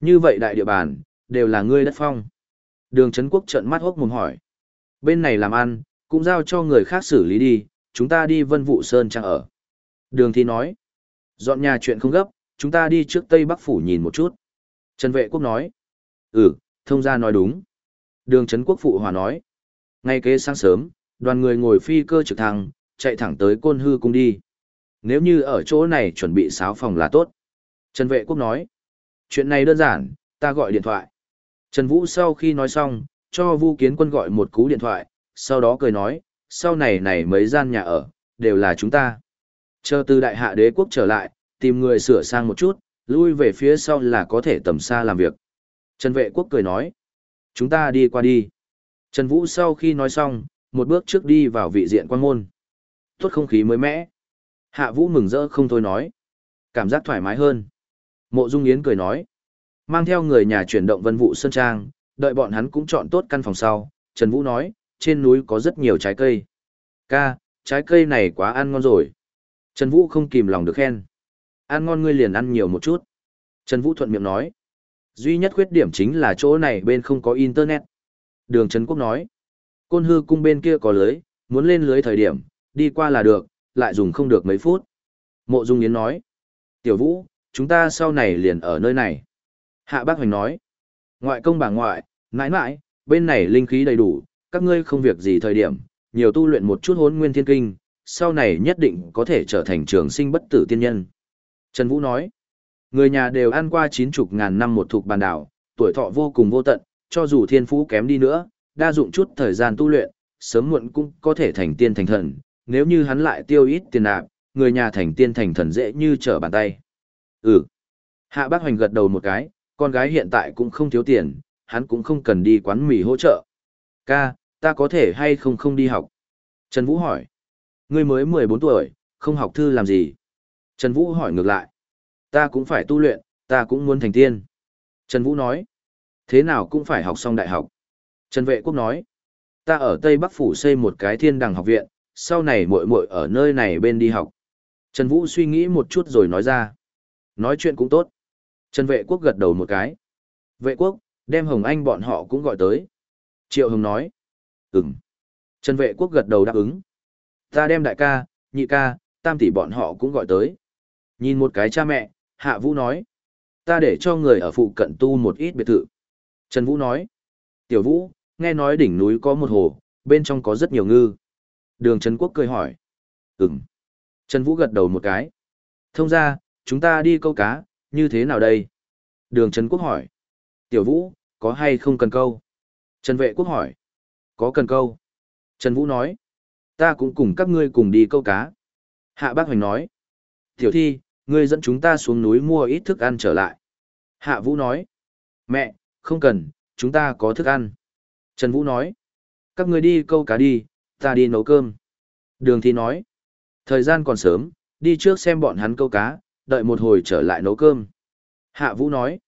Như vậy đại địa bàn, đều là ngươi đất phong. Đường Trấn Quốc trợn mắt hốc mồm hỏi. Bên này làm ăn, cũng giao cho người khác xử lý đi, chúng ta đi vân vụ sơn trang ở. Đường Thi nói. Dọn nhà chuyện không gấp, chúng ta đi trước Tây Bắc Phủ nhìn một chút. Trần Vệ Quốc nói. Ừ, thông gia nói đúng. Đường Trấn Quốc Phụ Hòa nói. Ngay kế sáng sớm, đoàn người ngồi phi cơ trực thăng, chạy thẳng tới Côn Hư Cung đi. Nếu như ở chỗ này chuẩn bị sáo phòng là tốt. Trần Vệ Quốc nói. Chuyện này đơn giản, ta gọi điện thoại. Trần Vũ sau khi nói xong, cho Vu Kiến Quân gọi một cú điện thoại, sau đó cười nói, sau này này mấy gian nhà ở, đều là chúng ta. Chờ từ đại hạ đế quốc trở lại, tìm người sửa sang một chút, lui về phía sau là có thể tầm xa làm việc. Trần Vệ Quốc cười nói, chúng ta đi qua đi. Trần Vũ sau khi nói xong, một bước trước đi vào vị diện quan môn. Tốt không khí mới mẻ. Hạ Vũ mừng rỡ không thôi nói. Cảm giác thoải mái hơn. Mộ Dung Yến cười nói. Mang theo người nhà chuyển động vân vụ Sơn Trang, đợi bọn hắn cũng chọn tốt căn phòng sau. Trần Vũ nói, trên núi có rất nhiều trái cây. Ca, trái cây này quá ăn ngon rồi. Trần Vũ không kìm lòng được khen. Ăn ngon ngươi liền ăn nhiều một chút. Trần Vũ thuận miệng nói. Duy nhất khuyết điểm chính là chỗ này bên không có internet. Đường Trần Quốc nói. Côn hư cung bên kia có lưới, muốn lên lưới thời điểm, đi qua là được, lại dùng không được mấy phút. Mộ Dung Yến nói. Tiểu Vũ, chúng ta sau này liền ở nơi này. Hạ Bác Hoành nói. Ngoại công bà ngoại, nãi nãi, bên này linh khí đầy đủ, các ngươi không việc gì thời điểm, nhiều tu luyện một chút hốn nguyên thiên kinh, sau này nhất định có thể trở thành trường sinh bất tử tiên nhân. Trần Vũ nói. Người nhà đều ăn qua chín chục ngàn năm một thuộc bàn đảo, tuổi thọ vô cùng vô tận, cho dù thiên phú kém đi nữa, đa dụng chút thời gian tu luyện, sớm muộn cũng có thể thành tiên thành thần, nếu như hắn lại tiêu ít tiền nạp, người nhà thành tiên thành thần dễ như trở bàn tay. Ừ. Hạ bác hoành gật đầu một cái, con gái hiện tại cũng không thiếu tiền, hắn cũng không cần đi quán mì hỗ trợ. Ca, ta có thể hay không không đi học? Trần Vũ hỏi. Ngươi mới 14 tuổi, không học thư làm gì? Trần Vũ hỏi ngược lại. Ta cũng phải tu luyện, ta cũng muốn thành tiên. Trần Vũ nói. Thế nào cũng phải học xong đại học. Trần Vệ Quốc nói. Ta ở Tây Bắc Phủ xây một cái thiên đằng học viện, sau này muội muội ở nơi này bên đi học. Trần Vũ suy nghĩ một chút rồi nói ra. Nói chuyện cũng tốt. Trần Vệ Quốc gật đầu một cái. Vệ Quốc, đem Hồng Anh bọn họ cũng gọi tới. Triệu Hồng nói. Ừm. Trần Vệ Quốc gật đầu đáp ứng. Ta đem đại ca, nhị ca, tam tỷ bọn họ cũng gọi tới. Nhìn một cái cha mẹ, Hạ Vũ nói. Ta để cho người ở phụ cận tu một ít biệt thự. Trần Vũ nói. Tiểu Vũ, nghe nói đỉnh núi có một hồ, bên trong có rất nhiều ngư. Đường Trần Quốc cười hỏi. Ừm. Trần Vũ gật đầu một cái. Thông ra, chúng ta đi câu cá, như thế nào đây? Đường Trấn Quốc hỏi. Tiểu Vũ, có hay không cần câu? Trần Vệ Quốc hỏi. Có cần câu. Trần Vũ nói. Ta cũng cùng các ngươi cùng đi câu cá. Hạ Bác Hoành nói. Tiểu Thi, ngươi dẫn chúng ta xuống núi mua ít thức ăn trở lại. Hạ Vũ nói. Mẹ, không cần, chúng ta có thức ăn. Trần Vũ nói. Các ngươi đi câu cá đi, ta đi nấu cơm. Đường Thi nói. Thời gian còn sớm, đi trước xem bọn hắn câu cá, đợi một hồi trở lại nấu cơm. Hạ Vũ nói.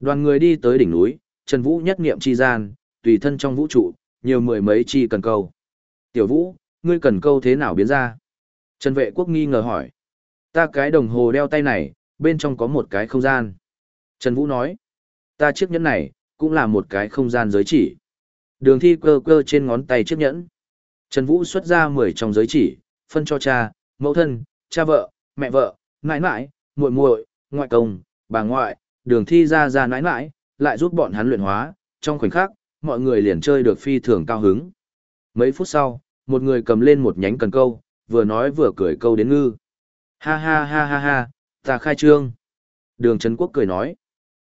Đoàn người đi tới đỉnh núi, Trần Vũ nhất nghiệm chi gian, tùy thân trong vũ trụ, nhiều mười mấy chi cần câu. Tiểu Vũ, ngươi cần câu thế nào biến ra? Trần Vệ Quốc nghi ngờ hỏi. Ta cái đồng hồ đeo tay này, bên trong có một cái không gian. Trần Vũ nói. Ta chiếc nhẫn này, cũng là một cái không gian giới chỉ. Đường thi cơ cơ trên ngón tay chiếc nhẫn. Trần Vũ xuất ra 10 trong giới chỉ, phân cho cha, mẫu thân, cha vợ, mẹ vợ, mãi mãi, muội muội, ngoại công, bà ngoại, đường thi ra ra nãi nãi, lại giúp bọn hắn luyện hóa, trong khoảnh khắc, mọi người liền chơi được phi thường cao hứng. Mấy phút sau, một người cầm lên một nhánh cần câu, vừa nói vừa cười câu đến ngư. Ha ha ha ha ha, ta khai trương. Đường Trấn Quốc cười nói.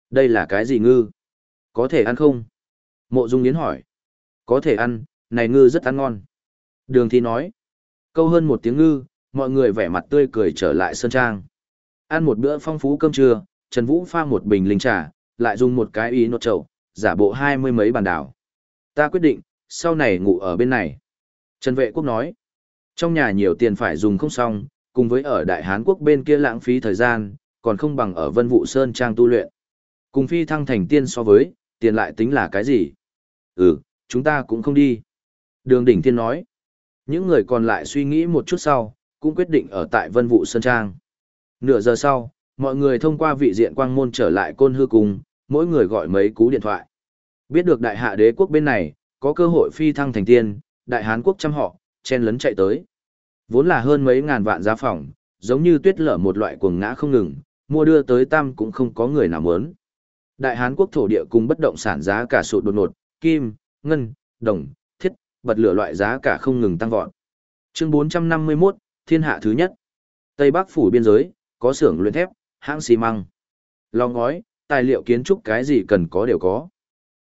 Đây là cái gì ngư? Có thể ăn không? Mộ Dung Yến hỏi. Có thể ăn, này ngư rất ăn ngon. Đường Thi nói. Câu hơn một tiếng ngư, mọi người vẻ mặt tươi cười trở lại sân trang. Ăn một bữa phong phú cơm trưa, Trần Vũ pha một bình linh trà, lại dùng một cái ý nốt chậu, giả bộ hai mươi mấy bàn đảo. Ta quyết định, sau này ngủ ở bên này. Trần Vệ Quốc nói. Trong nhà nhiều tiền phải dùng không xong, cùng với ở Đại Hán Quốc bên kia lãng phí thời gian, còn không bằng ở Vân Vũ Sơn Trang tu luyện. Cùng phi thăng thành tiên so với, tiền lại tính là cái gì? Ừ, chúng ta cũng không đi. Đường Đỉnh Thiên nói. Những người còn lại suy nghĩ một chút sau, cũng quyết định ở tại Vân Vũ Sơn Trang. Nửa giờ sau, mọi người thông qua vị diện quang môn trở lại côn hư cung, mỗi người gọi mấy cú điện thoại. Biết được đại hạ đế quốc bên này, có cơ hội phi thăng thành tiên, đại hán quốc chăm họ, chen lấn chạy tới. Vốn là hơn mấy ngàn vạn giá phòng, giống như tuyết lở một loại cuồng ngã không ngừng, mua đưa tới tam cũng không có người nào muốn. Đại hán quốc thổ địa cùng bất động sản giá cả sụt đột ngột, kim, ngân, đồng, thiết, bật lửa loại giá cả không ngừng tăng vọt. Chương 451, thiên hạ thứ nhất. Tây Bắc phủ biên giới, có xưởng luyện thép, hãng xi măng. Lò ngói, tài liệu kiến trúc cái gì cần có đều có.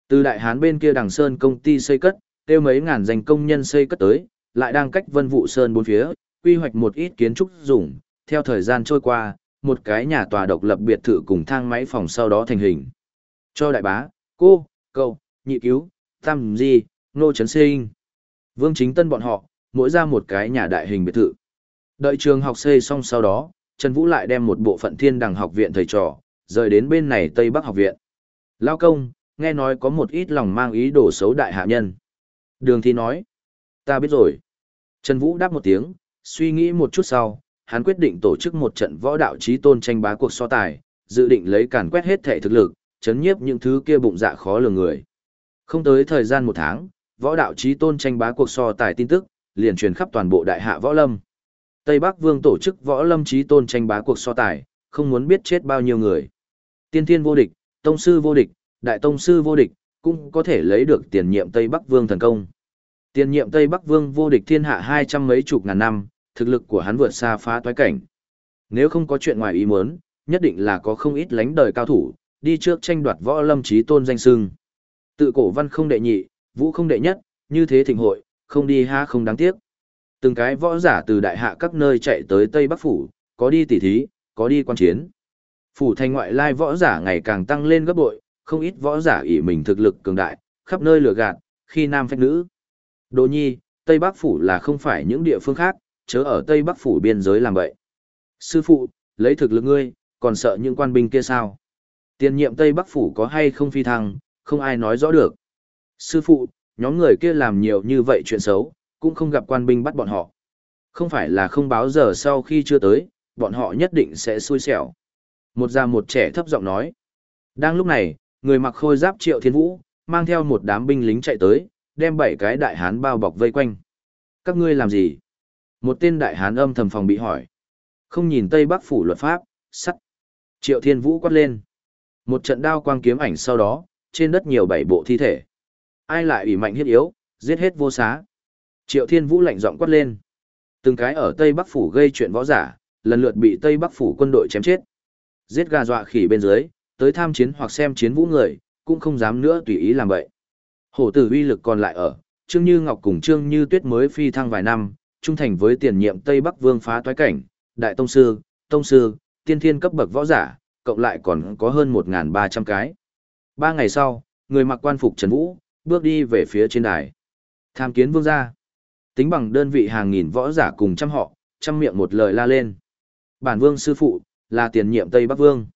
Từ đại hán bên kia đằng sơn công ty xây cất, tiêu mấy ngàn danh công nhân xây cất tới, lại đang cách vân vụ sơn bốn phía, quy hoạch một ít kiến trúc dùng, theo thời gian trôi qua, một cái nhà tòa độc lập biệt thự cùng thang máy phòng sau đó thành hình. Cho đại bá, cô, cậu, nhị cứu, tam di, nô trấn sinh. Vương chính tân bọn họ, mỗi ra một cái nhà đại hình biệt thự. Đợi trường học xây xong sau đó, Trần Vũ lại đem một bộ phận thiên đằng học viện thầy trò, rời đến bên này Tây Bắc học viện. Lao công, nghe nói có một ít lòng mang ý đồ xấu đại hạ nhân. Đường thi nói, ta biết rồi. Trần Vũ đáp một tiếng, suy nghĩ một chút sau, hắn quyết định tổ chức một trận võ đạo trí tôn tranh bá cuộc so tài, dự định lấy càn quét hết thể thực lực, chấn nhiếp những thứ kia bụng dạ khó lường người. Không tới thời gian một tháng, võ đạo trí tôn tranh bá cuộc so tài tin tức, liền truyền khắp toàn bộ đại hạ võ lâm. Tây Bắc Vương tổ chức võ lâm trí tôn tranh bá cuộc so tài, không muốn biết chết bao nhiêu người. Tiên thiên vô địch, tông sư vô địch, đại tông sư vô địch, cũng có thể lấy được tiền nhiệm Tây Bắc Vương thần công. Tiền nhiệm Tây Bắc Vương vô địch thiên hạ hai trăm mấy chục ngàn năm, thực lực của hắn vượt xa phá toái cảnh. Nếu không có chuyện ngoài ý muốn, nhất định là có không ít lánh đời cao thủ, đi trước tranh đoạt võ lâm trí tôn danh sưng. Tự cổ văn không đệ nhị, vũ không đệ nhất, như thế thịnh hội, không đi ha không đáng tiếc. Từng cái võ giả từ đại hạ các nơi chạy tới Tây Bắc Phủ, có đi tỉ thí, có đi quan chiến. Phủ thành ngoại lai võ giả ngày càng tăng lên gấp bội, không ít võ giả ỷ mình thực lực cường đại, khắp nơi lừa gạt, khi nam phách nữ. Đồ nhi, Tây Bắc Phủ là không phải những địa phương khác, chớ ở Tây Bắc Phủ biên giới làm vậy. Sư phụ, lấy thực lực ngươi, còn sợ những quan binh kia sao? Tiền nhiệm Tây Bắc Phủ có hay không phi thăng, không ai nói rõ được. Sư phụ, nhóm người kia làm nhiều như vậy chuyện xấu, cũng không gặp quan binh bắt bọn họ. Không phải là không báo giờ sau khi chưa tới, bọn họ nhất định sẽ xui xẻo. Một già một trẻ thấp giọng nói. Đang lúc này, người mặc khôi giáp triệu thiên vũ, mang theo một đám binh lính chạy tới, đem bảy cái đại hán bao bọc vây quanh. Các ngươi làm gì? Một tên đại hán âm thầm phòng bị hỏi. Không nhìn Tây Bắc phủ luật pháp, sắt. Triệu thiên vũ quát lên. Một trận đao quang kiếm ảnh sau đó, trên đất nhiều bảy bộ thi thể. Ai lại ủy mạnh hiết yếu, giết hết vô xá. Triệu Thiên Vũ lạnh giọng quát lên. Từng cái ở Tây Bắc phủ gây chuyện võ giả, lần lượt bị Tây Bắc phủ quân đội chém chết. Giết gà dọa khỉ bên dưới, tới tham chiến hoặc xem chiến vũ người, cũng không dám nữa tùy ý làm vậy. Hổ tử uy lực còn lại ở, Trương Như Ngọc cùng Trương Như Tuyết mới phi thăng vài năm, trung thành với tiền nhiệm Tây Bắc Vương phá toái cảnh, đại tông sư, tông sư, tiên thiên cấp bậc võ giả, cộng lại còn có hơn 1.300 cái. Ba ngày sau, người mặc quan phục Trần Vũ, bước đi về phía trên đài. Tham kiến vương gia. Tính bằng đơn vị hàng nghìn võ giả cùng trăm họ, trăm miệng một lời la lên. Bản vương sư phụ, là tiền nhiệm Tây Bắc Vương.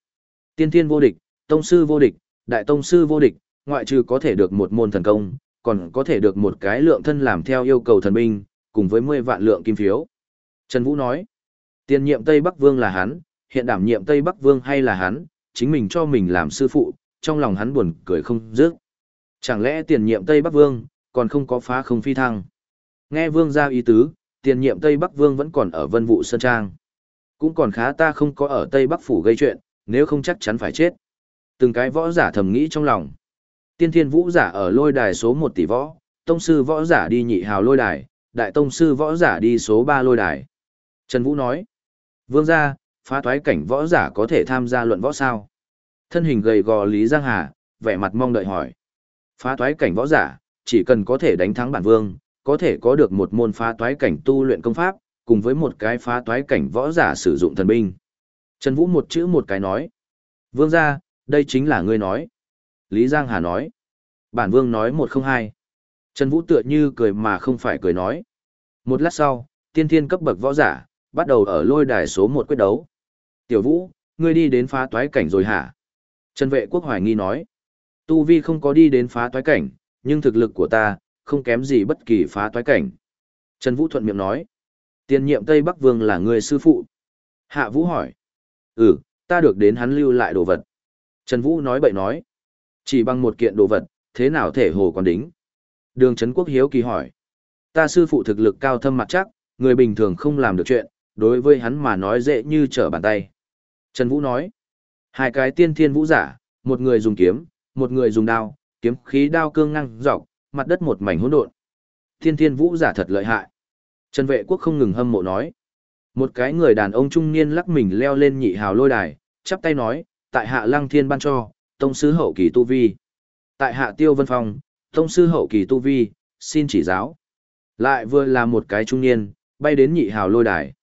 Tiên thiên vô địch, tông sư vô địch, đại tông sư vô địch, ngoại trừ có thể được một môn thần công, còn có thể được một cái lượng thân làm theo yêu cầu thần binh, cùng với 10 vạn lượng kim phiếu. Trần Vũ nói, tiền nhiệm Tây Bắc Vương là hắn, hiện đảm nhiệm Tây Bắc Vương hay là hắn, chính mình cho mình làm sư phụ, trong lòng hắn buồn cười không dứt. Chẳng lẽ tiền nhiệm Tây Bắc Vương, còn không có phá không phi thăng? Nghe Vương gia ý tứ, tiền nhiệm Tây Bắc Vương vẫn còn ở vân vụ Sơn Trang. Cũng còn khá ta không có ở Tây Bắc Phủ gây chuyện, nếu không chắc chắn phải chết. Từng cái võ giả thầm nghĩ trong lòng. Tiên thiên vũ giả ở lôi đài số 1 tỷ võ, tông sư võ giả đi nhị hào lôi đài, đại tông sư võ giả đi số 3 lôi đài. Trần Vũ nói, vương gia, phá thoái cảnh võ giả có thể tham gia luận võ sao? Thân hình gầy gò Lý Giang Hà, vẻ mặt mong đợi hỏi. Phá thoái cảnh võ giả, chỉ cần có thể đánh thắng bản vương, có thể có được một môn phá toái cảnh tu luyện công pháp, cùng với một cái phá toái cảnh võ giả sử dụng thần binh. Trần Vũ một chữ một cái nói. Vương gia, đây chính là ngươi nói. Lý Giang Hà nói. Bản vương nói một không hai. Trần Vũ tựa như cười mà không phải cười nói. Một lát sau, tiên thiên cấp bậc võ giả, bắt đầu ở lôi đài số một quyết đấu. Tiểu Vũ, ngươi đi đến phá toái cảnh rồi hả? Trần vệ quốc hoài nghi nói. Tu Vi không có đi đến phá toái cảnh, nhưng thực lực của ta, không kém gì bất kỳ phá toái cảnh. Trần Vũ thuận miệng nói. Tiền nhiệm Tây Bắc Vương là người sư phụ. Hạ Vũ hỏi. Ừ, ta được đến hắn lưu lại đồ vật. Trần Vũ nói bậy nói. Chỉ bằng một kiện đồ vật, thế nào thể hồ còn đính? Đường Trấn Quốc hiếu kỳ hỏi. Ta sư phụ thực lực cao thâm mặt chắc, người bình thường không làm được chuyện, đối với hắn mà nói dễ như trở bàn tay. Trần Vũ nói. Hai cái tiên thiên vũ giả, một người dùng kiếm, một người dùng đao, kiếm khí đao cương ngăng dọc, mặt đất một mảnh hỗn độn. thiên thiên vũ giả thật lợi hại. Trần Vệ Quốc không ngừng hâm mộ nói. Một cái người đàn ông trung niên lắc mình leo lên nhị hào lôi đài, chắp tay nói, tại hạ lăng thiên ban cho, tông sư hậu kỳ tu vi. Tại hạ tiêu vân phong, tông sư hậu kỳ tu vi, xin chỉ giáo. Lại vừa là một cái trung niên, bay đến nhị hào lôi đài.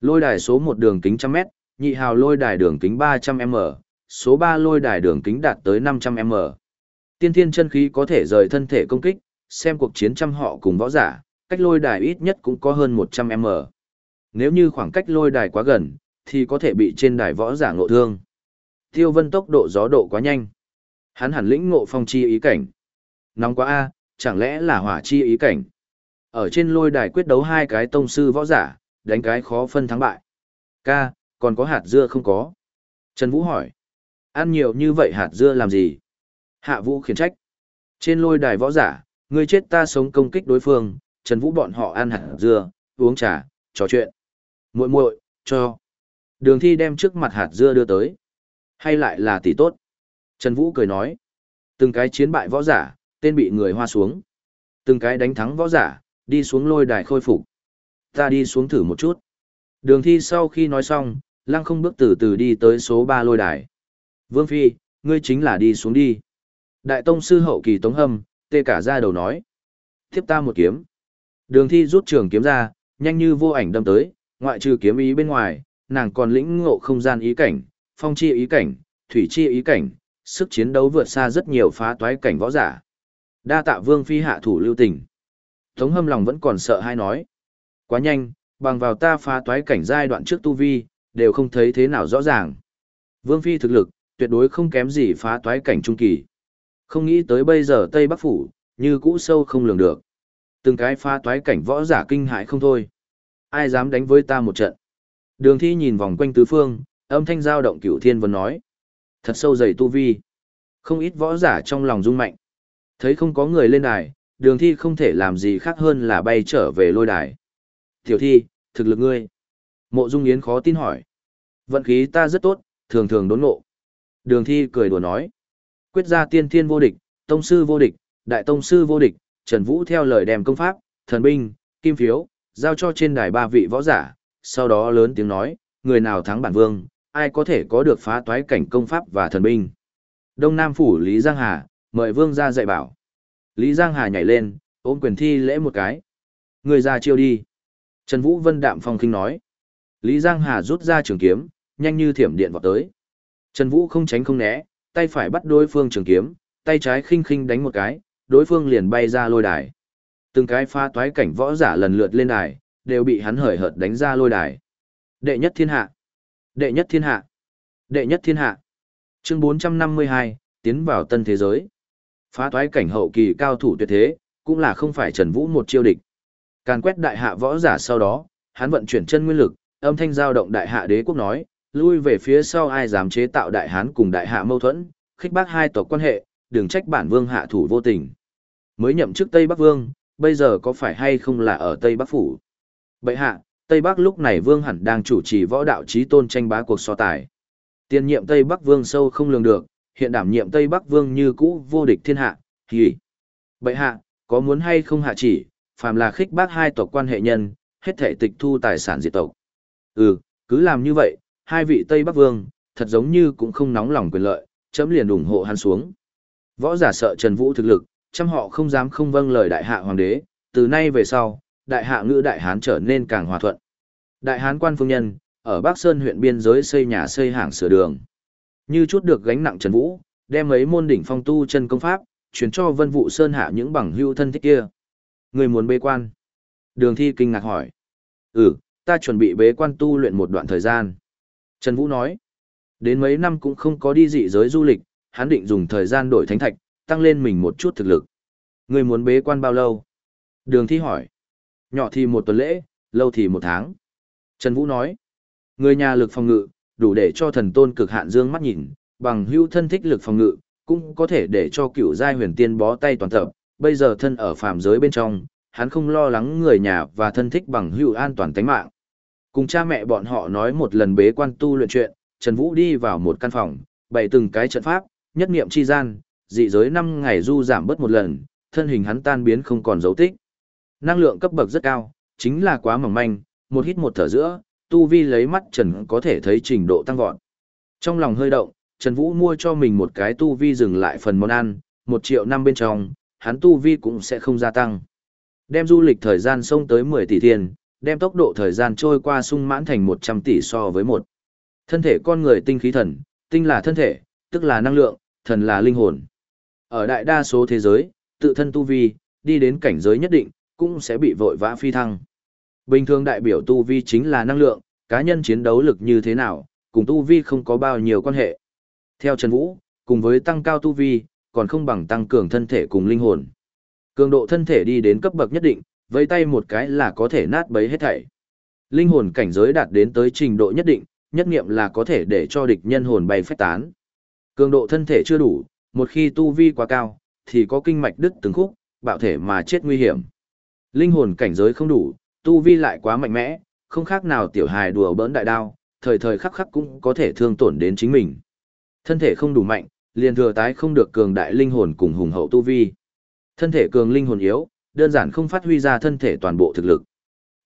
Lôi đài số một đường kính trăm mét, nhị hào lôi đài đường kính 300m, số 3 lôi đài đường kính đạt tới 500m. Tiên thiên chân khí có thể rời thân thể công kích, xem cuộc chiến trăm họ cùng võ giả, cách lôi đài ít nhất cũng có hơn 100m. Nếu như khoảng cách lôi đài quá gần, thì có thể bị trên đài võ giả ngộ thương. Tiêu vân tốc độ gió độ quá nhanh. Hắn hẳn lĩnh ngộ phong chi ý cảnh. Nóng quá a, chẳng lẽ là hỏa chi ý cảnh. Ở trên lôi đài quyết đấu hai cái tông sư võ giả, đánh cái khó phân thắng bại. Ca, còn có hạt dưa không có? Trần Vũ hỏi. Ăn nhiều như vậy hạt dưa làm gì? Hạ Vũ khiển trách. Trên lôi đài võ giả, người chết ta sống công kích đối phương, Trần Vũ bọn họ ăn hạt dưa, uống trà, trò chuyện. muội muội cho. Đường thi đem trước mặt hạt dưa đưa tới. Hay lại là tỷ tốt? Trần Vũ cười nói. Từng cái chiến bại võ giả, tên bị người hoa xuống. Từng cái đánh thắng võ giả, đi xuống lôi đài khôi phục. Ta đi xuống thử một chút. Đường thi sau khi nói xong, lăng không bước từ từ đi tới số 3 lôi đài. Vương Phi, ngươi chính là đi xuống đi. Đại tông sư hậu kỳ tống hâm, tê cả ra đầu nói. Tiếp ta một kiếm. Đường thi rút trường kiếm ra, nhanh như vô ảnh đâm tới, ngoại trừ kiếm ý bên ngoài, nàng còn lĩnh ngộ không gian ý cảnh, phong chi ý cảnh, thủy chi ý cảnh, sức chiến đấu vượt xa rất nhiều phá toái cảnh võ giả. Đa tạ Vương Phi hạ thủ lưu tình. Tống hâm lòng vẫn còn sợ hay nói. Quá nhanh, bằng vào ta phá toái cảnh giai đoạn trước tu vi, đều không thấy thế nào rõ ràng. Vương Phi thực lực, tuyệt đối không kém gì phá toái cảnh trung kỳ. Không nghĩ tới bây giờ Tây Bắc Phủ, như cũ sâu không lường được. Từng cái pha toái cảnh võ giả kinh hại không thôi. Ai dám đánh với ta một trận. Đường thi nhìn vòng quanh tứ phương, âm thanh giao động cửu thiên vân nói. Thật sâu dày tu vi. Không ít võ giả trong lòng rung mạnh. Thấy không có người lên đài, đường thi không thể làm gì khác hơn là bay trở về lôi đài. Tiểu thi, thực lực ngươi. Mộ Dung Yến khó tin hỏi. Vận khí ta rất tốt, thường thường đốn ngộ. Đường thi cười đùa nói. Quyết ra tiên thiên vô địch, tông sư vô địch, đại tông sư vô địch, Trần Vũ theo lời đem công pháp, thần binh, kim phiếu, giao cho trên đài ba vị võ giả, sau đó lớn tiếng nói, người nào thắng bản vương, ai có thể có được phá toái cảnh công pháp và thần binh. Đông Nam Phủ Lý Giang Hà, mời vương ra dạy bảo. Lý Giang Hà nhảy lên, ôm quyền thi lễ một cái. Người ra chiêu đi. Trần Vũ Vân đạm phong kinh nói. Lý Giang Hà rút ra trường kiếm, nhanh như thiểm điện vọt tới. Trần Vũ không tránh không né, tay phải bắt đối phương trường kiếm, tay trái khinh khinh đánh một cái, đối phương liền bay ra lôi đài. Từng cái pha toái cảnh võ giả lần lượt lên đài, đều bị hắn hời hợt đánh ra lôi đài. Đệ nhất thiên hạ. Đệ nhất thiên hạ. Đệ nhất thiên hạ. Chương 452, tiến vào tân thế giới. Phá toái cảnh hậu kỳ cao thủ tuyệt thế, cũng là không phải Trần Vũ một chiêu địch. Càn quét đại hạ võ giả sau đó, hắn vận chuyển chân nguyên lực, âm thanh dao động đại hạ đế quốc nói, lui về phía sau ai dám chế tạo đại hán cùng đại hạ mâu thuẫn, khích bác hai tộc quan hệ, đừng trách bản vương hạ thủ vô tình. Mới nhậm chức Tây Bắc Vương, bây giờ có phải hay không là ở Tây Bắc Phủ? Bệ hạ, Tây Bắc lúc này Vương hẳn đang chủ trì võ đạo trí tôn tranh bá cuộc so tài. Tiên nhiệm Tây Bắc Vương sâu không lường được, hiện đảm nhiệm Tây Bắc Vương như cũ vô địch thiên hạ, thì... Bệ hạ, có muốn hay không hạ chỉ, phàm là khích bác hai tộc quan hệ nhân, hết thể tịch thu tài sản diệt tộc. Ừ, cứ làm như vậy, hai vị Tây Bắc Vương, thật giống như cũng không nóng lòng quyền lợi, chấm liền ủng hộ hắn xuống. Võ giả sợ Trần Vũ thực lực, trăm họ không dám không vâng lời đại hạ hoàng đế, từ nay về sau, đại hạ ngữ đại hán trở nên càng hòa thuận. Đại hán quan phương nhân, ở Bắc Sơn huyện biên giới xây nhà xây hàng sửa đường. Như chút được gánh nặng Trần Vũ, đem mấy môn đỉnh phong tu chân công pháp, chuyển cho Vân Vũ Sơn hạ những bằng hưu thân thích kia. Người muốn bế quan. Đường thi kinh ngạc hỏi. Ừ, ta chuẩn bị bế quan tu luyện một đoạn thời gian. Trần Vũ nói. Đến mấy năm cũng không có đi dị giới du lịch, hắn định dùng thời gian đổi thánh thạch, tăng lên mình một chút thực lực. Người muốn bế quan bao lâu? Đường thi hỏi. Nhỏ thì một tuần lễ, lâu thì một tháng. Trần Vũ nói. Người nhà lực phòng ngự, đủ để cho thần tôn cực hạn dương mắt nhìn, bằng hữu thân thích lực phòng ngự, cũng có thể để cho cựu giai huyền tiên bó tay toàn tập, bây giờ thân ở phàm giới bên trong, hắn không lo lắng người nhà và thân thích bằng hữu an toàn tính mạng. Cùng cha mẹ bọn họ nói một lần bế quan tu luyện chuyện, Trần Vũ đi vào một căn phòng, bày từng cái trận pháp, nhất niệm chi gian, dị giới 5 ngày du giảm bớt một lần, thân hình hắn tan biến không còn dấu tích. Năng lượng cấp bậc rất cao, chính là quá mỏng manh, một hít một thở giữa, tu vi lấy mắt Trần có thể thấy trình độ tăng vọt. Trong lòng hơi động, Trần Vũ mua cho mình một cái tu vi dừng lại phần món ăn, một triệu năm bên trong, hắn tu vi cũng sẽ không gia tăng. Đem du lịch thời gian sông tới 10 tỷ tiền, đem tốc độ thời gian trôi qua sung mãn thành 100 tỷ so với một. Thân thể con người tinh khí thần, tinh là thân thể, tức là năng lượng, thần là linh hồn. Ở đại đa số thế giới, tự thân tu vi, đi đến cảnh giới nhất định, cũng sẽ bị vội vã phi thăng. Bình thường đại biểu tu vi chính là năng lượng, cá nhân chiến đấu lực như thế nào, cùng tu vi không có bao nhiêu quan hệ. Theo Trần Vũ, cùng với tăng cao tu vi, còn không bằng tăng cường thân thể cùng linh hồn. Cường độ thân thể đi đến cấp bậc nhất định, vây tay một cái là có thể nát bấy hết thảy. Linh hồn cảnh giới đạt đến tới trình độ nhất định, nhất nghiệm là có thể để cho địch nhân hồn bay phách tán. Cường độ thân thể chưa đủ, một khi tu vi quá cao, thì có kinh mạch đứt từng khúc, bạo thể mà chết nguy hiểm. Linh hồn cảnh giới không đủ, tu vi lại quá mạnh mẽ, không khác nào tiểu hài đùa bỡn đại đao, thời thời khắc khắc cũng có thể thương tổn đến chính mình. Thân thể không đủ mạnh, liền thừa tái không được cường đại linh hồn cùng hùng hậu tu vi. Thân thể cường linh hồn yếu, đơn giản không phát huy ra thân thể toàn bộ thực lực.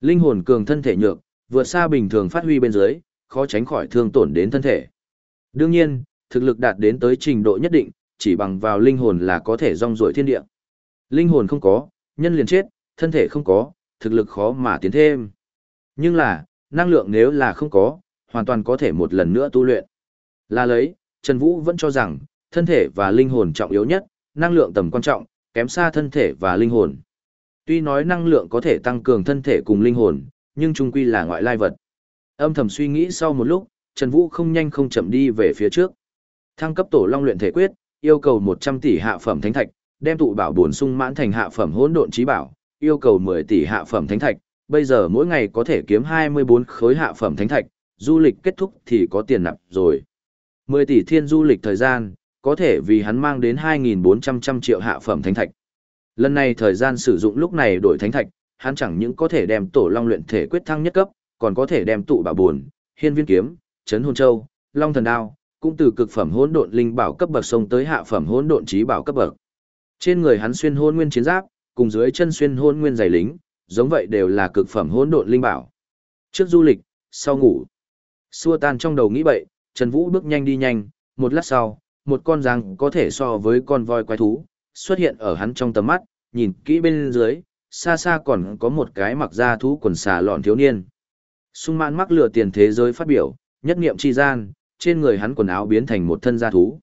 Linh hồn cường thân thể nhược, vượt xa bình thường phát huy bên dưới, khó tránh khỏi thương tổn đến thân thể. Đương nhiên, thực lực đạt đến tới trình độ nhất định, chỉ bằng vào linh hồn là có thể rong ruổi thiên địa. Linh hồn không có, nhân liền chết, thân thể không có, thực lực khó mà tiến thêm. Nhưng là, năng lượng nếu là không có, hoàn toàn có thể một lần nữa tu luyện. Là lấy, Trần Vũ vẫn cho rằng, thân thể và linh hồn trọng yếu nhất, năng lượng tầm quan trọng, kém xa thân thể và linh hồn. Tuy nói năng lượng có thể tăng cường thân thể cùng linh hồn, nhưng chung quy là ngoại lai vật. Âm thầm suy nghĩ sau một lúc, Trần Vũ không nhanh không chậm đi về phía trước. Thăng cấp tổ long luyện thể quyết, yêu cầu 100 tỷ hạ phẩm thánh thạch, đem tụ bảo bổn sung mãn thành hạ phẩm hỗn độn trí bảo, yêu cầu 10 tỷ hạ phẩm thánh thạch, bây giờ mỗi ngày có thể kiếm 24 khối hạ phẩm thánh thạch, du lịch kết thúc thì có tiền nạp rồi. 10 tỷ thiên du lịch thời gian, có thể vì hắn mang đến 2.400 triệu hạ phẩm thánh thạch. Lần này thời gian sử dụng lúc này đổi thánh thạch, hắn chẳng những có thể đem tổ long luyện thể quyết thăng nhất cấp, còn có thể đem tụ bảo buồn, hiên viên kiếm, chấn hồn châu, long thần đao, cũng từ cực phẩm hỗn độn linh bảo cấp bậc sông tới hạ phẩm hỗn độn trí bảo cấp bậc. Trên người hắn xuyên hôn nguyên chiến giáp, cùng dưới chân xuyên hôn nguyên giày lính, giống vậy đều là cực phẩm hỗn độn linh bảo. Trước du lịch, sau ngủ. Xua tan trong đầu nghĩ bậy, Trần Vũ bước nhanh đi nhanh, một lát sau, một con răng có thể so với con voi quái thú, xuất hiện ở hắn trong tầm mắt, nhìn kỹ bên dưới, xa xa còn có một cái mặc da thú quần xà lọn thiếu niên. Sung mãn mắc lừa tiền thế giới phát biểu, nhất nghiệm chi gian, trên người hắn quần áo biến thành một thân da thú.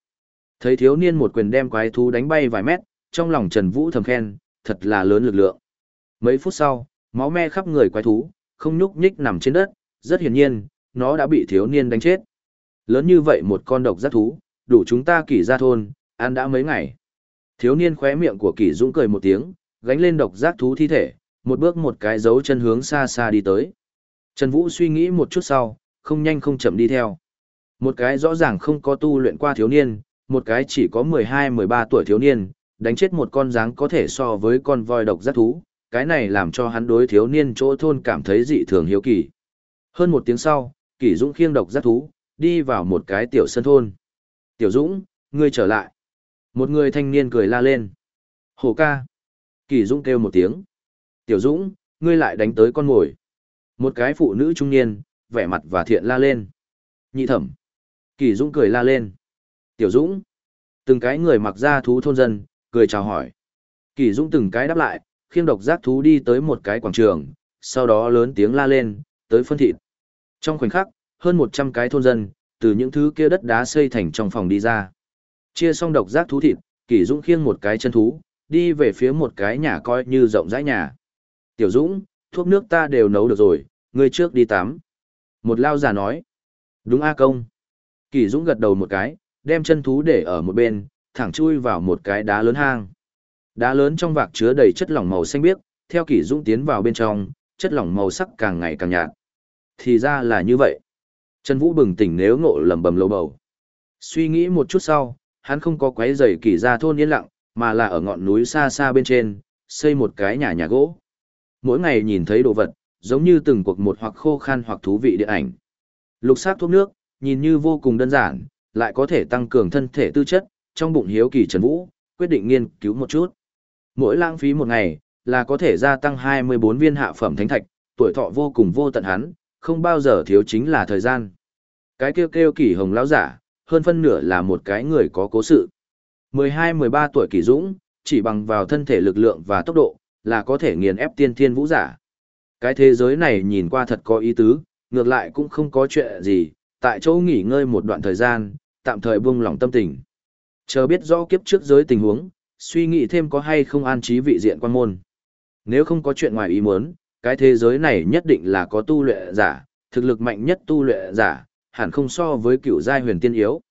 Thấy thiếu niên một quyền đem quái thú đánh bay vài mét, trong lòng Trần Vũ thầm khen, thật là lớn lực lượng. Mấy phút sau, máu me khắp người quái thú, không nhúc nhích nằm trên đất, rất hiển nhiên, nó đã bị thiếu niên đánh chết. Lớn như vậy một con độc giác thú, đủ chúng ta kỷ ra thôn, ăn đã mấy ngày. Thiếu niên khóe miệng của kỷ dũng cười một tiếng, gánh lên độc giác thú thi thể, một bước một cái dấu chân hướng xa xa đi tới. Trần Vũ suy nghĩ một chút sau, không nhanh không chậm đi theo. Một cái rõ ràng không có tu luyện qua thiếu niên, một cái chỉ có 12-13 tuổi thiếu niên, đánh chết một con dáng có thể so với con voi độc giác thú, cái này làm cho hắn đối thiếu niên chỗ thôn cảm thấy dị thường hiếu kỳ. Hơn một tiếng sau, Kỷ Dũng khiêng độc giác thú, đi vào một cái tiểu sân thôn. Tiểu Dũng, ngươi trở lại. Một người thanh niên cười la lên. Hồ ca. Kỳ Dũng kêu một tiếng. Tiểu Dũng, ngươi lại đánh tới con mồi. Một cái phụ nữ trung niên, vẻ mặt và thiện la lên. Nhị thẩm. Kỳ Dũng cười la lên. Tiểu Dũng. Từng cái người mặc ra thú thôn dân, cười chào hỏi. Kỳ Dũng từng cái đáp lại, khiêng độc giác thú đi tới một cái quảng trường, sau đó lớn tiếng la lên, tới phân thịt. Trong khoảnh khắc, hơn 100 cái thôn dân, từ những thứ kia đất đá xây thành trong phòng đi ra. Chia xong độc giác thú thịt, Kỷ Dũng khiêng một cái chân thú, đi về phía một cái nhà coi như rộng rãi nhà. Tiểu Dũng, thuốc nước ta đều nấu được rồi, ngươi trước đi tắm. Một lao già nói. Đúng A công. Kỷ Dũng gật đầu một cái, đem chân thú để ở một bên, thẳng chui vào một cái đá lớn hang. Đá lớn trong vạc chứa đầy chất lỏng màu xanh biếc, theo Kỷ Dũng tiến vào bên trong, chất lỏng màu sắc càng ngày càng nhạt. Thì ra là như vậy. Trần Vũ bừng tỉnh nếu ngộ lầm bầm lâu bầu. Suy nghĩ một chút sau, Hắn không có quấy rầy kỳ ra thôn yên lặng, mà là ở ngọn núi xa xa bên trên, xây một cái nhà nhà gỗ. Mỗi ngày nhìn thấy đồ vật, giống như từng cuộc một hoặc khô khan hoặc thú vị điện ảnh. Lục sát thuốc nước, nhìn như vô cùng đơn giản, lại có thể tăng cường thân thể tư chất, trong bụng hiếu kỳ Trần Vũ, quyết định nghiên cứu một chút. Mỗi lãng phí một ngày, là có thể gia tăng 24 viên hạ phẩm thánh thạch, tuổi thọ vô cùng vô tận hắn, không bao giờ thiếu chính là thời gian. Cái kêu kêu kỳ hồng lão giả, hơn phân nửa là một cái người có cố sự. 12-13 tuổi kỳ dũng, chỉ bằng vào thân thể lực lượng và tốc độ, là có thể nghiền ép tiên thiên vũ giả. Cái thế giới này nhìn qua thật có ý tứ, ngược lại cũng không có chuyện gì, tại chỗ nghỉ ngơi một đoạn thời gian, tạm thời buông lỏng tâm tình. Chờ biết rõ kiếp trước giới tình huống, suy nghĩ thêm có hay không an trí vị diện quan môn. Nếu không có chuyện ngoài ý muốn, cái thế giới này nhất định là có tu luyện giả, thực lực mạnh nhất tu luyện giả, hẳn không so với cựu giai huyền tiên yếu.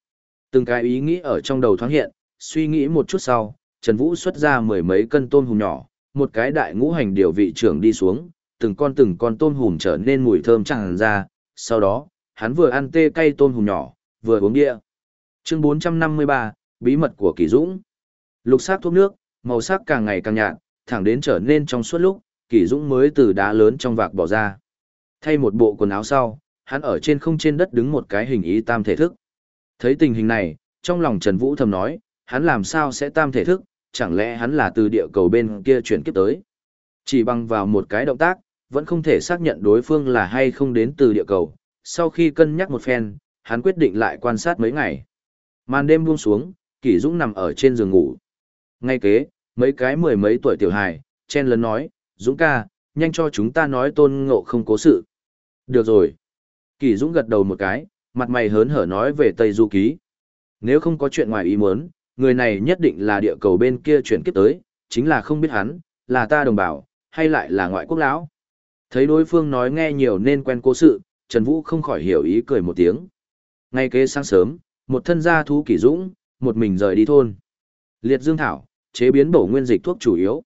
Từng cái ý nghĩ ở trong đầu thoáng hiện, suy nghĩ một chút sau, Trần Vũ xuất ra mười mấy cân tôm hùm nhỏ, một cái đại ngũ hành điều vị trưởng đi xuống, từng con từng con tôm hùm trở nên mùi thơm tràn ra, sau đó, hắn vừa ăn tê cay tôm hùm nhỏ, vừa uống địa. Chương 453, bí mật của Kỳ Dũng. Lục sắc thuốc nước, màu sắc càng ngày càng nhạt, thẳng đến trở nên trong suốt lúc, Kỳ Dũng mới từ đá lớn trong vạc bỏ ra. Thay một bộ quần áo sau, hắn ở trên không trên đất đứng một cái hình ý tam thể thức. Thấy tình hình này, trong lòng Trần Vũ thầm nói, hắn làm sao sẽ tam thể thức, chẳng lẽ hắn là từ địa cầu bên kia chuyển kiếp tới. Chỉ bằng vào một cái động tác, vẫn không thể xác nhận đối phương là hay không đến từ địa cầu. Sau khi cân nhắc một phen, hắn quyết định lại quan sát mấy ngày. Màn đêm buông xuống, Kỷ Dũng nằm ở trên giường ngủ. Ngay kế, mấy cái mười mấy tuổi tiểu hài, chen lấn nói, Dũng ca, nhanh cho chúng ta nói tôn ngộ không cố sự. Được rồi. Kỳ Dũng gật đầu một cái, mặt mày hớn hở nói về Tây Du Ký. Nếu không có chuyện ngoài ý muốn, người này nhất định là địa cầu bên kia chuyển kiếp tới, chính là không biết hắn, là ta đồng bào, hay lại là ngoại quốc lão. Thấy đối phương nói nghe nhiều nên quen cố sự, Trần Vũ không khỏi hiểu ý cười một tiếng. Ngay kế sáng sớm, một thân gia thú Kỳ dũng, một mình rời đi thôn. Liệt dương thảo, chế biến bổ nguyên dịch thuốc chủ yếu.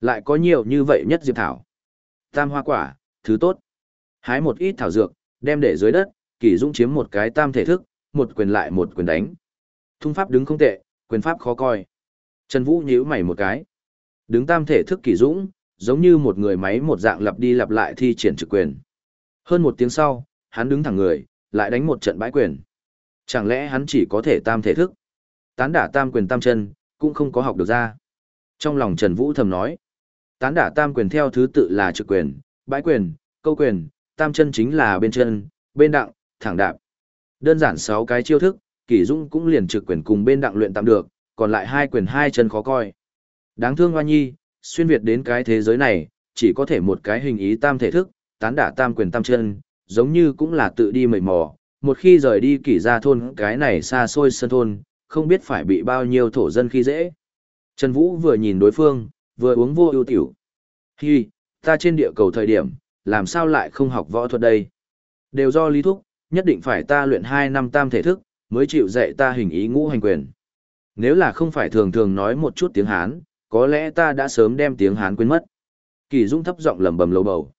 Lại có nhiều như vậy nhất diệp thảo. Tam hoa quả, thứ tốt. Hái một ít thảo dược, đem để dưới đất, kỳ dũng chiếm một cái tam thể thức, một quyền lại một quyền đánh. Thung pháp đứng không tệ, quyền pháp khó coi. Trần Vũ nhíu mày một cái. Đứng tam thể thức kỳ dũng, giống như một người máy một dạng lặp đi lặp lại thi triển trực quyền. Hơn một tiếng sau, hắn đứng thẳng người, lại đánh một trận bãi quyền. Chẳng lẽ hắn chỉ có thể tam thể thức? Tán đả tam quyền tam chân, cũng không có học được ra. Trong lòng Trần Vũ thầm nói, tán đả tam quyền theo thứ tự là trực quyền, bãi quyền, câu quyền, tam chân chính là bên chân, bên đặng, thẳng đạp. Đơn giản 6 cái chiêu thức, Kỷ Dung cũng liền trực quyền cùng bên đặng luyện tạm được, còn lại hai quyền hai chân khó coi. Đáng thương Hoa Nhi, xuyên việt đến cái thế giới này, chỉ có thể một cái hình ý tam thể thức, tán đả tam quyền tam chân, giống như cũng là tự đi mầy mò, một khi rời đi kỷ ra thôn cái này xa xôi sơn thôn, không biết phải bị bao nhiêu thổ dân khi dễ. Trần Vũ vừa nhìn đối phương, vừa uống vô ưu tiểu. Hi, ta trên địa cầu thời điểm, làm sao lại không học võ thuật đây? Đều do lý thúc, nhất định phải ta luyện 2 năm tam thể thức, mới chịu dạy ta hình ý ngũ hành quyền. Nếu là không phải thường thường nói một chút tiếng Hán, có lẽ ta đã sớm đem tiếng Hán quên mất. Kỳ Dung thấp giọng lầm bầm lầu bầu.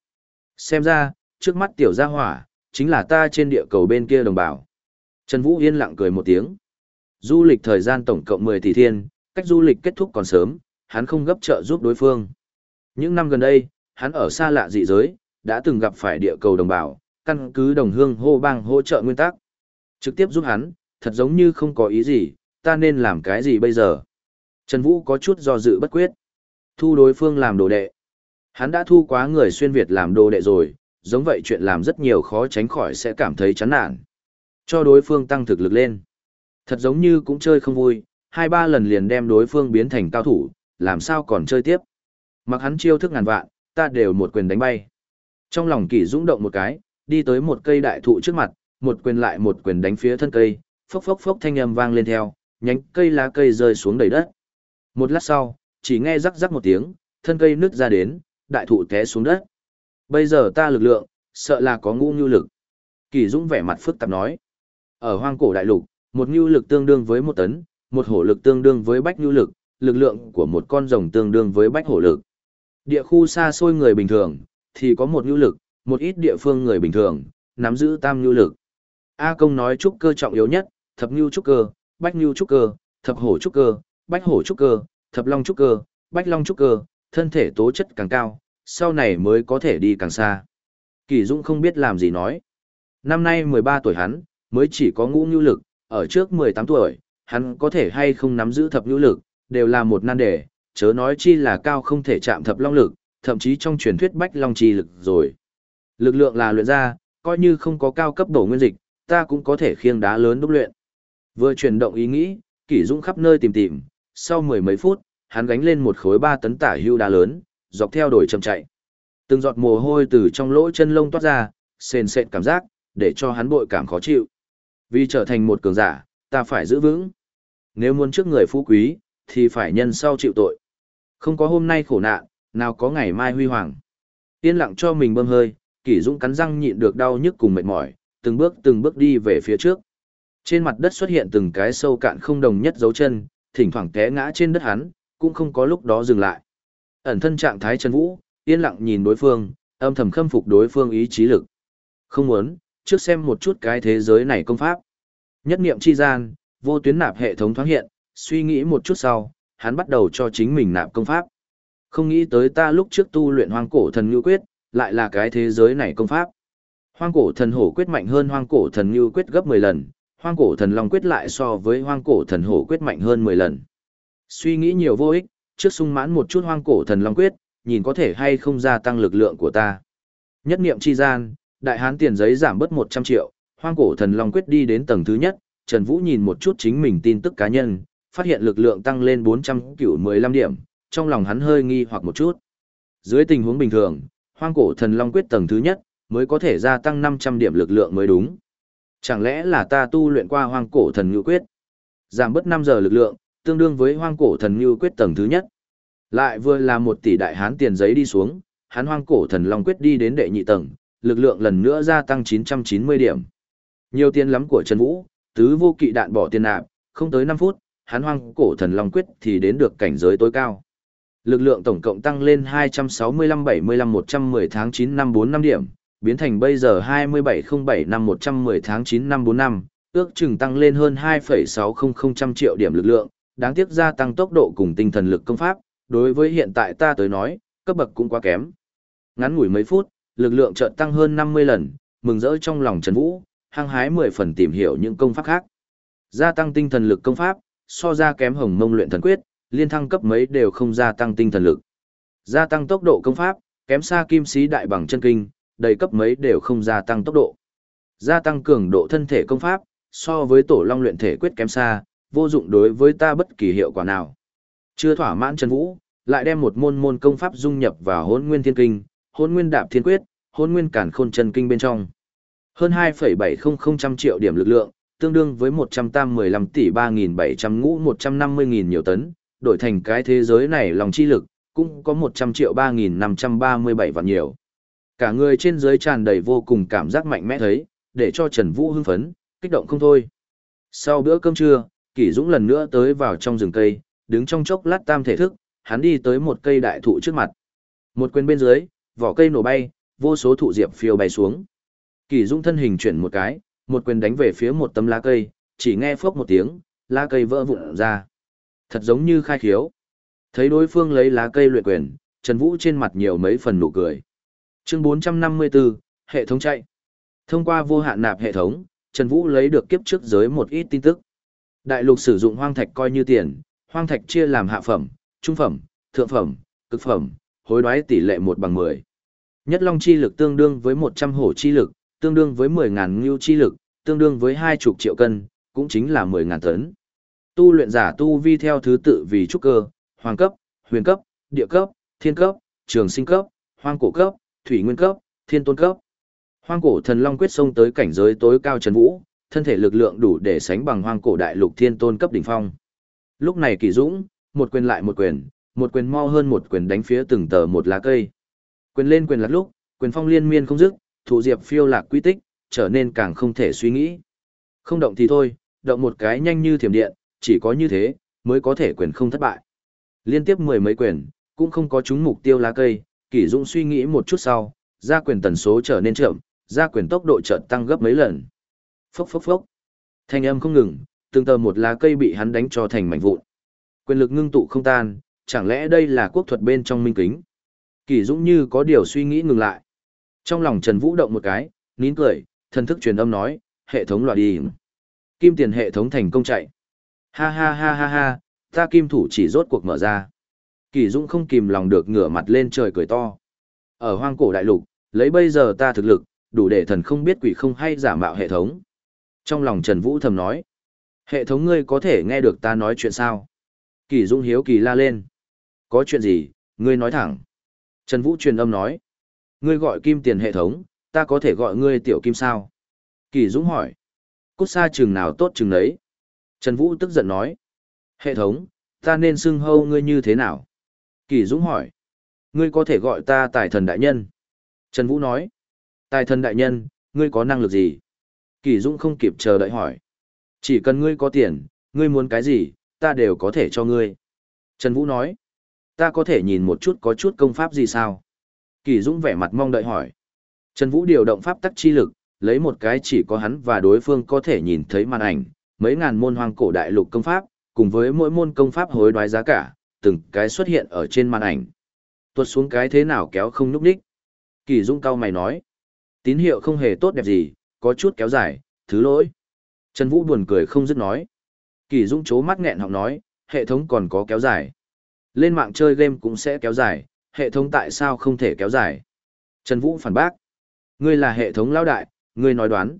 Xem ra, trước mắt tiểu gia hỏa, chính là ta trên địa cầu bên kia đồng bào. Trần Vũ yên lặng cười một tiếng. Du lịch thời gian tổng cộng 10 tỷ thiên, cách du lịch kết thúc còn sớm, hắn không gấp trợ giúp đối phương. Những năm gần đây, hắn ở xa lạ dị giới, đã từng gặp phải địa cầu đồng bào, căn cứ đồng hương hô bang hỗ trợ nguyên tắc. Trực tiếp giúp hắn, thật giống như không có ý gì, ta nên làm cái gì bây giờ? Trần Vũ có chút do dự bất quyết. Thu đối phương làm đồ đệ. Hắn đã thu quá người xuyên Việt làm đồ đệ rồi, giống vậy chuyện làm rất nhiều khó tránh khỏi sẽ cảm thấy chán nản. Cho đối phương tăng thực lực lên. Thật giống như cũng chơi không vui, hai ba lần liền đem đối phương biến thành cao thủ, làm sao còn chơi tiếp. Mặc hắn chiêu thức ngàn vạn, ta đều một quyền đánh bay. Trong lòng kỳ dũng động một cái, đi tới một cây đại thụ trước mặt, một quyền lại một quyền đánh phía thân cây, phốc phốc phốc thanh âm vang lên theo, nhánh cây lá cây rơi xuống đầy đất. Một lát sau, chỉ nghe rắc rắc một tiếng, thân cây nứt ra đến, đại thụ té xuống đất. Bây giờ ta lực lượng, sợ là có ngũ nhu lực. Kỳ Dũng vẻ mặt phức tạp nói. Ở hoang cổ đại lục, một nhu lực tương đương với một tấn, một hổ lực tương đương với bách nhu lực, lực lượng của một con rồng tương đương với bách hổ lực. Địa khu xa xôi người bình thường, thì có một nhu lực, một ít địa phương người bình thường, nắm giữ tam nhu lực. A công nói trúc cơ trọng yếu nhất, thập nhu trúc cơ, bách nhu trúc cơ, thập hổ trúc cơ, bách hổ trúc cơ, thập long trúc cơ, bách long trúc cơ, thân thể tố chất càng cao, sau này mới có thể đi càng xa. Kỳ Dũng không biết làm gì nói. Năm nay 13 tuổi hắn, mới chỉ có ngũ nhu lực, ở trước 18 tuổi, hắn có thể hay không nắm giữ thập nhu lực, đều là một nan đề, chớ nói chi là cao không thể chạm thập long lực, thậm chí trong truyền thuyết bách long chi lực rồi. Lực lượng là luyện ra, coi như không có cao cấp bổ nguyên dịch, ta cũng có thể khiêng đá lớn đúc luyện. Vừa chuyển động ý nghĩ, Kỷ Dũng khắp nơi tìm tìm, sau mười mấy phút, hắn gánh lên một khối ba tấn tả hưu đá lớn, dọc theo đồi chậm chạy. Từng giọt mồ hôi từ trong lỗ chân lông toát ra, sền sệt cảm giác, để cho hắn bội cảm khó chịu. Vì trở thành một cường giả, ta phải giữ vững. Nếu muốn trước người phú quý, thì phải nhân sau chịu tội. Không có hôm nay khổ nạn, nào có ngày mai huy hoàng. Yên lặng cho mình bơm hơi, Kỷ Dũng cắn răng nhịn được đau nhức cùng mệt mỏi, từng bước từng bước đi về phía trước. Trên mặt đất xuất hiện từng cái sâu cạn không đồng nhất dấu chân, thỉnh thoảng té ngã trên đất hắn, cũng không có lúc đó dừng lại. Ẩn thân trạng thái Trần Vũ, yên lặng nhìn đối phương, âm thầm khâm phục đối phương ý chí lực. Không muốn, trước xem một chút cái thế giới này công pháp. Nhất niệm chi gian, vô tuyến nạp hệ thống thoáng hiện, suy nghĩ một chút sau, hắn bắt đầu cho chính mình nạp công pháp. Không nghĩ tới ta lúc trước tu luyện hoang cổ thần ngưu quyết, lại là cái thế giới này công pháp. Hoang cổ thần hổ quyết mạnh hơn hoang cổ thần ngưu quyết gấp 10 lần, hoang cổ thần long quyết lại so với hoang cổ thần hổ quyết mạnh hơn 10 lần. Suy nghĩ nhiều vô ích, trước sung mãn một chút hoang cổ thần long quyết, nhìn có thể hay không gia tăng lực lượng của ta. Nhất niệm chi gian, đại hán tiền giấy giảm bớt 100 triệu, hoang cổ thần long quyết đi đến tầng thứ nhất, Trần Vũ nhìn một chút chính mình tin tức cá nhân, phát hiện lực lượng tăng lên 400 cửu 15 điểm, trong lòng hắn hơi nghi hoặc một chút. Dưới tình huống bình thường, hoang cổ thần long quyết tầng thứ nhất, mới có thể gia tăng 500 điểm lực lượng mới đúng. Chẳng lẽ là ta tu luyện qua hoang cổ thần ngưu quyết? Giảm bớt 5 giờ lực lượng, tương đương với hoang cổ thần ngưu quyết tầng thứ nhất. Lại vừa là một tỷ đại hán tiền giấy đi xuống, hắn hoang cổ thần long quyết đi đến đệ nhị tầng, lực lượng lần nữa gia tăng 990 điểm. Nhiều tiền lắm của Trần Vũ, tứ vô kỵ đạn bỏ tiền nạp, không tới 5 phút, hắn hoang cổ thần long quyết thì đến được cảnh giới tối cao. Lực lượng tổng cộng tăng lên 265-75-110 tháng 9 năm 4 năm điểm, biến thành bây giờ 2707 năm 110 tháng 9 năm 4 năm, ước chừng tăng lên hơn 2,600 triệu điểm lực lượng, đáng tiếc gia tăng tốc độ cùng tinh thần lực công pháp, đối với hiện tại ta tới nói, cấp bậc cũng quá kém. Ngắn ngủi mấy phút, lực lượng chợt tăng hơn 50 lần, mừng rỡ trong lòng Trần Vũ, hăng hái 10 phần tìm hiểu những công pháp khác. Gia tăng tinh thần lực công pháp, so ra kém hồng mông luyện thần quyết, liên thăng cấp mấy đều không gia tăng tinh thần lực. Gia tăng tốc độ công pháp, kém xa kim sĩ đại bằng chân kinh, đầy cấp mấy đều không gia tăng tốc độ. Gia tăng cường độ thân thể công pháp, so với tổ long luyện thể quyết kém xa, vô dụng đối với ta bất kỳ hiệu quả nào. Chưa thỏa mãn Trần Vũ, lại đem một môn môn công pháp dung nhập vào hôn nguyên thiên kinh, hôn nguyên đạp thiên quyết, hôn nguyên cản khôn chân kinh bên trong. Hơn 2,700 triệu điểm lực lượng, tương đương với 115 tỷ 3.700 ngũ 150.000 nhiều tấn, đổi thành cái thế giới này lòng chi lực, cũng có 100 triệu 3.537 vạn nhiều. Cả người trên dưới tràn đầy vô cùng cảm giác mạnh mẽ thấy, để cho Trần Vũ hưng phấn, kích động không thôi. Sau bữa cơm trưa, Kỷ Dũng lần nữa tới vào trong rừng cây, đứng trong chốc lát tam thể thức, hắn đi tới một cây đại thụ trước mặt. Một quyền bên dưới, vỏ cây nổ bay, vô số thụ diệp phiêu bay xuống. Kỷ Dũng thân hình chuyển một cái, một quyền đánh về phía một tấm lá cây, chỉ nghe phốc một tiếng, lá cây vỡ vụn ra. Thật giống như khai khiếu. Thấy đối phương lấy lá cây luyện quyền, Trần Vũ trên mặt nhiều mấy phần nụ cười. Chương 454, hệ thống chạy. Thông qua vô hạn nạp hệ thống, Trần Vũ lấy được kiếp trước giới một ít tin tức. Đại lục sử dụng hoang thạch coi như tiền, hoang thạch chia làm hạ phẩm, trung phẩm, thượng phẩm, cực phẩm, hối đoái tỷ lệ 1 bằng 10. Nhất long chi lực tương đương với 100 hổ chi lực, tương đương với 10.000 ngưu chi lực, tương đương với 20 triệu cân, cũng chính là 10.000 tấn. Tu luyện giả tu vi theo thứ tự vì trúc cơ, hoàng cấp, huyền cấp, địa cấp, thiên cấp, trường sinh cấp, hoang cổ cấp, thủy nguyên cấp, thiên tôn cấp. Hoang cổ thần long quyết xông tới cảnh giới tối cao trần vũ, thân thể lực lượng đủ để sánh bằng hoang cổ đại lục thiên tôn cấp đỉnh phong. Lúc này Kỳ Dũng, một quyền lại một quyền, một quyền mau hơn một quyền đánh phía từng tờ một lá cây. Quyền lên quyền lật lúc, quyền phong liên miên không dứt, thủ diệp phiêu lạc quy tích, trở nên càng không thể suy nghĩ. Không động thì thôi, động một cái nhanh như thiểm điện, chỉ có như thế, mới có thể quyền không thất bại. Liên tiếp mười mấy quyền, cũng không có trúng mục tiêu lá cây, Kỷ Dũng suy nghĩ một chút sau, ra quyền tần số trở nên chậm, ra quyền tốc độ chợt tăng gấp mấy lần. Phốc phốc phốc. Thanh âm không ngừng, từng tờ một lá cây bị hắn đánh cho thành mảnh vụn. Quyền lực ngưng tụ không tan, chẳng lẽ đây là quốc thuật bên trong minh kính? kỷ Dũng như có điều suy nghĩ ngừng lại. Trong lòng Trần Vũ động một cái, nín cười, thần thức truyền âm nói, hệ thống loại đi. Kim tiền hệ thống thành công chạy. Ha ha ha ha ha, ta kim thủ chỉ rốt cuộc mở ra. Kỳ Dũng không kìm lòng được ngửa mặt lên trời cười to. Ở hoang cổ đại lục, lấy bây giờ ta thực lực, đủ để thần không biết quỷ không hay giả mạo hệ thống. Trong lòng Trần Vũ thầm nói, hệ thống ngươi có thể nghe được ta nói chuyện sao? Kỳ Dũng hiếu kỳ la lên. Có chuyện gì, ngươi nói thẳng. Trần Vũ truyền âm nói, ngươi gọi kim tiền hệ thống, ta có thể gọi ngươi tiểu kim sao? Kỳ Dũng hỏi, cút xa chừng nào tốt chừng đấy. Trần Vũ tức giận nói, hệ thống, ta nên xưng hâu ngươi như thế nào? Kỳ Dũng hỏi, ngươi có thể gọi ta tài thần đại nhân. Trần Vũ nói, tài thần đại nhân, ngươi có năng lực gì? Kỳ Dũng không kịp chờ đợi hỏi. Chỉ cần ngươi có tiền, ngươi muốn cái gì, ta đều có thể cho ngươi. Trần Vũ nói, ta có thể nhìn một chút có chút công pháp gì sao? Kỳ Dũng vẻ mặt mong đợi hỏi. Trần Vũ điều động pháp tắc chi lực, lấy một cái chỉ có hắn và đối phương có thể nhìn thấy màn ảnh, mấy ngàn môn hoang cổ đại lục công pháp, cùng với mỗi môn công pháp hối đoái giá cả, từng cái xuất hiện ở trên màn ảnh. Tuột xuống cái thế nào kéo không núp đích. Kỳ Dung cao mày nói. Tín hiệu không hề tốt đẹp gì, có chút kéo dài, thứ lỗi. Trần Vũ buồn cười không dứt nói. Kỳ Dung chố mắt nghẹn họng nói, hệ thống còn có kéo dài. Lên mạng chơi game cũng sẽ kéo dài, hệ thống tại sao không thể kéo dài? Trần Vũ phản bác. Ngươi là hệ thống lao đại, ngươi nói đoán.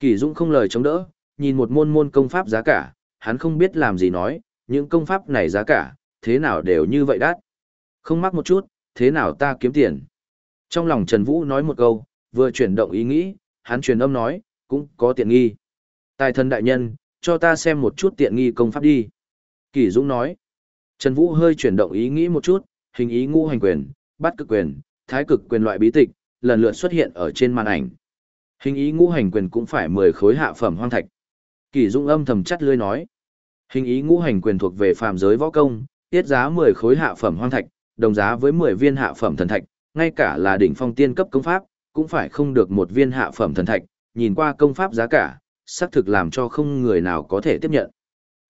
Kỳ Dung không lời chống đỡ, nhìn một môn môn công pháp giá cả, hắn không biết làm gì nói, những công pháp này giá cả, thế nào đều như vậy đắt. Không mắc một chút, thế nào ta kiếm tiền? Trong lòng Trần Vũ nói một câu, vừa chuyển động ý nghĩ, hắn truyền âm nói, cũng có tiện nghi. Tài thần đại nhân, cho ta xem một chút tiện nghi công pháp đi. Kỷ Dũng nói. Trần Vũ hơi chuyển động ý nghĩ một chút, hình ý ngũ hành quyền, bắt cực quyền, thái cực quyền loại bí tịch, lần lượt xuất hiện ở trên màn ảnh. Hình ý ngũ hành quyền cũng phải 10 khối hạ phẩm hoang thạch. Kỳ Dung âm thầm chắt lưỡi nói. Hình ý ngũ hành quyền thuộc về phàm giới võ công, tiết giá 10 khối hạ phẩm hoang thạch, đồng giá với 10 viên hạ phẩm thần thạch, ngay cả là đỉnh phong tiên cấp công pháp, cũng phải không được một viên hạ phẩm thần thạch, nhìn qua công pháp giá cả, xác thực làm cho không người nào có thể tiếp nhận.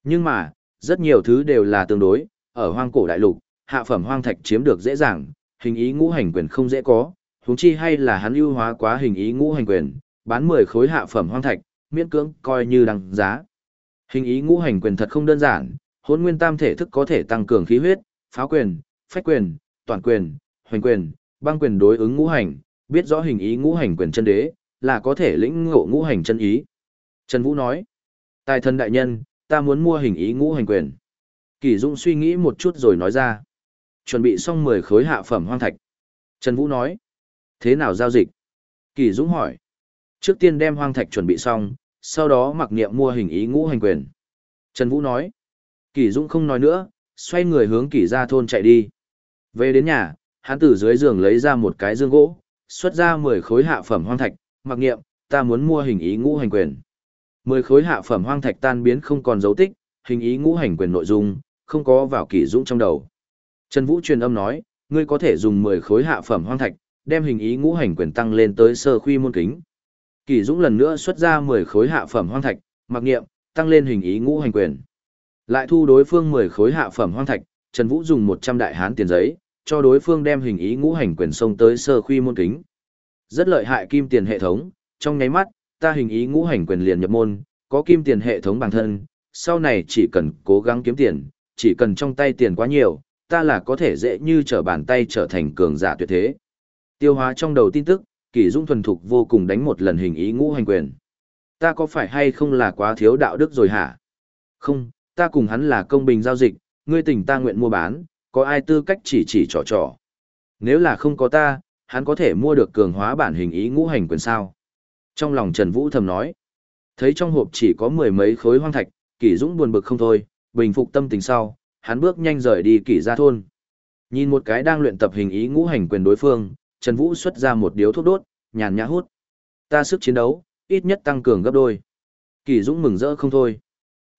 Nhưng mà, rất nhiều thứ đều là tương đối, ở hoang cổ đại lục, hạ phẩm hoang thạch chiếm được dễ dàng, hình ý ngũ hành quyền không dễ có, huống chi hay là hắn ưu hóa quá hình ý ngũ hành quyền, bán 10 khối hạ phẩm hoang thạch, miễn cưỡng coi như đăng giá. Hình ý ngũ hành quyền thật không đơn giản, hôn nguyên tam thể thức có thể tăng cường khí huyết, pháo quyền, phách quyền, toàn quyền, hoành quyền, băng quyền đối ứng ngũ hành, biết rõ hình ý ngũ hành quyền chân đế, là có thể lĩnh ngộ ngũ hành chân ý. Trần Vũ nói, tài thần đại nhân, ta muốn mua hình ý ngũ hành quyền. Kỳ Dung suy nghĩ một chút rồi nói ra. Chuẩn bị xong 10 khối hạ phẩm hoang thạch. Trần Vũ nói, thế nào giao dịch? Kỳ Dũng hỏi. Trước tiên đem hoang thạch chuẩn bị xong, sau đó mặc niệm mua hình ý ngũ hành quyền. Trần Vũ nói. Kỳ Dũng không nói nữa, xoay người hướng kỳ ra thôn chạy đi. Về đến nhà, hắn từ dưới giường lấy ra một cái dương gỗ, xuất ra 10 khối hạ phẩm hoang thạch, mặc niệm, ta muốn mua hình ý ngũ hành quyền. 10 khối hạ phẩm hoang thạch tan biến không còn dấu tích, hình ý ngũ hành quyền nội dung, không có vào kỳ dũng trong đầu. Trần Vũ truyền âm nói, ngươi có thể dùng 10 khối hạ phẩm hoang thạch, đem hình ý ngũ hành quyền tăng lên tới sơ khuy môn kính. Kỳ Dũng lần nữa xuất ra 10 khối hạ phẩm hoang thạch, mặc nghiệm, tăng lên hình ý ngũ hành quyền. Lại thu đối phương 10 khối hạ phẩm hoang thạch, Trần Vũ dùng 100 đại hán tiền giấy, cho đối phương đem hình ý ngũ hành quyền xông tới sơ khuy môn kính. Rất lợi hại kim tiền hệ thống, trong nháy mắt, ta hình ý ngũ hành quyền liền nhập môn, có kim tiền hệ thống bản thân, sau này chỉ cần cố gắng kiếm tiền, chỉ cần trong tay tiền quá nhiều, ta là có thể dễ như trở bàn tay trở thành cường giả tuyệt thế. Tiêu hóa trong đầu tin tức, Kỳ Dung thuần thục vô cùng đánh một lần hình ý ngũ hành quyền. Ta có phải hay không là quá thiếu đạo đức rồi hả? Không, ta cùng hắn là công bình giao dịch, ngươi tình ta nguyện mua bán, có ai tư cách chỉ chỉ trò trò. Nếu là không có ta, hắn có thể mua được cường hóa bản hình ý ngũ hành quyền sao? Trong lòng Trần Vũ thầm nói, thấy trong hộp chỉ có mười mấy khối hoang thạch, Kỷ Dũng buồn bực không thôi, bình phục tâm tình sau, hắn bước nhanh rời đi Kỷ ra thôn. Nhìn một cái đang luyện tập hình ý ngũ hành quyền đối phương, Trần Vũ xuất ra một điếu thuốc đốt, nhàn nhã hút. Ta sức chiến đấu, ít nhất tăng cường gấp đôi. Kỳ Dũng mừng rỡ không thôi.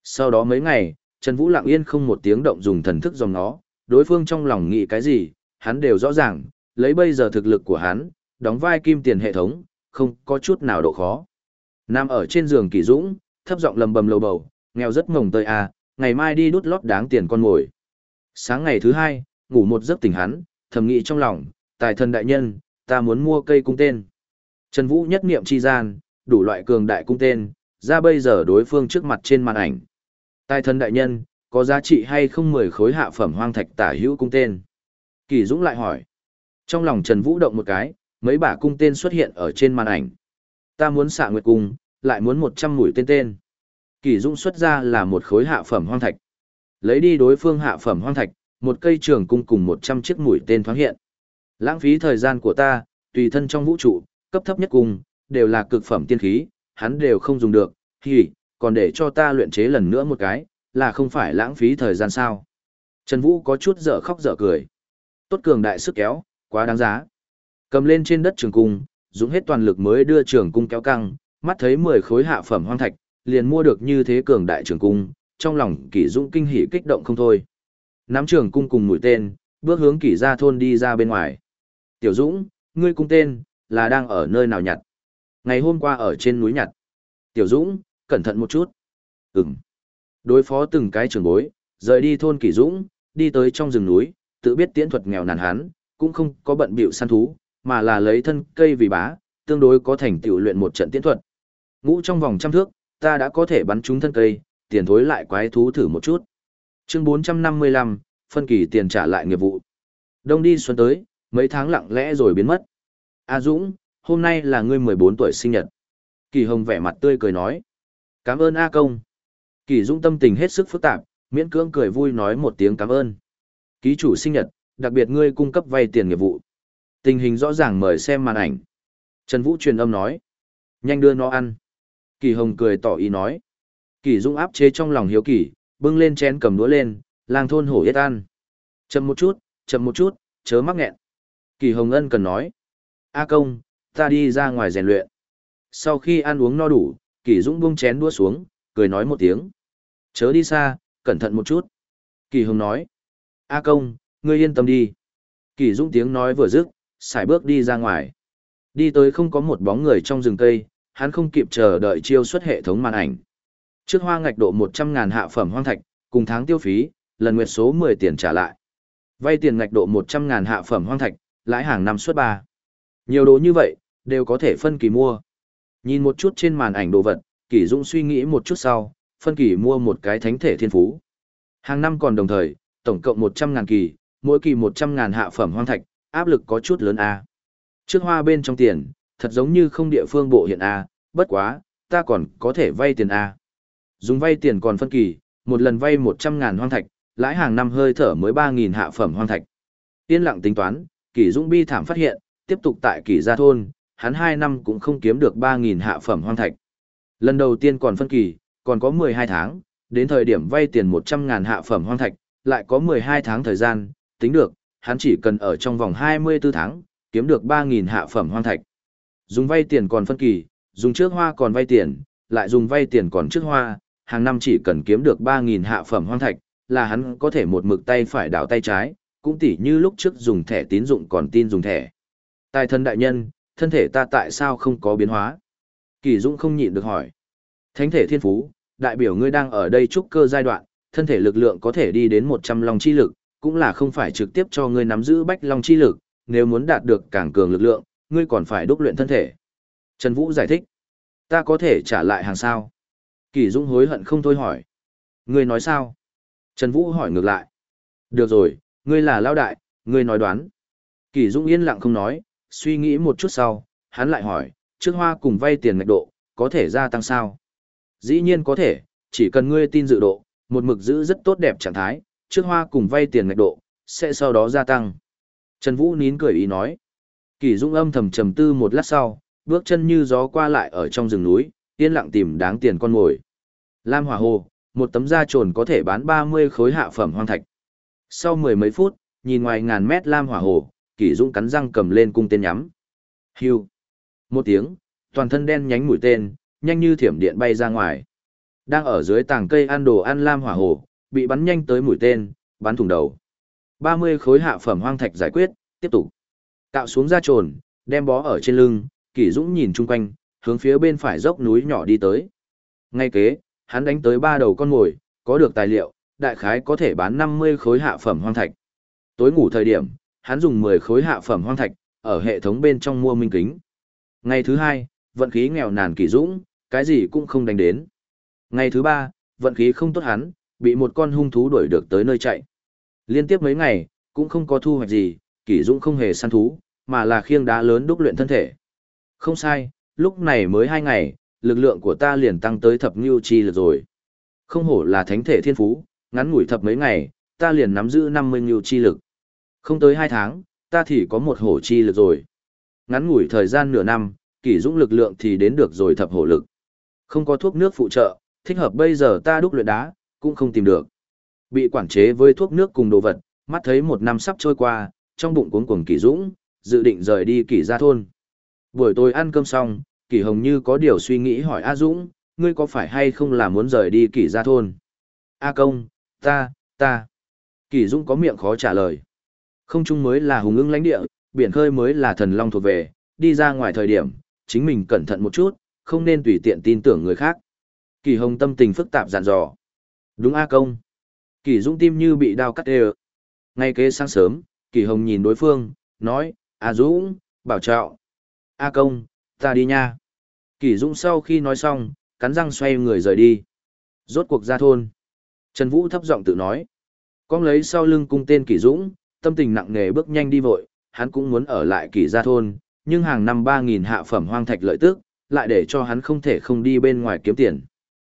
Sau đó mấy ngày, Trần Vũ lặng yên không một tiếng động dùng thần thức dòng nó, đối phương trong lòng nghĩ cái gì, hắn đều rõ ràng, lấy bây giờ thực lực của hắn, đóng vai kim tiền hệ thống, không có chút nào độ khó. Nam ở trên giường Kỳ Dũng, thấp giọng lầm bầm lầu bầu, nghèo rất mồng tơi à, ngày mai đi đút lót đáng tiền con ngồi. Sáng ngày thứ hai, ngủ một giấc tỉnh hắn, thầm nghĩ trong lòng, tài thần đại nhân, ta muốn mua cây cung tên. Trần Vũ nhất niệm chi gian, đủ loại cường đại cung tên, ra bây giờ đối phương trước mặt trên màn ảnh. Tài thần đại nhân, có giá trị hay không mười khối hạ phẩm hoang thạch tả hữu cung tên? Kỳ Dũng lại hỏi. Trong lòng Trần Vũ động một cái, mấy bả cung tên xuất hiện ở trên màn ảnh. Ta muốn xạ nguyệt cung, lại muốn một trăm mũi tên tên. Kỳ Dũng xuất ra là một khối hạ phẩm hoang thạch. Lấy đi đối phương hạ phẩm hoang thạch, một cây trường cung cùng một trăm chiếc mũi tên thoáng hiện. Lãng phí thời gian của ta, tùy thân trong vũ trụ, cấp thấp nhất cùng, đều là cực phẩm tiên khí, hắn đều không dùng được, thì, còn để cho ta luyện chế lần nữa một cái, là không phải lãng phí thời gian sao. Trần Vũ có chút dở khóc dở cười. Tốt cường đại sức kéo, quá đáng giá. Cầm lên trên đất trường cung, dùng hết toàn lực mới đưa trường cung kéo căng, mắt thấy 10 khối hạ phẩm hoang thạch, liền mua được như thế cường đại trường cung, trong lòng kỷ dũng kinh hỉ kích động không thôi. Nắm trường cung cùng mũi tên, bước hướng kỷ ra thôn đi ra bên ngoài. Tiểu dũng, ngươi cung tên, là đang ở nơi nào nhặt? Ngày hôm qua ở trên núi nhặt. Tiểu dũng, cẩn thận một chút. Ừm. Đối phó từng cái trường bối, rời đi thôn Kỳ dũng, đi tới trong rừng núi, tự biết tiễn thuật nghèo nàn hán, cũng không có bận bịu săn thú, mà là lấy thân cây vì bá, tương đối có thành tựu luyện một trận tiễn thuật. Ngũ trong vòng trăm thước, ta đã có thể bắn trúng thân cây, tiền thối lại quái thú thử một chút. Chương 455, phân kỳ tiền trả lại nghiệp vụ. Đông đi xuân tới, mấy tháng lặng lẽ rồi biến mất. A Dũng, hôm nay là ngươi 14 tuổi sinh nhật. Kỳ Hồng vẻ mặt tươi cười nói. Cảm ơn A Công. Kỳ Dũng tâm tình hết sức phức tạp, miễn cưỡng cười vui nói một tiếng cảm ơn. Ký chủ sinh nhật, đặc biệt ngươi cung cấp vay tiền nghiệp vụ. Tình hình rõ ràng mời xem màn ảnh. Trần Vũ truyền âm nói. Nhanh đưa nó ăn. Kỳ Hồng cười tỏ ý nói. Kỳ Dũng áp chế trong lòng hiếu kỳ, bưng lên chén cầm đũa lên, lang thôn hổ yết ăn. Chậm một chút, chậm một chút, chớ mắc nghẹn. Kỳ Hồng Ân cần nói. A công, ta đi ra ngoài rèn luyện. Sau khi ăn uống no đủ, Kỳ Dũng buông chén đũa xuống, cười nói một tiếng. Chớ đi xa, cẩn thận một chút. Kỳ Hồng nói. A công, ngươi yên tâm đi. Kỳ Dũng tiếng nói vừa dứt, xài bước đi ra ngoài. Đi tới không có một bóng người trong rừng cây, hắn không kịp chờ đợi chiêu xuất hệ thống màn ảnh. Trước hoa ngạch độ 100.000 hạ phẩm hoang thạch, cùng tháng tiêu phí, lần nguyệt số 10 tiền trả lại. Vay tiền ngạch độ 100.000 hạ phẩm hoang thạch, lãi hàng năm suất 3. Nhiều đồ như vậy, đều có thể phân kỳ mua. Nhìn một chút trên màn ảnh đồ vật, Kỷ Dũng suy nghĩ một chút sau, phân kỳ mua một cái thánh thể thiên phú. Hàng năm còn đồng thời, tổng cộng 100.000 kỳ, mỗi kỳ 100.000 hạ phẩm hoang thạch, áp lực có chút lớn a. Trước hoa bên trong tiền, thật giống như không địa phương bộ hiện a, bất quá, ta còn có thể vay tiền a. Dùng vay tiền còn phân kỳ, một lần vay 100.000 hoang thạch, lãi hàng năm hơi thở mới 3.000 hạ phẩm hoang thạch. Yên lặng tính toán, Kỷ Dũng bi thảm phát hiện, tiếp tục tại Kỷ gia thôn, hắn 2 năm cũng không kiếm được 3.000 hạ phẩm hoang thạch. Lần đầu tiên còn phân kỳ, còn có 12 tháng, đến thời điểm vay tiền 100.000 hạ phẩm hoang thạch, lại có 12 tháng thời gian, tính được, hắn chỉ cần ở trong vòng 24 tháng, kiếm được 3.000 hạ phẩm hoang thạch. Dùng vay tiền còn phân kỳ, dùng trước hoa còn vay tiền, lại dùng vay tiền còn trước hoa, hàng năm chỉ cần kiếm được 3.000 hạ phẩm hoang thạch, là hắn có thể một mực tay phải đảo tay trái, cũng tỉ như lúc trước dùng thẻ tín dụng còn tin dùng thẻ. Tài thân đại nhân, thân thể ta tại sao không có biến hóa? Kỳ Dũng không nhịn được hỏi. Thánh thể thiên phú, đại biểu ngươi đang ở đây trúc cơ giai đoạn, thân thể lực lượng có thể đi đến 100 long chi lực, cũng là không phải trực tiếp cho ngươi nắm giữ bách long chi lực, nếu muốn đạt được càng cường lực lượng, ngươi còn phải đúc luyện thân thể. Trần Vũ giải thích, ta có thể trả lại hàng sao? Kỳ Dũng hối hận không thôi hỏi. Ngươi nói sao? Trần Vũ hỏi ngược lại. Được rồi, ngươi là lao đại, ngươi nói đoán. Kỳ Dũng yên lặng không nói, suy nghĩ một chút sau, hắn lại hỏi, trước hoa cùng vay tiền ngạch độ, có thể gia tăng sao? Dĩ nhiên có thể, chỉ cần ngươi tin dự độ, một mực giữ rất tốt đẹp trạng thái, trước hoa cùng vay tiền ngạch độ, sẽ sau đó gia tăng. Trần Vũ nín cười ý nói. Kỳ Dũng âm thầm trầm tư một lát sau, bước chân như gió qua lại ở trong rừng núi, yên lặng tìm đáng tiền con ngồi. Lam Hỏa Hồ, một tấm da trồn có thể bán 30 khối hạ phẩm hoang thạch. Sau mười mấy phút, nhìn ngoài ngàn mét Lam Hỏa Hồ, Kỷ Dũng cắn răng cầm lên cung tên nhắm. Hưu. Một tiếng, toàn thân đen nhánh mũi tên, nhanh như thiểm điện bay ra ngoài. Đang ở dưới tảng cây ăn đồ ăn Lam Hỏa Hồ, bị bắn nhanh tới mũi tên, bắn thủng đầu. 30 khối hạ phẩm hoang thạch giải quyết, tiếp tục. Cạo xuống ra trồn, đem bó ở trên lưng, Kỷ Dũng nhìn chung quanh, hướng phía bên phải dốc núi nhỏ đi tới. Ngay kế, hắn đánh tới ba đầu con ngồi, có được tài liệu, đại khái có thể bán 50 khối hạ phẩm hoang thạch. Tối ngủ thời điểm, hắn dùng 10 khối hạ phẩm hoang thạch, ở hệ thống bên trong mua minh kính. Ngày thứ hai, vận khí nghèo nàn kỳ dũng, cái gì cũng không đánh đến. Ngày thứ ba, vận khí không tốt hắn, bị một con hung thú đuổi được tới nơi chạy. Liên tiếp mấy ngày, cũng không có thu hoạch gì, kỳ dũng không hề săn thú, mà là khiêng đá lớn đúc luyện thân thể. Không sai, lúc này mới hai ngày, lực lượng của ta liền tăng tới thập ngưu chi lực rồi. Không hổ là thánh thể thiên phú, ngắn ngủi thập mấy ngày, ta liền nắm giữ 50 nhiều chi lực. Không tới hai tháng, ta thì có một hổ chi lực rồi. Ngắn ngủi thời gian nửa năm, kỷ dũng lực lượng thì đến được rồi thập hổ lực. Không có thuốc nước phụ trợ, thích hợp bây giờ ta đúc luyện đá, cũng không tìm được. Bị quản chế với thuốc nước cùng đồ vật, mắt thấy một năm sắp trôi qua, trong bụng cuống cuồng kỷ dũng, dự định rời đi kỷ gia thôn. Buổi tối ăn cơm xong, kỷ hồng như có điều suy nghĩ hỏi A Dũng, ngươi có phải hay không là muốn rời đi kỷ gia thôn? A công, ta, ta. Kỷ Dũng có miệng khó trả lời. Không trung mới là hùng ưng lãnh địa, biển khơi mới là thần long thuộc về, đi ra ngoài thời điểm, chính mình cẩn thận một chút, không nên tùy tiện tin tưởng người khác. Kỳ Hồng tâm tình phức tạp dặn dò. Đúng A công. Kỳ Dũng tim như bị đao cắt đê Ngay kế sáng sớm, Kỳ Hồng nhìn đối phương, nói, A Dũng, bảo trọng. A công, ta đi nha. Kỳ Dũng sau khi nói xong, cắn răng xoay người rời đi. Rốt cuộc ra thôn. Trần Vũ thấp giọng tự nói. Con lấy sau lưng cung tên Kỳ Dũng, tâm tình nặng nề bước nhanh đi vội, hắn cũng muốn ở lại Kỳ gia thôn, nhưng hàng năm 3.000 hạ phẩm hoang thạch lợi tức, lại để cho hắn không thể không đi bên ngoài kiếm tiền.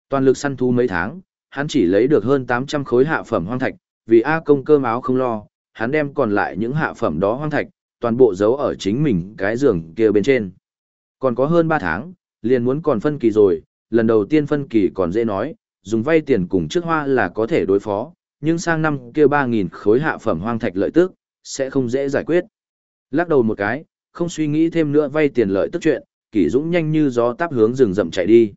Toàn lực săn thú mấy tháng, hắn chỉ lấy được hơn 800 khối hạ phẩm hoang thạch, vì A công cơm áo không lo, hắn đem còn lại những hạ phẩm đó hoang thạch, toàn bộ giấu ở chính mình cái giường kia bên trên. Còn có hơn 3 tháng, liền muốn còn phân kỳ rồi, lần đầu tiên phân kỳ còn dễ nói, dùng vay tiền cùng trước hoa là có thể đối phó, nhưng sang năm kia 3.000 khối hạ phẩm hoang thạch lợi tức, sẽ không dễ giải quyết. Lắc đầu một cái, không suy nghĩ thêm nữa vay tiền lợi tức chuyện, kỷ dũng nhanh như gió táp hướng rừng rậm chạy đi.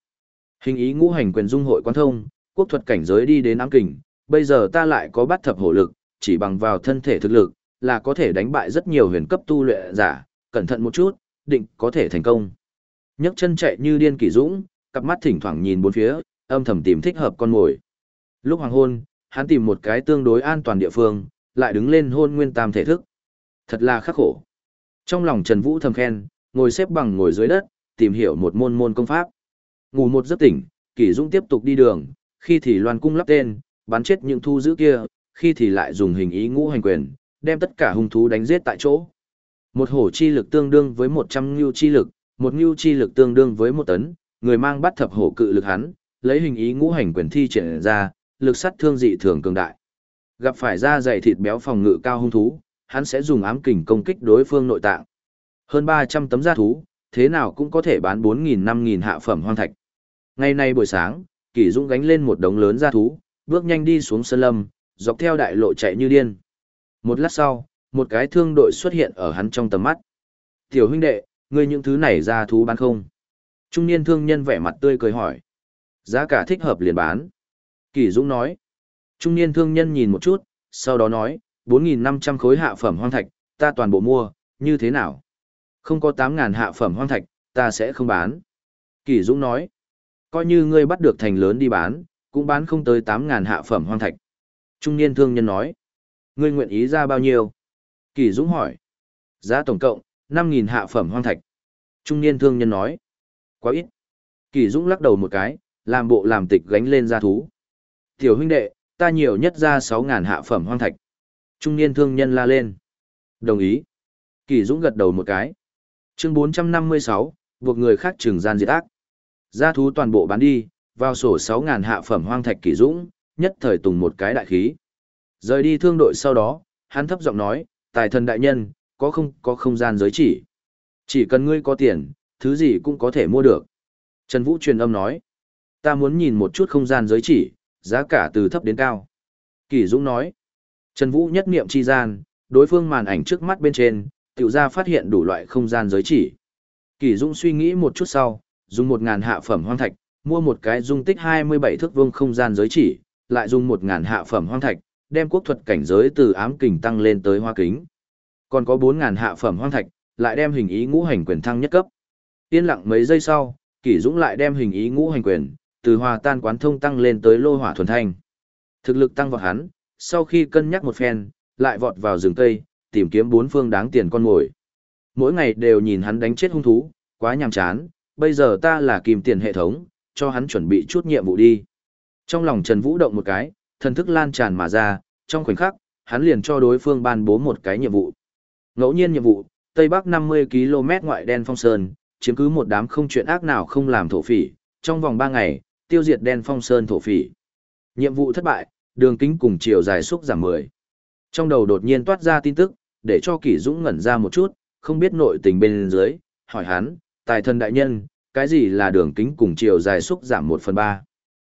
Hình ý ngũ hành quyền dung hội quan thông, quốc thuật cảnh giới đi đến ám kình, bây giờ ta lại có bắt thập hổ lực, chỉ bằng vào thân thể thực lực, là có thể đánh bại rất nhiều huyền cấp tu luyện giả, cẩn thận một chút, định có thể thành công. nhấc chân chạy như điên kỷ dũng, cặp mắt thỉnh thoảng nhìn bốn phía, âm thầm tìm thích hợp con mồi. Lúc hoàng hôn, hắn tìm một cái tương đối an toàn địa phương, lại đứng lên hôn nguyên tam thể thức. Thật là khắc khổ. Trong lòng Trần Vũ thầm khen, ngồi xếp bằng ngồi dưới đất, tìm hiểu một môn môn công pháp. Ngủ một giấc tỉnh, Kỷ Dũng tiếp tục đi đường, khi thì loan cung lắp tên, bắn chết những thu giữ kia, khi thì lại dùng hình ý ngũ hành quyền, đem tất cả hung thú đánh giết tại chỗ. Một hổ chi lực tương đương với 100 ngưu chi lực, một ngưu chi lực tương đương với một tấn, người mang bắt thập hổ cự lực hắn, lấy hình ý ngũ hành quyền thi triển ra, lực sát thương dị thường cường đại. Gặp phải da dày thịt béo phòng ngự cao hung thú, hắn sẽ dùng ám kình công kích đối phương nội tạng. Hơn 300 tấm da thú, thế nào cũng có thể bán 4.000-5.000 hạ phẩm hoang thạch. Ngày nay buổi sáng, Kỷ Dũng gánh lên một đống lớn da thú, bước nhanh đi xuống sơn lâm, dọc theo đại lộ chạy như điên. Một lát sau, một cái thương đội xuất hiện ở hắn trong tầm mắt. Tiểu huynh đệ, ngươi những thứ này da thú bán không? Trung niên thương nhân vẻ mặt tươi cười hỏi. Giá cả thích hợp liền bán. Kỷ Dũng nói. Trung niên thương nhân nhìn một chút, sau đó nói, 4.500 khối hạ phẩm hoang thạch, ta toàn bộ mua, như thế nào? Không có 8.000 hạ phẩm hoang thạch, ta sẽ không bán. Kỷ Dũng nói, coi như ngươi bắt được thành lớn đi bán, cũng bán không tới 8.000 hạ phẩm hoang thạch. Trung niên thương nhân nói, ngươi nguyện ý ra bao nhiêu? Kỷ Dũng hỏi, giá tổng cộng, 5.000 hạ phẩm hoang thạch. Trung niên thương nhân nói, quá ít. Kỷ Dũng lắc đầu một cái, làm bộ làm tịch gánh lên ra thú. Tiểu huynh đệ, ta nhiều nhất ra 6.000 hạ phẩm hoang thạch. Trung niên thương nhân la lên. Đồng ý. Kỳ Dũng gật đầu một cái. Chương 456, buộc người khác trừng gian diệt ác. Gia thú toàn bộ bán đi, vào sổ 6.000 hạ phẩm hoang thạch Kỳ Dũng, nhất thời tùng một cái đại khí. Rời đi thương đội sau đó, hắn thấp giọng nói, tài thần đại nhân, có không có không gian giới chỉ. Chỉ cần ngươi có tiền, thứ gì cũng có thể mua được. Trần Vũ truyền âm nói, ta muốn nhìn một chút không gian giới chỉ, giá cả từ thấp đến cao. Kỳ Dũng nói, Trần Vũ nhất niệm chi gian, đối phương màn ảnh trước mắt bên trên, tiểu ra phát hiện đủ loại không gian giới chỉ. Kỳ Dũng suy nghĩ một chút sau, dùng một ngàn hạ phẩm hoang thạch, mua một cái dung tích 27 thước vuông không gian giới chỉ, lại dùng một ngàn hạ phẩm hoang thạch, đem quốc thuật cảnh giới từ ám kình tăng lên tới hoa kính. Còn có 4.000 hạ phẩm hoang thạch, lại đem hình ý ngũ hành quyền thăng nhất cấp. Yên lặng mấy giây sau, Kỷ Dũng lại đem hình ý ngũ hành quyền, từ hòa tan quán thông tăng lên tới lô hỏa thuần thanh. Thực lực tăng vọt hắn, sau khi cân nhắc một phen, lại vọt vào rừng cây, tìm kiếm bốn phương đáng tiền con mồi. Mỗi ngày đều nhìn hắn đánh chết hung thú, quá nhàm chán, bây giờ ta là kìm tiền hệ thống, cho hắn chuẩn bị chút nhiệm vụ đi. Trong lòng Trần Vũ động một cái, thần thức lan tràn mà ra, trong khoảnh khắc, hắn liền cho đối phương ban bố một cái nhiệm vụ. Ngẫu nhiên nhiệm vụ, Tây Bắc 50 km ngoại đen phong sơn, chiếm cứ một đám không chuyện ác nào không làm thổ phỉ, trong vòng 3 ngày, tiêu diệt đen phong sơn thổ phỉ. Nhiệm vụ thất bại, đường kính cùng chiều dài xúc giảm 10. Trong đầu đột nhiên toát ra tin tức, để cho Kỷ Dũng ngẩn ra một chút, không biết nội tình bên dưới, hỏi hắn, tài thần đại nhân, cái gì là đường kính cùng chiều dài xúc giảm 1 phần 3?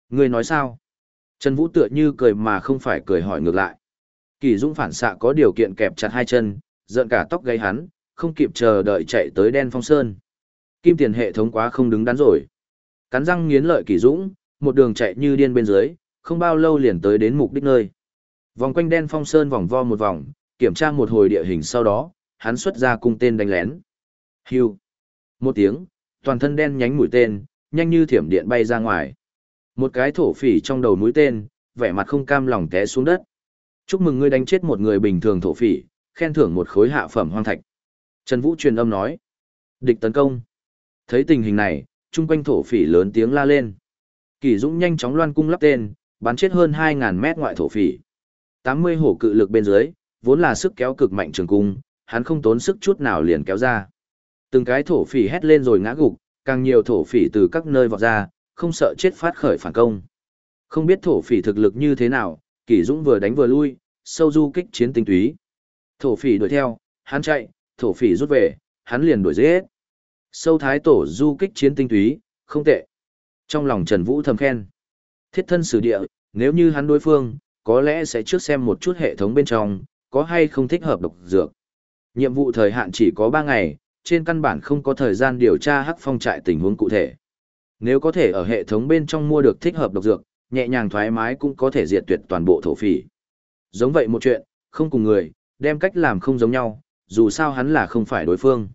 Người nói sao? Trần Vũ tựa như cười mà không phải cười hỏi ngược lại. Kỷ Dũng phản xạ có điều kiện kẹp chặt hai chân, giận cả tóc gáy hắn, không kịp chờ đợi chạy tới đen phong sơn. Kim tiền hệ thống quá không đứng đắn rồi. Cắn răng nghiến lợi Kỳ Dũng, một đường chạy như điên bên dưới, không bao lâu liền tới đến mục đích nơi. Vòng quanh đen phong sơn vòng vo một vòng, kiểm tra một hồi địa hình sau đó, hắn xuất ra cung tên đánh lén. Hưu. Một tiếng, toàn thân đen nhánh mũi tên, nhanh như thiểm điện bay ra ngoài. Một cái thổ phỉ trong đầu mũi tên, vẻ mặt không cam lòng té xuống đất. Chúc mừng ngươi đánh chết một người bình thường thổ phỉ, khen thưởng một khối hạ phẩm hoang thạch. Trần Vũ truyền âm nói. Địch tấn công. Thấy tình hình này, chung quanh thổ phỉ lớn tiếng la lên. Kỳ Dũng nhanh chóng loan cung lắp tên, bắn chết hơn 2.000 mét ngoại thổ phỉ. 80 hổ cự lực bên dưới, vốn là sức kéo cực mạnh trường cung, hắn không tốn sức chút nào liền kéo ra. Từng cái thổ phỉ hét lên rồi ngã gục, càng nhiều thổ phỉ từ các nơi vọt ra, không sợ chết phát khởi phản công. Không biết thổ phỉ thực lực như thế nào, Kỷ Dũng vừa đánh vừa lui, sâu du kích chiến tinh túy. Thổ phỉ đuổi theo, hắn chạy, thổ phỉ rút về, hắn liền đuổi giết. Sâu thái tổ du kích chiến tinh túy, không tệ. Trong lòng Trần Vũ thầm khen. Thiết thân sử địa, nếu như hắn đối phương, có lẽ sẽ trước xem một chút hệ thống bên trong, có hay không thích hợp độc dược. Nhiệm vụ thời hạn chỉ có 3 ngày, trên căn bản không có thời gian điều tra hắc phong trại tình huống cụ thể. Nếu có thể ở hệ thống bên trong mua được thích hợp độc dược, nhẹ nhàng thoải mái cũng có thể diệt tuyệt toàn bộ thổ phỉ. Giống vậy một chuyện, không cùng người, đem cách làm không giống nhau, dù sao hắn là không phải đối phương.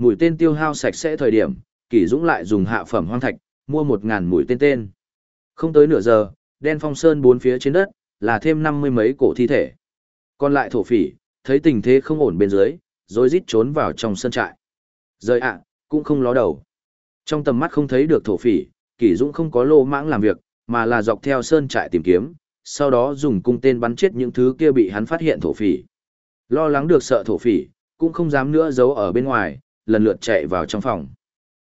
Mũi tên tiêu hao sạch sẽ thời điểm, Kỷ Dũng lại dùng hạ phẩm hoang thạch, mua một ngàn mũi tên tên. Không tới nửa giờ, đen phong sơn bốn phía trên đất, là thêm năm mươi mấy cổ thi thể. Còn lại thổ phỉ, thấy tình thế không ổn bên dưới, rồi rít trốn vào trong sân trại. Rời ạ, cũng không ló đầu. Trong tầm mắt không thấy được thổ phỉ, Kỷ Dũng không có lô mãng làm việc, mà là dọc theo sơn trại tìm kiếm, sau đó dùng cung tên bắn chết những thứ kia bị hắn phát hiện thổ phỉ. Lo lắng được sợ thổ phỉ, cũng không dám nữa giấu ở bên ngoài, lần lượt chạy vào trong phòng.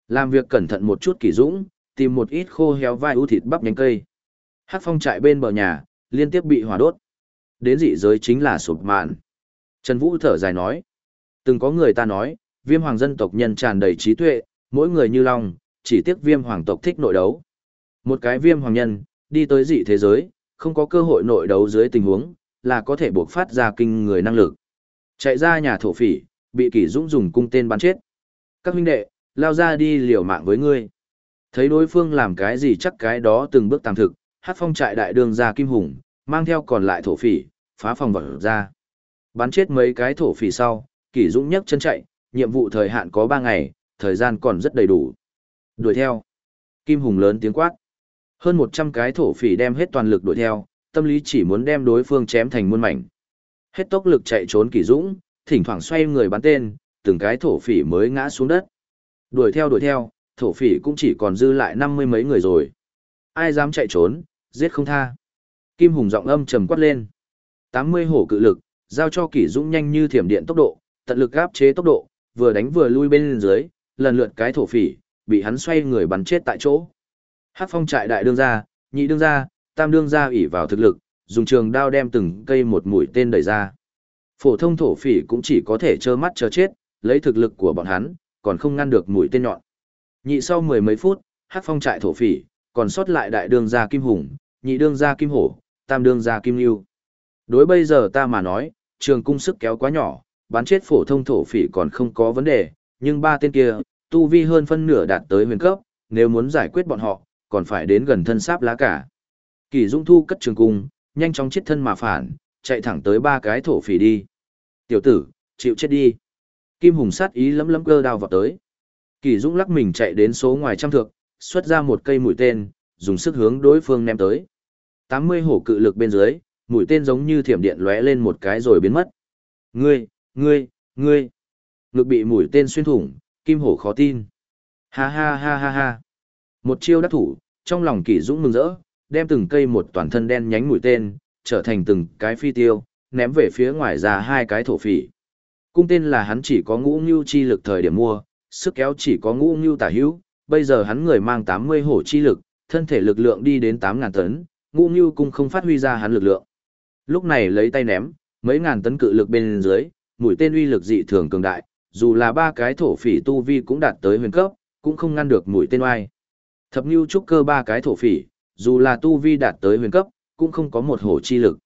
Làm việc cẩn thận một chút kỳ Dũng, tìm một ít khô héo vai ưu thịt bắp nhánh cây. Hát phong trại bên bờ nhà, liên tiếp bị hỏa đốt. Đến dị giới chính là sụp mạn. Trần Vũ thở dài nói. Từng có người ta nói, viêm hoàng dân tộc nhân tràn đầy trí tuệ, mỗi người như long, chỉ tiếc viêm hoàng tộc thích nội đấu. Một cái viêm hoàng nhân, đi tới dị thế giới, không có cơ hội nội đấu dưới tình huống, là có thể buộc phát ra kinh người năng lực. Chạy ra nhà thổ phỉ, bị kỷ dũng dùng cung tên bắn chết. Các huynh đệ, lao ra đi liều mạng với ngươi. Thấy đối phương làm cái gì chắc cái đó từng bước tạm thực, hát phong trại đại đường ra kim hùng, mang theo còn lại thổ phỉ, phá phòng vật ra. Bắn chết mấy cái thổ phỉ sau, kỷ dũng nhấc chân chạy, nhiệm vụ thời hạn có 3 ngày, thời gian còn rất đầy đủ. Đuổi theo. Kim hùng lớn tiếng quát. Hơn 100 cái thổ phỉ đem hết toàn lực đuổi theo, tâm lý chỉ muốn đem đối phương chém thành muôn mảnh. Hết tốc lực chạy trốn kỷ dũng, thỉnh thoảng xoay người bắn tên, từng cái thổ phỉ mới ngã xuống đất. Đuổi theo đuổi theo, thổ phỉ cũng chỉ còn dư lại năm mươi mấy người rồi. Ai dám chạy trốn, giết không tha. Kim Hùng giọng âm trầm quát lên. 80 hổ cự lực, giao cho Kỷ Dũng nhanh như thiểm điện tốc độ, tận lực áp chế tốc độ, vừa đánh vừa lui bên dưới, lần lượt cái thổ phỉ, bị hắn xoay người bắn chết tại chỗ. Hắc phong trại đại đương gia, nhị đương gia, tam đương gia ủy vào thực lực, dùng trường đao đem từng cây một mũi tên đẩy ra. Phổ thông thổ phỉ cũng chỉ có thể trơ mắt chờ chết, lấy thực lực của bọn hắn, còn không ngăn được mũi tên nhọn. Nhị sau mười mấy phút, Hắc phong trại thổ phỉ, còn sót lại đại đương gia Kim Hùng, nhị đương gia Kim Hổ, tam đương gia Kim Lưu. Đối bây giờ ta mà nói, trường cung sức kéo quá nhỏ, bắn chết phổ thông thổ phỉ còn không có vấn đề, nhưng ba tên kia, tu vi hơn phân nửa đạt tới huyền cấp, nếu muốn giải quyết bọn họ, còn phải đến gần thân sáp lá cả. Kỳ Dung Thu cất trường cung, nhanh chóng chết thân mà phản, chạy thẳng tới ba cái thổ phỉ đi. Tiểu tử, chịu chết đi. Kim Hùng sát ý lấm lấm cơ đao vào tới. Kỳ Dung lắc mình chạy đến số ngoài trăm thượng, xuất ra một cây mũi tên, dùng sức hướng đối phương ném tới. 80 hổ cự lực bên dưới, mũi tên giống như thiểm điện lóe lên một cái rồi biến mất. Ngươi, ngươi, ngươi. Ngực bị mũi tên xuyên thủng, kim hổ khó tin. Ha ha ha ha ha. Một chiêu đắc thủ, trong lòng kỷ dũng mừng rỡ, đem từng cây một toàn thân đen nhánh mũi tên, trở thành từng cái phi tiêu, ném về phía ngoài ra hai cái thổ phỉ. Cung tên là hắn chỉ có ngũ ngưu chi lực thời điểm mua, sức kéo chỉ có ngũ ngưu tả hữu, bây giờ hắn người mang 80 hổ chi lực, thân thể lực lượng đi đến 8.000 tấn, ngũ ngưu cung không phát huy ra hắn lực lượng. Lúc này lấy tay ném, mấy ngàn tấn cự lực bên dưới, mũi tên uy lực dị thường cường đại, dù là ba cái thổ phỉ tu vi cũng đạt tới huyền cấp, cũng không ngăn được mũi tên oai. Thập Nưu trúc cơ ba cái thổ phỉ, dù là tu vi đạt tới huyền cấp, cũng không có một hổ chi lực.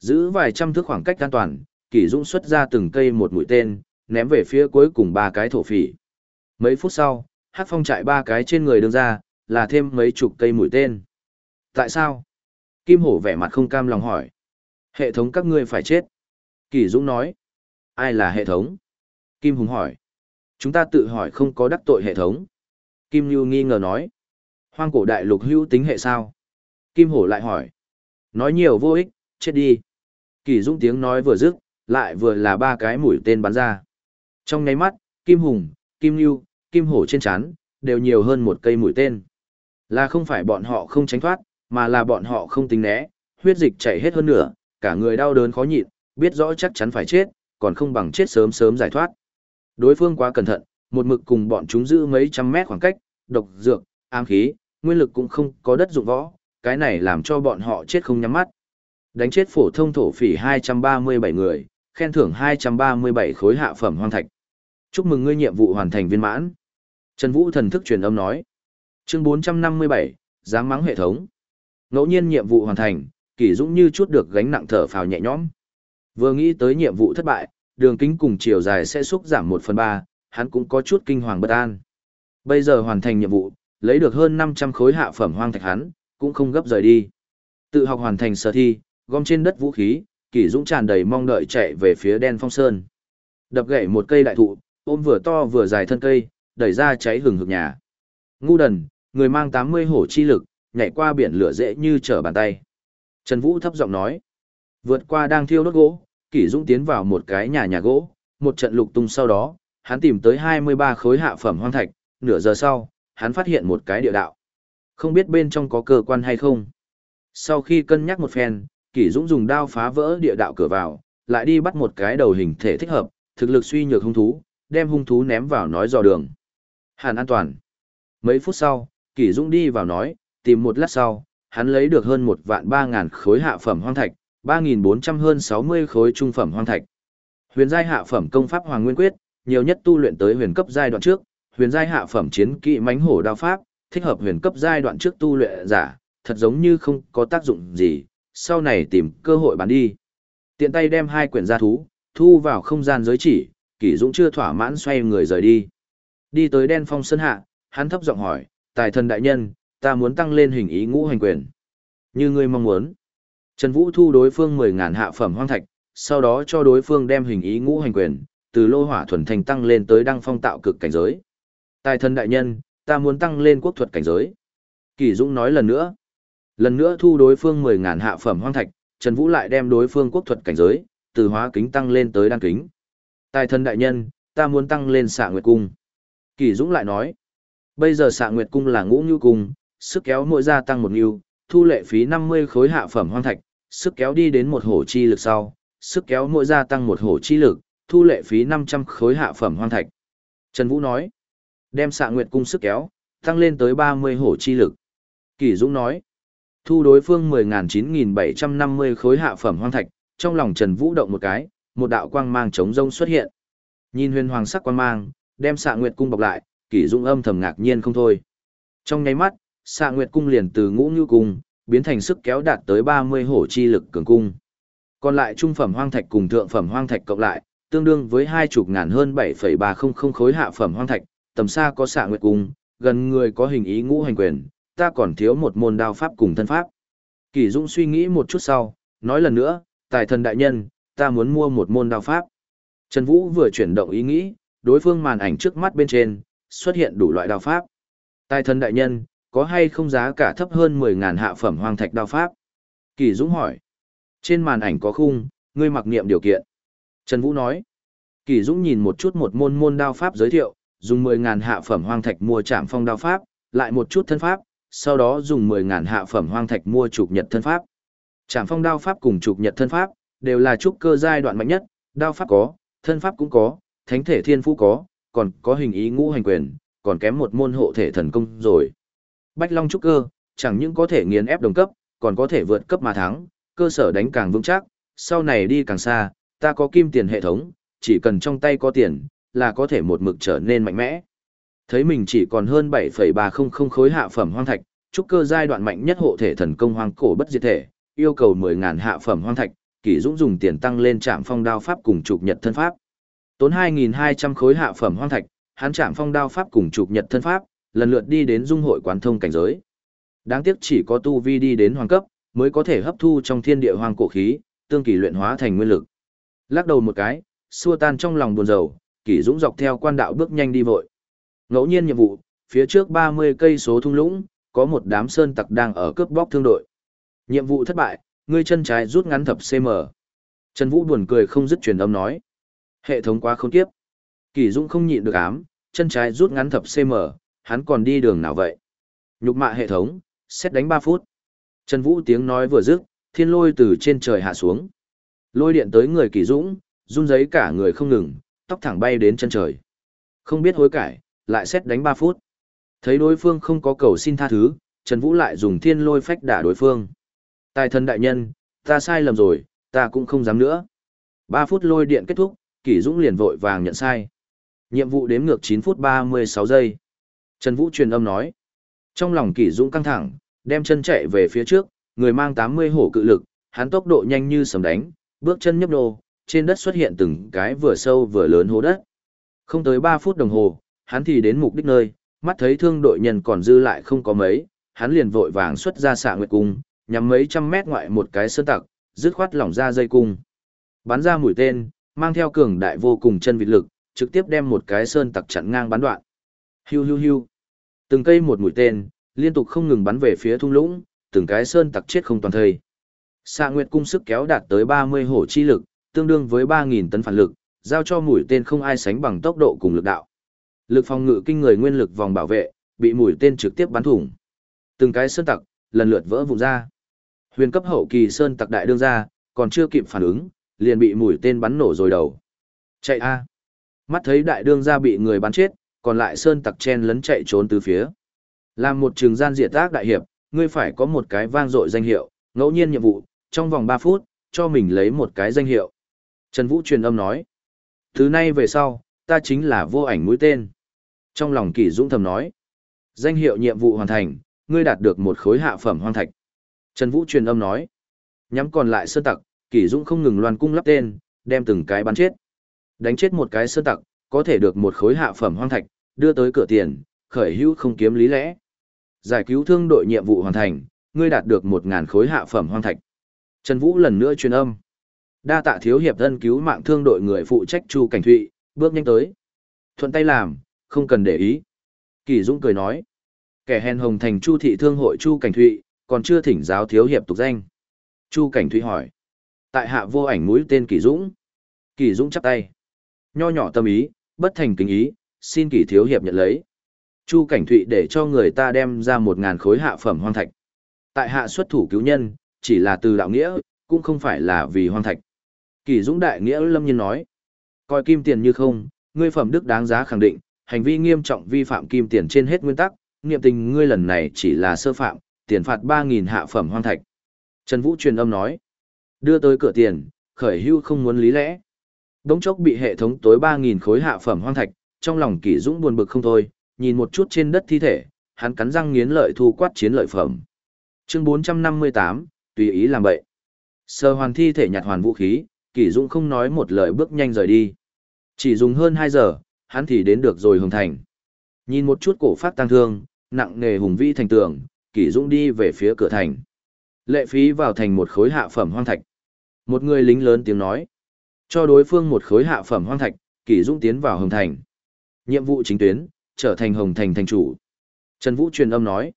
Giữ vài trăm thước khoảng cách an toàn, Kỷ Dũng xuất ra từng cây một mũi tên, ném về phía cuối cùng ba cái thổ phỉ. Mấy phút sau, Hắc Phong chạy ba cái trên người đường ra, là thêm mấy chục cây mũi tên. Tại sao? Kim Hổ vẻ mặt không cam lòng hỏi. Hệ thống các ngươi phải chết. Kỷ Dũng nói. Ai là hệ thống? Kim Hùng hỏi. Chúng ta tự hỏi không có đắc tội hệ thống. Kim Nhu nghi ngờ nói. Hoang cổ đại lục hữu tính hệ sao? Kim Hổ lại hỏi. Nói nhiều vô ích, chết đi. Kỳ Dũng tiếng nói vừa dứt, lại vừa là ba cái mũi tên bắn ra. Trong nháy mắt, Kim Hùng, Kim Nhu, Kim Hổ trên chán, đều nhiều hơn một cây mũi tên. Là không phải bọn họ không tránh thoát, mà là bọn họ không tính né, huyết dịch chảy hết hơn nửa, cả người đau đớn khó nhịn, biết rõ chắc chắn phải chết, còn không bằng chết sớm sớm giải thoát. Đối phương quá cẩn thận, một mực cùng bọn chúng giữ mấy trăm mét khoảng cách, độc dược, ám khí, nguyên lực cũng không có đất dụng võ, cái này làm cho bọn họ chết không nhắm mắt. Đánh chết phổ thông thổ phỉ 237 người, khen thưởng 237 khối hạ phẩm hoang thạch. Chúc mừng ngươi nhiệm vụ hoàn thành viên mãn. Trần Vũ thần thức truyền âm nói. Chương 457, dám mắng hệ thống. Ngẫu nhiên nhiệm vụ hoàn thành, Kỷ Dũng như chút được gánh nặng thở phào nhẹ nhõm. Vừa nghĩ tới nhiệm vụ thất bại, đường kính cùng chiều dài sẽ xúc giảm 1 phần 3, hắn cũng có chút kinh hoàng bất an. Bây giờ hoàn thành nhiệm vụ, lấy được hơn 500 khối hạ phẩm hoang thạch hắn, cũng không gấp rời đi. Tự học hoàn thành sở thi, gom trên đất vũ khí, Kỷ Dũng tràn đầy mong đợi chạy về phía đen phong sơn. Đập gãy một cây đại thụ, ôm vừa to vừa dài thân cây, đẩy ra cháy hừng hực nhà. Ngu đần, người mang 80 hổ chi lực, nhảy qua biển lửa dễ như trở bàn tay. Trần Vũ thấp giọng nói. Vượt qua đang thiêu đốt gỗ, Kỷ Dũng tiến vào một cái nhà nhà gỗ, một trận lục tung sau đó, hắn tìm tới 23 khối hạ phẩm hoang thạch, nửa giờ sau, hắn phát hiện một cái địa đạo. Không biết bên trong có cơ quan hay không. Sau khi cân nhắc một phen, Kỷ Dũng dùng đao phá vỡ địa đạo cửa vào, lại đi bắt một cái đầu hình thể thích hợp, thực lực suy nhược hung thú, đem hung thú ném vào nói dò đường. Hàn an toàn. Mấy phút sau, Kỷ Dũng đi vào nói, tìm một lát sau, hắn lấy được hơn một vạn ba ngàn khối hạ phẩm hoang thạch, ba nghìn bốn trăm hơn sáu mươi khối trung phẩm hoang thạch. Huyền giai hạ phẩm công pháp Hoàng Nguyên Quyết, nhiều nhất tu luyện tới huyền cấp giai đoạn trước, huyền giai hạ phẩm chiến kỹ mãnh hổ đao pháp, thích hợp huyền cấp giai đoạn trước tu luyện giả, thật giống như không có tác dụng gì, sau này tìm cơ hội bán đi. Tiện tay đem hai quyển gia thú, thu vào không gian giới chỉ, Kỷ Dũng chưa thỏa mãn xoay người rời đi. Đi tới đen phong sân hạ, hắn thấp giọng hỏi, tài thần đại nhân, ta muốn tăng lên hình ý ngũ hành quyền. Như ngươi mong muốn. Trần Vũ thu đối phương 10.000 hạ phẩm hoang thạch, sau đó cho đối phương đem hình ý ngũ hành quyền, từ lô hỏa thuần thành tăng lên tới đăng phong tạo cực cảnh giới. Tài thần đại nhân, ta muốn tăng lên quốc thuật cảnh giới. Kỳ Dũng nói lần nữa. Lần nữa thu đối phương 10.000 hạ phẩm hoang thạch, Trần Vũ lại đem đối phương quốc thuật cảnh giới, từ hóa kính tăng lên tới đan kính. Tài thần đại nhân, ta muốn tăng lên xạ nguyệt cung. Kỳ Dũng lại nói. Bây giờ xạ nguyệt cung là ngũ ngưu cung, sức kéo mỗi gia tăng một ngưu, thu lệ phí 50 khối hạ phẩm hoang thạch, sức kéo đi đến một hổ chi lực sau, sức kéo mỗi gia tăng một hổ chi lực, thu lệ phí 500 khối hạ phẩm hoang thạch. Trần Vũ nói. Đem xạ nguyệt cung sức kéo, tăng lên tới 30 hổ chi lực. Kỳ Dũng nói, thu đối phương 10.9750 khối hạ phẩm hoang thạch, trong lòng Trần Vũ động một cái, một đạo quang mang chống rông xuất hiện. Nhìn huyền hoàng sắc quang mang, đem xạ nguyệt cung bọc lại, Kỳ dung âm thầm ngạc nhiên không thôi. Trong nháy mắt, xạ nguyệt cung liền từ ngũ như cung, biến thành sức kéo đạt tới 30 hổ chi lực cường cung. Còn lại trung phẩm hoang thạch cùng thượng phẩm hoang thạch cộng lại, tương đương với hai chục ngàn hơn 7,300 khối hạ phẩm hoang thạch, tầm xa có xạ nguyệt cung, gần người có hình ý ngũ hành quyền, ta còn thiếu một môn đao pháp cùng thân pháp. Kỳ Dũng suy nghĩ một chút sau, nói lần nữa, tài thần đại nhân, ta muốn mua một môn đao pháp. Trần Vũ vừa chuyển động ý nghĩ, đối phương màn ảnh trước mắt bên trên, xuất hiện đủ loại đao pháp. Tài thần đại nhân, có hay không giá cả thấp hơn 10.000 hạ phẩm hoang thạch đao pháp? Kỳ Dũng hỏi. Trên màn ảnh có khung, ngươi mặc niệm điều kiện. Trần Vũ nói. Kỳ Dũng nhìn một chút một môn môn đao pháp giới thiệu, dùng 10.000 hạ phẩm hoang thạch mua trạm phong đao pháp, lại một chút thân pháp, sau đó dùng 10.000 hạ phẩm hoang thạch mua trục nhật thân pháp. Trạm phong đao pháp cùng trục nhật thân pháp, đều là trúc cơ giai đoạn mạnh nhất, đao pháp có, thân pháp cũng có, thánh thể thiên phú có, còn có hình ý ngũ hành quyền, còn kém một môn hộ thể thần công rồi. Bách Long trúc cơ, chẳng những có thể nghiền ép đồng cấp, còn có thể vượt cấp mà thắng, cơ sở đánh càng vững chắc, sau này đi càng xa, ta có kim tiền hệ thống, chỉ cần trong tay có tiền, là có thể một mực trở nên mạnh mẽ. Thấy mình chỉ còn hơn 7,300 khối hạ phẩm hoang thạch, trúc cơ giai đoạn mạnh nhất hộ thể thần công hoang cổ bất diệt thể, yêu cầu 10.000 hạ phẩm hoang thạch, Kỷ Dũng dùng tiền tăng lên trạm phong đao pháp cùng trục nhật thân pháp. Tốn 2.200 khối hạ phẩm hoang thạch, hắn trạm phong đao pháp cùng trục nhật thân pháp, lần lượt đi đến dung hội quán thông cảnh giới. Đáng tiếc chỉ có tu vi đi đến hoàng cấp, mới có thể hấp thu trong thiên địa hoang cổ khí, tương kỳ luyện hóa thành nguyên lực. Lắc đầu một cái, xua tan trong lòng buồn rầu, Kỷ Dũng dọc theo quan đạo bước nhanh đi vội. Ngẫu nhiên nhiệm vụ, phía trước 30 cây số thung lũng, có một đám sơn tặc đang ở cướp bóc thương đội. Nhiệm vụ thất bại, ngươi chân trái rút ngắn thập cm. Trần Vũ buồn cười không dứt truyền âm nói. Hệ thống quá khốn kiếp. Kỳ Dũng không nhịn được ám, chân trái rút ngắn thập cm, hắn còn đi đường nào vậy? Nhục mạ hệ thống, xét đánh 3 phút. Trần Vũ tiếng nói vừa dứt, thiên lôi từ trên trời hạ xuống. Lôi điện tới người Kỳ Dũng, run giấy cả người không ngừng, tóc thẳng bay đến chân trời. Không biết hối cải, lại xét đánh 3 phút. Thấy đối phương không có cầu xin tha thứ, Trần Vũ lại dùng thiên lôi phách đả đối phương. Tài thần đại nhân, ta sai lầm rồi, ta cũng không dám nữa. 3 phút lôi điện kết thúc, Kỷ Dũng liền vội vàng nhận sai. Nhiệm vụ đếm ngược 9 phút 36 giây. Trần Vũ truyền âm nói. Trong lòng Kỷ Dũng căng thẳng, đem chân chạy về phía trước, người mang 80 hổ cự lực, hắn tốc độ nhanh như sầm đánh, bước chân nhấp nhô, trên đất xuất hiện từng cái vừa sâu vừa lớn hố đất. Không tới 3 phút đồng hồ, hắn thì đến mục đích nơi, mắt thấy thương đội nhân còn dư lại không có mấy, hắn liền vội vàng xuất ra xạ nguyệt cung, nhắm mấy trăm mét ngoại một cái sơn tặc, dứt khoát lỏng ra dây cung. Bắn ra mũi tên, mang theo cường đại vô cùng chân vịt lực, trực tiếp đem một cái sơn tặc chặn ngang bắn đoạn. Hiu hiu hiu. Từng cây một mũi tên, liên tục không ngừng bắn về phía thung lũng, từng cái sơn tặc chết không toàn thây. Xạ Nguyệt cung sức kéo đạt tới 30 hổ chi lực, tương đương với 3000 tấn phản lực, giao cho mũi tên không ai sánh bằng tốc độ cùng lực đạo. Lực phòng ngự kinh người nguyên lực vòng bảo vệ, bị mũi tên trực tiếp bắn thủng. Từng cái sơn tặc lần lượt vỡ vụn ra. Huyền cấp hậu kỳ sơn tặc đại đương ra, còn chưa kịp phản ứng, liền bị mũi tên bắn nổ rồi đầu. Chạy a. Mắt thấy đại đương gia bị người bắn chết, còn lại sơn tặc chen lấn chạy trốn từ phía. Làm một trường gian diệt tác đại hiệp, ngươi phải có một cái vang dội danh hiệu, ngẫu nhiên nhiệm vụ, trong vòng 3 phút, cho mình lấy một cái danh hiệu. Trần Vũ truyền âm nói. thứ nay về sau, ta chính là vô ảnh mũi tên. Trong lòng kỳ dũng thầm nói. Danh hiệu nhiệm vụ hoàn thành, ngươi đạt được một khối hạ phẩm hoang thạch. Trần Vũ truyền âm nói. Nhắm còn lại sơn tặc, Kỷ Dũng không ngừng loan cung lắp tên, đem từng cái bắn chết. Đánh chết một cái sơn tặc, có thể được một khối hạ phẩm hoang thạch, đưa tới cửa tiền, khởi hữu không kiếm lý lẽ. Giải cứu thương đội nhiệm vụ hoàn thành, ngươi đạt được một ngàn khối hạ phẩm hoang thạch. Trần Vũ lần nữa truyền âm. Đa tạ thiếu hiệp thân cứu mạng thương đội người phụ trách Chu Cảnh Thụy, bước nhanh tới. Thuận tay làm, không cần để ý. Kỳ Dũng cười nói. Kẻ hèn hồng thành Chu thị thương hội Chu Cảnh Thụy, còn chưa thỉnh giáo thiếu hiệp tục danh. Chu Cảnh Thụy hỏi. Tại hạ vô ảnh mũi tên Kỳ Dũng. Kỳ Dũng chắp tay. Nho nhỏ tâm ý, bất thành kính ý, xin Kỳ thiếu hiệp nhận lấy. Chu Cảnh Thụy để cho người ta đem ra một ngàn khối hạ phẩm hoang thạch. Tại hạ xuất thủ cứu nhân, chỉ là từ đạo nghĩa, cũng không phải là vì hoang thạch. Kỳ Dũng đại nghĩa lâm nhiên nói. Coi kim tiền như không, ngươi phẩm đức đáng giá khẳng định, hành vi nghiêm trọng vi phạm kim tiền trên hết nguyên tắc, niệm tình ngươi lần này chỉ là sơ phạm, tiền phạt 3.000 hạ phẩm hoang thạch. Trần Vũ truyền âm nói, đưa tới cửa tiền, khởi hưu không muốn lý lẽ. Đống chốc bị hệ thống tối 3.000 khối hạ phẩm hoang thạch, trong lòng kỷ dũng buồn bực không thôi, nhìn một chút trên đất thi thể, hắn cắn răng nghiến lợi thu quát chiến lợi phẩm. Chương 458, tùy ý làm bậy. Sơ hoàn thi thể nhặt hoàn vũ khí, kỷ dũng không nói một lời bước nhanh rời đi. Chỉ dùng hơn 2 giờ, hắn thì đến được rồi hồng thành. Nhìn một chút cổ phát tăng thương, nặng nề hùng vĩ thành tường, Kỷ Dũng đi về phía cửa thành. Lệ phí vào thành một khối hạ phẩm hoang thạch. Một người lính lớn tiếng nói. Cho đối phương một khối hạ phẩm hoang thạch, Kỷ Dũng tiến vào Hồng Thành. Nhiệm vụ chính tuyến, trở thành Hồng Thành thành chủ. Trần Vũ truyền âm nói.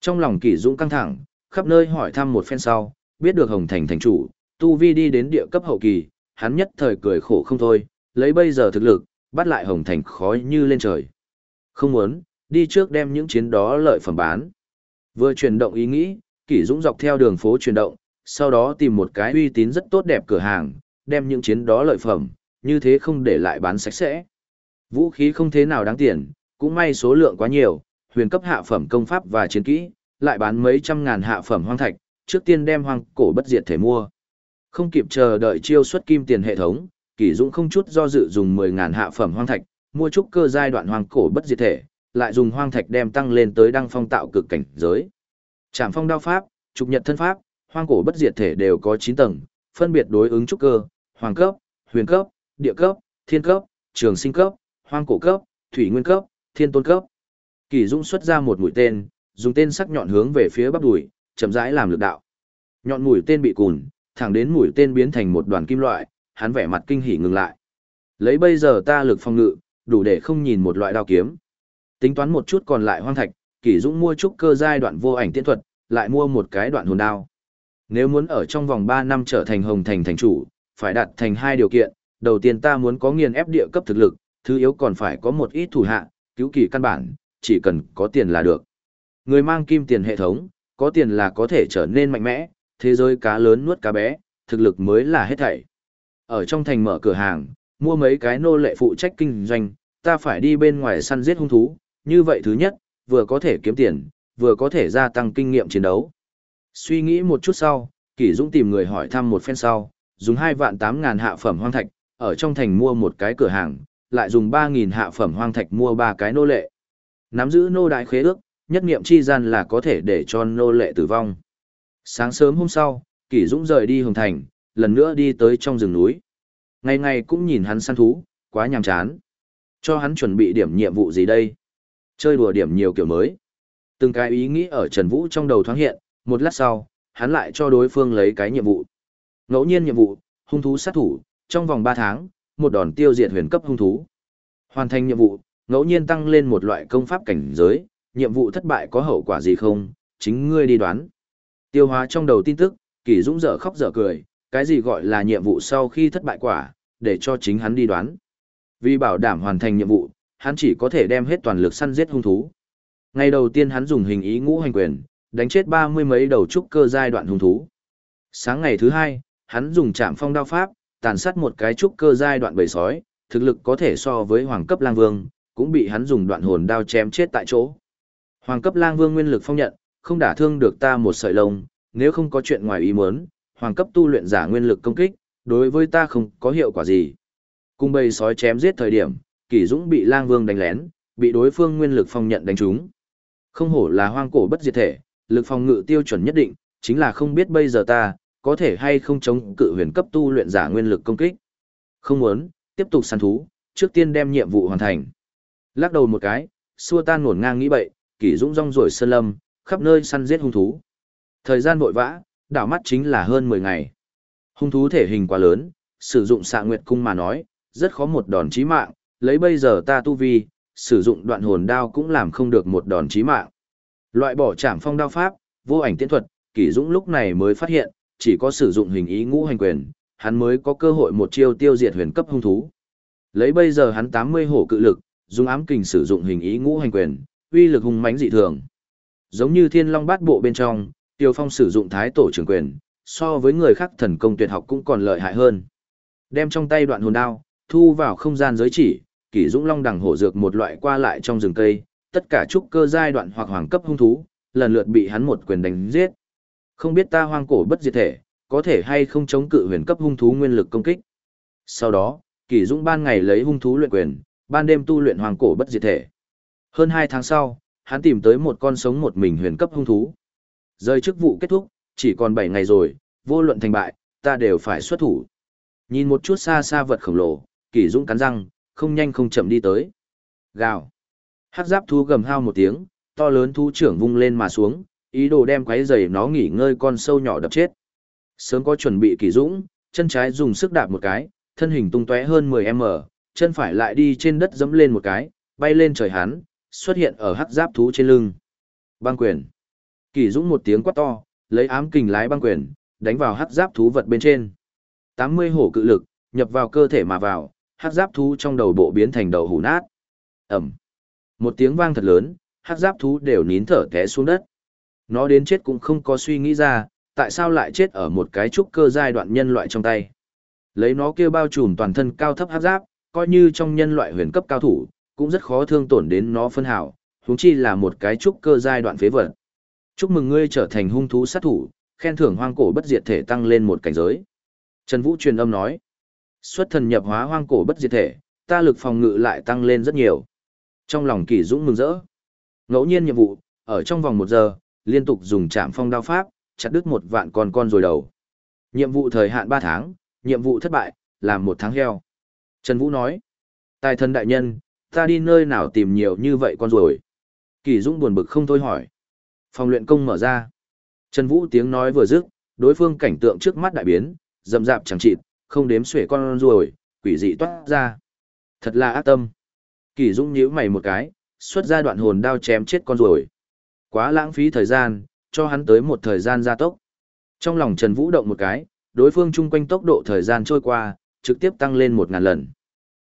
Trong lòng Kỷ Dũng căng thẳng, khắp nơi hỏi thăm một phen sau, biết được Hồng Thành thành chủ, tu vi đi đến địa cấp hậu kỳ, hắn nhất thời cười khổ không thôi, lấy bây giờ thực lực, bắt lại Hồng Thành khói như lên trời. Không muốn, đi trước đem những chiến đó lợi phẩm bán. Vừa chuyển động ý nghĩ, Kỷ Dũng dọc theo đường phố chuyển động, sau đó tìm một cái uy tín rất tốt đẹp cửa hàng, đem những chiến đó lợi phẩm, như thế không để lại bán sạch sẽ. Vũ khí không thế nào đáng tiền, cũng may số lượng quá nhiều, huyền cấp hạ phẩm công pháp và chiến kỹ, lại bán mấy trăm ngàn hạ phẩm hoang thạch, trước tiên đem hoang cổ bất diệt thể mua. Không kịp chờ đợi chiêu xuất kim tiền hệ thống, Kỷ Dũng không chút do dự dùng 10 ngàn hạ phẩm hoang thạch, mua trúc cơ giai đoạn hoang cổ bất diệt thể, lại dùng hoang thạch đem tăng lên tới đăng phong tạo cực cảnh giới. Trảm phong đao pháp, trục nhật thân pháp, hoang cổ bất diệt thể đều có 9 tầng, phân biệt đối ứng trúc cơ, hoàng cấp, huyền cấp, địa cấp, thiên cấp, trường sinh cấp, hoang cổ cấp, thủy nguyên cấp, thiên tôn cấp. Kỳ Dung xuất ra một mũi tên, dùng tên sắc nhọn hướng về phía bắp đùi, chậm rãi làm lực đạo. Nhọn mũi tên bị cùn, thẳng đến mũi tên biến thành một đoàn kim loại, hắn vẻ mặt kinh hỉ ngừng lại. Lấy bây giờ ta lực phòng ngự, đủ để không nhìn một loại đao kiếm. Tính toán một chút còn lại hoang thạch, Kỷ Dũng mua trúc cơ giai đoạn vô ảnh tiễn thuật, lại mua một cái đoạn hồn đao. Nếu muốn ở trong vòng 3 năm trở thành hồng thành thành chủ, phải đặt thành hai điều kiện, đầu tiên ta muốn có nghiền ép địa cấp thực lực, thứ yếu còn phải có một ít thủ hạ, cứu kỳ căn bản, chỉ cần có tiền là được. Người mang kim tiền hệ thống, có tiền là có thể trở nên mạnh mẽ, thế giới cá lớn nuốt cá bé, thực lực mới là hết thảy. Ở trong thành mở cửa hàng, mua mấy cái nô lệ phụ trách kinh doanh, ta phải đi bên ngoài săn giết hung thú, như vậy thứ nhất, vừa có thể kiếm tiền, vừa có thể gia tăng kinh nghiệm chiến đấu. Suy nghĩ một chút sau, Kỷ Dũng tìm người hỏi thăm một phen sau, dùng 2 vạn 8 ngàn hạ phẩm hoang thạch, ở trong thành mua một cái cửa hàng, lại dùng 3 nghìn hạ phẩm hoang thạch mua ba cái nô lệ. Nắm giữ nô đại khế ước, nhất niệm chi gian là có thể để cho nô lệ tử vong. Sáng sớm hôm sau, Kỷ Dũng rời đi Hồng Thành, lần nữa đi tới trong rừng núi. Ngày ngày cũng nhìn hắn săn thú, quá nhàm chán. Cho hắn chuẩn bị điểm nhiệm vụ gì đây? Chơi đùa điểm nhiều kiểu mới. Từng cái ý nghĩ ở Trần Vũ trong đầu thoáng hiện, một lát sau, hắn lại cho đối phương lấy cái nhiệm vụ. Ngẫu nhiên nhiệm vụ, hung thú sát thủ, trong vòng 3 tháng, một đòn tiêu diệt huyền cấp hung thú. Hoàn thành nhiệm vụ, ngẫu nhiên tăng lên một loại công pháp cảnh giới, nhiệm vụ thất bại có hậu quả gì không, chính ngươi đi đoán. Tiêu hóa trong đầu tin tức, Kỳ Dũng dở khóc dở cười, cái gì gọi là nhiệm vụ sau khi thất bại quả, để cho chính hắn đi đoán. Vì bảo đảm hoàn thành nhiệm vụ, hắn chỉ có thể đem hết toàn lực săn giết hung thú. Ngày đầu tiên hắn dùng hình ý ngũ hành quyền, đánh chết ba mươi mấy đầu trúc cơ giai đoạn hung thú. Sáng ngày thứ hai, hắn dùng trạm phong đao pháp, tàn sát một cái trúc cơ giai đoạn bầy sói, thực lực có thể so với hoàng cấp lang vương, cũng bị hắn dùng đoạn hồn đao chém chết tại chỗ. Hoàng cấp lang vương nguyên lực phong nhận, không đả thương được ta một sợi lông, nếu không có chuyện ngoài ý muốn, hoàng cấp tu luyện giả nguyên lực công kích, đối với ta không có hiệu quả gì. Cùng bầy sói chém giết thời điểm, Kỷ Dũng bị lang vương đánh lén, bị đối phương nguyên lực phong nhận đánh trúng. Không hổ là hoang cổ bất diệt thể, lực phòng ngự tiêu chuẩn nhất định, chính là không biết bây giờ ta, có thể hay không chống cự huyền cấp tu luyện giả nguyên lực công kích. Không muốn, tiếp tục săn thú, trước tiên đem nhiệm vụ hoàn thành. Lắc đầu một cái, xua tan ngổn ngang nghĩ bậy, kỷ dũng rong ruổi sơn lâm, khắp nơi săn giết hung thú. Thời gian vội vã, đảo mắt chính là hơn 10 ngày. Hung thú thể hình quá lớn, sử dụng xạ nguyệt cung mà nói, rất khó một đòn chí mạng, lấy bây giờ ta tu vi, sử dụng đoạn hồn đao cũng làm không được một đòn chí mạng. Loại bỏ trảm phong đao pháp, vô ảnh tiễn thuật, Kỷ Dũng lúc này mới phát hiện, chỉ có sử dụng hình ý ngũ hành quyền, hắn mới có cơ hội một chiêu tiêu diệt huyền cấp hung thú. Lấy bây giờ hắn 80 hổ cự lực, dùng ám kình sử dụng hình ý ngũ hành quyền, uy lực hung mãnh dị thường. Giống như Thiên Long Bát Bộ bên trong, Tiêu Phong sử dụng Thái Tổ trưởng quyền, so với người khác thần công tuyệt học cũng còn lợi hại hơn. Đem trong tay đoạn hồn đao, thu vào không gian giới chỉ, Kỷ Dũng Long đằng hổ dược một loại qua lại trong rừng cây, tất cả trúc cơ giai đoạn hoặc hoàng cấp hung thú, lần lượt bị hắn một quyền đánh giết. Không biết ta hoang cổ bất diệt thể, có thể hay không chống cự huyền cấp hung thú nguyên lực công kích. Sau đó, Kỳ Dũng ban ngày lấy hung thú luyện quyền, ban đêm tu luyện hoàng cổ bất diệt thể. Hơn 2 tháng sau, hắn tìm tới một con sống một mình huyền cấp hung thú. Rơi chức vụ kết thúc, chỉ còn 7 ngày rồi, vô luận thành bại, ta đều phải xuất thủ. Nhìn một chút xa xa vật khổng lồ, Kỳ Dũng cắn răng, không nhanh không chậm đi tới. Gào. Hắc giáp thú gầm hao một tiếng, to lớn thú trưởng vung lên mà xuống, ý đồ đem quái giày nó nghỉ ngơi con sâu nhỏ đập chết. Sớm có chuẩn bị kỳ dũng, chân trái dùng sức đạp một cái, thân hình tung tóe hơn 10m, chân phải lại đi trên đất dẫm lên một cái, bay lên trời hắn, xuất hiện ở hắc giáp thú trên lưng. Băng quyền. Kỳ Dũng một tiếng quát to, lấy ám kình lái băng quyền, đánh vào hắc giáp thú vật bên trên. 80 hổ cự lực, nhập vào cơ thể mà vào, hắc giáp thú trong đầu bộ biến thành đầu hủ nát. Ẩm. Một tiếng vang thật lớn, hắc giáp thú đều nín thở té xuống đất. Nó đến chết cũng không có suy nghĩ ra, tại sao lại chết ở một cái trúc cơ giai đoạn nhân loại trong tay. Lấy nó kia bao trùm toàn thân cao thấp hắc giáp, coi như trong nhân loại huyền cấp cao thủ, cũng rất khó thương tổn đến nó phân hảo, huống chi là một cái trúc cơ giai đoạn phế vật. Chúc mừng ngươi trở thành hung thú sát thủ, khen thưởng hoang cổ bất diệt thể tăng lên một cảnh giới. Trần Vũ truyền âm nói, xuất thần nhập hóa hoang cổ bất diệt thể, ta lực phòng ngự lại tăng lên rất nhiều. Trong lòng Kỳ Dũng mừng rỡ. Ngẫu nhiên nhiệm vụ, ở trong vòng một giờ, liên tục dùng chạm phong đao pháp, chặt đứt một vạn con con rồi đầu. Nhiệm vụ thời hạn 3 tháng, nhiệm vụ thất bại, làm một tháng heo. Trần Vũ nói, tài thần đại nhân, ta đi nơi nào tìm nhiều như vậy con rồi. Kỳ Dũng buồn bực không thôi hỏi. Phòng luyện công mở ra. Trần Vũ tiếng nói vừa dứt, đối phương cảnh tượng trước mắt đại biến, rậm rạp chẳng chịt, không đếm xuể con ruồi, quỷ dị toát ra. Thật là ác tâm. Kỳ Dũng nhíu mày một cái, xuất ra đoạn hồn đao chém chết con ruồi. Quá lãng phí thời gian, cho hắn tới một thời gian gia tốc. Trong lòng Trần Vũ động một cái, đối phương chung quanh tốc độ thời gian trôi qua, trực tiếp tăng lên một ngàn lần.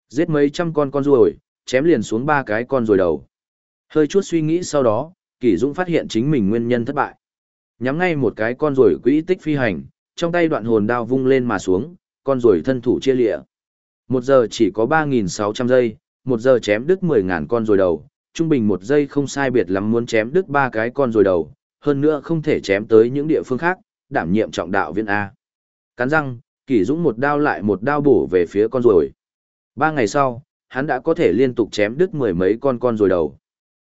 Giết mấy trăm con con ruồi, chém liền xuống ba cái con ruồi đầu. Hơi chút suy nghĩ sau đó, Kỷ Dũng phát hiện chính mình nguyên nhân thất bại. Nhắm ngay một cái con ruồi quỹ tích phi hành, trong tay đoạn hồn đao vung lên mà xuống, con ruồi thân thủ chia lịa. Một giờ chỉ có 3.600 giây, một giờ chém đứt 10.000 con ruồi đầu, trung bình một giây không sai biệt lắm muốn chém đứt ba cái con ruồi đầu, hơn nữa không thể chém tới những địa phương khác, đảm nhiệm trọng đạo viên A. Cắn răng, Kỷ Dũng một đao lại một đao bổ về phía con ruồi. Ba ngày sau, hắn đã có thể liên tục chém đứt mười mấy con con ruồi đầu.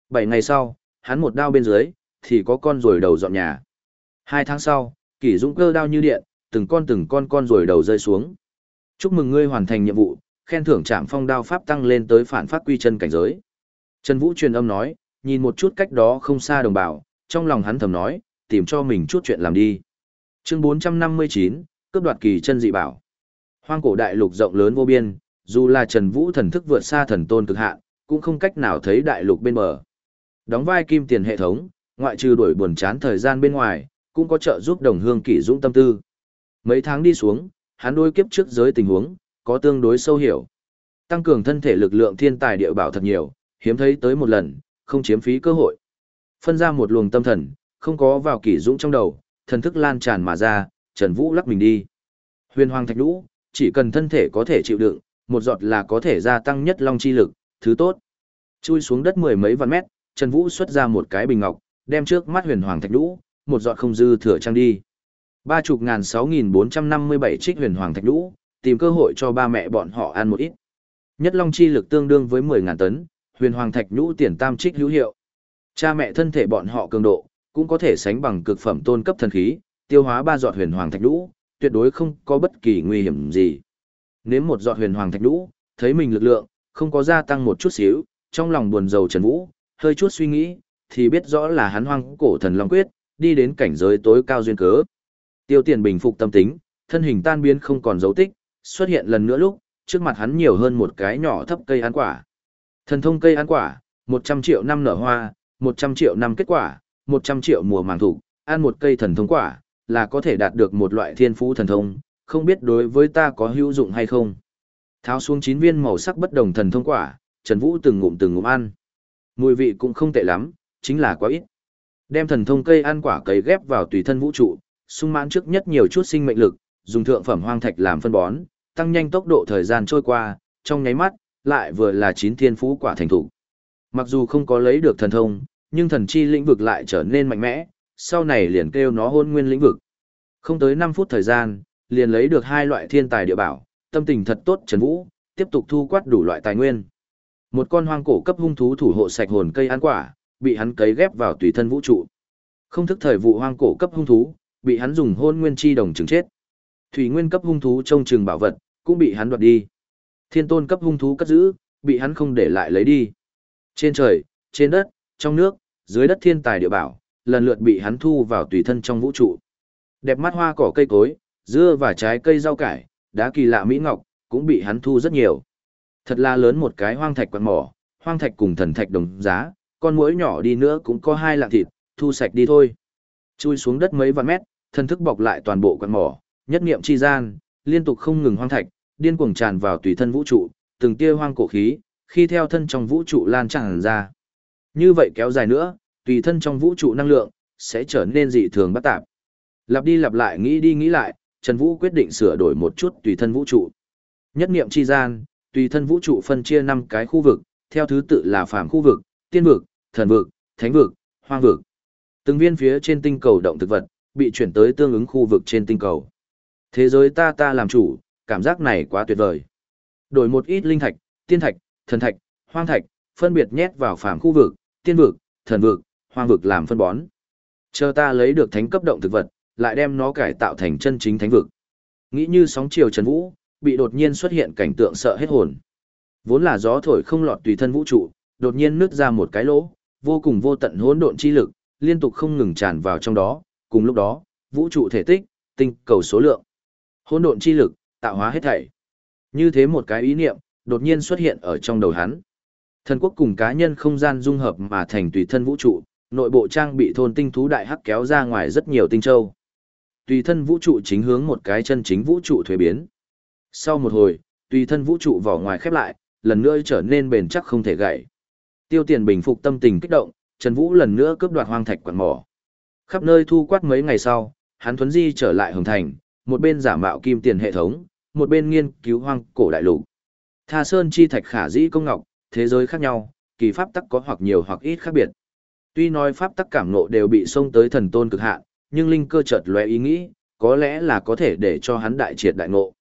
Bảy ngày sau, hắn một đao bên dưới, thì có con ruồi đầu dọn nhà. Hai tháng sau, Kỷ Dũng cơ đao như điện, từng con từng con con ruồi đầu rơi xuống. Chúc mừng ngươi hoàn thành nhiệm vụ, khen thưởng trạm phong đao pháp tăng lên tới phản phát quy chân cảnh giới. Trần Vũ truyền âm nói, nhìn một chút cách đó không xa đồng bào, trong lòng hắn thầm nói, tìm cho mình chút chuyện làm đi. Chương 459, cướp đoạt kỳ chân dị bảo. Hoang cổ đại lục rộng lớn vô biên, dù là Trần Vũ thần thức vượt xa thần tôn cực hạn, cũng không cách nào thấy đại lục bên bờ. Đóng vai kim tiền hệ thống, ngoại trừ đuổi buồn chán thời gian bên ngoài, cũng có trợ giúp đồng hương kỷ dũng tâm tư. Mấy tháng đi xuống, hắn đối kiếp trước giới tình huống, có tương đối sâu hiểu. Tăng cường thân thể lực lượng thiên tài địa bảo thật nhiều, hiếm thấy tới một lần, không chiếm phí cơ hội. Phân ra một luồng tâm thần, không có vào kỷ dũng trong đầu, thần thức lan tràn mà ra, Trần Vũ lắc mình đi. Huyền hoàng thạch lũ, chỉ cần thân thể có thể chịu đựng, một giọt là có thể gia tăng nhất long chi lực, thứ tốt. Chui xuống đất mười mấy vạn mét, Trần Vũ xuất ra một cái bình ngọc, đem trước mắt huyền hoàng thạch Đũ một giọt không dư thừa trang đi. Ba chục ngàn sáu nghìn bốn trăm năm mươi bảy trích huyền hoàng thạch Đũ, tìm cơ hội cho ba mẹ bọn họ ăn một ít. Nhất long chi lực tương đương với mười ngàn tấn, huyền hoàng thạch Đũ tiền tam trích hữu hiệu. Cha mẹ thân thể bọn họ cường độ, cũng có thể sánh bằng cực phẩm tôn cấp thần khí, tiêu hóa ba giọt huyền hoàng thạch Đũ, tuyệt đối không có bất kỳ nguy hiểm gì. Nếu một giọt huyền hoàng thạch Đũ thấy mình lực lượng, không có gia tăng một chút xíu, trong lòng buồn rầu Trần Vũ, hơi chút suy nghĩ, thì biết rõ là hắn hoang cổ thần long quyết, đi đến cảnh giới tối cao duyên cớ. Tiêu tiền bình phục tâm tính, thân hình tan biến không còn dấu tích, xuất hiện lần nữa lúc, trước mặt hắn nhiều hơn một cái nhỏ thấp cây ăn quả. Thần thông cây ăn quả, 100 triệu năm nở hoa, 100 triệu năm kết quả, 100 triệu mùa màng thủ, ăn một cây thần thông quả, là có thể đạt được một loại thiên phú thần thông, không biết đối với ta có hữu dụng hay không. Tháo xuống 9 viên màu sắc bất đồng thần thông quả, Trần Vũ từng ngụm từng ngụm ăn. Mùi vị cũng không tệ lắm, chính là quá ít. Đem thần thông cây ăn quả cấy ghép vào tùy thân vũ trụ, sung mãn trước nhất nhiều chút sinh mệnh lực, dùng thượng phẩm hoang thạch làm phân bón, tăng nhanh tốc độ thời gian trôi qua, trong nháy mắt, lại vừa là chín thiên phú quả thành thủ. Mặc dù không có lấy được thần thông, nhưng thần chi lĩnh vực lại trở nên mạnh mẽ, sau này liền kêu nó hôn nguyên lĩnh vực. Không tới 5 phút thời gian, liền lấy được hai loại thiên tài địa bảo, tâm tình thật tốt Trần Vũ, tiếp tục thu quát đủ loại tài nguyên. Một con hoang cổ cấp hung thú thủ hộ sạch hồn cây ăn quả, bị hắn cấy ghép vào tùy thân vũ trụ. Không thức thời vụ hoang cổ cấp hung thú, bị hắn dùng hôn nguyên chi đồng chứng chết. Thủy nguyên cấp hung thú trong trường bảo vật, cũng bị hắn đoạt đi. Thiên tôn cấp hung thú cất giữ, bị hắn không để lại lấy đi. Trên trời, trên đất, trong nước, dưới đất thiên tài địa bảo, lần lượt bị hắn thu vào tùy thân trong vũ trụ. Đẹp mắt hoa cỏ cây cối, dưa và trái cây rau cải, đá kỳ lạ mỹ ngọc, cũng bị hắn thu rất nhiều. Thật là lớn một cái hoang thạch quạt mỏ, hoang thạch cùng thần thạch đồng giá, con mũi nhỏ đi nữa cũng có hai lạng thịt, thu sạch đi thôi. Chui xuống đất mấy vạn mét, thân thức bọc lại toàn bộ quạt mỏ, nhất niệm chi gian, liên tục không ngừng hoang thạch, điên cuồng tràn vào tùy thân vũ trụ, từng tia hoang cổ khí, khi theo thân trong vũ trụ lan tràn ra. Như vậy kéo dài nữa, tùy thân trong vũ trụ năng lượng, sẽ trở nên dị thường bất tạp. Lặp đi lặp lại nghĩ đi nghĩ lại, Trần Vũ quyết định sửa đổi một chút tùy thân vũ trụ. Nhất niệm chi gian, tùy thân vũ trụ phân chia năm cái khu vực, theo thứ tự là phàm khu vực, tiên vực, thần vực, thánh vực, hoang vực. Từng viên phía trên tinh cầu động thực vật, bị chuyển tới tương ứng khu vực trên tinh cầu. Thế giới ta ta làm chủ, cảm giác này quá tuyệt vời. Đổi một ít linh thạch, tiên thạch, thần thạch, hoang thạch, phân biệt nhét vào phàm khu vực, tiên vực, thần vực, hoang vực làm phân bón. Chờ ta lấy được thánh cấp động thực vật, lại đem nó cải tạo thành chân chính thánh vực. Nghĩ như sóng chiều trần vũ, bị đột nhiên xuất hiện cảnh tượng sợ hết hồn. Vốn là gió thổi không lọt tùy thân vũ trụ, đột nhiên nứt ra một cái lỗ, vô cùng vô tận hỗn độn chi lực, liên tục không ngừng tràn vào trong đó, cùng lúc đó, vũ trụ thể tích, tinh cầu số lượng, hỗn độn chi lực, tạo hóa hết thảy. Như thế một cái ý niệm, đột nhiên xuất hiện ở trong đầu hắn. Thần quốc cùng cá nhân không gian dung hợp mà thành tùy thân vũ trụ, nội bộ trang bị thôn tinh thú đại hắc kéo ra ngoài rất nhiều tinh châu. Tùy thân vũ trụ chính hướng một cái chân chính vũ trụ thuế biến. Sau một hồi, tùy thân vũ trụ vỏ ngoài khép lại, lần nữa trở nên bền chắc không thể gãy. Tiêu tiền bình phục tâm tình kích động, Trần Vũ lần nữa cướp đoạt hoang thạch quặng mỏ. Khắp nơi thu quát mấy ngày sau, hắn thuấn di trở lại Hồng Thành, một bên giả mạo kim tiền hệ thống, một bên nghiên cứu hoang cổ đại lục. Tha Sơn chi thạch khả dĩ công ngọc, thế giới khác nhau, kỳ pháp tắc có hoặc nhiều hoặc ít khác biệt. Tuy nói pháp tắc cảm ngộ đều bị xông tới thần tôn cực hạn, nhưng linh cơ chợt lóe ý nghĩ, có lẽ là có thể để cho hắn đại triệt đại ngộ.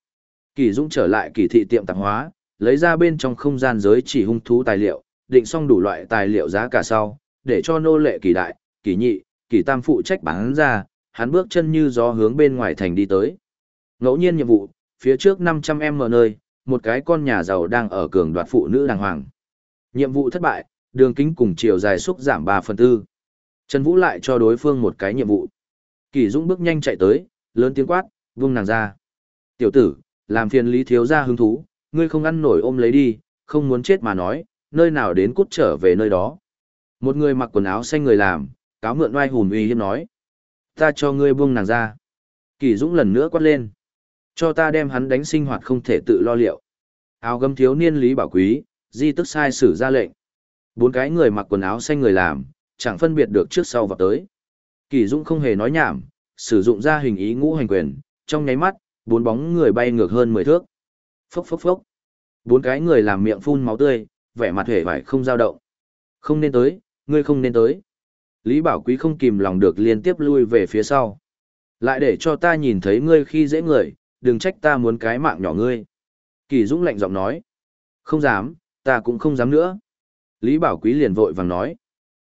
Kỳ Dũng trở lại kỳ thị tiệm tạp hóa, lấy ra bên trong không gian giới chỉ hung thú tài liệu, định xong đủ loại tài liệu giá cả sau, để cho nô lệ kỳ đại, kỳ nhị, kỳ tam phụ trách bán ra, hắn bước chân như gió hướng bên ngoài thành đi tới. Ngẫu nhiên nhiệm vụ, phía trước 500m nơi, một cái con nhà giàu đang ở cường đoạt phụ nữ đàng hoàng. Nhiệm vụ thất bại, đường kính cùng chiều dài xúc giảm 3 phần tư. Trần Vũ lại cho đối phương một cái nhiệm vụ. Kỳ Dũng bước nhanh chạy tới, lớn tiếng quát, vung nàng ra. Tiểu tử, làm phiền lý thiếu ra hứng thú, ngươi không ăn nổi ôm lấy đi, không muốn chết mà nói, nơi nào đến cút trở về nơi đó. Một người mặc quần áo xanh người làm, cáo mượn oai hùn uy hiếp nói. Ta cho ngươi buông nàng ra. Kỳ Dũng lần nữa quát lên. Cho ta đem hắn đánh sinh hoạt không thể tự lo liệu. Áo gấm thiếu niên Lý Bảo Quý, di tức sai sử ra lệnh. Bốn cái người mặc quần áo xanh người làm, chẳng phân biệt được trước sau vào tới. Kỳ Dũng không hề nói nhảm, sử dụng ra hình ý ngũ hành quyền, trong nháy mắt, bốn bóng người bay ngược hơn 10 thước. Phốc phốc phốc. Bốn cái người làm miệng phun máu tươi, vẻ mặt hề vải không dao động. Không nên tới, ngươi không nên tới. Lý Bảo Quý không kìm lòng được liên tiếp lui về phía sau. Lại để cho ta nhìn thấy ngươi khi dễ người, đừng trách ta muốn cái mạng nhỏ ngươi. Kỳ Dũng lạnh giọng nói. Không dám, ta cũng không dám nữa. Lý Bảo Quý liền vội vàng nói.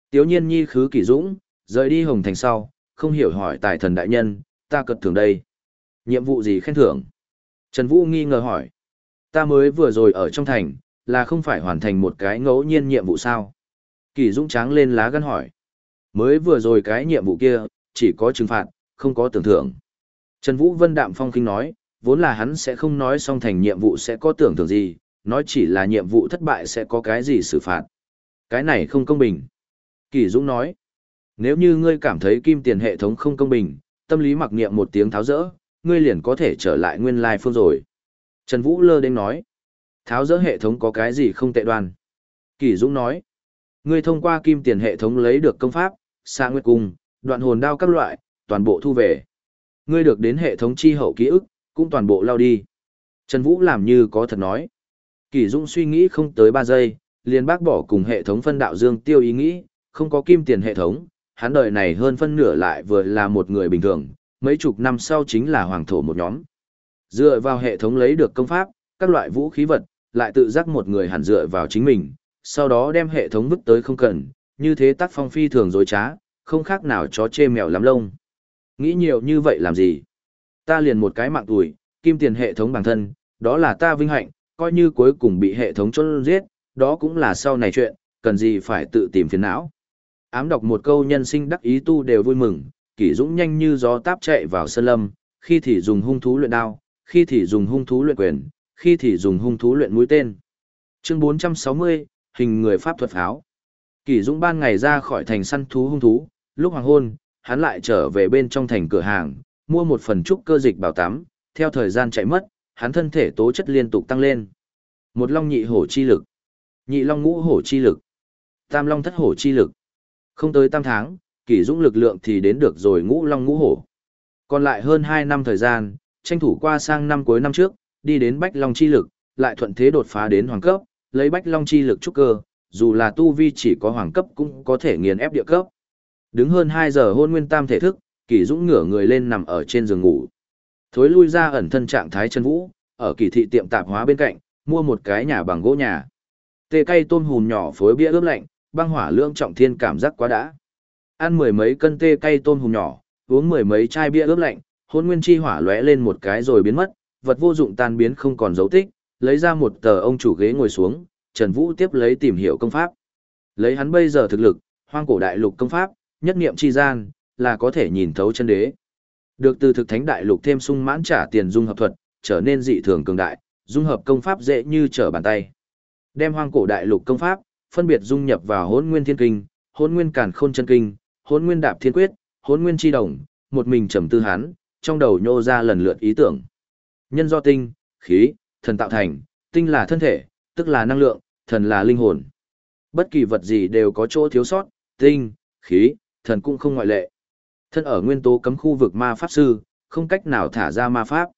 Tiếu nhiên nhi khứ Kỳ Dũng, rời đi Hồng Thành sau, không hiểu hỏi tài thần đại nhân, ta cật thường đây. Nhiệm vụ gì khen thưởng? Trần Vũ nghi ngờ hỏi. Ta mới vừa rồi ở trong thành, là không phải hoàn thành một cái ngẫu nhiên nhiệm vụ sao? Kỳ Dũng tráng lên lá gan hỏi. Mới vừa rồi cái nhiệm vụ kia, chỉ có trừng phạt, không có tưởng thưởng. Trần Vũ Vân Đạm Phong kinh nói, vốn là hắn sẽ không nói xong thành nhiệm vụ sẽ có tưởng thưởng gì, nói chỉ là nhiệm vụ thất bại sẽ có cái gì xử phạt. Cái này không công bình. Kỳ Dũng nói, nếu như ngươi cảm thấy kim tiền hệ thống không công bình, tâm lý mặc niệm một tiếng tháo rỡ, ngươi liền có thể trở lại nguyên lai phương rồi. Trần Vũ lơ đến nói, tháo dỡ hệ thống có cái gì không tệ đoan. Kỳ Dũng nói, ngươi thông qua kim tiền hệ thống lấy được công pháp, xa nguyệt cung, đoạn hồn đao các loại, toàn bộ thu về. Ngươi được đến hệ thống chi hậu ký ức, cũng toàn bộ lao đi. Trần Vũ làm như có thật nói. Kỳ Dũng suy nghĩ không tới 3 giây, liền bác bỏ cùng hệ thống phân đạo dương tiêu ý nghĩ, không có kim tiền hệ thống, hắn đời này hơn phân nửa lại vừa là một người bình thường, mấy chục năm sau chính là hoàng thổ một nhóm. Dựa vào hệ thống lấy được công pháp, các loại vũ khí vật, lại tự giác một người hẳn dựa vào chính mình, sau đó đem hệ thống vứt tới không cần, như thế tác phong phi thường dối trá, không khác nào chó chê mèo lắm lông. Nghĩ nhiều như vậy làm gì? Ta liền một cái mạng tuổi, kim tiền hệ thống bản thân, đó là ta vinh hạnh, coi như cuối cùng bị hệ thống chôn giết, đó cũng là sau này chuyện, cần gì phải tự tìm phiền não. Ám đọc một câu nhân sinh đắc ý tu đều vui mừng, kỷ dũng nhanh như gió táp chạy vào sân lâm, khi thì dùng hung thú luyện đao, khi thì dùng hung thú luyện quyền, khi thì dùng hung thú luyện mũi tên. Chương 460, hình người pháp thuật pháo. Kỷ Dũng ban ngày ra khỏi thành săn thú hung thú, lúc hoàng hôn, hắn lại trở về bên trong thành cửa hàng, mua một phần trúc cơ dịch bảo tắm, theo thời gian chạy mất, hắn thân thể tố chất liên tục tăng lên. Một long nhị hổ chi lực, nhị long ngũ hổ chi lực, tam long thất hổ chi lực. Không tới tam tháng, kỷ dũng lực lượng thì đến được rồi ngũ long ngũ hổ. Còn lại hơn 2 năm thời gian, tranh thủ qua sang năm cuối năm trước, đi đến bách long chi lực, lại thuận thế đột phá đến hoàng cấp, lấy bách long chi lực trúc cơ, dù là tu vi chỉ có hoàng cấp cũng có thể nghiền ép địa cấp. Đứng hơn 2 giờ hôn nguyên tam thể thức, Kỳ Dũng ngửa người lên nằm ở trên giường ngủ. Thối lui ra ẩn thân trạng thái chân vũ, ở kỳ thị tiệm tạp hóa bên cạnh, mua một cái nhà bằng gỗ nhà. Tê cây tôm hùm nhỏ phối bia ướp lạnh, băng hỏa lương trọng thiên cảm giác quá đã. Ăn mười mấy cân tê cây tôm hùm nhỏ, uống mười mấy chai bia ướp lạnh, hôn nguyên chi hỏa lóe lên một cái rồi biến mất, vật vô dụng tan biến không còn dấu tích, lấy ra một tờ ông chủ ghế ngồi xuống, Trần Vũ tiếp lấy tìm hiểu công pháp. Lấy hắn bây giờ thực lực, hoang cổ đại lục công pháp, nhất niệm chi gian, là có thể nhìn thấu chân đế. Được từ thực thánh đại lục thêm sung mãn trả tiền dung hợp thuật, trở nên dị thường cường đại, dung hợp công pháp dễ như trở bàn tay. Đem hoang cổ đại lục công pháp, phân biệt dung nhập vào hôn nguyên thiên kinh, hôn nguyên cản khôn chân kinh, hôn nguyên đạp thiên quyết, hôn nguyên chi đồng, một mình trầm tư hán, trong đầu nhô ra lần lượt ý tưởng. Nhân do tinh, khí, thần tạo thành, tinh là thân thể, tức là năng lượng, thần là linh hồn. Bất kỳ vật gì đều có chỗ thiếu sót, tinh, khí, thần cũng không ngoại lệ. Thân ở nguyên tố cấm khu vực ma pháp sư, không cách nào thả ra ma pháp.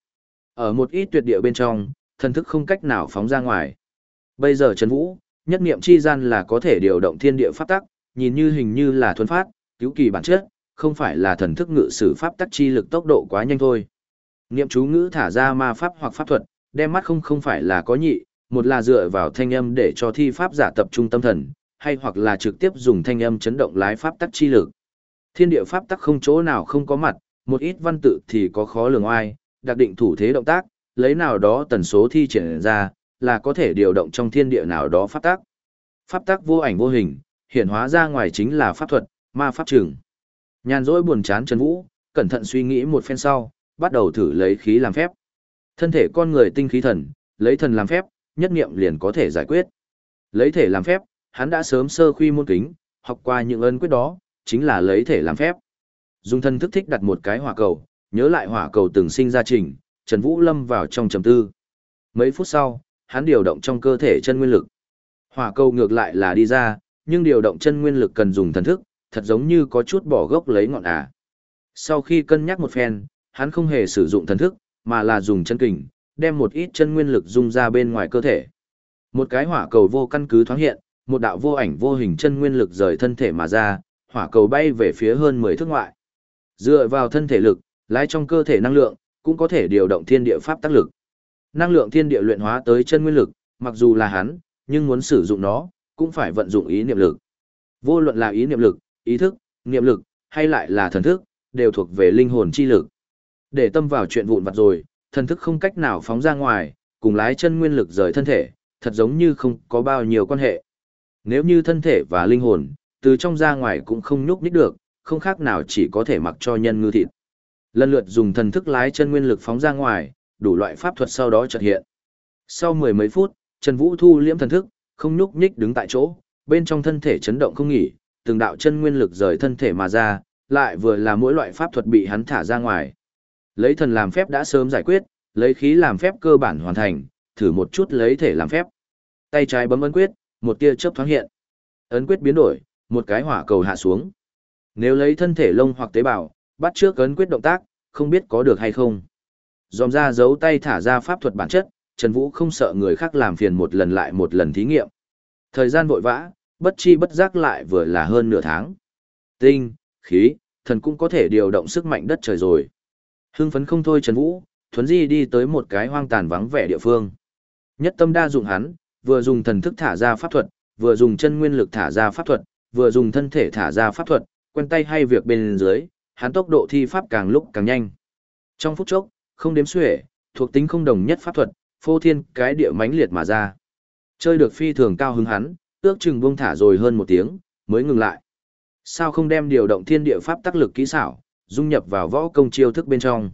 Ở một ít tuyệt địa bên trong, thần thức không cách nào phóng ra ngoài. Bây giờ Trần Vũ, nhất niệm chi gian là có thể điều động thiên địa pháp tắc, nhìn như hình như là thuần phát, cứu kỳ bản chất, không phải là thần thức ngự sử pháp tắc chi lực tốc độ quá nhanh thôi. Niệm chú ngữ thả ra ma pháp hoặc pháp thuật, đem mắt không không phải là có nhị, một là dựa vào thanh âm để cho thi pháp giả tập trung tâm thần, hay hoặc là trực tiếp dùng thanh âm chấn động lái pháp tắc chi lực. Thiên địa pháp tắc không chỗ nào không có mặt, một ít văn tự thì có khó lường oai, đặc định thủ thế động tác, lấy nào đó tần số thi triển ra, là có thể điều động trong thiên địa nào đó pháp tắc. Pháp tắc vô ảnh vô hình, hiện hóa ra ngoài chính là pháp thuật, ma pháp trường. Nhàn rỗi buồn chán Trần Vũ, cẩn thận suy nghĩ một phen sau, bắt đầu thử lấy khí làm phép. Thân thể con người tinh khí thần, lấy thần làm phép, nhất niệm liền có thể giải quyết. Lấy thể làm phép, hắn đã sớm sơ khuy môn kính, học qua những ân quyết đó, chính là lấy thể làm phép. Dung thân thức thích đặt một cái hỏa cầu, nhớ lại hỏa cầu từng sinh ra trình, Trần Vũ lâm vào trong trầm tư. Mấy phút sau, hắn điều động trong cơ thể chân nguyên lực. Hỏa cầu ngược lại là đi ra, nhưng điều động chân nguyên lực cần dùng thần thức, thật giống như có chút bỏ gốc lấy ngọn à. Sau khi cân nhắc một phen, hắn không hề sử dụng thần thức, mà là dùng chân kình, đem một ít chân nguyên lực dung ra bên ngoài cơ thể. Một cái hỏa cầu vô căn cứ thoáng hiện, một đạo vô ảnh vô hình chân nguyên lực rời thân thể mà ra, hỏa cầu bay về phía hơn 10 thước ngoại. Dựa vào thân thể lực, lái trong cơ thể năng lượng, cũng có thể điều động thiên địa pháp tác lực. Năng lượng thiên địa luyện hóa tới chân nguyên lực, mặc dù là hắn, nhưng muốn sử dụng nó, cũng phải vận dụng ý niệm lực. Vô luận là ý niệm lực, ý thức, niệm lực, hay lại là thần thức, đều thuộc về linh hồn chi lực. Để tâm vào chuyện vụn vặt rồi, thần thức không cách nào phóng ra ngoài, cùng lái chân nguyên lực rời thân thể, thật giống như không có bao nhiêu quan hệ. Nếu như thân thể và linh hồn, từ trong ra ngoài cũng không nhúc nhích được, không khác nào chỉ có thể mặc cho nhân ngư thịt. Lần lượt dùng thần thức lái chân nguyên lực phóng ra ngoài, đủ loại pháp thuật sau đó chợt hiện. Sau mười mấy phút, Trần Vũ thu liễm thần thức, không nhúc nhích đứng tại chỗ, bên trong thân thể chấn động không nghỉ, từng đạo chân nguyên lực rời thân thể mà ra, lại vừa là mỗi loại pháp thuật bị hắn thả ra ngoài. Lấy thần làm phép đã sớm giải quyết, lấy khí làm phép cơ bản hoàn thành, thử một chút lấy thể làm phép. Tay trái bấm ấn quyết, một tia chớp thoáng hiện. Ấn quyết biến đổi, một cái hỏa cầu hạ xuống. Nếu lấy thân thể lông hoặc tế bào, bắt trước ấn quyết động tác, không biết có được hay không. Dòm ra giấu tay thả ra pháp thuật bản chất, Trần Vũ không sợ người khác làm phiền một lần lại một lần thí nghiệm. Thời gian vội vã, bất chi bất giác lại vừa là hơn nửa tháng. Tinh, khí, thần cũng có thể điều động sức mạnh đất trời rồi. Hưng phấn không thôi Trần Vũ, thuấn di đi tới một cái hoang tàn vắng vẻ địa phương. Nhất tâm đa dụng hắn, vừa dùng thần thức thả ra pháp thuật, vừa dùng chân nguyên lực thả ra pháp thuật, vừa dùng thân thể thả ra pháp thuật, quen tay hay việc bên dưới, hắn tốc độ thi pháp càng lúc càng nhanh. Trong phút chốc, không đếm xuể, thuộc tính không đồng nhất pháp thuật, phô thiên cái địa mãnh liệt mà ra. Chơi được phi thường cao hứng hắn, ước chừng buông thả rồi hơn một tiếng, mới ngừng lại. Sao không đem điều động thiên địa pháp tác lực kỹ xảo, dung nhập vào võ công chiêu thức bên trong.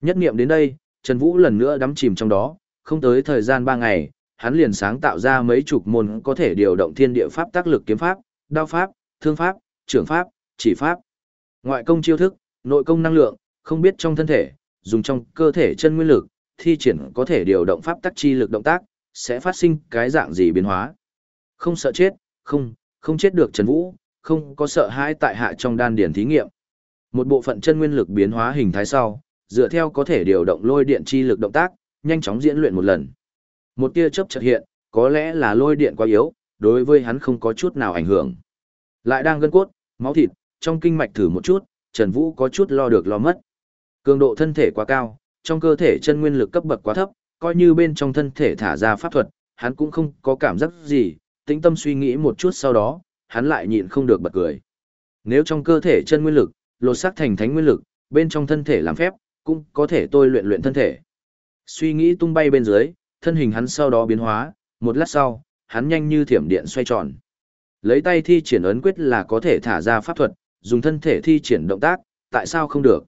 Nhất niệm đến đây, Trần Vũ lần nữa đắm chìm trong đó, không tới thời gian 3 ngày, hắn liền sáng tạo ra mấy chục môn có thể điều động thiên địa pháp tác lực kiếm pháp, đao pháp, thương pháp, trưởng pháp, chỉ pháp. Ngoại công chiêu thức, nội công năng lượng, không biết trong thân thể, dùng trong cơ thể chân nguyên lực, thi triển có thể điều động pháp tác chi lực động tác, sẽ phát sinh cái dạng gì biến hóa. Không sợ chết, không, không chết được Trần Vũ, không có sợ hãi tại hạ trong đan điển thí nghiệm. Một bộ phận chân nguyên lực biến hóa hình thái sau, dựa theo có thể điều động lôi điện chi lực động tác, nhanh chóng diễn luyện một lần. Một tia chớp chợt hiện, có lẽ là lôi điện quá yếu, đối với hắn không có chút nào ảnh hưởng. Lại đang gân cốt, máu thịt, trong kinh mạch thử một chút, Trần Vũ có chút lo được lo mất. Cường độ thân thể quá cao, trong cơ thể chân nguyên lực cấp bậc quá thấp, coi như bên trong thân thể thả ra pháp thuật, hắn cũng không có cảm giác gì, tĩnh tâm suy nghĩ một chút sau đó, hắn lại nhịn không được bật cười. Nếu trong cơ thể chân nguyên lực, lột xác thành thánh nguyên lực, bên trong thân thể làm phép, cũng có thể tôi luyện luyện thân thể. Suy nghĩ tung bay bên dưới, thân hình hắn sau đó biến hóa, một lát sau, hắn nhanh như thiểm điện xoay tròn. Lấy tay thi triển ấn quyết là có thể thả ra pháp thuật, dùng thân thể thi triển động tác, tại sao không được?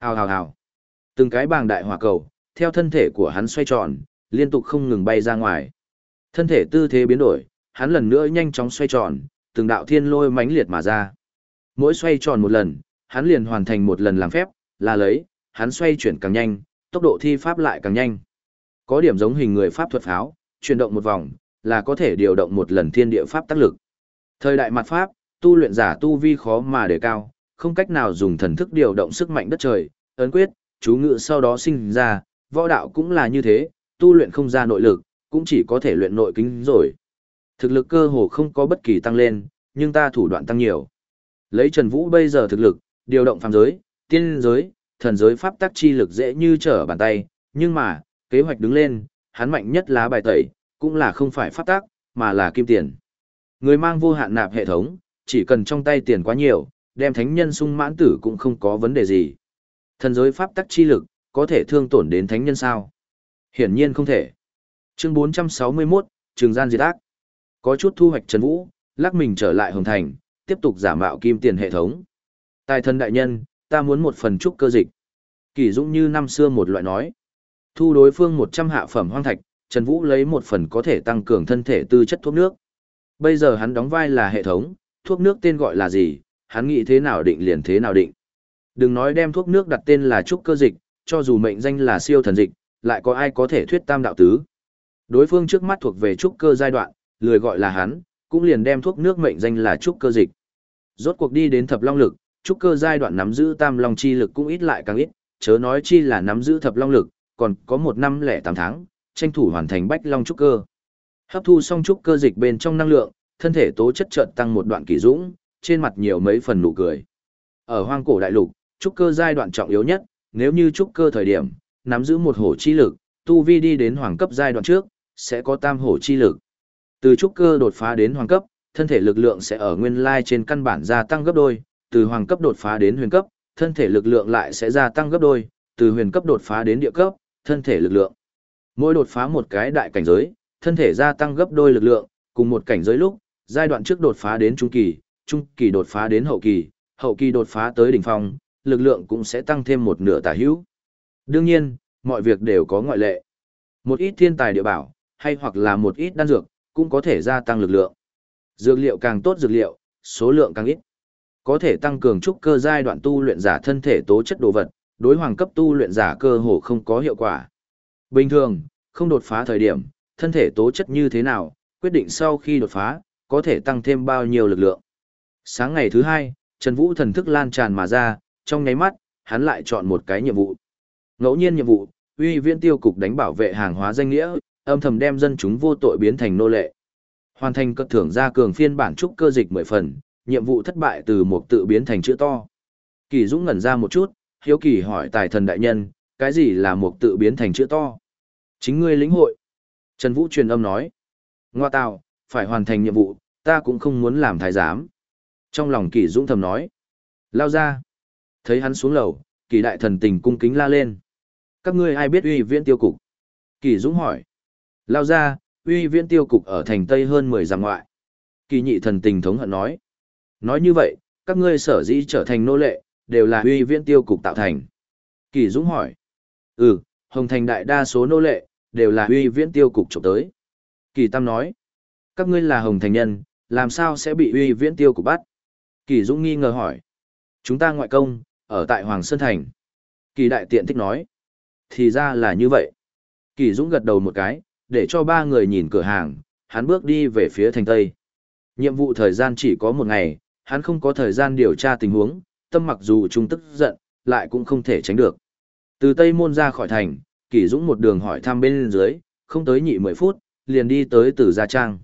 Hào hào hào. Từng cái bàng đại hỏa cầu, theo thân thể của hắn xoay tròn, liên tục không ngừng bay ra ngoài. Thân thể tư thế biến đổi, hắn lần nữa nhanh chóng xoay tròn, từng đạo thiên lôi mãnh liệt mà ra. Mỗi xoay tròn một lần, hắn liền hoàn thành một lần làm phép, là lấy, hắn xoay chuyển càng nhanh, tốc độ thi pháp lại càng nhanh. Có điểm giống hình người pháp thuật pháo, chuyển động một vòng, là có thể điều động một lần thiên địa pháp tác lực. Thời đại mặt pháp, tu luyện giả tu vi khó mà đề cao, không cách nào dùng thần thức điều động sức mạnh đất trời, ấn quyết, chú ngự sau đó sinh ra, võ đạo cũng là như thế, tu luyện không ra nội lực, cũng chỉ có thể luyện nội kính rồi. Thực lực cơ hồ không có bất kỳ tăng lên, nhưng ta thủ đoạn tăng nhiều. Lấy Trần Vũ bây giờ thực lực, điều động phàm giới, tiên giới, thần giới pháp tắc chi lực dễ như trở bàn tay, nhưng mà, kế hoạch đứng lên, hắn mạnh nhất lá bài tẩy, cũng là không phải pháp tắc, mà là kim tiền. Người mang vô hạn nạp hệ thống, chỉ cần trong tay tiền quá nhiều, đem thánh nhân sung mãn tử cũng không có vấn đề gì. Thần giới pháp tắc chi lực, có thể thương tổn đến thánh nhân sao? Hiển nhiên không thể. Chương 461, Trường gian diệt ác. Có chút thu hoạch Trần Vũ, lắc mình trở lại Hồng Thành, tiếp tục giả mạo kim tiền hệ thống. Tài thân đại nhân, ta muốn một phần trúc cơ dịch. Kỳ Dũng như năm xưa một loại nói. Thu đối phương 100 hạ phẩm hoang thạch, Trần Vũ lấy một phần có thể tăng cường thân thể tư chất thuốc nước. Bây giờ hắn đóng vai là hệ thống, thuốc nước tên gọi là gì, hắn nghĩ thế nào định liền thế nào định. Đừng nói đem thuốc nước đặt tên là trúc cơ dịch, cho dù mệnh danh là siêu thần dịch, lại có ai có thể thuyết tam đạo tứ. Đối phương trước mắt thuộc về trúc cơ giai đoạn, lười gọi là hắn, cũng liền đem thuốc nước mệnh danh là trúc cơ dịch. Rốt cuộc đi đến thập long lực, trúc cơ giai đoạn nắm giữ tam long chi lực cũng ít lại càng ít, chớ nói chi là nắm giữ thập long lực, còn có một năm lẻ tám tháng, tranh thủ hoàn thành bách long trúc cơ. Hấp thu xong trúc cơ dịch bên trong năng lượng, thân thể tố chất chợt tăng một đoạn kỳ dũng, trên mặt nhiều mấy phần nụ cười. Ở hoang cổ đại lục, trúc cơ giai đoạn trọng yếu nhất, nếu như trúc cơ thời điểm, nắm giữ một hổ chi lực, tu vi đi đến hoàng cấp giai đoạn trước, sẽ có tam hổ chi lực. Từ trúc cơ đột phá đến hoàng cấp, thân thể lực lượng sẽ ở nguyên lai trên căn bản gia tăng gấp đôi, từ hoàng cấp đột phá đến huyền cấp, thân thể lực lượng lại sẽ gia tăng gấp đôi, từ huyền cấp đột phá đến địa cấp, thân thể lực lượng. Mỗi đột phá một cái đại cảnh giới, thân thể gia tăng gấp đôi lực lượng, cùng một cảnh giới lúc, giai đoạn trước đột phá đến trung kỳ, trung kỳ đột phá đến hậu kỳ, hậu kỳ đột phá tới đỉnh phong, lực lượng cũng sẽ tăng thêm một nửa tả hữu. Đương nhiên, mọi việc đều có ngoại lệ. Một ít thiên tài địa bảo, hay hoặc là một ít đan dược, cũng có thể gia tăng lực lượng. Dược liệu càng tốt dược liệu, số lượng càng ít. Có thể tăng cường trúc cơ giai đoạn tu luyện giả thân thể tố chất đồ vật, đối hoàng cấp tu luyện giả cơ hồ không có hiệu quả. Bình thường, không đột phá thời điểm, thân thể tố chất như thế nào, quyết định sau khi đột phá, có thể tăng thêm bao nhiêu lực lượng. Sáng ngày thứ hai, Trần Vũ thần thức lan tràn mà ra, trong nháy mắt, hắn lại chọn một cái nhiệm vụ. Ngẫu nhiên nhiệm vụ, uy viên tiêu cục đánh bảo vệ hàng hóa danh nghĩa, âm thầm đem dân chúng vô tội biến thành nô lệ. Hoàn thành cất thưởng ra cường phiên bản trúc cơ dịch 10 phần, nhiệm vụ thất bại từ một tự biến thành chữ to. Kỳ Dũng ngẩn ra một chút, hiếu kỳ hỏi tài thần đại nhân, cái gì là một tự biến thành chữ to? Chính ngươi lĩnh hội. Trần Vũ truyền âm nói. Ngoa tạo, phải hoàn thành nhiệm vụ, ta cũng không muốn làm thái giám. Trong lòng Kỳ Dũng thầm nói. Lao ra. Thấy hắn xuống lầu, Kỳ đại thần tình cung kính la lên. Các ngươi ai biết uy viễn tiêu cục? Kỳ Dũng hỏi. Lao ra, uy viễn tiêu cục ở thành Tây hơn 10 dặm ngoại. Kỳ nhị thần tình thống hận nói. Nói như vậy, các ngươi sở dĩ trở thành nô lệ, đều là uy viễn tiêu cục tạo thành. Kỳ Dũng hỏi. Ừ, Hồng Thành đại đa số nô lệ, đều là uy viễn tiêu cục trộm tới. Kỳ Tam nói. Các ngươi là Hồng Thành nhân, làm sao sẽ bị uy viễn tiêu cục bắt? Kỳ Dũng nghi ngờ hỏi. Chúng ta ngoại công, ở tại Hoàng Sơn Thành. Kỳ đại tiện thích nói. Thì ra là như vậy. Kỳ Dũng gật đầu một cái, để cho ba người nhìn cửa hàng, hắn bước đi về phía thành Tây. Nhiệm vụ thời gian chỉ có một ngày, hắn không có thời gian điều tra tình huống, tâm mặc dù trung tức giận, lại cũng không thể tránh được. Từ Tây Môn ra khỏi thành, Kỳ Dũng một đường hỏi thăm bên dưới, không tới nhị 10 phút, liền đi tới Tử Gia Trang.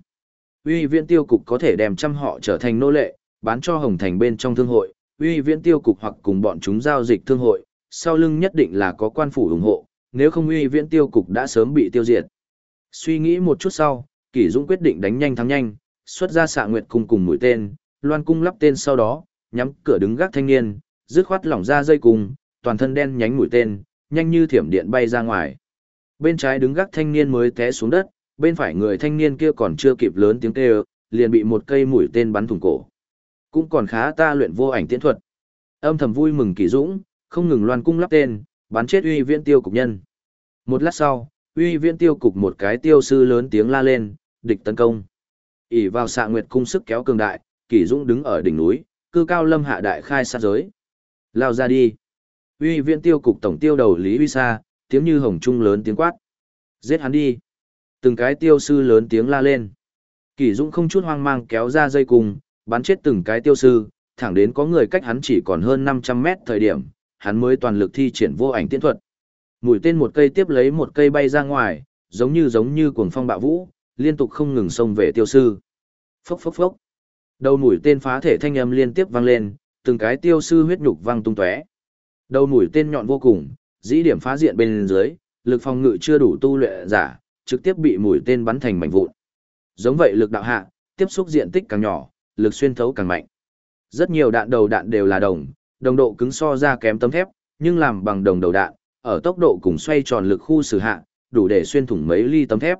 Uy viễn tiêu cục có thể đem trăm họ trở thành nô lệ, bán cho Hồng Thành bên trong thương hội, uy viễn tiêu cục hoặc cùng bọn chúng giao dịch thương hội, sau lưng nhất định là có quan phủ ủng hộ, nếu không uy viễn tiêu cục đã sớm bị tiêu diệt. Suy nghĩ một chút sau, Kỷ Dũng quyết định đánh nhanh thắng nhanh, xuất ra xạ nguyệt cung cùng mũi tên, loan cung lắp tên sau đó, nhắm cửa đứng gác thanh niên, dứt khoát lỏng ra dây cung, toàn thân đen nhánh mũi tên, nhanh như thiểm điện bay ra ngoài. Bên trái đứng gác thanh niên mới té xuống đất, bên phải người thanh niên kia còn chưa kịp lớn tiếng kêu, liền bị một cây mũi tên bắn thủng cổ. Cũng còn khá ta luyện vô ảnh tiễn thuật. Âm thầm vui mừng kỷ Dũng, không ngừng loan cung lắp tên, bắn chết uy viễn tiêu cục nhân. Một lát sau, uy viễn tiêu cục một cái tiêu sư lớn tiếng la lên, địch tấn công. ỉ vào xạ nguyệt cung sức kéo cường đại, Kỷ Dũng đứng ở đỉnh núi, cư cao lâm hạ đại khai sát giới. Lao ra đi. Uy viễn tiêu cục tổng tiêu đầu Lý Huy Sa, tiếng như hồng trung lớn tiếng quát. Giết hắn đi. Từng cái tiêu sư lớn tiếng la lên. Kỷ Dũng không chút hoang mang kéo ra dây cung, bắn chết từng cái tiêu sư, thẳng đến có người cách hắn chỉ còn hơn 500 mét thời điểm, hắn mới toàn lực thi triển vô ảnh tiễn thuật. Mũi tên một cây tiếp lấy một cây bay ra ngoài, giống như giống như cuồng phong bạo vũ, liên tục không ngừng xông về tiêu sư. Phốc phốc phốc. Đầu mũi tên phá thể thanh âm liên tiếp vang lên, từng cái tiêu sư huyết nhục vang tung tóe. Đầu mũi tên nhọn vô cùng, dĩ điểm phá diện bên dưới, lực phòng ngự chưa đủ tu luyện giả, trực tiếp bị mũi tên bắn thành mảnh vụn. Giống vậy lực đạo hạ, tiếp xúc diện tích càng nhỏ, lực xuyên thấu càng mạnh. Rất nhiều đạn đầu đạn đều là đồng, đồng độ cứng so ra kém tấm thép, nhưng làm bằng đồng đầu đạn, ở tốc độ cùng xoay tròn lực khu xử hạ, đủ để xuyên thủng mấy ly tấm thép.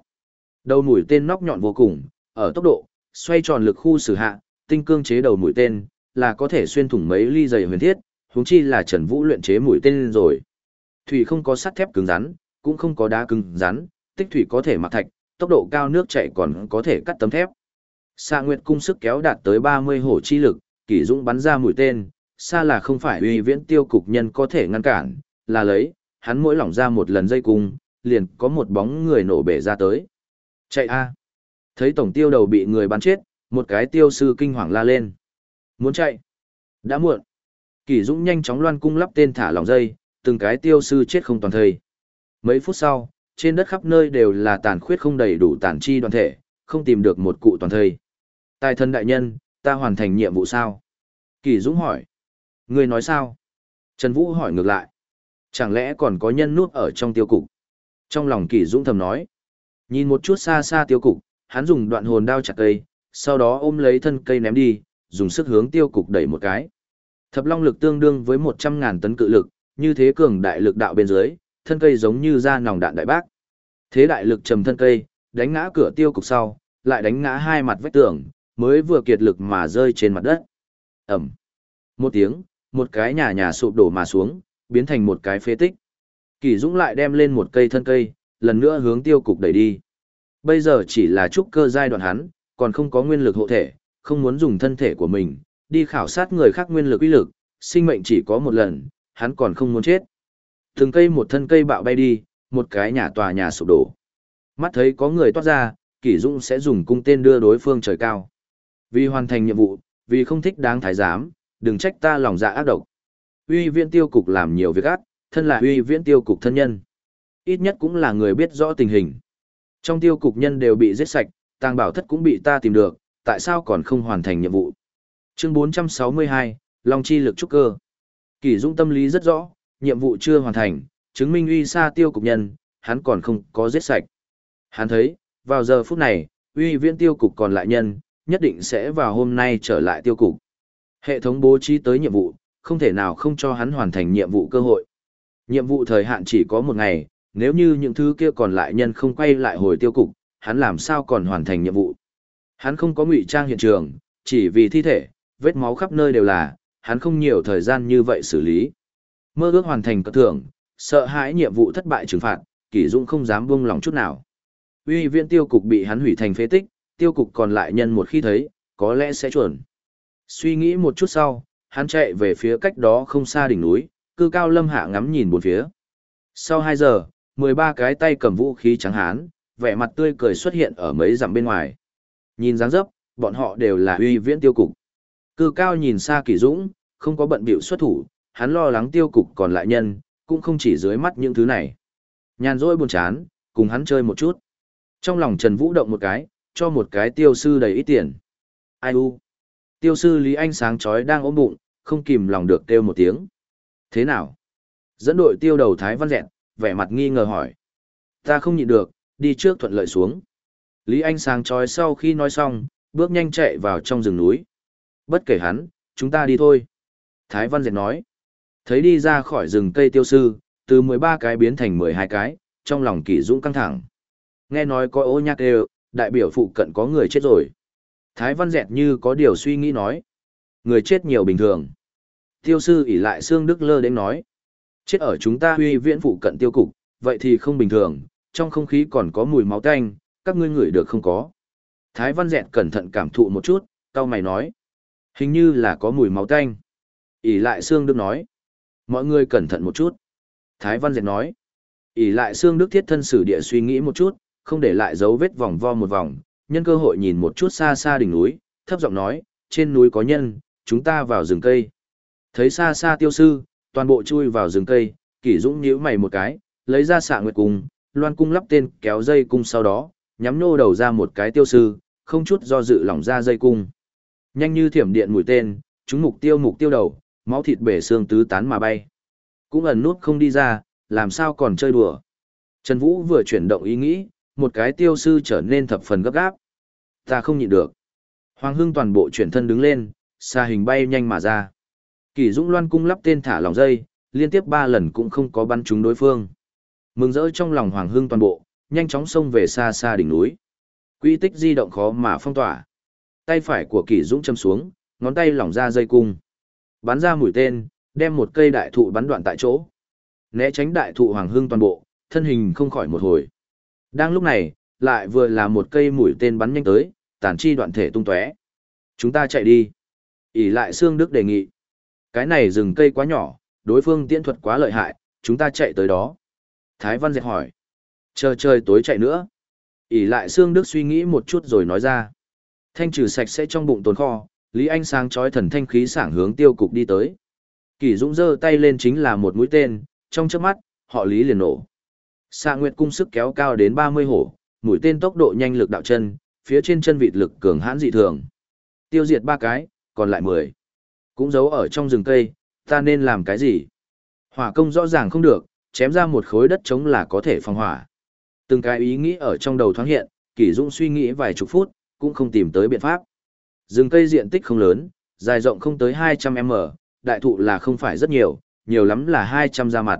Đầu mũi tên nóc nhọn vô cùng, ở tốc độ, xoay tròn lực khu xử hạ, tinh cương chế đầu mũi tên, là có thể xuyên thủng mấy ly dày huyền thiết, huống chi là Trần Vũ luyện chế mũi tên rồi. Thủy không có sắt thép cứng rắn, cũng không có đá cứng rắn, tích thủy có thể mặc thạch, tốc độ cao nước chảy còn có thể cắt tấm thép. Sa Nguyệt cung sức kéo đạt tới 30 hổ chi lực, Kỷ Dũng bắn ra mũi tên, xa là không phải uy viễn tiêu cục nhân có thể ngăn cản, là lấy, hắn mỗi lỏng ra một lần dây cung, liền có một bóng người nổ bể ra tới. Chạy a! Thấy tổng tiêu đầu bị người bắn chết, một cái tiêu sư kinh hoàng la lên. Muốn chạy? Đã muộn. Kỷ Dũng nhanh chóng loan cung lắp tên thả lỏng dây, từng cái tiêu sư chết không toàn thây. Mấy phút sau, trên đất khắp nơi đều là tàn khuyết không đầy đủ tàn chi đoàn thể, không tìm được một cụ toàn thây. Tài thân đại nhân, ta hoàn thành nhiệm vụ sao? Kỷ Dũng hỏi. Người nói sao? Trần Vũ hỏi ngược lại. Chẳng lẽ còn có nhân nút ở trong tiêu cục? Trong lòng Kỳ Dũng thầm nói. Nhìn một chút xa xa tiêu cục, hắn dùng đoạn hồn đao chặt cây, sau đó ôm lấy thân cây ném đi, dùng sức hướng tiêu cục đẩy một cái. Thập long lực tương đương với 100.000 tấn cự lực, như thế cường đại lực đạo bên dưới, thân cây giống như ra nòng đạn đại bác. Thế đại lực trầm thân cây, đánh ngã cửa tiêu cục sau, lại đánh ngã hai mặt vách tường, mới vừa kiệt lực mà rơi trên mặt đất. Ẩm. Một tiếng, một cái nhà nhà sụp đổ mà xuống, biến thành một cái phế tích. Kỳ Dũng lại đem lên một cây thân cây, lần nữa hướng tiêu cục đẩy đi. Bây giờ chỉ là trúc cơ giai đoạn hắn, còn không có nguyên lực hộ thể, không muốn dùng thân thể của mình, đi khảo sát người khác nguyên lực uy lực, sinh mệnh chỉ có một lần, hắn còn không muốn chết. Từng cây một thân cây bạo bay đi, một cái nhà tòa nhà sụp đổ. Mắt thấy có người toát ra, Kỷ Dung sẽ dùng cung tên đưa đối phương trời cao. Vì hoàn thành nhiệm vụ, vì không thích đáng thái giám, đừng trách ta lòng dạ ác độc. Uy viễn tiêu cục làm nhiều việc ác, thân là uy viễn tiêu cục thân nhân. Ít nhất cũng là người biết rõ tình hình. Trong tiêu cục nhân đều bị giết sạch, tàng bảo thất cũng bị ta tìm được, tại sao còn không hoàn thành nhiệm vụ? Chương 462, Long chi lực trúc cơ. Kỷ Dung tâm lý rất rõ, nhiệm vụ chưa hoàn thành, chứng minh uy sa tiêu cục nhân, hắn còn không có giết sạch. Hắn thấy, vào giờ phút này, uy viễn tiêu cục còn lại nhân, nhất định sẽ vào hôm nay trở lại tiêu cục. Hệ thống bố trí tới nhiệm vụ, không thể nào không cho hắn hoàn thành nhiệm vụ cơ hội. Nhiệm vụ thời hạn chỉ có một ngày, nếu như những thứ kia còn lại nhân không quay lại hồi tiêu cục, hắn làm sao còn hoàn thành nhiệm vụ. Hắn không có ngụy trang hiện trường, chỉ vì thi thể, vết máu khắp nơi đều là, hắn không nhiều thời gian như vậy xử lý. Mơ ước hoàn thành cất thưởng, sợ hãi nhiệm vụ thất bại trừng phạt, Kỷ Dũng không dám buông lòng chút nào. Uy viện tiêu cục bị hắn hủy thành phế tích, tiêu cục còn lại nhân một khi thấy, có lẽ sẽ chuẩn. Suy nghĩ một chút sau, hắn chạy về phía cách đó không xa đỉnh núi, cư cao lâm hạ ngắm nhìn bốn phía. Sau 2 giờ, 13 cái tay cầm vũ khí trắng hán, vẻ mặt tươi cười xuất hiện ở mấy dặm bên ngoài. Nhìn dáng dấp, bọn họ đều là uy viễn tiêu cục. Cư cao nhìn xa kỳ dũng, không có bận biểu xuất thủ, hắn lo lắng tiêu cục còn lại nhân, cũng không chỉ dưới mắt những thứ này. Nhàn rỗi buồn chán, cùng hắn chơi một chút. Trong lòng Trần Vũ động một cái, cho một cái tiêu sư đầy ít tiền. Ai u? Tiêu sư Lý Anh sáng chói đang ôm bụng, không kìm lòng được kêu một tiếng. Thế nào? Dẫn đội tiêu đầu Thái Văn Dẹn, vẻ mặt nghi ngờ hỏi. Ta không nhịn được, đi trước thuận lợi xuống. Lý Anh sáng chói sau khi nói xong, bước nhanh chạy vào trong rừng núi. Bất kể hắn, chúng ta đi thôi. Thái Văn Dẹn nói. Thấy đi ra khỏi rừng cây tiêu sư, từ 13 cái biến thành 12 cái, trong lòng kỳ dũng căng thẳng. Nghe nói có ô nhạc đều, đại biểu phụ cận có người chết rồi. Thái Văn Dẹt như có điều suy nghĩ nói. Người chết nhiều bình thường. Tiêu sư ỉ lại xương Đức Lơ đến nói. Chết ở chúng ta huy viễn phụ cận tiêu cục, vậy thì không bình thường, trong không khí còn có mùi máu tanh, các ngươi ngửi được không có. Thái Văn Dẹn cẩn thận cảm thụ một chút, tao mày nói. Hình như là có mùi máu tanh. ỉ lại xương Đức nói. Mọi người cẩn thận một chút. Thái Văn Dẹn nói. ỉ lại xương Đức thiết thân sử địa suy nghĩ một chút, không để lại dấu vết vòng vo một vòng, nhân cơ hội nhìn một chút xa xa đỉnh núi, thấp giọng nói, trên núi có nhân, chúng ta vào rừng cây. Thấy xa xa tiêu sư, toàn bộ chui vào rừng cây, kỷ dũng nhíu mày một cái, lấy ra xạ nguyệt cung, loan cung lắp tên kéo dây cung sau đó, nhắm nô đầu ra một cái tiêu sư, không chút do dự lỏng ra dây cung. Nhanh như thiểm điện mũi tên, chúng mục tiêu mục tiêu đầu, máu thịt bể xương tứ tán mà bay. Cũng ẩn nút không đi ra, làm sao còn chơi đùa. Trần Vũ vừa chuyển động ý nghĩ, một cái tiêu sư trở nên thập phần gấp gáp. Ta không nhịn được. Hoàng Hưng toàn bộ chuyển thân đứng lên, xa hình bay nhanh mà ra. kỷ Dũng Loan cung lắp tên thả lòng dây, liên tiếp ba lần cũng không có bắn trúng đối phương. Mừng rỡ trong lòng Hoàng Hưng toàn bộ, nhanh chóng xông về xa xa đỉnh núi. Quy tích di động khó mà phong tỏa. Tay phải của kỷ Dũng châm xuống, ngón tay lỏng ra dây cung. Bắn ra mũi tên, đem một cây đại thụ bắn đoạn tại chỗ. Né tránh đại thụ Hoàng Hưng toàn bộ, thân hình không khỏi một hồi. Đang lúc này, lại vừa là một cây mũi tên bắn nhanh tới, tàn chi đoạn thể tung tóe. Chúng ta chạy đi ỉ lại Sương Đức đề nghị. Cái này rừng cây quá nhỏ, đối phương tiễn thuật quá lợi hại, chúng ta chạy tới đó. Thái Văn dẹt hỏi. Chờ trời tối chạy nữa. ỉ lại Sương Đức suy nghĩ một chút rồi nói ra. Thanh trừ sạch sẽ trong bụng tồn kho, Lý Anh sáng chói thần thanh khí sảng hướng tiêu cục đi tới. Kỳ Dũng giơ tay lên chính là một mũi tên, trong chớp mắt, họ Lý liền nổ. Xạ Nguyệt cung sức kéo cao đến 30 hổ, mũi tên tốc độ nhanh lực đạo chân, phía trên chân vịt lực cường hãn dị thường. Tiêu diệt ba cái, còn lại 10. Cũng giấu ở trong rừng cây, ta nên làm cái gì? Hỏa công rõ ràng không được, chém ra một khối đất trống là có thể phòng hỏa. Từng cái ý nghĩ ở trong đầu thoáng hiện, Kỷ Dũng suy nghĩ vài chục phút, cũng không tìm tới biện pháp. Rừng cây diện tích không lớn, dài rộng không tới 200m, đại thụ là không phải rất nhiều, nhiều lắm là 200 ra mặt.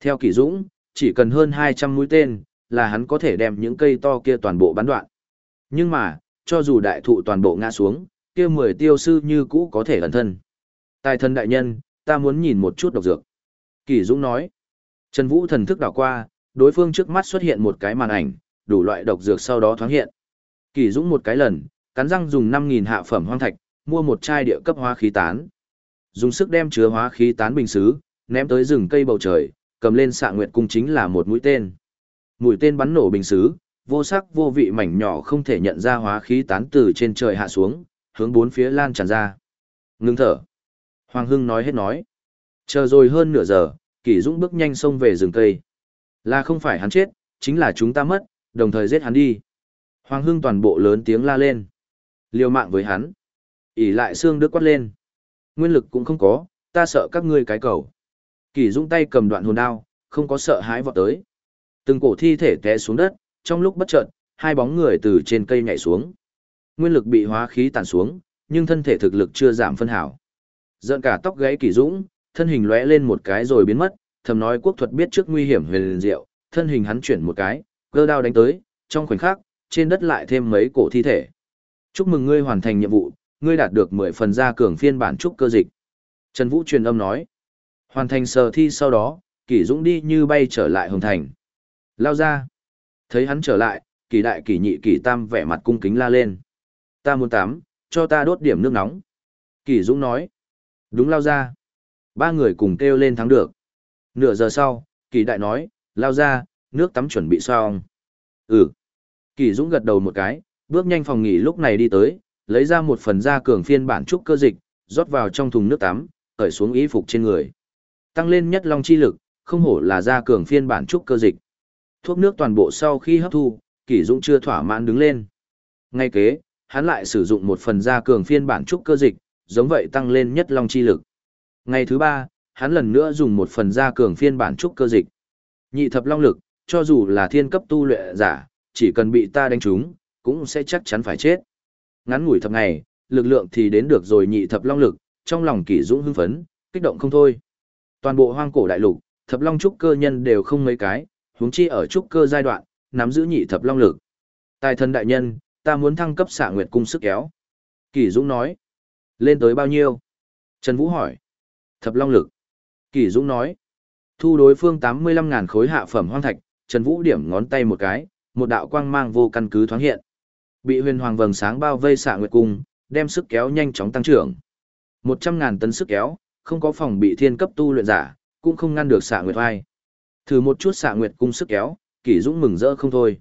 Theo Kỷ Dũng, chỉ cần hơn 200 mũi tên, là hắn có thể đem những cây to kia toàn bộ bắn đoạn. Nhưng mà, cho dù đại thụ toàn bộ ngã xuống, kia 10 tiêu sư như cũ có thể ẩn thân. Tài thần đại nhân, ta muốn nhìn một chút độc dược. Kỳ Dũng nói. Trần Vũ thần thức đảo qua, đối phương trước mắt xuất hiện một cái màn ảnh, đủ loại độc dược sau đó thoáng hiện. Kỳ Dũng một cái lần, cắn răng dùng 5.000 hạ phẩm hoang thạch, mua một chai địa cấp hóa khí tán. Dùng sức đem chứa hóa khí tán bình xứ, ném tới rừng cây bầu trời, cầm lên xạ nguyệt cung chính là một mũi tên. Mũi tên bắn nổ bình xứ, vô sắc vô vị mảnh nhỏ không thể nhận ra hóa khí tán từ trên trời hạ xuống, hướng bốn phía lan tràn ra. Ngưng thở. Hoàng Hưng nói hết nói. Chờ rồi hơn nửa giờ, Kỷ Dũng bước nhanh xông về rừng cây. Là không phải hắn chết, chính là chúng ta mất, đồng thời giết hắn đi. Hoàng Hưng toàn bộ lớn tiếng la lên. Liều mạng với hắn. ỉ lại xương đứt quát lên. Nguyên lực cũng không có, ta sợ các ngươi cái cầu. kỷ Dũng tay cầm đoạn hồn đao, không có sợ hãi vọt tới. Từng cổ thi thể té xuống đất, trong lúc bất chợt, hai bóng người từ trên cây nhảy xuống. Nguyên lực bị hóa khí tàn xuống, nhưng thân thể thực lực chưa giảm phân hảo. Giận cả tóc gáy Kỳ Dũng, thân hình lóe lên một cái rồi biến mất, thầm nói quốc thuật biết trước nguy hiểm huyền diệu, thân hình hắn chuyển một cái, cơ đao đánh tới, trong khoảnh khắc, trên đất lại thêm mấy cổ thi thể. Chúc mừng ngươi hoàn thành nhiệm vụ, ngươi đạt được 10 phần gia cường phiên bản trúc cơ dịch. Trần Vũ truyền âm nói. Hoàn thành sờ thi sau đó, Kỷ Dũng đi như bay trở lại Hồng Thành. Lao ra. Thấy hắn trở lại, Kỷ đại Kỷ nhị Kỷ tam vẻ mặt cung kính la lên. Ta muốn tắm, cho ta đốt điểm nước nóng. Kỳ Dũng nói. Đúng lao ra. Ba người cùng kêu lên thắng được. Nửa giờ sau, kỳ đại nói, lao ra, nước tắm chuẩn bị xong. Ừ. Kỳ Dũng gật đầu một cái, bước nhanh phòng nghỉ lúc này đi tới, lấy ra một phần da cường phiên bản trúc cơ dịch, rót vào trong thùng nước tắm, cởi xuống y phục trên người. Tăng lên nhất long chi lực, không hổ là da cường phiên bản trúc cơ dịch. Thuốc nước toàn bộ sau khi hấp thu, Kỳ Dũng chưa thỏa mãn đứng lên. Ngay kế, hắn lại sử dụng một phần gia cường phiên bản trúc cơ dịch, giống vậy tăng lên nhất long chi lực. Ngày thứ ba, hắn lần nữa dùng một phần gia cường phiên bản trúc cơ dịch. Nhị thập long lực, cho dù là thiên cấp tu luyện giả, chỉ cần bị ta đánh trúng, cũng sẽ chắc chắn phải chết. Ngắn ngủi thập ngày, lực lượng thì đến được rồi nhị thập long lực, trong lòng Kỷ Dũng hưng phấn, kích động không thôi. Toàn bộ hoang cổ đại lục, thập long trúc cơ nhân đều không mấy cái, huống chi ở trúc cơ giai đoạn, nắm giữ nhị thập long lực. Tài thần đại nhân, ta muốn thăng cấp xạ nguyệt cung sức kéo. kỳ Dũng nói. Lên tới bao nhiêu? Trần Vũ hỏi. Thập long lực. kỳ Dũng nói. Thu đối phương 85.000 khối hạ phẩm hoang thạch, Trần Vũ điểm ngón tay một cái, một đạo quang mang vô căn cứ thoáng hiện. Bị huyền hoàng vầng sáng bao vây xạ nguyệt cung, đem sức kéo nhanh chóng tăng trưởng. 100.000 tấn sức kéo, không có phòng bị thiên cấp tu luyện giả, cũng không ngăn được xạ nguyệt vai. Thử một chút xạ nguyệt cung sức kéo, Kỷ Dũng mừng rỡ không thôi.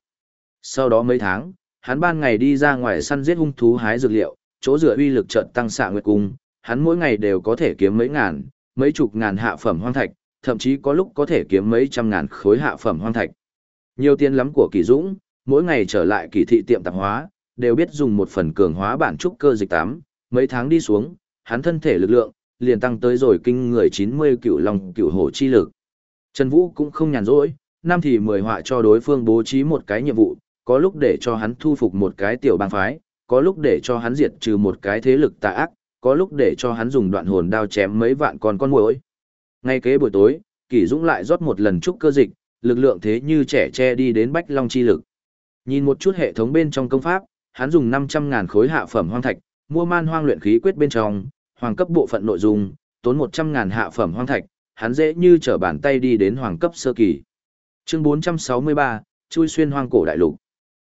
Sau đó mấy tháng, hắn ban ngày đi ra ngoài săn giết hung thú hái dược liệu, chỗ dựa uy lực chợt tăng xạ nguyệt cung, hắn mỗi ngày đều có thể kiếm mấy ngàn, mấy chục ngàn hạ phẩm hoang thạch, thậm chí có lúc có thể kiếm mấy trăm ngàn khối hạ phẩm hoang thạch. Nhiều tiền lắm của kỳ Dũng, mỗi ngày trở lại kỳ thị tiệm tạp hóa, đều biết dùng một phần cường hóa bản trúc cơ dịch tám, mấy tháng đi xuống, hắn thân thể lực lượng liền tăng tới rồi kinh người 90 cựu long cựu hổ chi lực. Trần Vũ cũng không nhàn rỗi, năm thì mười họa cho đối phương bố trí một cái nhiệm vụ, có lúc để cho hắn thu phục một cái tiểu bang phái, có lúc để cho hắn diệt trừ một cái thế lực tà ác, có lúc để cho hắn dùng đoạn hồn đao chém mấy vạn con con muỗi. Ngay kế buổi tối, Kỷ Dũng lại rót một lần trúc cơ dịch, lực lượng thế như trẻ che đi đến Bách Long chi lực. Nhìn một chút hệ thống bên trong công pháp, hắn dùng 500.000 khối hạ phẩm hoang thạch, mua man hoang luyện khí quyết bên trong, hoàng cấp bộ phận nội dung, tốn 100.000 hạ phẩm hoang thạch, hắn dễ như trở bàn tay đi đến hoàng cấp sơ kỳ. Chương 463, chui xuyên hoang cổ đại lục.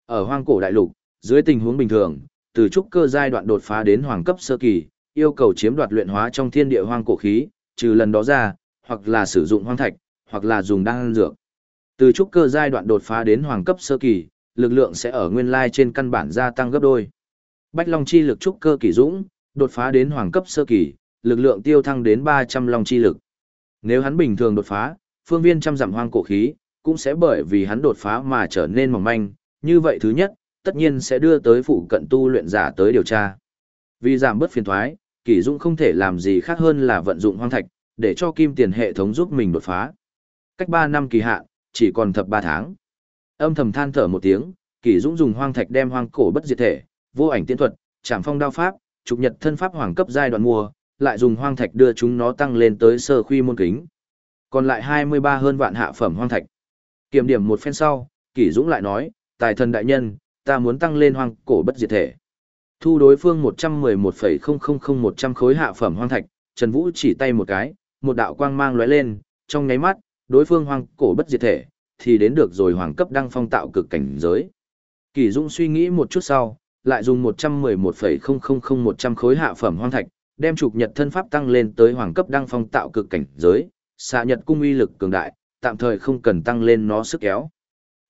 Ở hoang cổ đại lục, dưới tình huống bình thường, từ trúc cơ giai đoạn đột phá đến hoàng cấp sơ kỳ, yêu cầu chiếm đoạt luyện hóa trong thiên địa hoang cổ khí, trừ lần đó ra, hoặc là sử dụng hoang thạch, hoặc là dùng đan dược. Từ trúc cơ giai đoạn đột phá đến hoàng cấp sơ kỳ, lực lượng sẽ ở nguyên lai trên căn bản gia tăng gấp đôi. Bách Long chi lực trúc cơ kỳ dũng, đột phá đến hoàng cấp sơ kỳ, lực lượng tiêu thăng đến 300 long chi lực. Nếu hắn bình thường đột phá, phương viên trăm dặm hoang cổ khí, cũng sẽ bởi vì hắn đột phá mà trở nên mỏng manh, như vậy thứ nhất, tất nhiên sẽ đưa tới phụ cận tu luyện giả tới điều tra. Vì giảm bớt phiền thoái, Kỷ Dung không thể làm gì khác hơn là vận dụng hoang thạch, để cho kim tiền hệ thống giúp mình đột phá. Cách 3 năm kỳ hạn, chỉ còn thập 3 tháng. Âm thầm than thở một tiếng, Kỷ Dũng dùng hoang thạch đem hoang cổ bất diệt thể, vô ảnh tiên thuật, trảm phong đao pháp, trục nhật thân pháp hoàng cấp giai đoạn mùa, lại dùng hoang thạch đưa chúng nó tăng lên tới sơ khuy môn kính. Còn lại 23 hơn vạn hạ phẩm hoang thạch. Kiểm điểm một phen sau, Kỷ Dũng lại nói, tài thần đại nhân, ta muốn tăng lên hoang cổ bất diệt thể. Thu đối phương 111,000 khối hạ phẩm hoang thạch, Trần Vũ chỉ tay một cái, một đạo quang mang lóe lên, trong nháy mắt, đối phương hoang cổ bất diệt thể, thì đến được rồi hoàng cấp đăng phong tạo cực cảnh giới. Kỳ Dung suy nghĩ một chút sau, lại dùng 111,000 khối hạ phẩm hoang thạch, đem trục nhật thân pháp tăng lên tới hoàng cấp đăng phong tạo cực cảnh giới, xạ nhật cung uy lực cường đại, tạm thời không cần tăng lên nó sức kéo.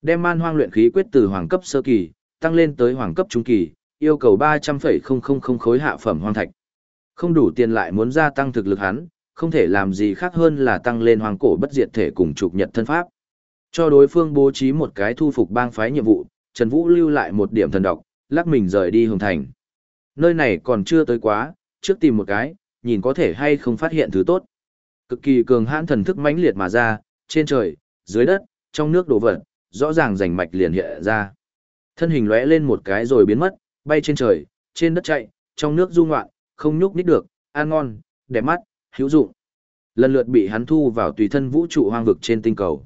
Đem man hoang luyện khí quyết từ hoàng cấp sơ kỳ, tăng lên tới hoàng cấp trung kỳ, yêu cầu 300,000 khối hạ phẩm hoang thạch. Không đủ tiền lại muốn gia tăng thực lực hắn, không thể làm gì khác hơn là tăng lên hoàng cổ bất diệt thể cùng trục nhật thân pháp. Cho đối phương bố trí một cái thu phục bang phái nhiệm vụ, Trần Vũ lưu lại một điểm thần độc, lắc mình rời đi Hồng Thành. Nơi này còn chưa tới quá, trước tìm một cái, nhìn có thể hay không phát hiện thứ tốt. Cực kỳ cường hãn thần thức mãnh liệt mà ra, trên trời, dưới đất, trong nước đổ vật, rõ ràng rành mạch liền hiện ra. Thân hình lóe lên một cái rồi biến mất, bay trên trời, trên đất chạy, trong nước du ngoạn, không nhúc nhích được, ăn ngon, đẹp mắt, hữu dụng. Lần lượt bị hắn thu vào tùy thân vũ trụ hoang vực trên tinh cầu.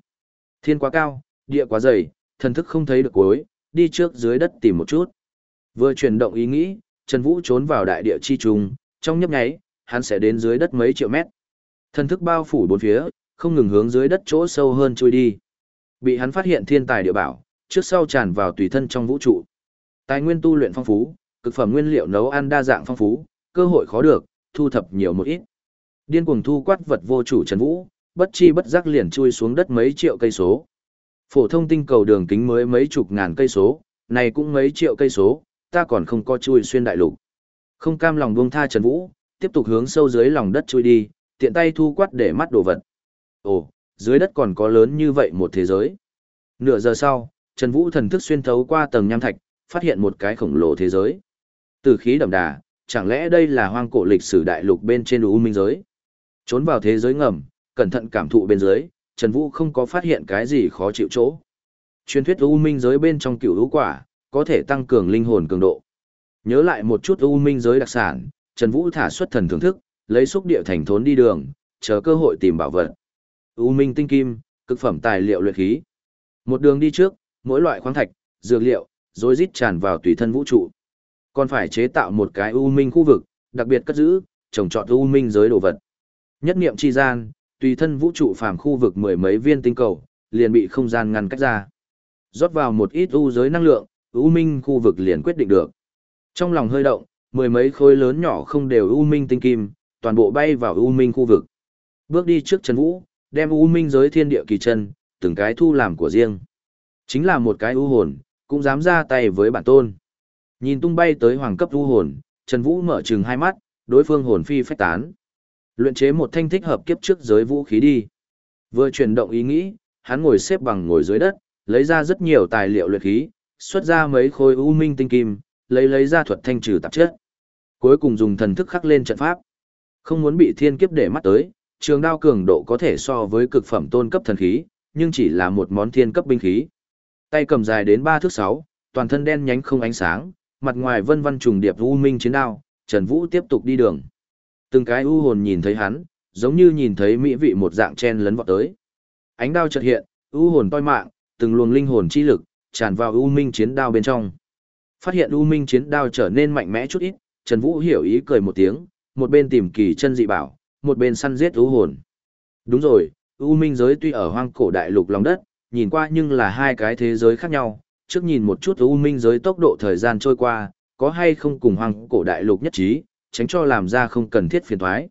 Thiên quá cao, địa quá dày, thần thức không thấy được cuối, đi trước dưới đất tìm một chút. Vừa chuyển động ý nghĩ, Trần Vũ trốn vào đại địa chi trùng, trong nhấp nháy, hắn sẽ đến dưới đất mấy triệu mét. Thần thức bao phủ bốn phía, không ngừng hướng dưới đất chỗ sâu hơn trôi đi. Bị hắn phát hiện thiên tài địa bảo, trước sau tràn vào tùy thân trong vũ trụ. Tài nguyên tu luyện phong phú, cực phẩm nguyên liệu nấu ăn đa dạng phong phú, cơ hội khó được, thu thập nhiều một ít. Điên cuồng thu quát vật vô chủ Trần Vũ, bất chi bất giác liền chui xuống đất mấy triệu cây số. Phổ thông tinh cầu đường kính mới mấy chục ngàn cây số, này cũng mấy triệu cây số, ta còn không có chui xuyên đại lục. Không cam lòng buông tha Trần Vũ, tiếp tục hướng sâu dưới lòng đất chui đi, tiện tay thu quát để mắt đồ vật. Ồ, dưới đất còn có lớn như vậy một thế giới. Nửa giờ sau, Trần Vũ thần thức xuyên thấu qua tầng nham thạch, phát hiện một cái khổng lồ thế giới. Từ khí đậm đà, chẳng lẽ đây là hoang cổ lịch sử đại lục bên trên U Minh giới? Trốn vào thế giới ngầm, cẩn thận cảm thụ bên dưới, Trần Vũ không có phát hiện cái gì khó chịu chỗ. Truyền thuyết U Minh giới bên trong cựu lũ quả, có thể tăng cường linh hồn cường độ. Nhớ lại một chút U Minh giới đặc sản, Trần Vũ thả xuất thần thưởng thức, lấy xúc địa thành thốn đi đường, chờ cơ hội tìm bảo vật. U Minh tinh kim, cực phẩm tài liệu luyện khí. Một đường đi trước, mỗi loại khoáng thạch, dược liệu, rồi rít tràn vào tùy thân vũ trụ. Còn phải chế tạo một cái U Minh khu vực, đặc biệt cất giữ, trồng trọt U Minh giới đồ vật. Nhất niệm chi gian, tùy thân vũ trụ phàm khu vực mười mấy viên tinh cầu, liền bị không gian ngăn cách ra. Rót vào một ít u giới năng lượng, u minh khu vực liền quyết định được. Trong lòng hơi động, mười mấy khối lớn nhỏ không đều u minh tinh kim, toàn bộ bay vào u minh khu vực. Bước đi trước Trần Vũ, đem u minh giới thiên địa kỳ chân, từng cái thu làm của riêng. Chính là một cái u hồn, cũng dám ra tay với bản tôn. Nhìn tung bay tới hoàng cấp u hồn, Trần Vũ mở trừng hai mắt, đối phương hồn phi phách tán. Luyện chế một thanh thích hợp kiếp trước giới vũ khí đi. Vừa chuyển động ý nghĩ, hắn ngồi xếp bằng ngồi dưới đất, lấy ra rất nhiều tài liệu luyện khí, xuất ra mấy khối u minh tinh kim, lấy lấy ra thuật thanh trừ tạp chất. Cuối cùng dùng thần thức khắc lên trận pháp. Không muốn bị thiên kiếp để mắt tới, trường đao cường độ có thể so với cực phẩm tôn cấp thần khí, nhưng chỉ là một món thiên cấp binh khí. Tay cầm dài đến 3 thước 6, toàn thân đen nhánh không ánh sáng, mặt ngoài vân vân trùng điệp u minh chiến đao, Trần Vũ tiếp tục đi đường. Từng cái u hồn nhìn thấy hắn, giống như nhìn thấy mỹ vị một dạng chen lấn vọt tới. Ánh đao chợt hiện, u hồn toi mạng, từng luồng linh hồn chi lực tràn vào u minh chiến đao bên trong. Phát hiện u minh chiến đao trở nên mạnh mẽ chút ít, Trần Vũ hiểu ý cười một tiếng, một bên tìm kỳ chân dị bảo, một bên săn giết u hồn. Đúng rồi, u minh giới tuy ở hoang cổ đại lục lòng đất, nhìn qua nhưng là hai cái thế giới khác nhau, trước nhìn một chút u minh giới tốc độ thời gian trôi qua, có hay không cùng hoang cổ đại lục nhất trí, tránh cho làm ra không cần thiết phiền thoái.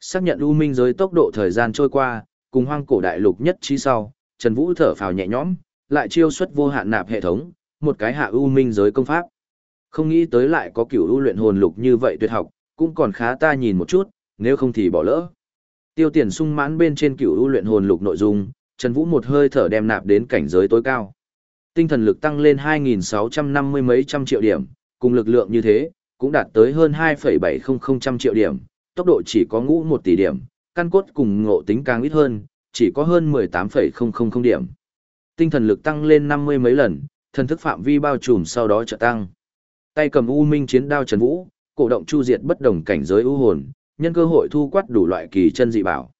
Xác nhận U Minh giới tốc độ thời gian trôi qua, cùng hoang cổ đại lục nhất trí sau, Trần Vũ thở phào nhẹ nhõm, lại chiêu xuất vô hạn nạp hệ thống, một cái hạ U Minh giới công pháp. Không nghĩ tới lại có kiểu ưu luyện hồn lục như vậy tuyệt học, cũng còn khá ta nhìn một chút, nếu không thì bỏ lỡ. Tiêu tiền sung mãn bên trên cửu ưu luyện hồn lục nội dung, Trần Vũ một hơi thở đem nạp đến cảnh giới tối cao. Tinh thần lực tăng lên 2.650 mấy trăm triệu điểm, cùng lực lượng như thế, cũng đạt tới hơn 2,700 triệu điểm, tốc độ chỉ có ngũ 1 tỷ điểm, căn cốt cùng ngộ tính càng ít hơn, chỉ có hơn 18,000 điểm. Tinh thần lực tăng lên 50 mấy lần, thần thức phạm vi bao trùm sau đó trợ tăng. Tay cầm U Minh chiến đao Trần Vũ, cổ động chu diệt bất đồng cảnh giới u hồn, nhân cơ hội thu quát đủ loại kỳ chân dị bảo.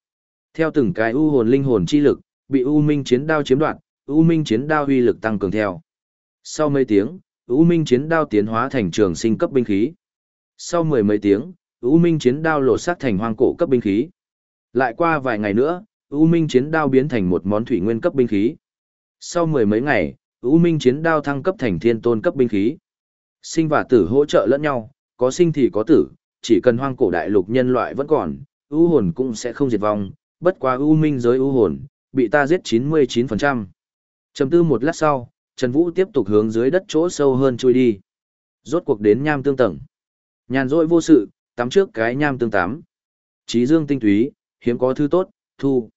Theo từng cái u hồn linh hồn chi lực, bị U Minh chiến đao chiếm đoạt, U Minh chiến đao uy lực tăng cường theo. Sau mấy tiếng, U Minh chiến đao tiến hóa thành trường sinh cấp binh khí. Sau mười mấy tiếng, U Minh chiến đao lột xác thành hoang cổ cấp binh khí. Lại qua vài ngày nữa, U Minh chiến đao biến thành một món thủy nguyên cấp binh khí. Sau mười mấy ngày, U Minh chiến đao thăng cấp thành thiên tôn cấp binh khí. Sinh và tử hỗ trợ lẫn nhau, có sinh thì có tử, chỉ cần hoang cổ đại lục nhân loại vẫn còn, U hồn cũng sẽ không diệt vong, bất quá ưu Minh giới ưu hồn, bị ta giết 99%. Chầm tư một lát sau, Trần Vũ tiếp tục hướng dưới đất chỗ sâu hơn chui đi. Rốt cuộc đến nham tương tầng. Nhàn rỗi vô sự, tắm trước cái nham tương tắm. Trí dương tinh túy, hiếm có thứ tốt, thu.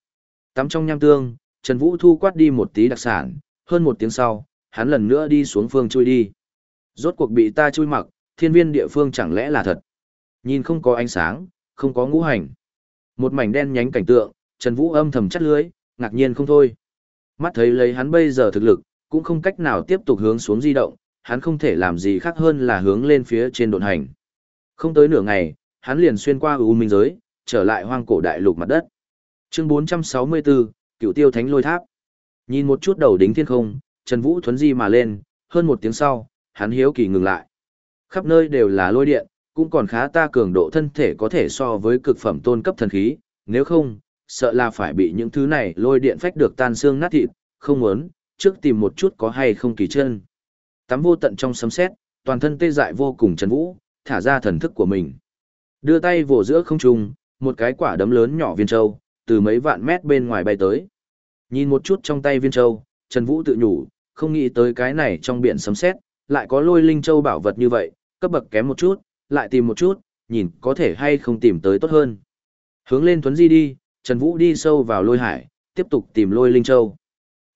Tắm trong nham tương, Trần Vũ thu quát đi một tí đặc sản, hơn một tiếng sau, hắn lần nữa đi xuống phương chui đi. Rốt cuộc bị ta chui mặc, thiên viên địa phương chẳng lẽ là thật. Nhìn không có ánh sáng, không có ngũ hành. Một mảnh đen nhánh cảnh tượng, Trần Vũ âm thầm chắt lưới, ngạc nhiên không thôi. Mắt thấy lấy hắn bây giờ thực lực, cũng không cách nào tiếp tục hướng xuống di động, hắn không thể làm gì khác hơn là hướng lên phía trên độn hành. Không tới nửa ngày, hắn liền xuyên qua U Minh giới, trở lại hoang cổ đại lục mặt đất. Chương 464, Cựu Tiêu Thánh Lôi Tháp. Nhìn một chút đầu đính thiên không, Trần Vũ thuấn di mà lên, hơn một tiếng sau, hắn hiếu kỳ ngừng lại. Khắp nơi đều là lôi điện, cũng còn khá ta cường độ thân thể có thể so với cực phẩm tôn cấp thần khí, nếu không, sợ là phải bị những thứ này lôi điện phách được tan xương nát thịt, không muốn, trước tìm một chút có hay không kỳ chân. Tắm vô tận trong sấm sét, toàn thân tê dại vô cùng Trần Vũ, thả ra thần thức của mình. Đưa tay vồ giữa không trung, một cái quả đấm lớn nhỏ viên châu, từ mấy vạn mét bên ngoài bay tới. Nhìn một chút trong tay viên châu, Trần Vũ tự nhủ, không nghĩ tới cái này trong biển sấm sét lại có lôi linh châu bảo vật như vậy, cấp bậc kém một chút, lại tìm một chút, nhìn có thể hay không tìm tới tốt hơn. Hướng lên Tuấn Di đi, Trần Vũ đi sâu vào lôi hải, tiếp tục tìm lôi linh châu.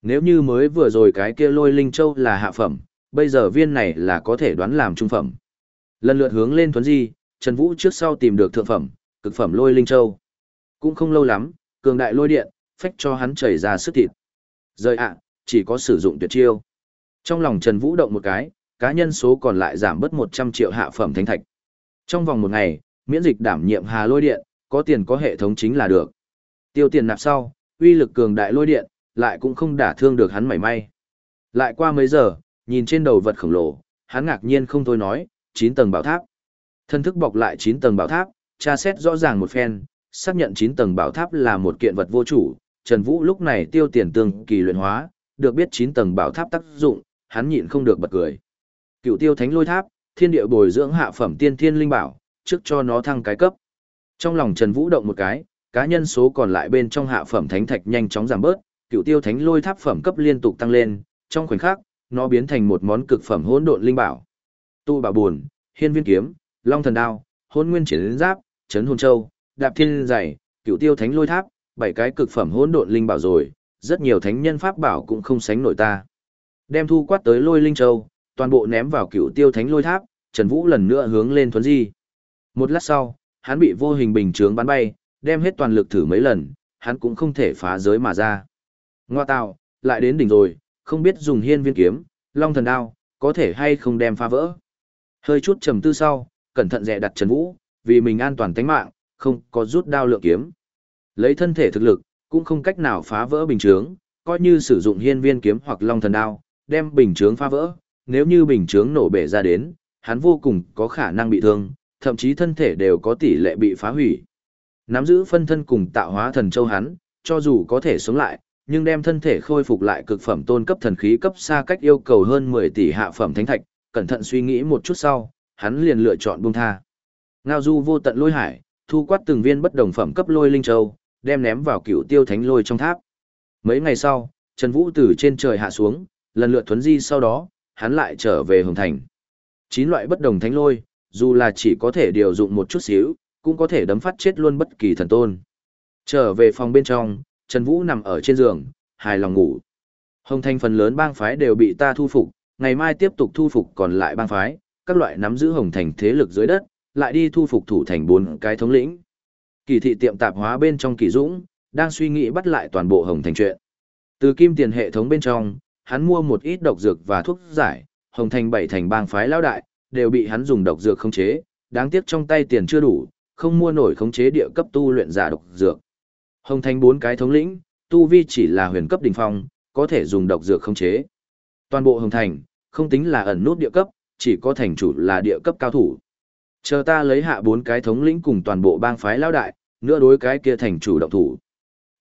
Nếu như mới vừa rồi cái kia lôi linh châu là hạ phẩm, bây giờ viên này là có thể đoán làm trung phẩm. Lần lượt hướng lên Tuấn Di, Trần Vũ trước sau tìm được thượng phẩm, cực phẩm lôi linh châu. Cũng không lâu lắm, cường đại lôi điện, phách cho hắn chảy ra sức thịt. Rời ạ, chỉ có sử dụng tuyệt chiêu. Trong lòng Trần Vũ động một cái, cá nhân số còn lại giảm bớt 100 triệu hạ phẩm thánh thạch. Trong vòng một ngày, miễn dịch đảm nhiệm hà lôi điện, có tiền có hệ thống chính là được. Tiêu tiền nạp sau, uy lực cường đại lôi điện, lại cũng không đả thương được hắn mảy may. Lại qua mấy giờ, nhìn trên đầu vật khổng lồ, hắn ngạc nhiên không thôi nói, 9 tầng bảo tháp. Thân thức bọc lại 9 tầng bảo tháp, tra xét rõ ràng một phen, xác nhận 9 tầng bảo tháp là một kiện vật vô chủ, Trần Vũ lúc này tiêu tiền tương kỳ luyện hóa, được biết 9 tầng bảo tháp tác dụng, hắn nhịn không được bật cười. Cựu tiêu thánh lôi tháp, thiên địa bồi dưỡng hạ phẩm tiên thiên linh bảo, trước cho nó thăng cái cấp. Trong lòng Trần Vũ động một cái, cá nhân số còn lại bên trong hạ phẩm thánh thạch nhanh chóng giảm bớt, cựu tiêu thánh lôi tháp phẩm cấp liên tục tăng lên, trong khoảnh khắc, nó biến thành một món cực phẩm hỗn độn linh bảo. Tu bảo buồn, hiên viên kiếm, long thần đao, hôn nguyên chiến giáp, Trấn hồn châu, đạp thiên giày, cựu tiêu thánh lôi tháp, bảy cái cực phẩm hỗn độn linh bảo rồi, rất nhiều thánh nhân pháp bảo cũng không sánh nổi ta. Đem thu quát tới lôi linh châu, toàn bộ ném vào cựu tiêu thánh lôi tháp, Trần Vũ lần nữa hướng lên thuấn di. Một lát sau, hắn bị vô hình bình chướng bắn bay, đem hết toàn lực thử mấy lần, hắn cũng không thể phá giới mà ra. Ngoa tạo, lại đến đỉnh rồi, không biết dùng hiên viên kiếm, long thần đao, có thể hay không đem phá vỡ. Hơi chút trầm tư sau, cẩn thận dè đặt Trần Vũ, vì mình an toàn tính mạng, không có rút đao lượng kiếm. Lấy thân thể thực lực, cũng không cách nào phá vỡ bình chướng, coi như sử dụng hiên viên kiếm hoặc long thần đao, đem bình chướng phá vỡ, nếu như bình chướng nổ bể ra đến, hắn vô cùng có khả năng bị thương, thậm chí thân thể đều có tỷ lệ bị phá hủy. Nắm giữ phân thân cùng tạo hóa thần châu hắn, cho dù có thể sống lại, nhưng đem thân thể khôi phục lại cực phẩm tôn cấp thần khí cấp xa cách yêu cầu hơn 10 tỷ hạ phẩm thánh thạch, cẩn thận suy nghĩ một chút sau, hắn liền lựa chọn buông tha. Ngao du vô tận lôi hải, thu quát từng viên bất đồng phẩm cấp lôi linh châu, đem ném vào cựu tiêu thánh lôi trong tháp. Mấy ngày sau, Trần Vũ từ trên trời hạ xuống, lần lượt thuấn di sau đó, hắn lại trở về Hồng Thành. Chín loại bất đồng thánh lôi, dù là chỉ có thể điều dụng một chút xíu, cũng có thể đấm phát chết luôn bất kỳ thần tôn. Trở về phòng bên trong, Trần Vũ nằm ở trên giường, hài lòng ngủ. Hồng Thành phần lớn bang phái đều bị ta thu phục, ngày mai tiếp tục thu phục còn lại bang phái, các loại nắm giữ Hồng Thành thế lực dưới đất, lại đi thu phục thủ thành bốn cái thống lĩnh. Kỳ thị tiệm tạp hóa bên trong Kỳ Dũng, đang suy nghĩ bắt lại toàn bộ Hồng Thành chuyện. Từ kim tiền hệ thống bên trong, hắn mua một ít độc dược và thuốc giải, Hồng Thành bảy thành bang phái lão đại, đều bị hắn dùng độc dược khống chế, đáng tiếc trong tay tiền chưa đủ, không mua nổi khống chế địa cấp tu luyện giả độc dược. Hồng Thành bốn cái thống lĩnh, tu vi chỉ là huyền cấp đỉnh phong, có thể dùng độc dược khống chế. Toàn bộ Hồng Thành, không tính là ẩn nút địa cấp, chỉ có thành chủ là địa cấp cao thủ. Chờ ta lấy hạ bốn cái thống lĩnh cùng toàn bộ bang phái lão đại, nữa đối cái kia thành chủ động thủ.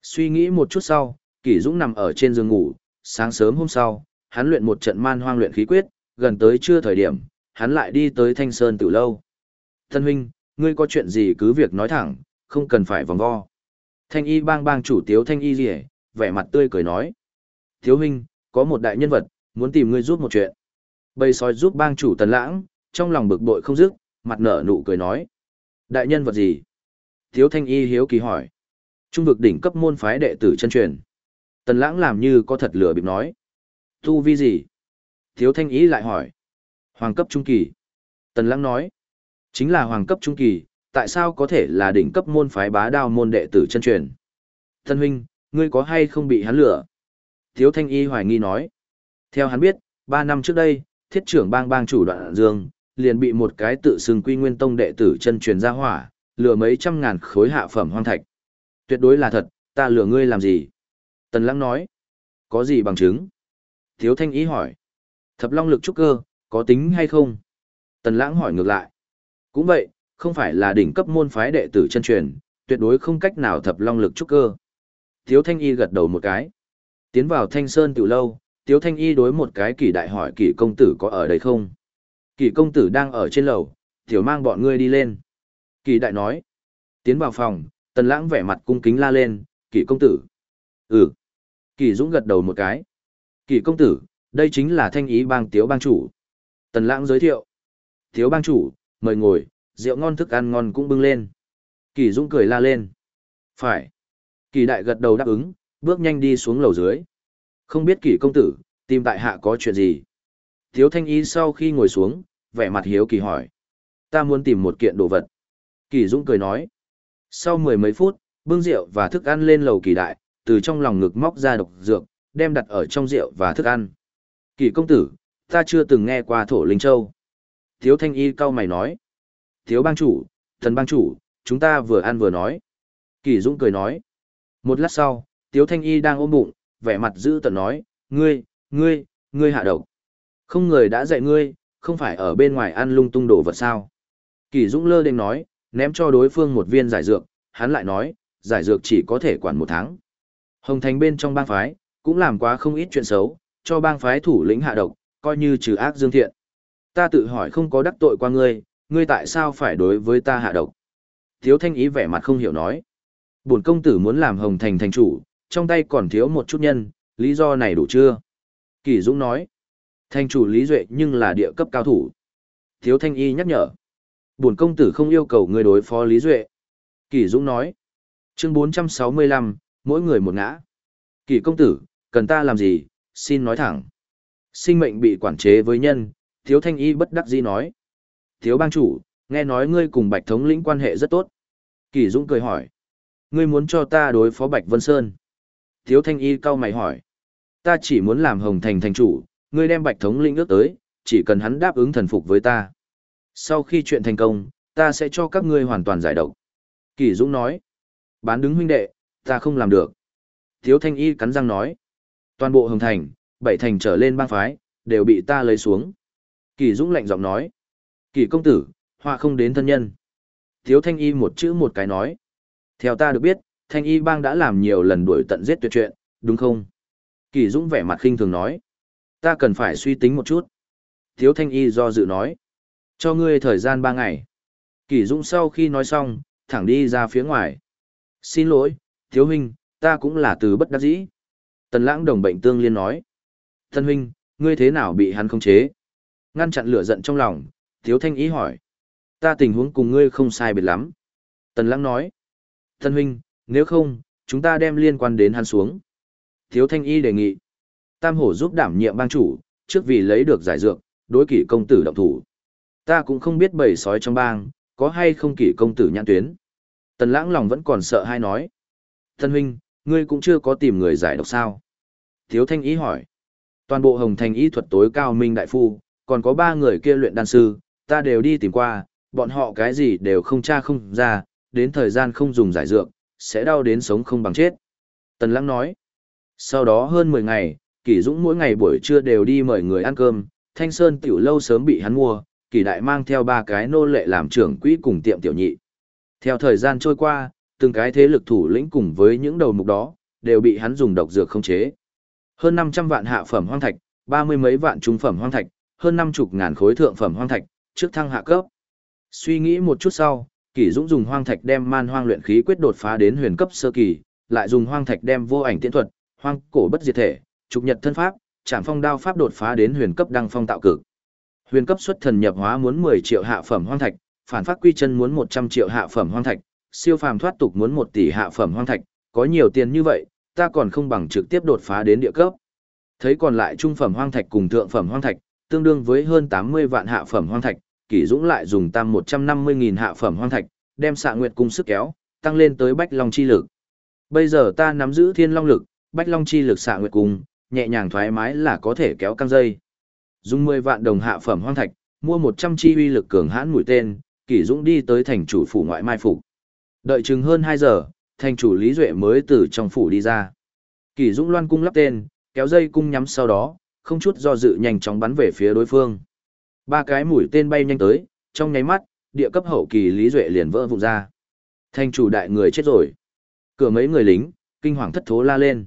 Suy nghĩ một chút sau, Kỷ Dũng nằm ở trên giường ngủ, sáng sớm hôm sau, hắn luyện một trận man hoang luyện khí quyết, gần tới trưa thời điểm, hắn lại đi tới Thanh Sơn Tử Lâu. Thân huynh, ngươi có chuyện gì cứ việc nói thẳng, không cần phải vòng vo. Thanh y bang bang chủ tiếu thanh y gì vẻ mặt tươi cười nói. Thiếu huynh, có một đại nhân vật, muốn tìm ngươi giúp một chuyện. Bầy sói giúp bang chủ tần lãng, trong lòng bực bội không dứt, mặt nở nụ cười nói. Đại nhân vật gì? Thiếu thanh y hiếu kỳ hỏi. Trung vực đỉnh cấp môn phái đệ tử chân truyền. Tần lãng làm như có thật lửa bịp nói. Tu vi gì? Thiếu thanh ý lại hỏi. Hoàng cấp trung kỳ. Tần lãng nói. Chính là hoàng cấp trung kỳ, tại sao có thể là đỉnh cấp môn phái bá đao môn đệ tử chân truyền? Thân huynh, ngươi có hay không bị hắn lửa? Thiếu thanh y hoài nghi nói. Theo hắn biết, ba năm trước đây, thiết trưởng bang bang chủ đoạn dương, liền bị một cái tự xưng quy nguyên tông đệ tử chân truyền ra hỏa, lừa mấy trăm ngàn khối hạ phẩm hoang thạch. Tuyệt đối là thật, ta lừa ngươi làm gì? Tần Lăng nói, có gì bằng chứng? Thiếu Thanh Ý hỏi, thập long lực trúc cơ, có tính hay không? Tần Lãng hỏi ngược lại, cũng vậy, không phải là đỉnh cấp môn phái đệ tử chân truyền, tuyệt đối không cách nào thập long lực trúc cơ. Thiếu Thanh Y gật đầu một cái. Tiến vào Thanh Sơn tiểu lâu, Tiếu Thanh Y đối một cái kỳ đại hỏi kỳ công tử có ở đây không? Kỳ công tử đang ở trên lầu, tiểu mang bọn ngươi đi lên. Kỳ đại nói. Tiến vào phòng, Tần lãng vẻ mặt cung kính la lên, kỷ công tử. Ừ. Kỳ Dũng gật đầu một cái. Kỷ công tử, đây chính là thanh ý bang tiếu bang chủ. Tần lãng giới thiệu. Tiếu bang chủ, mời ngồi, rượu ngon thức ăn ngon cũng bưng lên. Kỷ Dũng cười la lên. Phải. Kỷ đại gật đầu đáp ứng, bước nhanh đi xuống lầu dưới. Không biết kỷ công tử, tìm tại hạ có chuyện gì? Tiếu thanh ý sau khi ngồi xuống, vẻ mặt hiếu kỳ hỏi. Ta muốn tìm một kiện đồ vật. Kỷ Dũng cười nói. Sau mười mấy phút, bưng rượu và thức ăn lên lầu kỳ đại, từ trong lòng ngực móc ra độc dược, đem đặt ở trong rượu và thức ăn. Kỳ công tử, ta chưa từng nghe qua thổ linh châu. Thiếu thanh y cao mày nói. Thiếu bang chủ, thần bang chủ, chúng ta vừa ăn vừa nói. Kỳ dũng cười nói. Một lát sau, Tiếu thanh y đang ôm bụng, vẻ mặt dữ tợn nói, ngươi, ngươi, ngươi hạ độc. Không người đã dạy ngươi, không phải ở bên ngoài ăn lung tung đồ vật sao. Kỳ dũng lơ đênh nói, ném cho đối phương một viên giải dược, hắn lại nói, giải dược chỉ có thể quản một tháng. Hồng Thành bên trong bang phái, cũng làm quá không ít chuyện xấu, cho bang phái thủ lĩnh hạ độc, coi như trừ ác dương thiện. Ta tự hỏi không có đắc tội qua ngươi, ngươi tại sao phải đối với ta hạ độc? Thiếu thanh ý vẻ mặt không hiểu nói. Bổn công tử muốn làm Hồng Thành thành chủ, trong tay còn thiếu một chút nhân, lý do này đủ chưa? Kỳ Dũng nói. Thành chủ Lý Duệ nhưng là địa cấp cao thủ. Thiếu thanh y nhắc nhở. Bổn công tử không yêu cầu ngươi đối phó Lý Duệ. Kỳ Dũng nói. Chương 465, mỗi người một ngã. Kỳ công tử, cần ta làm gì, xin nói thẳng. Sinh mệnh bị quản chế với nhân, thiếu thanh y bất đắc dĩ nói. Thiếu bang chủ, nghe nói ngươi cùng Bạch thống lĩnh quan hệ rất tốt. Kỳ Dũng cười hỏi. Ngươi muốn cho ta đối phó Bạch Vân Sơn. Thiếu thanh y cau mày hỏi. Ta chỉ muốn làm hồng thành thành chủ, ngươi đem Bạch thống lĩnh ước tới, chỉ cần hắn đáp ứng thần phục với ta. Sau khi chuyện thành công, ta sẽ cho các ngươi hoàn toàn giải độc. Kỳ Dũng nói. Bán đứng huynh đệ, ta không làm được. Thiếu thanh y cắn răng nói. Toàn bộ hồng thành, bảy thành trở lên bang phái, đều bị ta lấy xuống. Kỳ Dũng lạnh giọng nói. Kỳ công tử, họa không đến thân nhân. Thiếu thanh y một chữ một cái nói. Theo ta được biết, thanh y bang đã làm nhiều lần đuổi tận giết tuyệt chuyện, đúng không? Kỳ Dũng vẻ mặt khinh thường nói. Ta cần phải suy tính một chút. Thiếu thanh y do dự nói. Cho ngươi thời gian ba ngày. Kỳ Dũng sau khi nói xong, thẳng đi ra phía ngoài. Xin lỗi, thiếu huynh, ta cũng là từ bất đắc dĩ. Tần lãng đồng bệnh tương liên nói. Thân huynh, ngươi thế nào bị hắn khống chế? Ngăn chặn lửa giận trong lòng, thiếu thanh ý hỏi. Ta tình huống cùng ngươi không sai biệt lắm. Tần lãng nói. Thân huynh, nếu không, chúng ta đem liên quan đến hắn xuống. Thiếu thanh y đề nghị. Tam hổ giúp đảm nhiệm bang chủ, trước vì lấy được giải dược, đối kỷ công tử động thủ. Ta cũng không biết bầy sói trong bang, có hay không kỷ công tử nhãn tuyến. Tần lãng lòng vẫn còn sợ hay nói. Thân huynh, ngươi cũng chưa có tìm người giải độc sao. Thiếu thanh ý hỏi. Toàn bộ hồng thành ý thuật tối cao minh đại phu, còn có ba người kia luyện đan sư, ta đều đi tìm qua, bọn họ cái gì đều không tra không ra, đến thời gian không dùng giải dược, sẽ đau đến sống không bằng chết. Tần lãng nói. Sau đó hơn 10 ngày, Kỷ Dũng mỗi ngày buổi trưa đều đi mời người ăn cơm, Thanh Sơn tiểu lâu sớm bị hắn mua, Kỷ Đại mang theo ba cái nô lệ làm trưởng quỹ cùng tiệm tiểu nhị. Theo thời gian trôi qua, từng cái thế lực thủ lĩnh cùng với những đầu mục đó, đều bị hắn dùng độc dược khống chế. Hơn 500 vạn hạ phẩm hoang thạch, ba mươi mấy vạn trung phẩm hoang thạch, hơn năm chục ngàn khối thượng phẩm hoang thạch, trước thăng hạ cấp. Suy nghĩ một chút sau, Kỷ Dũng dùng hoang thạch đem man hoang luyện khí quyết đột phá đến huyền cấp sơ kỳ, lại dùng hoang thạch đem vô ảnh tiễn thuật, hoang cổ bất diệt thể, trục nhật thân pháp, trảm phong đao pháp đột phá đến huyền cấp đăng phong tạo cực. Huyền cấp xuất thần nhập hóa muốn 10 triệu hạ phẩm hoang thạch, phản phát quy chân muốn 100 triệu hạ phẩm hoang thạch, siêu phàm thoát tục muốn một tỷ hạ phẩm hoang thạch, có nhiều tiền như vậy, ta còn không bằng trực tiếp đột phá đến địa cấp. Thấy còn lại trung phẩm hoang thạch cùng thượng phẩm hoang thạch, tương đương với hơn 80 vạn hạ phẩm hoang thạch, Kỷ Dũng lại dùng tam 150.000 hạ phẩm hoang thạch, đem xạ nguyệt cung sức kéo, tăng lên tới bách long chi lực. Bây giờ ta nắm giữ thiên long lực, bách long chi lực xạ nguyệt cung, nhẹ nhàng thoải mái là có thể kéo căng dây. Dùng 10 vạn đồng hạ phẩm hoang thạch, mua 100 chi uy lực cường hãn mũi tên, Kỷ Dũng đi tới thành chủ phủ ngoại mai phục. Đợi chừng hơn 2 giờ, thành chủ Lý Duệ mới từ trong phủ đi ra. Kỷ Dũng loan cung lắp tên, kéo dây cung nhắm sau đó, không chút do dự nhanh chóng bắn về phía đối phương. Ba cái mũi tên bay nhanh tới, trong nháy mắt, địa cấp hậu kỳ Lý Duệ liền vỡ vụn ra. Thành chủ đại người chết rồi. Cửa mấy người lính, kinh hoàng thất thố la lên.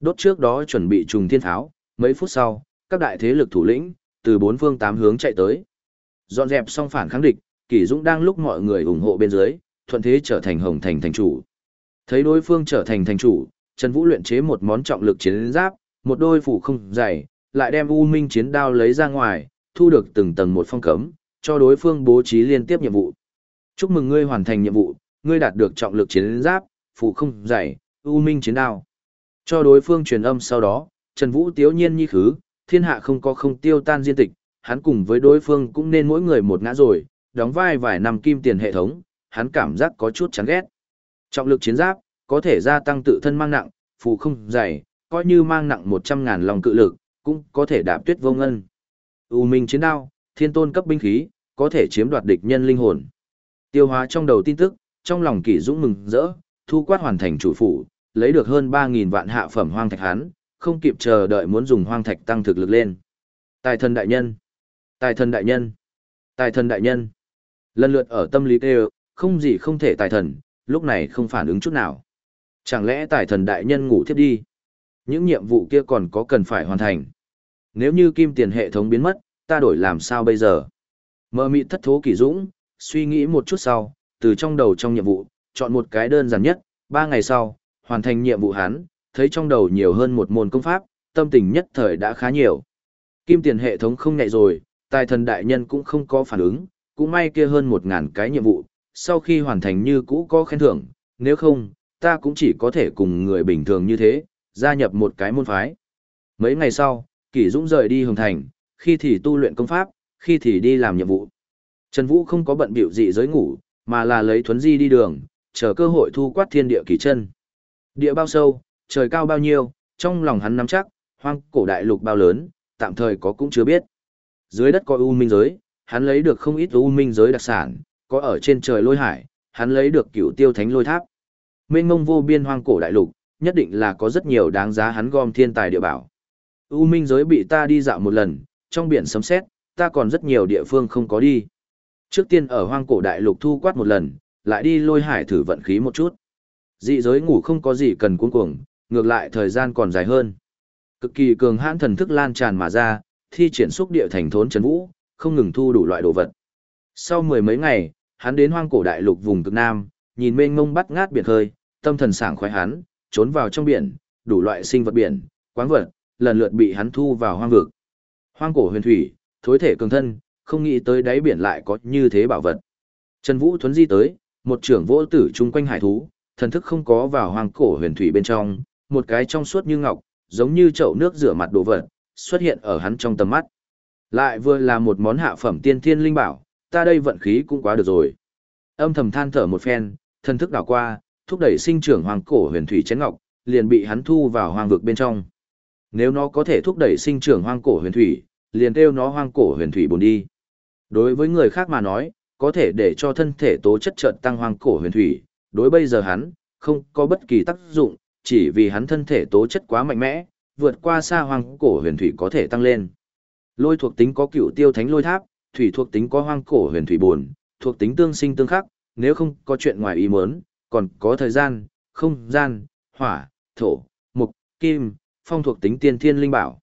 Đốt trước đó chuẩn bị trùng thiên tháo, mấy phút sau, các đại thế lực thủ lĩnh, từ bốn phương tám hướng chạy tới. Dọn dẹp xong phản kháng địch, Kỷ Dũng đang lúc mọi người ủng hộ bên dưới, thuận thế trở thành Hồng Thành thành chủ. Thấy đối phương trở thành thành chủ, Trần Vũ luyện chế một món trọng lực chiến giáp, một đôi phủ không dày, lại đem U Minh chiến đao lấy ra ngoài, thu được từng tầng một phong cấm, cho đối phương bố trí liên tiếp nhiệm vụ. Chúc mừng ngươi hoàn thành nhiệm vụ, ngươi đạt được trọng lực chiến giáp, phủ không dày, U Minh chiến đao. Cho đối phương truyền âm sau đó, Trần Vũ tiếu nhiên như khứ, thiên hạ không có không tiêu tan diên tịch, hắn cùng với đối phương cũng nên mỗi người một ngã rồi, đóng vai vài năm kim tiền hệ thống, hắn cảm giác có chút chán ghét. Trọng lực chiến giáp, có thể gia tăng tự thân mang nặng, phù không dày, coi như mang nặng 100.000 lòng cự lực, cũng có thể đạp tuyết vô ngân. U minh chiến đao, thiên tôn cấp binh khí, có thể chiếm đoạt địch nhân linh hồn. Tiêu hóa trong đầu tin tức, trong lòng kỷ dũng mừng rỡ, thu quát hoàn thành chủ phủ, lấy được hơn 3.000 vạn hạ phẩm hoang thạch hắn, không kịp chờ đợi muốn dùng hoang thạch tăng thực lực lên. Tài thần đại nhân, tài thần đại nhân, tài thần đại nhân. Lần lượt ở tâm lý kêu, không gì không thể tài thần, lúc này không phản ứng chút nào. Chẳng lẽ tài thần đại nhân ngủ thiếp đi? Những nhiệm vụ kia còn có cần phải hoàn thành. Nếu như kim tiền hệ thống biến mất, ta đổi làm sao bây giờ? Mơ mịt thất thố kỳ dũng, suy nghĩ một chút sau, từ trong đầu trong nhiệm vụ, chọn một cái đơn giản nhất, ba ngày sau, hoàn thành nhiệm vụ hắn, thấy trong đầu nhiều hơn một môn công pháp, tâm tình nhất thời đã khá nhiều. Kim tiền hệ thống không nhạy rồi, tài thần đại nhân cũng không có phản ứng, cũng may kia hơn một ngàn cái nhiệm vụ, sau khi hoàn thành như cũ có khen thưởng, nếu không, ta cũng chỉ có thể cùng người bình thường như thế, gia nhập một cái môn phái. Mấy ngày sau, Kỷ Dũng rời đi Hồng Thành, khi thì tu luyện công pháp, khi thì đi làm nhiệm vụ. Trần Vũ không có bận biểu dị giới ngủ, mà là lấy thuấn di đi đường, chờ cơ hội thu quát thiên địa kỳ chân. Địa bao sâu, trời cao bao nhiêu, trong lòng hắn nắm chắc, hoang cổ đại lục bao lớn, tạm thời có cũng chưa biết. Dưới đất có u minh giới, hắn lấy được không ít u minh giới đặc sản, có ở trên trời lôi hải, hắn lấy được cửu tiêu thánh lôi tháp. Mênh mông vô biên hoang cổ đại lục, nhất định là có rất nhiều đáng giá hắn gom thiên tài địa bảo. U minh giới bị ta đi dạo một lần, trong biển sấm sét, ta còn rất nhiều địa phương không có đi. Trước tiên ở hoang cổ đại lục thu quát một lần, lại đi lôi hải thử vận khí một chút. Dị giới ngủ không có gì cần cuống cuồng, ngược lại thời gian còn dài hơn. Cực kỳ cường hãn thần thức lan tràn mà ra, thi triển xúc địa thành thốn trấn vũ, không ngừng thu đủ loại đồ vật. Sau mười mấy ngày, hắn đến hoang cổ đại lục vùng cực nam, nhìn mênh mông bắt ngát biển khơi, tâm thần sảng khoái hắn, trốn vào trong biển, đủ loại sinh vật biển, quáng vật, lần lượt bị hắn thu vào hoang vực. Hoang cổ huyền thủy, thối thể cường thân, không nghĩ tới đáy biển lại có như thế bảo vật. Trần Vũ thuấn di tới, một trưởng vỗ tử chung quanh hải thú, thần thức không có vào hoang cổ huyền thủy bên trong, một cái trong suốt như ngọc, giống như chậu nước rửa mặt đồ vật, xuất hiện ở hắn trong tầm mắt. Lại vừa là một món hạ phẩm tiên thiên linh bảo, ta đây vận khí cũng quá được rồi. Âm thầm than thở một phen, thần thức đảo qua, thúc đẩy sinh trưởng hoàng cổ huyền thủy chén ngọc, liền bị hắn thu vào hoàng vực bên trong. Nếu nó có thể thúc đẩy sinh trưởng hoang cổ huyền thủy, liền kêu nó hoang cổ huyền thủy bổn đi. Đối với người khác mà nói, có thể để cho thân thể tố chất chợt tăng hoang cổ huyền thủy, đối bây giờ hắn, không có bất kỳ tác dụng, chỉ vì hắn thân thể tố chất quá mạnh mẽ, vượt qua xa hoang cổ huyền thủy có thể tăng lên. Lôi thuộc tính có cựu tiêu thánh lôi tháp, thủy thuộc tính có hoang cổ huyền thủy buồn, thuộc tính tương sinh tương khắc, nếu không có chuyện ngoài ý muốn, còn có thời gian, không gian, hỏa, thổ, mục, kim, phong thuộc tính tiên thiên linh bảo.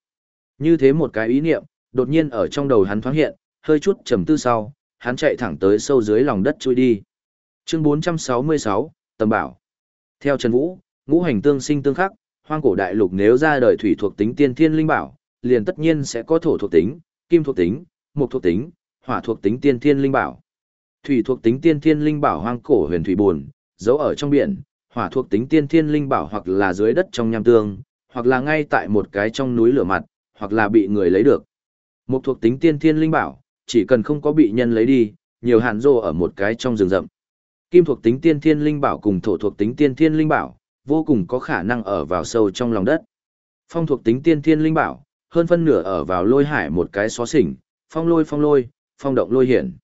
Như thế một cái ý niệm, đột nhiên ở trong đầu hắn thoáng hiện, hơi chút trầm tư sau, hắn chạy thẳng tới sâu dưới lòng đất chui đi. Chương 466, Tầm Bảo. Theo Trần Vũ, ngũ hành tương sinh tương khắc, hoang cổ đại lục nếu ra đời thủy thuộc tính tiên thiên linh bảo, liền tất nhiên sẽ có thổ thuộc tính, kim thuộc tính, mộc thuộc tính, hỏa thuộc tính tiên thiên linh bảo. Thủy thuộc tính tiên thiên linh bảo hoang cổ huyền thủy buồn, giấu ở trong biển, hỏa thuộc tính tiên thiên linh bảo hoặc là dưới đất trong nham tương, hoặc là ngay tại một cái trong núi lửa mặt, hoặc là bị người lấy được. Một thuộc tính tiên thiên linh bảo, chỉ cần không có bị nhân lấy đi, nhiều hạn rô ở một cái trong rừng rậm. Kim thuộc tính tiên thiên linh bảo cùng thổ thuộc tính tiên thiên linh bảo, vô cùng có khả năng ở vào sâu trong lòng đất. Phong thuộc tính tiên thiên linh bảo, hơn phân nửa ở vào lôi hải một cái xó xỉnh, phong lôi phong lôi, phong động lôi hiển.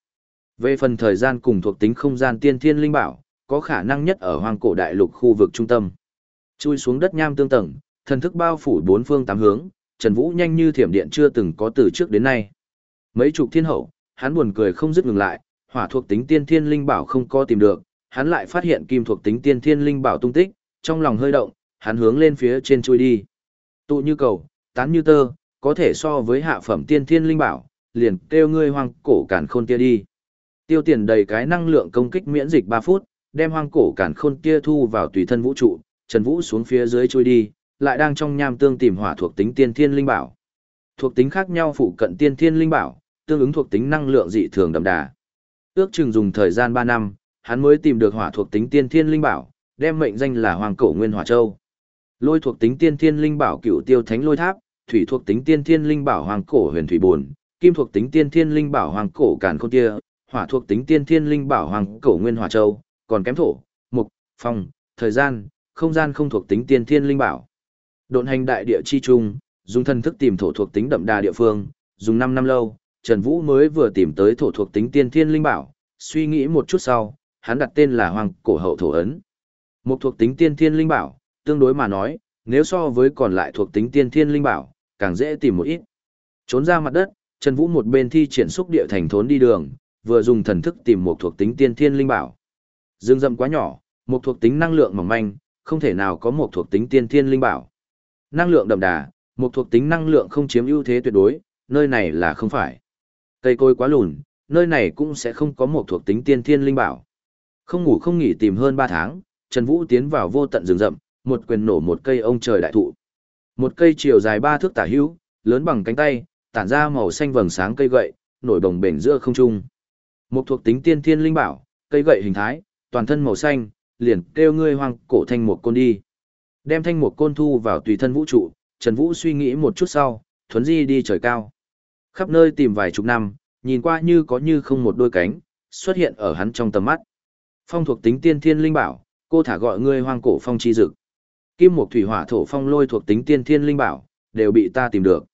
Về phần thời gian cùng thuộc tính không gian tiên thiên linh bảo, có khả năng nhất ở hoang cổ đại lục khu vực trung tâm. Chui xuống đất nham tương tầng, thần thức bao phủ bốn phương tám hướng, Trần Vũ nhanh như thiểm điện chưa từng có từ trước đến nay. Mấy chục thiên hậu, hắn buồn cười không dứt ngừng lại, hỏa thuộc tính tiên thiên linh bảo không có tìm được, hắn lại phát hiện kim thuộc tính tiên thiên linh bảo tung tích, trong lòng hơi động, hắn hướng lên phía trên chui đi. Tụ như cầu, tán như tơ, có thể so với hạ phẩm tiên thiên linh bảo, liền kêu ngươi hoang cổ cản khôn kia đi. Tiêu tiền đầy cái năng lượng công kích miễn dịch 3 phút, đem hoang cổ cản khôn kia thu vào tùy thân vũ trụ, Trần Vũ xuống phía dưới trôi đi, lại đang trong nham tương tìm hỏa thuộc tính tiên thiên linh bảo. Thuộc tính khác nhau phụ cận tiên thiên linh bảo, tương ứng thuộc tính năng lượng dị thường đậm đà. Ước chừng dùng thời gian 3 năm, hắn mới tìm được hỏa thuộc tính tiên thiên linh bảo, đem mệnh danh là Hoàng Cổ Nguyên Hỏa Châu. Lôi thuộc tính tiên thiên linh bảo Cựu Tiêu Thánh Lôi Tháp, thủy thuộc tính tiên thiên linh bảo Hoàng Cổ Huyền Thủy buồn kim thuộc tính tiên thiên linh bảo Hoàng Cổ Càn Khôn kia, hỏa thuộc tính tiên thiên linh bảo Hoàng Cổ Nguyên Hỏa Châu, còn kém thổ, mục, phong, thời gian, không gian không thuộc tính tiên thiên linh bảo. Độn hành đại địa chi trung, dùng thần thức tìm thổ thuộc tính đậm đà địa phương, dùng 5 năm lâu, Trần Vũ mới vừa tìm tới thổ thuộc tính tiên thiên linh bảo, suy nghĩ một chút sau, hắn đặt tên là Hoàng Cổ Hậu Thổ Ấn. Một thuộc tính tiên thiên linh bảo, tương đối mà nói, nếu so với còn lại thuộc tính tiên thiên linh bảo, càng dễ tìm một ít. Trốn ra mặt đất, Trần Vũ một bên thi triển xúc địa thành thốn đi đường, vừa dùng thần thức tìm một thuộc tính tiên thiên linh bảo. Dương dâm quá nhỏ, một thuộc tính năng lượng mỏng manh, không thể nào có một thuộc tính tiên thiên linh bảo. Năng lượng đậm đà, một thuộc tính năng lượng không chiếm ưu thế tuyệt đối, nơi này là không phải. Cây cối quá lùn, nơi này cũng sẽ không có một thuộc tính tiên thiên linh bảo. Không ngủ không nghỉ tìm hơn 3 tháng, Trần Vũ tiến vào vô tận rừng rậm, một quyền nổ một cây ông trời đại thụ. Một cây chiều dài ba thước tả hữu, lớn bằng cánh tay, tản ra màu xanh vầng sáng cây gậy, nổi đồng bền giữa không trung. Một thuộc tính tiên thiên linh bảo, cây gậy hình thái, toàn thân màu xanh, liền kêu ngươi hoang cổ thanh một côn đi. Đem thanh một côn thu vào tùy thân vũ trụ, Trần Vũ suy nghĩ một chút sau, thuấn di đi trời cao. Khắp nơi tìm vài chục năm, nhìn qua như có như không một đôi cánh, xuất hiện ở hắn trong tầm mắt. Phong thuộc tính tiên thiên linh bảo, cô thả gọi ngươi hoang cổ phong chi dực. Kim một thủy hỏa thổ phong lôi thuộc tính tiên thiên linh bảo, đều bị ta tìm được.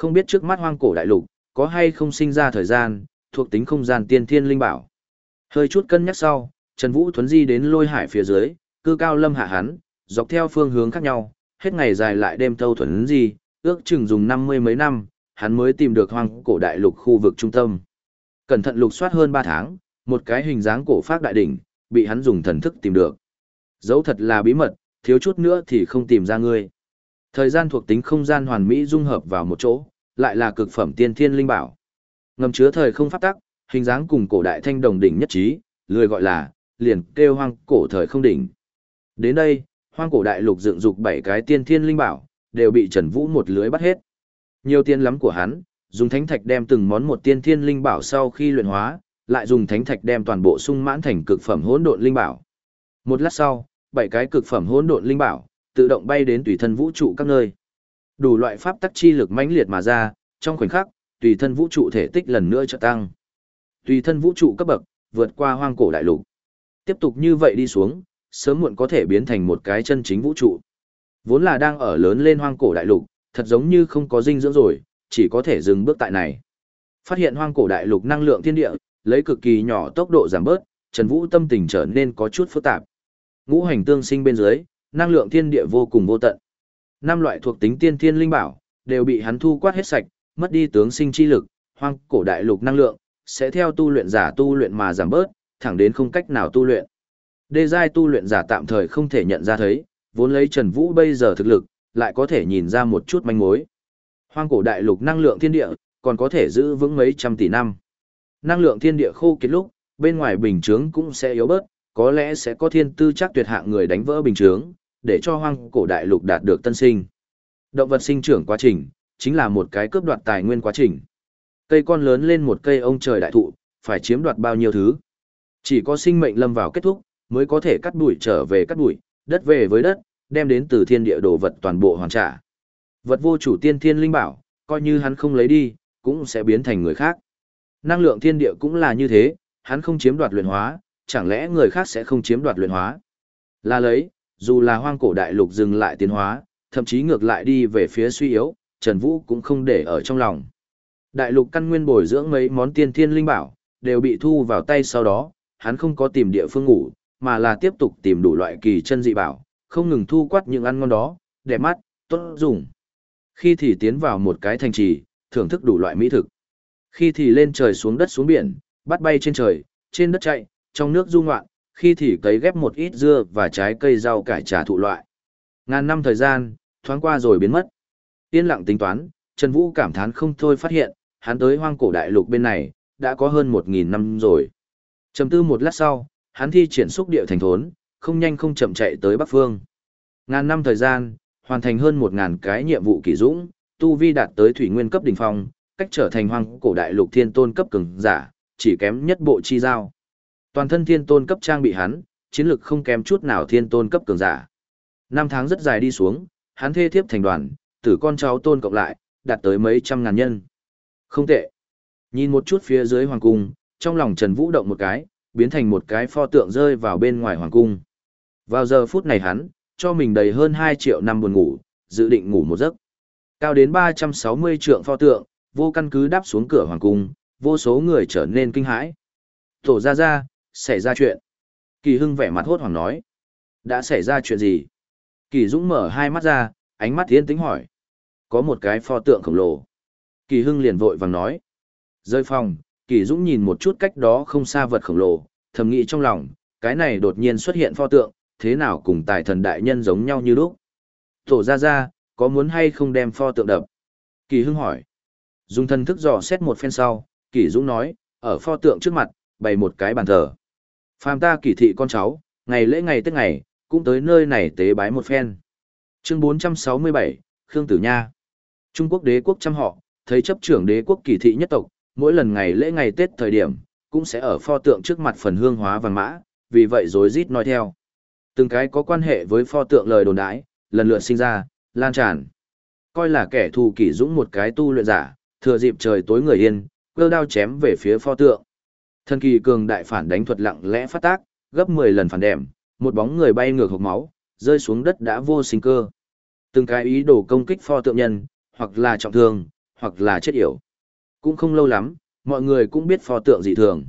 Không biết trước mắt hoang cổ đại lục, có hay không sinh ra thời gian, thuộc tính không gian tiên thiên linh bảo. Hơi chút cân nhắc sau, Trần Vũ thuấn di đến lôi hải phía dưới, cư cao lâm hạ hắn, dọc theo phương hướng khác nhau, hết ngày dài lại đêm thâu thuấn di, ước chừng dùng năm mươi mấy năm, hắn mới tìm được hoang cổ đại lục khu vực trung tâm. Cẩn thận lục soát hơn ba tháng, một cái hình dáng cổ phát đại đỉnh, bị hắn dùng thần thức tìm được. Dấu thật là bí mật, thiếu chút nữa thì không tìm ra ngươi. Thời gian thuộc tính không gian hoàn mỹ dung hợp vào một chỗ, lại là cực phẩm tiên thiên linh bảo. Ngầm chứa thời không pháp tắc, hình dáng cùng cổ đại thanh đồng đỉnh nhất trí, lười gọi là, liền kêu hoang cổ thời không đỉnh. Đến đây, hoang cổ đại lục dựng dục bảy cái tiên thiên linh bảo, đều bị Trần Vũ một lưới bắt hết. Nhiều tiền lắm của hắn, dùng thánh thạch đem từng món một tiên thiên linh bảo sau khi luyện hóa, lại dùng thánh thạch đem toàn bộ sung mãn thành cực phẩm hỗn độn linh bảo. Một lát sau, bảy cái cực phẩm hỗn độn linh bảo tự động bay đến tùy thân vũ trụ các nơi. Đủ loại pháp tắc chi lực mãnh liệt mà ra, trong khoảnh khắc, tùy thân vũ trụ thể tích lần nữa trợ tăng. Tùy thân vũ trụ cấp bậc, vượt qua hoang cổ đại lục. Tiếp tục như vậy đi xuống, sớm muộn có thể biến thành một cái chân chính vũ trụ. Vốn là đang ở lớn lên hoang cổ đại lục, thật giống như không có dinh dưỡng rồi, chỉ có thể dừng bước tại này. Phát hiện hoang cổ đại lục năng lượng thiên địa, lấy cực kỳ nhỏ tốc độ giảm bớt, Trần Vũ tâm tình trở nên có chút phức tạp. Ngũ hành tương sinh bên dưới, năng lượng thiên địa vô cùng vô tận. Năm loại thuộc tính tiên thiên linh bảo đều bị hắn thu quát hết sạch, mất đi tướng sinh chi lực, hoang cổ đại lục năng lượng sẽ theo tu luyện giả tu luyện mà giảm bớt, thẳng đến không cách nào tu luyện. Đê giai tu luyện giả tạm thời không thể nhận ra thấy, vốn lấy Trần Vũ bây giờ thực lực, lại có thể nhìn ra một chút manh mối. Hoang cổ đại lục năng lượng thiên địa, còn có thể giữ vững mấy trăm tỷ năm. Năng lượng thiên địa khô kiệt lúc, bên ngoài bình chướng cũng sẽ yếu bớt, có lẽ sẽ có thiên tư chắc tuyệt hạng người đánh vỡ bình chướng, để cho hoang cổ đại lục đạt được tân sinh. Động vật sinh trưởng quá trình, chính là một cái cướp đoạt tài nguyên quá trình. Cây con lớn lên một cây ông trời đại thụ, phải chiếm đoạt bao nhiêu thứ. Chỉ có sinh mệnh lâm vào kết thúc, mới có thể cắt đuổi trở về cắt đuổi, đất về với đất, đem đến từ thiên địa đồ vật toàn bộ hoàn trả. Vật vô chủ tiên thiên linh bảo, coi như hắn không lấy đi, cũng sẽ biến thành người khác. Năng lượng thiên địa cũng là như thế, hắn không chiếm đoạt luyện hóa, chẳng lẽ người khác sẽ không chiếm đoạt luyện hóa? Là lấy, dù là hoang cổ đại lục dừng lại tiến hóa, thậm chí ngược lại đi về phía suy yếu, Trần Vũ cũng không để ở trong lòng. Đại lục căn nguyên bồi dưỡng mấy món tiên thiên linh bảo, đều bị thu vào tay sau đó, hắn không có tìm địa phương ngủ, mà là tiếp tục tìm đủ loại kỳ chân dị bảo, không ngừng thu quát những ăn ngon đó, đẹp mắt, tốt dùng. Khi thì tiến vào một cái thành trì, thưởng thức đủ loại mỹ thực. Khi thì lên trời xuống đất xuống biển, bắt bay trên trời, trên đất chạy, trong nước du ngoạn, khi thì cấy ghép một ít dưa và trái cây rau cải trà thụ loại. Ngàn năm thời gian, thoáng qua rồi biến mất. Yên lặng tính toán, Trần Vũ cảm thán không thôi phát hiện, hắn tới hoang cổ đại lục bên này, đã có hơn một nghìn năm rồi. Trầm tư một lát sau, hắn thi triển xúc địa thành thốn, không nhanh không chậm chạy tới Bắc Phương. Ngàn năm thời gian, hoàn thành hơn 1.000 cái nhiệm vụ kỳ dũng, tu vi đạt tới thủy nguyên cấp đỉnh phong, cách trở thành hoang cổ đại lục thiên tôn cấp cường giả, chỉ kém nhất bộ chi giao. Toàn thân thiên tôn cấp trang bị hắn, chiến lực không kém chút nào thiên tôn cấp cường giả. Năm tháng rất dài đi xuống, hắn thê thiếp thành đoàn, tử con cháu tôn cộng lại, đạt tới mấy trăm ngàn nhân. Không tệ. Nhìn một chút phía dưới hoàng cung, trong lòng Trần Vũ động một cái, biến thành một cái pho tượng rơi vào bên ngoài hoàng cung. Vào giờ phút này hắn, cho mình đầy hơn 2 triệu năm buồn ngủ, dự định ngủ một giấc. Cao đến 360 trượng pho tượng, vô căn cứ đáp xuống cửa hoàng cung, vô số người trở nên kinh hãi. Tổ ra ra, xảy ra chuyện. Kỳ Hưng vẻ mặt hốt hoảng nói. Đã xảy ra chuyện gì? Kỳ Dũng mở hai mắt ra, ánh mắt thiên tính hỏi. Có một cái pho tượng khổng lồ. Kỳ Hưng liền vội vàng nói. Rơi phòng, Kỳ Dũng nhìn một chút cách đó không xa vật khổng lồ, thầm nghĩ trong lòng, cái này đột nhiên xuất hiện pho tượng, thế nào cùng tài thần đại nhân giống nhau như lúc. Tổ ra ra, có muốn hay không đem pho tượng đập? Kỳ Hưng hỏi. Dùng thân thức dò xét một phen sau, Kỳ Dũng nói, ở pho tượng trước mặt, bày một cái bàn thờ. Phàm ta kỳ thị con cháu, ngày lễ ngày Tết ngày, cũng tới nơi này tế bái một phen. Chương 467, Khương Tử Nha. Trung Quốc đế quốc trăm họ, thấy chấp trưởng đế quốc kỳ thị nhất tộc, mỗi lần ngày lễ ngày Tết thời điểm, cũng sẽ ở pho tượng trước mặt phần hương hóa vàng mã, vì vậy rối rít nói theo. Từng cái có quan hệ với pho tượng lời đồn đãi, lần lượt sinh ra, lan tràn. Coi là kẻ thù kỷ dũng một cái tu luyện giả, thừa dịp trời tối người yên, cơ đao chém về phía pho tượng. Thần kỳ cường đại phản đánh thuật lặng lẽ phát tác, gấp 10 lần phản đệm, một bóng người bay ngược hộc máu, rơi xuống đất đã vô sinh cơ. Từng cái ý đồ công kích pho tượng nhân, hoặc là trọng thương, hoặc là chết yểu. Cũng không lâu lắm, mọi người cũng biết pho tượng dị thường.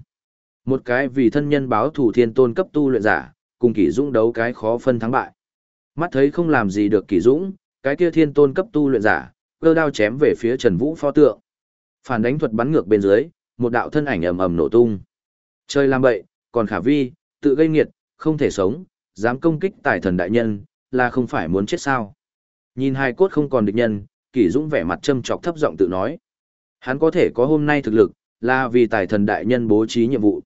Một cái vì thân nhân báo thủ thiên tôn cấp tu luyện giả, cùng kỷ dũng đấu cái khó phân thắng bại. Mắt thấy không làm gì được kỷ dũng, cái kia thiên tôn cấp tu luyện giả, cơ đao chém về phía Trần Vũ pho tượng. Phản đánh thuật bắn ngược bên dưới, một đạo thân ảnh ầm ầm nổ tung. Chơi làm bậy, còn khả vi, tự gây nghiệt, không thể sống, dám công kích tài thần đại nhân, là không phải muốn chết sao. Nhìn hai cốt không còn địch nhân, kỷ dũng vẻ mặt châm trọc thấp giọng tự nói. Hắn có thể có hôm nay thực lực, là vì tài thần đại nhân bố trí nhiệm vụ.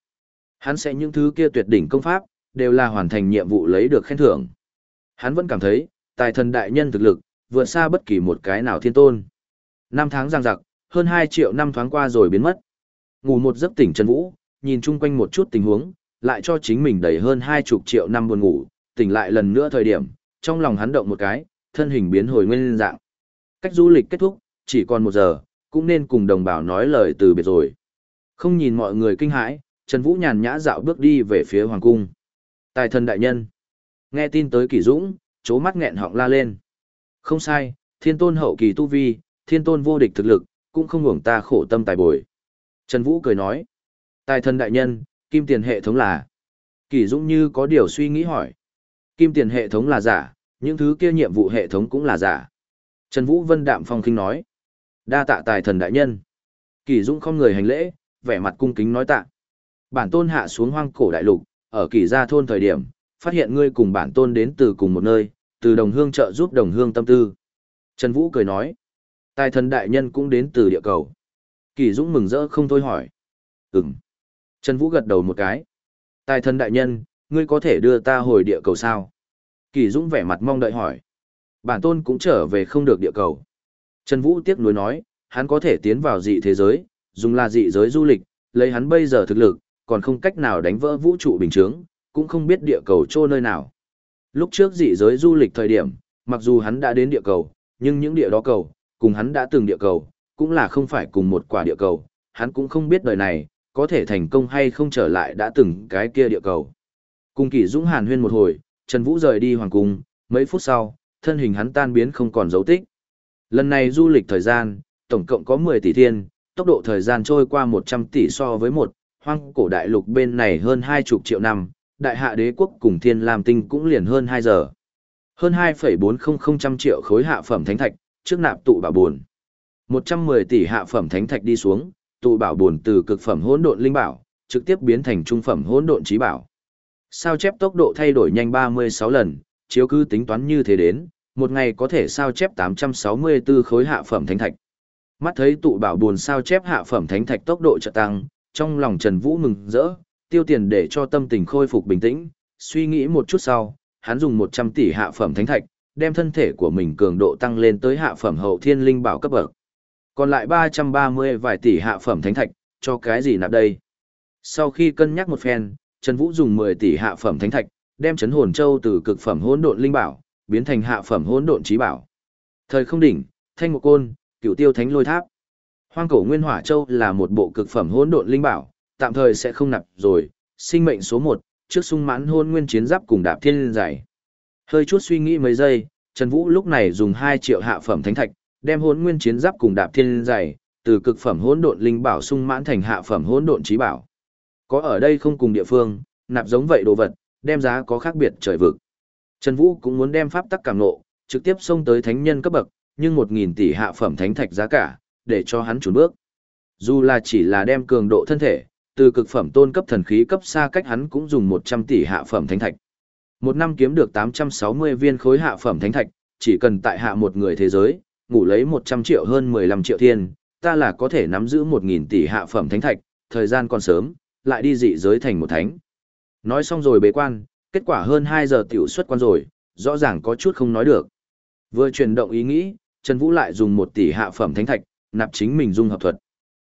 Hắn sẽ những thứ kia tuyệt đỉnh công pháp, đều là hoàn thành nhiệm vụ lấy được khen thưởng. Hắn vẫn cảm thấy, tài thần đại nhân thực lực, vượt xa bất kỳ một cái nào thiên tôn. Năm tháng giang giặc, hơn 2 triệu năm thoáng qua rồi biến mất. Ngủ một giấc tỉnh Trần Vũ, nhìn chung quanh một chút tình huống, lại cho chính mình đầy hơn hai chục triệu năm buồn ngủ, tỉnh lại lần nữa thời điểm, trong lòng hắn động một cái, thân hình biến hồi nguyên dạng. Cách du lịch kết thúc, chỉ còn một giờ, cũng nên cùng đồng bào nói lời từ biệt rồi. Không nhìn mọi người kinh hãi, Trần Vũ nhàn nhã dạo bước đi về phía hoàng cung. Tài thần đại nhân. Nghe tin tới Kỷ Dũng, chố mắt nghẹn họng la lên. Không sai, thiên tôn hậu kỳ tu vi, thiên tôn vô địch thực lực, cũng không ngủng ta khổ tâm tài bồi. Trần Vũ cười nói. Tài thần đại nhân, kim tiền hệ thống là. Kỷ Dũng như có điều suy nghĩ hỏi. Kim tiền hệ thống là giả, những thứ kia nhiệm vụ hệ thống cũng là giả. Trần Vũ Vân đạm phong kinh nói. Đa tạ tài thần đại nhân. Kỷ Dũng không người hành lễ, vẻ mặt cung kính nói tạ. Bản tôn hạ xuống hoang cổ đại lục, ở Kỷ Gia thôn thời điểm, phát hiện ngươi cùng bản tôn đến từ cùng một nơi, từ đồng hương trợ giúp đồng hương tâm tư. Trần Vũ cười nói. Tài thần đại nhân cũng đến từ địa cầu. Kỳ Dũng mừng rỡ không thôi hỏi. Ừm. Trần Vũ gật đầu một cái. Tài thần đại nhân, ngươi có thể đưa ta hồi địa cầu sao? Kỳ Dũng vẻ mặt mong đợi hỏi. Bản tôn cũng trở về không được địa cầu. Trần Vũ tiếc nuối nói, hắn có thể tiến vào dị thế giới, dùng là dị giới du lịch, lấy hắn bây giờ thực lực, còn không cách nào đánh vỡ vũ trụ bình chướng, cũng không biết địa cầu trô nơi nào. Lúc trước dị giới du lịch thời điểm, mặc dù hắn đã đến địa cầu, nhưng những địa đó cầu, cùng hắn đã từng địa cầu, cũng là không phải cùng một quả địa cầu, hắn cũng không biết đời này, có thể thành công hay không trở lại đã từng cái kia địa cầu. Cùng kỳ dũng hàn huyên một hồi, Trần Vũ rời đi hoàng cung, mấy phút sau, thân hình hắn tan biến không còn dấu tích. Lần này du lịch thời gian, tổng cộng có 10 tỷ thiên, tốc độ thời gian trôi qua 100 tỷ so với một, hoang cổ đại lục bên này hơn 20 triệu năm, đại hạ đế quốc cùng thiên làm tinh cũng liền hơn 2 giờ. Hơn 2,400 triệu khối hạ phẩm thánh thạch, trước nạp tụ bà buồn. 110 tỷ hạ phẩm thánh thạch đi xuống, tụ bảo buồn từ cực phẩm hỗn độn linh bảo, trực tiếp biến thành trung phẩm hỗn độn trí bảo. Sao chép tốc độ thay đổi nhanh 36 lần, chiếu cứ tính toán như thế đến, một ngày có thể sao chép 864 khối hạ phẩm thánh thạch. Mắt thấy tụ bảo buồn sao chép hạ phẩm thánh thạch tốc độ trợ tăng, trong lòng Trần Vũ mừng rỡ, tiêu tiền để cho tâm tình khôi phục bình tĩnh, suy nghĩ một chút sau, hắn dùng 100 tỷ hạ phẩm thánh thạch, đem thân thể của mình cường độ tăng lên tới hạ phẩm hậu thiên linh bảo cấp bậc. Còn lại 330 vài tỷ hạ phẩm thánh thạch, cho cái gì nạp đây? Sau khi cân nhắc một phen, Trần Vũ dùng 10 tỷ hạ phẩm thánh thạch, đem chấn hồn châu từ cực phẩm hỗn độn linh bảo, biến thành hạ phẩm hỗn độn trí bảo. Thời không đỉnh, thanh một côn, cửu tiêu thánh lôi tháp. Hoang cổ nguyên hỏa châu là một bộ cực phẩm hỗn độn linh bảo, tạm thời sẽ không nạp rồi, sinh mệnh số 1, trước sung mãn hôn nguyên chiến giáp cùng đạp thiên giải. Hơi chút suy nghĩ mấy giây, Trần Vũ lúc này dùng 2 triệu hạ phẩm thánh thạch, đem hỗn nguyên chiến giáp cùng đạp thiên dày, từ cực phẩm hỗn độn linh bảo sung mãn thành hạ phẩm hỗn độn trí bảo. Có ở đây không cùng địa phương, nạp giống vậy đồ vật, đem giá có khác biệt trời vực. Trần Vũ cũng muốn đem pháp tắc cảm nộ, trực tiếp xông tới thánh nhân cấp bậc, nhưng 1000 tỷ hạ phẩm thánh thạch giá cả, để cho hắn chùn bước. Dù là chỉ là đem cường độ thân thể, từ cực phẩm tôn cấp thần khí cấp xa cách hắn cũng dùng 100 tỷ hạ phẩm thánh thạch. Một năm kiếm được 860 viên khối hạ phẩm thánh thạch, chỉ cần tại hạ một người thế giới, ngủ lấy 100 triệu hơn 15 triệu thiên, ta là có thể nắm giữ 1000 tỷ hạ phẩm thánh thạch, thời gian còn sớm, lại đi dị giới thành một thánh. Nói xong rồi bế quan, kết quả hơn 2 giờ tiểu xuất quan rồi, rõ ràng có chút không nói được. Vừa chuyển động ý nghĩ, Trần Vũ lại dùng 1 tỷ hạ phẩm thánh thạch, nạp chính mình dung hợp thuật.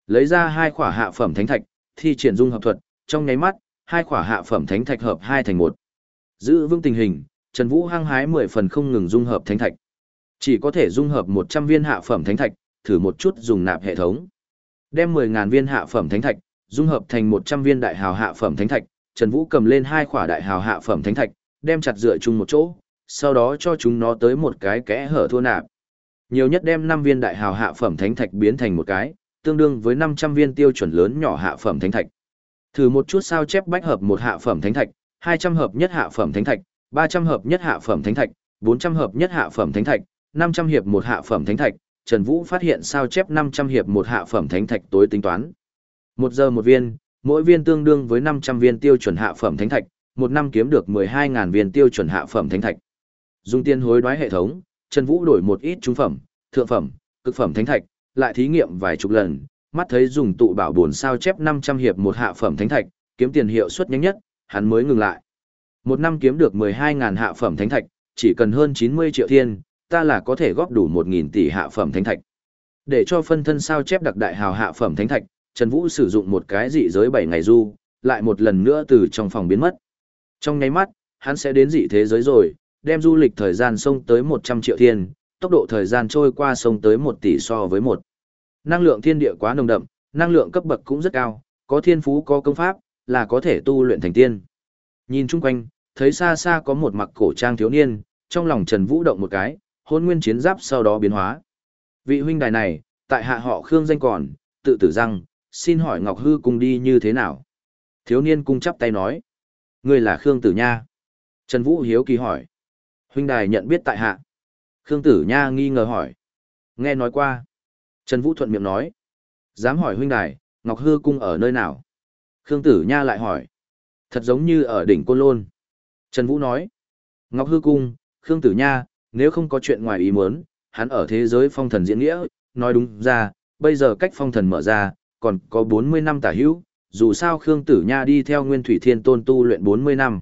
Lấy ra hai khỏa hạ phẩm thánh thạch, thi triển dung hợp thuật, trong nháy mắt, hai khỏa hạ phẩm thánh thạch hợp hai thành một. Giữ vững tình hình, Trần Vũ hăng hái 10 phần không ngừng dung hợp thánh thạch. Chỉ có thể dung hợp 100 viên hạ phẩm thánh thạch, thử một chút dùng nạp hệ thống. Đem 10.000 viên hạ phẩm thánh thạch, dung hợp thành 100 viên đại hào hạ phẩm thánh thạch, Trần Vũ cầm lên hai khỏa đại hào hạ phẩm thánh thạch, đem chặt dựa chung một chỗ, sau đó cho chúng nó tới một cái kẽ hở thua nạp. Nhiều nhất đem 5 viên đại hào hạ phẩm thánh thạch biến thành một cái, tương đương với 500 viên tiêu chuẩn lớn nhỏ hạ phẩm thánh thạch. Thử một chút sao chép bách hợp một hạ phẩm thánh thạch, 200 hợp nhất hạ phẩm thánh thạch, 300 hợp nhất hạ phẩm thánh thạch, 400 hợp nhất hạ phẩm thánh thạch, 500 hiệp một hạ phẩm thánh thạch, Trần Vũ phát hiện sao chép 500 hiệp một hạ phẩm thánh thạch tối tính toán. Một giờ một viên, mỗi viên tương đương với 500 viên tiêu chuẩn hạ phẩm thánh thạch, một năm kiếm được 12.000 viên tiêu chuẩn hạ phẩm thánh thạch. Dùng tiền hối đoái hệ thống, Trần Vũ đổi một ít trung phẩm, thượng phẩm, cực phẩm thánh thạch, lại thí nghiệm vài chục lần, mắt thấy dùng tụ bảo buồn sao chép 500 hiệp một hạ phẩm thánh thạch, kiếm tiền hiệu suất nhanh nhất, hắn mới ngừng lại. Một năm kiếm được 12.000 hạ phẩm thánh thạch, chỉ cần hơn 90 triệu thiên, ta là có thể góp đủ 1.000 tỷ hạ phẩm thánh thạch. Để cho phân thân sao chép đặc đại hào hạ phẩm thánh thạch, Trần Vũ sử dụng một cái dị giới 7 ngày du, lại một lần nữa từ trong phòng biến mất. Trong nháy mắt, hắn sẽ đến dị thế giới rồi, đem du lịch thời gian sông tới 100 triệu thiên, tốc độ thời gian trôi qua sông tới 1 tỷ so với 1. Năng lượng thiên địa quá nồng đậm, năng lượng cấp bậc cũng rất cao, có thiên phú có công pháp, là có thể tu luyện thành tiên. Nhìn chung quanh, thấy xa xa có một mặc cổ trang thiếu niên, trong lòng Trần Vũ động một cái, hôn nguyên chiến giáp sau đó biến hóa. Vị huynh đài này, tại hạ họ Khương danh còn, tự tử rằng xin hỏi Ngọc Hư cùng đi như thế nào? Thiếu niên cung chắp tay nói. Người là Khương Tử Nha. Trần Vũ hiếu kỳ hỏi. Huynh đài nhận biết tại hạ. Khương Tử Nha nghi ngờ hỏi. Nghe nói qua. Trần Vũ thuận miệng nói. Dám hỏi huynh đài, Ngọc Hư cung ở nơi nào? Khương Tử Nha lại hỏi. Thật giống như ở đỉnh Côn Lôn. Trần Vũ nói. Ngọc Hư cung, Khương Tử Nha, nếu không có chuyện ngoài ý muốn, hắn ở thế giới phong thần diễn nghĩa, nói đúng ra, bây giờ cách phong thần mở ra, còn có 40 năm tả hữu, dù sao Khương Tử Nha đi theo Nguyên Thủy Thiên Tôn tu luyện 40 năm.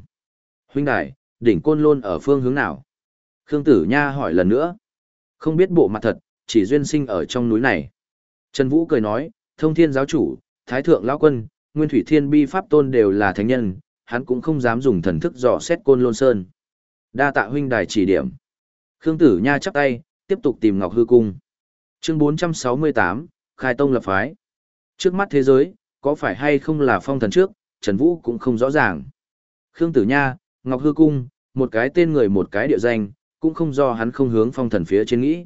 Huynh đại, đỉnh Côn Lôn ở phương hướng nào? Khương Tử Nha hỏi lần nữa. Không biết bộ mặt thật, chỉ duyên sinh ở trong núi này. Trần Vũ cười nói, thông thiên giáo chủ, thái thượng lão quân, nguyên thủy thiên bi pháp tôn đều là thánh nhân, hắn cũng không dám dùng thần thức dò xét côn lôn sơn. Đa tạ huynh đài chỉ điểm. Khương Tử Nha chắp tay, tiếp tục tìm Ngọc Hư Cung. Chương 468, Khai Tông lập phái. Trước mắt thế giới, có phải hay không là phong thần trước, Trần Vũ cũng không rõ ràng. Khương Tử Nha, Ngọc Hư Cung, một cái tên người một cái địa danh, cũng không do hắn không hướng phong thần phía trên nghĩ.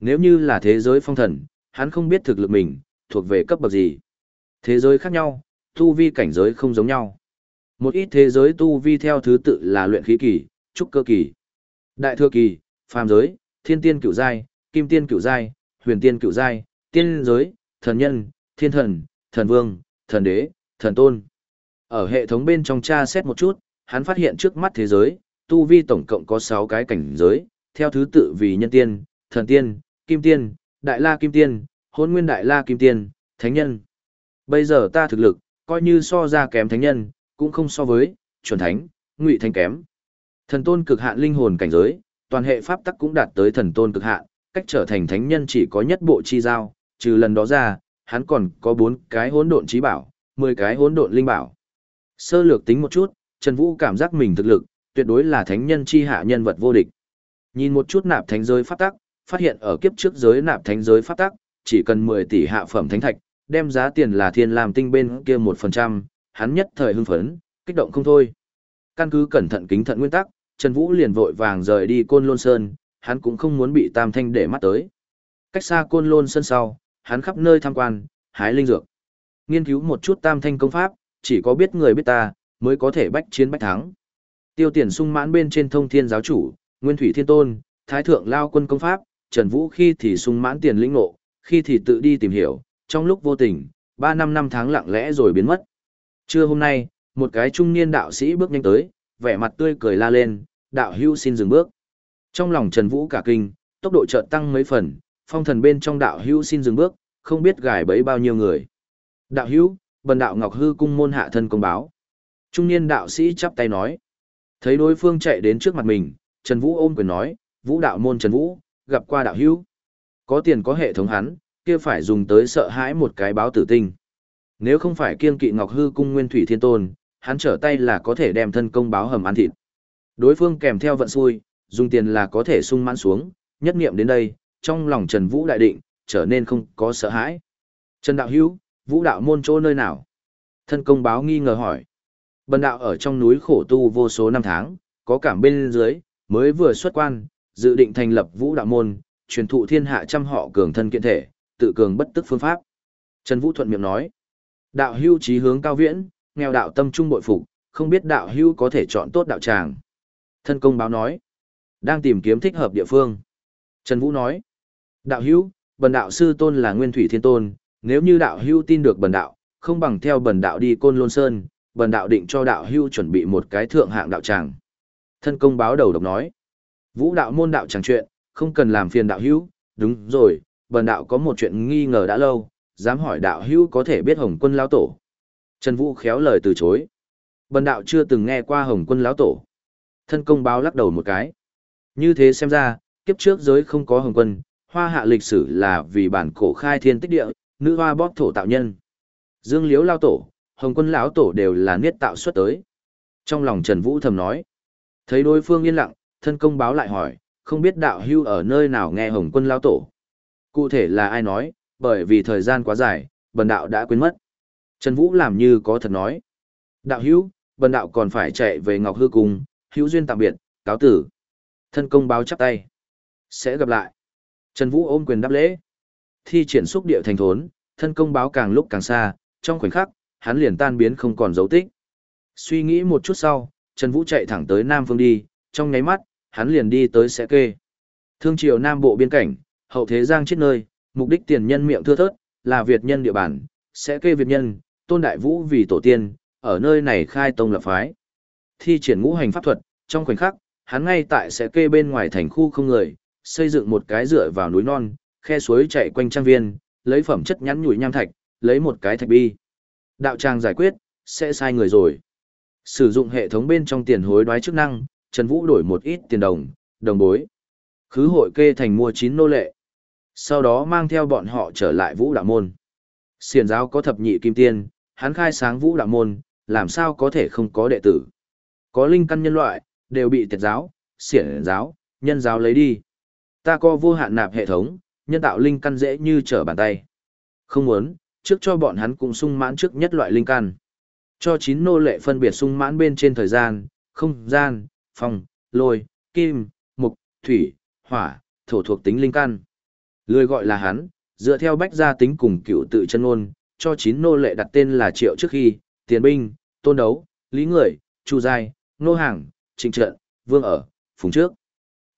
Nếu như là thế giới phong thần, hắn không biết thực lực mình, thuộc về cấp bậc gì. Thế giới khác nhau, tu vi cảnh giới không giống nhau. Một ít thế giới tu vi theo thứ tự là luyện khí kỳ, trúc cơ kỳ, đại thừa kỳ, phàm giới, thiên tiên cửu giai, kim tiên cửu giai, huyền tiên cửu giai, tiên giới, thần nhân, thiên thần, thần vương, thần đế, thần tôn. Ở hệ thống bên trong tra xét một chút, hắn phát hiện trước mắt thế giới, tu vi tổng cộng có 6 cái cảnh giới, theo thứ tự vì nhân tiên, thần tiên, kim tiên, đại la kim tiên, hôn nguyên đại la kim tiên, thánh nhân. Bây giờ ta thực lực, coi như so ra kém thánh nhân, cũng không so với chuẩn thánh, ngụy thánh kém. Thần tôn cực hạn linh hồn cảnh giới, toàn hệ pháp tắc cũng đạt tới thần tôn cực hạn, cách trở thành thánh nhân chỉ có nhất bộ chi giao, trừ lần đó ra, hắn còn có bốn cái hỗn độn trí bảo, 10 cái hỗn độn linh bảo. Sơ lược tính một chút, Trần Vũ cảm giác mình thực lực, tuyệt đối là thánh nhân chi hạ nhân vật vô địch. Nhìn một chút nạp thánh giới pháp tắc, phát hiện ở kiếp trước giới nạp thánh giới pháp tắc, chỉ cần 10 tỷ hạ phẩm thánh thạch, đem giá tiền là thiên làm tinh bên kia 1%, hắn nhất thời hưng phấn, kích động không thôi. Căn cứ cẩn thận kính thận nguyên tắc, Trần Vũ liền vội vàng rời đi Côn Lôn Sơn, hắn cũng không muốn bị Tam Thanh để mắt tới. Cách xa Côn Lôn Sơn sau, hắn khắp nơi tham quan, hái linh dược. Nghiên cứu một chút Tam Thanh công pháp, chỉ có biết người biết ta, mới có thể bách chiến bách thắng. Tiêu tiền sung mãn bên trên thông thiên giáo chủ, Nguyên Thủy Thiên Tôn, Thái Thượng Lao quân công pháp, Trần Vũ khi thì sung mãn tiền lĩnh ngộ, khi thì tự đi tìm hiểu, trong lúc vô tình, 3 năm năm tháng lặng lẽ rồi biến mất. Trưa hôm nay, một cái trung niên đạo sĩ bước nhanh tới, vẻ mặt tươi cười la lên, đạo hưu xin dừng bước. Trong lòng Trần Vũ cả kinh, tốc độ chợt tăng mấy phần, phong thần bên trong đạo hưu xin dừng bước, không biết gài bẫy bao nhiêu người. Đạo hưu, bần đạo Ngọc Hư cung môn hạ thân công báo. Trung niên đạo sĩ chắp tay nói. Thấy đối phương chạy đến trước mặt mình, Trần Vũ ôm quyền nói, Vũ đạo môn Trần Vũ, gặp qua đạo hưu. Có tiền có hệ thống hắn, kia phải dùng tới sợ hãi một cái báo tử tinh. Nếu không phải kiên kỵ Ngọc Hư cung Nguyên Thủy Thiên Tôn, hắn trở tay là có thể đem thân công báo hầm ăn thịt. Đối phương kèm theo vận xui, dùng tiền là có thể sung mãn xuống, nhất niệm đến đây, trong lòng Trần Vũ đại định, trở nên không có sợ hãi. Trần Đạo Hữu Vũ đạo môn chỗ nơi nào? Thân công báo nghi ngờ hỏi. Bần đạo ở trong núi khổ tu vô số năm tháng, có cảm bên dưới, mới vừa xuất quan, dự định thành lập Vũ đạo môn, truyền thụ thiên hạ trăm họ cường thân kiện thể, tự cường bất tức phương pháp. Trần Vũ thuận miệng nói. Đạo hưu trí hướng cao viễn, nghèo đạo tâm trung bội phục, không biết đạo hưu có thể chọn tốt đạo tràng. Thân công báo nói. Đang tìm kiếm thích hợp địa phương. Trần Vũ nói. Đạo hưu, bần đạo sư tôn là nguyên thủy thiên tôn, nếu như đạo hưu tin được bần đạo, không bằng theo bần đạo đi côn lôn sơn, bần đạo định cho đạo hưu chuẩn bị một cái thượng hạng đạo tràng. Thân công báo đầu độc nói. Vũ đạo môn đạo tràng chuyện, không cần làm phiền đạo hưu, đúng rồi, bần đạo có một chuyện nghi ngờ đã lâu, dám hỏi đạo hưu có thể biết hồng quân lao tổ. Trần Vũ khéo lời từ chối. Bần đạo chưa từng nghe qua hồng quân lão tổ. Thân công báo lắc đầu một cái. Như thế xem ra, kiếp trước giới không có hồng quân, hoa hạ lịch sử là vì bản cổ khai thiên tích địa, nữ hoa bóp thổ tạo nhân. Dương Liếu lao tổ, Hồng Quân lão tổ đều là niết tạo xuất tới. Trong lòng Trần Vũ thầm nói. Thấy đối phương yên lặng, thân công báo lại hỏi, không biết đạo hưu ở nơi nào nghe Hồng Quân lão tổ. Cụ thể là ai nói, bởi vì thời gian quá dài, bần đạo đã quên mất. Trần Vũ làm như có thật nói. Đạo hưu, bần đạo còn phải chạy về Ngọc Hư Cung, hữu duyên tạm biệt, cáo tử. Thân công báo chắp tay. Sẽ gặp lại. Trần Vũ ôm quyền đáp lễ thi triển xúc địa thành thốn, thân công báo càng lúc càng xa, trong khoảnh khắc, hắn liền tan biến không còn dấu tích. Suy nghĩ một chút sau, Trần Vũ chạy thẳng tới Nam Phương đi, trong nháy mắt, hắn liền đi tới Sẽ Kê. Thương triều Nam Bộ biên cảnh, hậu thế giang chết nơi, mục đích tiền nhân miệng thưa thớt, là Việt nhân địa bản, Sẽ Kê Việt nhân, Tôn Đại Vũ vì tổ tiên, ở nơi này khai tông lập phái. Thi triển ngũ hành pháp thuật, trong khoảnh khắc, hắn ngay tại Sẽ Kê bên ngoài thành khu không người, xây dựng một cái dựa vào núi non, khe suối chạy quanh trang viên, lấy phẩm chất nhắn nhủi nham thạch, lấy một cái thạch bi. Đạo tràng giải quyết, sẽ sai người rồi. Sử dụng hệ thống bên trong tiền hối đoái chức năng, Trần Vũ đổi một ít tiền đồng, đồng bối. Khứ hội kê thành mua chín nô lệ. Sau đó mang theo bọn họ trở lại Vũ Đạo Môn. Xiền giáo có thập nhị kim tiên, hắn khai sáng Vũ Đạo Môn, làm sao có thể không có đệ tử. Có linh căn nhân loại, đều bị tiệt giáo, siển giáo, nhân giáo lấy đi. Ta có vô hạn nạp hệ thống, nhân tạo linh căn dễ như trở bàn tay. Không muốn, trước cho bọn hắn cùng sung mãn trước nhất loại linh căn. Cho chín nô lệ phân biệt sung mãn bên trên thời gian, không gian, phòng, lôi, kim, mục, thủy, hỏa, thổ thuộc tính linh căn. Lười gọi là hắn, dựa theo bách gia tính cùng cựu tự chân ôn cho chín nô lệ đặt tên là triệu trước khi, tiền binh, tôn đấu, lý người, chu giai, nô hàng, trịnh trận, vương ở, phùng trước.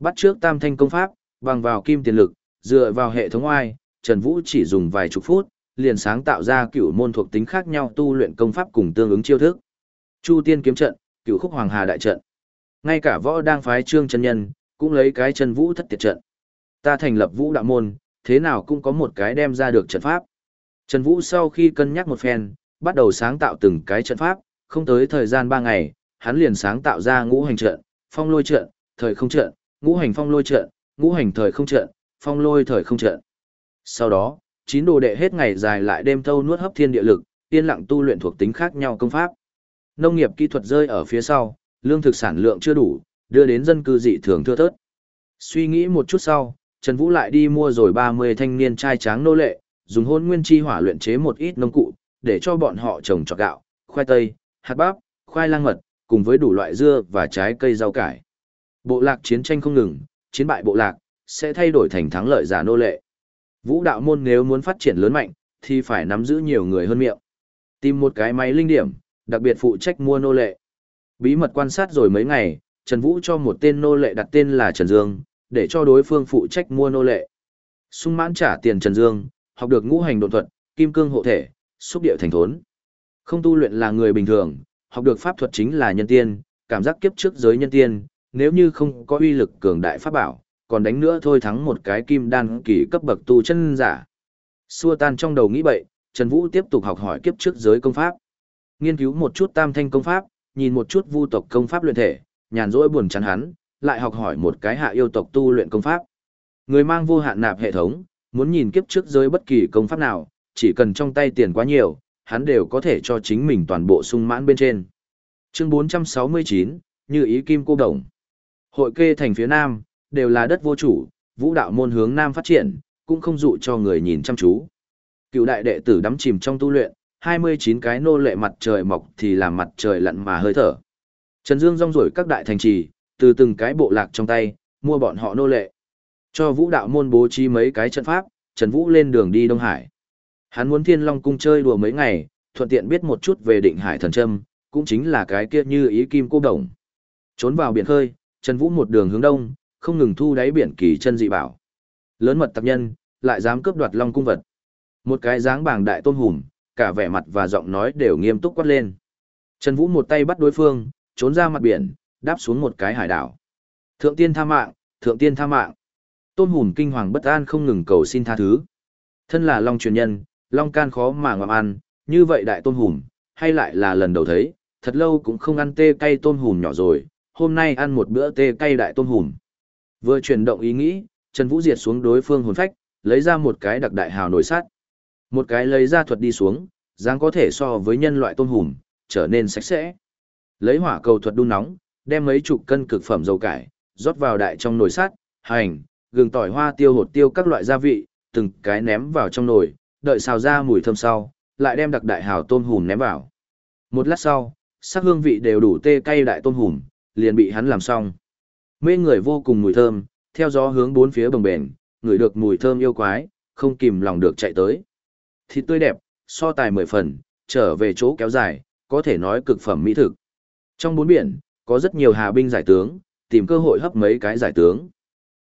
Bắt trước tam thanh công pháp, bằng vào kim tiền lực, dựa vào hệ thống oai, Trần Vũ chỉ dùng vài chục phút, liền sáng tạo ra cửu môn thuộc tính khác nhau tu luyện công pháp cùng tương ứng chiêu thức. Chu Tiên kiếm trận, cửu khúc hoàng hà đại trận. Ngay cả võ đang phái trương chân nhân, cũng lấy cái Trần Vũ thất tiệt trận. Ta thành lập Vũ đạo môn, thế nào cũng có một cái đem ra được trận pháp. Trần Vũ sau khi cân nhắc một phen, bắt đầu sáng tạo từng cái trận pháp, không tới thời gian 3 ngày, hắn liền sáng tạo ra ngũ hành trận, phong lôi trận, thời không trận, ngũ hành phong lôi trận, ngũ hành thời không trận, phong lôi thời không trận. Sau đó, chín đồ đệ hết ngày dài lại đêm thâu nuốt hấp thiên địa lực, yên lặng tu luyện thuộc tính khác nhau công pháp. Nông nghiệp kỹ thuật rơi ở phía sau, lương thực sản lượng chưa đủ, đưa đến dân cư dị thường thưa thớt. Suy nghĩ một chút sau, Trần Vũ lại đi mua rồi 30 thanh niên trai tráng nô lệ, dùng hôn nguyên chi hỏa luyện chế một ít nông cụ, để cho bọn họ trồng trọt gạo, khoai tây, hạt bắp, khoai lang mật, cùng với đủ loại dưa và trái cây rau cải. Bộ lạc chiến tranh không ngừng, chiến bại bộ lạc, sẽ thay đổi thành thắng lợi giả nô lệ. Vũ đạo môn nếu muốn phát triển lớn mạnh, thì phải nắm giữ nhiều người hơn miệng. Tìm một cái máy linh điểm, đặc biệt phụ trách mua nô lệ. Bí mật quan sát rồi mấy ngày, Trần Vũ cho một tên nô lệ đặt tên là Trần Dương, để cho đối phương phụ trách mua nô lệ. Sung mãn trả tiền Trần Dương, học được ngũ hành độn thuật, kim cương hộ thể, xúc địa thành thốn. Không tu luyện là người bình thường, học được pháp thuật chính là nhân tiên, cảm giác kiếp trước giới nhân tiên, nếu như không có uy lực cường đại pháp bảo, còn đánh nữa thôi thắng một cái kim đan kỳ cấp bậc tu chân giả. Xua tan trong đầu nghĩ bậy, Trần Vũ tiếp tục học hỏi kiếp trước giới công pháp. Nghiên cứu một chút tam thanh công pháp, nhìn một chút vu tộc công pháp luyện thể, nhàn rỗi buồn chán hắn, lại học hỏi một cái hạ yêu tộc tu luyện công pháp. Người mang vô hạn nạp hệ thống, muốn nhìn kiếp trước giới bất kỳ công pháp nào, chỉ cần trong tay tiền quá nhiều, hắn đều có thể cho chính mình toàn bộ sung mãn bên trên. Chương 469, như ý kim cô đồng. Hội kê thành phía nam, đều là đất vô chủ, vũ đạo môn hướng nam phát triển, cũng không dụ cho người nhìn chăm chú. Cựu đại đệ tử đắm chìm trong tu luyện, 29 cái nô lệ mặt trời mọc thì làm mặt trời lặn mà hơi thở. Trần Dương rong rổi các đại thành trì, từ từng cái bộ lạc trong tay, mua bọn họ nô lệ. Cho vũ đạo môn bố trí mấy cái trận pháp, Trần Vũ lên đường đi Đông Hải. Hắn muốn Thiên Long cung chơi đùa mấy ngày, thuận tiện biết một chút về định hải thần trâm, cũng chính là cái kia như ý kim cô đồng. Trốn vào biển khơi, Trần Vũ một đường hướng đông, không ngừng thu đáy biển kỳ chân dị bảo. Lớn mật tập nhân, lại dám cướp đoạt long cung vật. Một cái dáng bảng đại tôn hùm, cả vẻ mặt và giọng nói đều nghiêm túc quát lên. Trần Vũ một tay bắt đối phương, trốn ra mặt biển, đáp xuống một cái hải đảo. Thượng tiên tha mạng, thượng tiên tha mạng. Tôn Hùn kinh hoàng bất an không ngừng cầu xin tha thứ. Thân là long truyền nhân, long can khó mà ngậm ăn, như vậy đại tôn Hùn, hay lại là lần đầu thấy, thật lâu cũng không ăn tê cay tôn Hùn nhỏ rồi, hôm nay ăn một bữa tê cay đại tôn Hùn. Vừa chuyển động ý nghĩ, Trần Vũ diệt xuống đối phương hồn phách, lấy ra một cái đặc đại hào nổi sắt. Một cái lấy ra thuật đi xuống, dáng có thể so với nhân loại tôn Hùn, trở nên sạch sẽ. Lấy hỏa cầu thuật đun nóng, đem mấy chục cân cực phẩm dầu cải, rót vào đại trong nồi sắt, hành, gừng tỏi hoa tiêu hột tiêu các loại gia vị, từng cái ném vào trong nồi, đợi xào ra mùi thơm sau, lại đem đặc đại hào tôm hùm ném vào. Một lát sau, sắc hương vị đều đủ tê cay đại tôm hùm, liền bị hắn làm xong. Mê người vô cùng mùi thơm, theo gió hướng bốn phía bồng bềnh, ngửi được mùi thơm yêu quái, không kìm lòng được chạy tới. Thịt tươi đẹp, so tài mười phần, trở về chỗ kéo dài, có thể nói cực phẩm mỹ thực. Trong bốn biển, có rất nhiều hà binh giải tướng, tìm cơ hội hấp mấy cái giải tướng.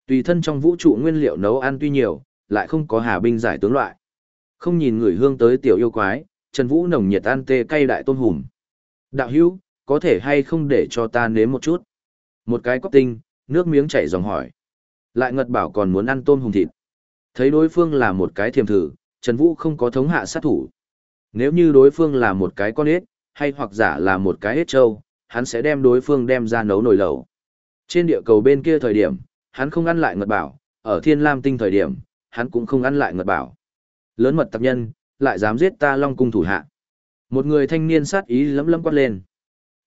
Tùy thân trong vũ trụ nguyên liệu nấu ăn tuy nhiều, lại không có hà binh giải tướng loại. Không nhìn người hương tới tiểu yêu quái, Trần Vũ nồng nhiệt ăn tê cay đại tôn hùm. Đạo hữu, có thể hay không để cho ta nếm một chút? Một cái cốc tinh, nước miếng chảy dòng hỏi. Lại ngật bảo còn muốn ăn tôm hùm thịt. Thấy đối phương là một cái thiềm thử, Trần Vũ không có thống hạ sát thủ. Nếu như đối phương là một cái con ếch, hay hoặc giả là một cái ếch trâu, hắn sẽ đem đối phương đem ra nấu nồi lẩu. Trên địa cầu bên kia thời điểm, hắn không ăn lại ngật bảo, ở thiên lam tinh thời điểm, hắn cũng không ăn lại ngật bảo. Lớn mật tập nhân, lại dám giết ta long cung thủ hạ. Một người thanh niên sát ý lấm lấm quát lên.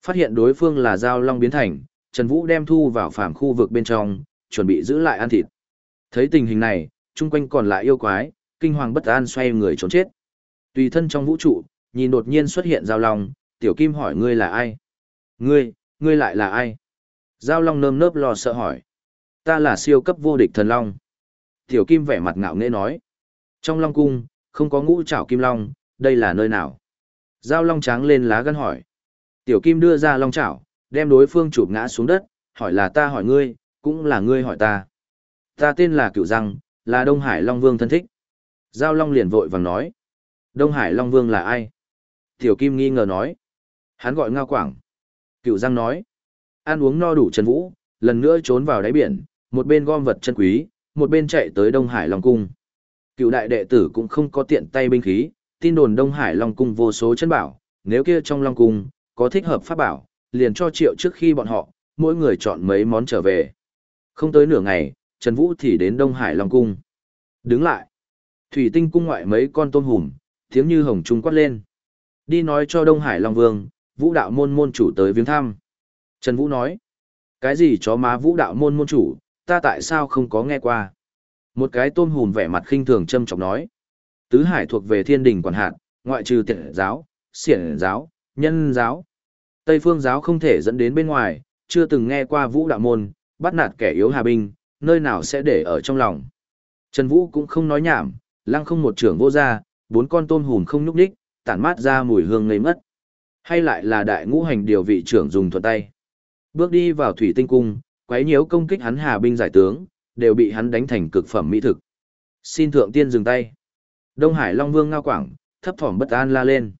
Phát hiện đối phương là giao long biến thành, Trần Vũ đem thu vào phạm khu vực bên trong, chuẩn bị giữ lại ăn thịt. Thấy tình hình này, chung quanh còn lại yêu quái, kinh hoàng bất an xoay người trốn chết. Tùy thân trong vũ trụ, nhìn đột nhiên xuất hiện giao long, tiểu kim hỏi ngươi là ai? Ngươi, ngươi lại là ai? Giao long nơm nớp lo sợ hỏi. Ta là siêu cấp vô địch thần long. Tiểu kim vẻ mặt ngạo nghễ nói. Trong long cung, không có ngũ trảo kim long, đây là nơi nào? Giao long tráng lên lá gân hỏi. Tiểu kim đưa ra long trảo, đem đối phương chụp ngã xuống đất, hỏi là ta hỏi ngươi, cũng là ngươi hỏi ta. Ta tên là Cựu Răng, là Đông Hải Long Vương thân thích. Giao Long liền vội vàng nói. Đông Hải Long Vương là ai? Tiểu Kim nghi ngờ nói. Hắn gọi Ngao Quảng. Cựu Răng nói. Ăn uống no đủ Trần Vũ, lần nữa trốn vào đáy biển, một bên gom vật chân quý, một bên chạy tới Đông Hải Long Cung. Cựu đại đệ tử cũng không có tiện tay binh khí, tin đồn Đông Hải Long Cung vô số chân bảo, nếu kia trong Long Cung, có thích hợp pháp bảo, liền cho triệu trước khi bọn họ, mỗi người chọn mấy món trở về. Không tới nửa ngày, Trần Vũ thì đến Đông Hải Long Cung. Đứng lại. Thủy tinh cung ngoại mấy con tôm hùm, tiếng như hồng trung quát lên. Đi nói cho Đông Hải Long Vương, vũ đạo môn môn chủ tới viếng thăm. Trần Vũ nói. Cái gì chó má vũ đạo môn môn chủ, ta tại sao không có nghe qua. Một cái tôm hùm vẻ mặt khinh thường châm trọng nói. Tứ Hải thuộc về thiên đình quản hạt, ngoại trừ tiện giáo, xiển giáo, nhân giáo. Tây phương giáo không thể dẫn đến bên ngoài, chưa từng nghe qua vũ đạo môn, bắt nạt kẻ yếu hà binh, nơi nào sẽ để ở trong lòng. Trần Vũ cũng không nói nhảm, lăng không một trưởng vô ra, bốn con tôm hùm không nhúc đích, tản mát ra mùi hương ngây mất. Hay lại là đại ngũ hành điều vị trưởng dùng thuận tay. Bước đi vào thủy tinh cung, quấy nhiễu công kích hắn hà binh giải tướng, đều bị hắn đánh thành cực phẩm mỹ thực. Xin thượng tiên dừng tay. Đông Hải Long Vương ngao quảng, thấp thỏm bất an la lên.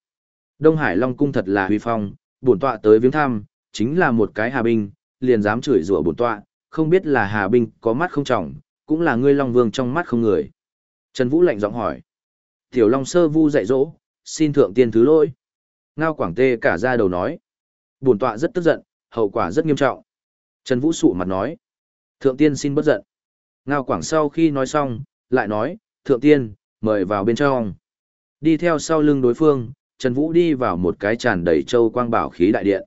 Đông Hải Long cung thật là huy phong, bổn tọa tới viếng thăm, chính là một cái hà binh, liền dám chửi rủa bổn tọa, không biết là hà binh có mắt không trọng, cũng là ngươi Long Vương trong mắt không người. Trần Vũ lạnh giọng hỏi. Tiểu Long sơ vu dạy dỗ, xin thượng tiên thứ lỗi. Ngao Quảng Tê cả ra đầu nói. Bổn tọa rất tức giận, hậu quả rất nghiêm trọng. Trần Vũ sụ mặt nói. Thượng tiên xin bất giận. Ngao Quảng sau khi nói xong, lại nói, Thượng tiên, mời vào bên trong. Đi theo sau lưng đối phương, Trần Vũ đi vào một cái tràn đầy châu quang bảo khí đại điện.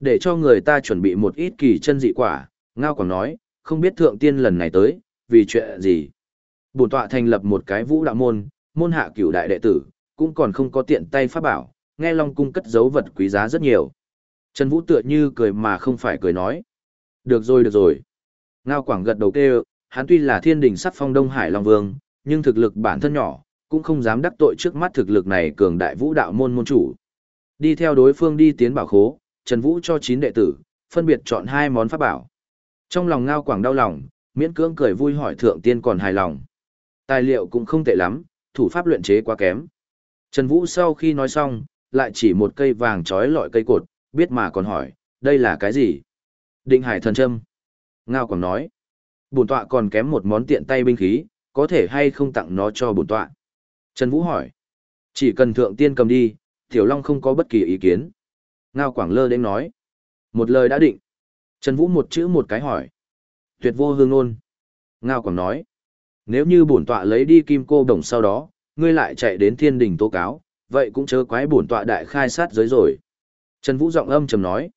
Để cho người ta chuẩn bị một ít kỳ chân dị quả, Ngao Quảng nói, không biết Thượng tiên lần này tới, vì chuyện gì. Bổn tọa thành lập một cái vũ đạo môn, môn hạ cửu đại đệ tử, cũng còn không có tiện tay pháp bảo, nghe Long cung cất dấu vật quý giá rất nhiều. Trần Vũ tựa như cười mà không phải cười nói. Được rồi được rồi. Ngao Quảng gật đầu kêu, hắn tuy là thiên đình sắc phong Đông Hải Long Vương, nhưng thực lực bản thân nhỏ, cũng không dám đắc tội trước mắt thực lực này cường đại vũ đạo môn môn chủ. Đi theo đối phương đi tiến bảo khố, Trần Vũ cho 9 đệ tử, phân biệt chọn hai món pháp bảo. Trong lòng Ngao Quảng đau lòng, miễn cưỡng cười vui hỏi thượng tiên còn hài lòng. Tài liệu cũng không tệ lắm, thủ pháp luyện chế quá kém. Trần Vũ sau khi nói xong, lại chỉ một cây vàng trói lọi cây cột, biết mà còn hỏi, đây là cái gì? Định hải thần châm. Ngao quảng nói, bổn tọa còn kém một món tiện tay binh khí, có thể hay không tặng nó cho bổn tọa? Trần Vũ hỏi, chỉ cần thượng tiên cầm đi, Tiểu Long không có bất kỳ ý kiến. Ngao Quảng lơ đến nói, một lời đã định. Trần Vũ một chữ một cái hỏi, tuyệt vô hương ôn. Ngao Quảng nói, nếu như bổn tọa lấy đi kim cô đồng sau đó, ngươi lại chạy đến thiên đình tố cáo, vậy cũng chớ quái bổn tọa đại khai sát giới rồi. Trần Vũ giọng âm trầm nói,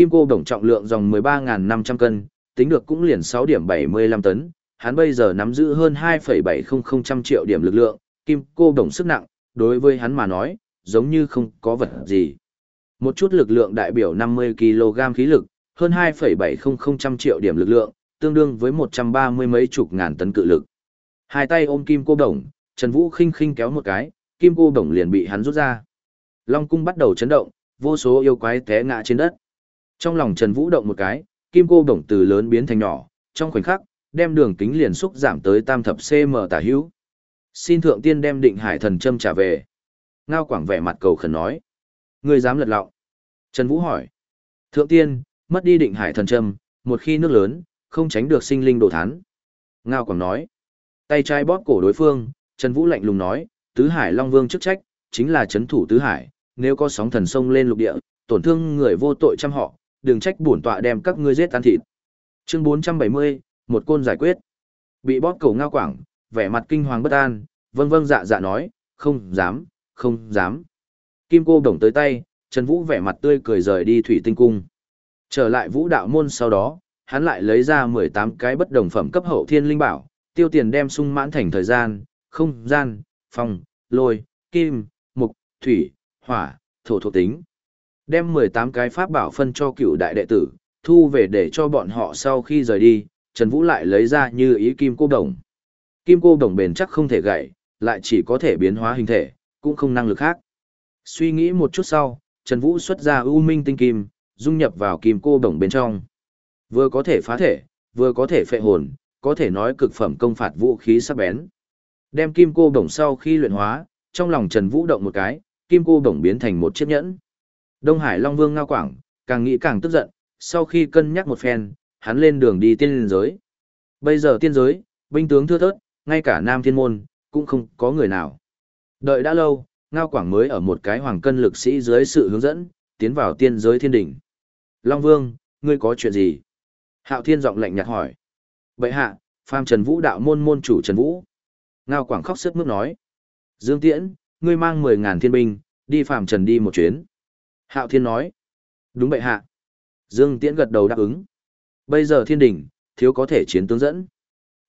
kim cô đồng trọng lượng dòng 13.500 cân, tính được cũng liền 6 điểm 75 tấn, hắn bây giờ nắm giữ hơn 2,700 triệu điểm lực lượng, kim cô đồng sức nặng, đối với hắn mà nói, giống như không có vật gì. Một chút lực lượng đại biểu 50 kg khí lực, hơn 2,700 triệu điểm lực lượng, tương đương với 130 mấy chục ngàn tấn cự lực. Hai tay ôm kim cô đồng, Trần Vũ khinh khinh kéo một cái, kim cô đồng liền bị hắn rút ra. Long cung bắt đầu chấn động, vô số yêu quái té ngã trên đất. Trong lòng Trần Vũ động một cái, kim cô đồng từ lớn biến thành nhỏ, trong khoảnh khắc, đem đường kính liền xúc giảm tới tam thập cm tả hữu. Xin thượng tiên đem định hải thần châm trả về. Ngao quảng vẻ mặt cầu khẩn nói. Người dám lật lọng. Trần Vũ hỏi. Thượng tiên, mất đi định hải thần châm, một khi nước lớn, không tránh được sinh linh đổ thán. Ngao quảng nói. Tay trái bóp cổ đối phương, Trần Vũ lạnh lùng nói, Tứ Hải Long Vương chức trách, chính là chấn thủ Tứ Hải, nếu có sóng thần sông lên lục địa, tổn thương người vô tội trăm họ, đừng trách bổn tọa đem các ngươi giết tan thịt. Chương 470, một côn giải quyết. Bị bóp cổ ngao quảng, vẻ mặt kinh hoàng bất an, vâng vâng dạ dạ nói, không dám, không dám. Kim cô đồng tới tay, Trần Vũ vẻ mặt tươi cười rời đi thủy tinh cung. Trở lại vũ đạo môn sau đó, hắn lại lấy ra 18 cái bất đồng phẩm cấp hậu thiên linh bảo, tiêu tiền đem sung mãn thành thời gian, không gian, phòng, lôi, kim, mục, thủy, hỏa, thổ thuộc tính. Đem 18 cái pháp bảo phân cho cựu đại đệ tử, thu về để cho bọn họ sau khi rời đi, Trần Vũ lại lấy ra như ý kim cô đồng. Kim cô đồng bền chắc không thể gãy, lại chỉ có thể biến hóa hình thể, cũng không năng lực khác. Suy nghĩ một chút sau, Trần Vũ xuất ra ưu minh tinh kim, dung nhập vào kim cô đồng bên trong. Vừa có thể phá thể, vừa có thể phệ hồn, có thể nói cực phẩm công phạt vũ khí sắc bén. Đem kim cô đồng sau khi luyện hóa, trong lòng Trần Vũ động một cái, kim cô đồng biến thành một chiếc nhẫn. Đông Hải Long Vương ngao quảng, càng nghĩ càng tức giận, sau khi cân nhắc một phen, hắn lên đường đi tiên giới. Bây giờ tiên giới, binh tướng thưa thớt, ngay cả Nam Thiên Môn, cũng không có người nào. Đợi đã lâu, Ngao Quảng mới ở một cái hoàng cân lực sĩ dưới sự hướng dẫn, tiến vào tiên giới thiên đỉnh. Long Vương, ngươi có chuyện gì? Hạo Thiên giọng lạnh nhạt hỏi. Bệ hạ, phàm Trần Vũ đạo môn môn chủ Trần Vũ. Ngao Quảng khóc sức mướt nói. Dương Tiễn, ngươi mang 10.000 thiên binh, đi phàm Trần đi một chuyến. Hạo Thiên nói. Đúng bệ hạ. Dương Tiễn gật đầu đáp ứng. Bây giờ thiên đỉnh, thiếu có thể chiến tướng dẫn.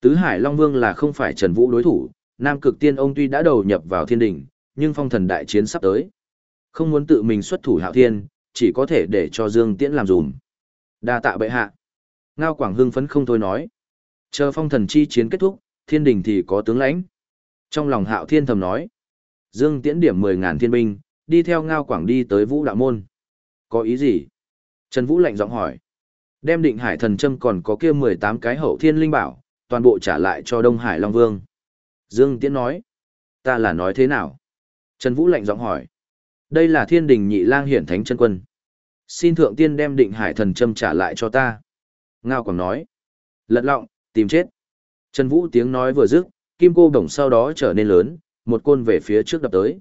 Tứ Hải Long Vương là không phải Trần Vũ đối thủ, Nam Cực Tiên ông tuy đã đầu nhập vào thiên đỉnh, nhưng phong thần đại chiến sắp tới. Không muốn tự mình xuất thủ hạo thiên, chỉ có thể để cho Dương Tiễn làm dùm. Đa tạ bệ hạ. Ngao Quảng hưng phấn không thôi nói. Chờ phong thần chi chiến kết thúc, thiên đình thì có tướng lãnh. Trong lòng hạo thiên thầm nói. Dương Tiễn điểm 10.000 thiên binh, đi theo Ngao Quảng đi tới Vũ Đạo Môn. Có ý gì? Trần Vũ lạnh giọng hỏi. Đem định hải thần trâm còn có kia 18 cái hậu thiên linh bảo, toàn bộ trả lại cho Đông Hải Long Vương. Dương Tiễn nói. Ta là nói thế nào? Trần Vũ lạnh giọng hỏi. Đây là thiên đình nhị lang hiển thánh chân quân. Xin thượng tiên đem định hải thần trâm trả lại cho ta. Ngao Quảng nói. Lật lọng, tìm chết. Trần Vũ tiếng nói vừa dứt, kim cô đồng sau đó trở nên lớn, một côn về phía trước đập tới.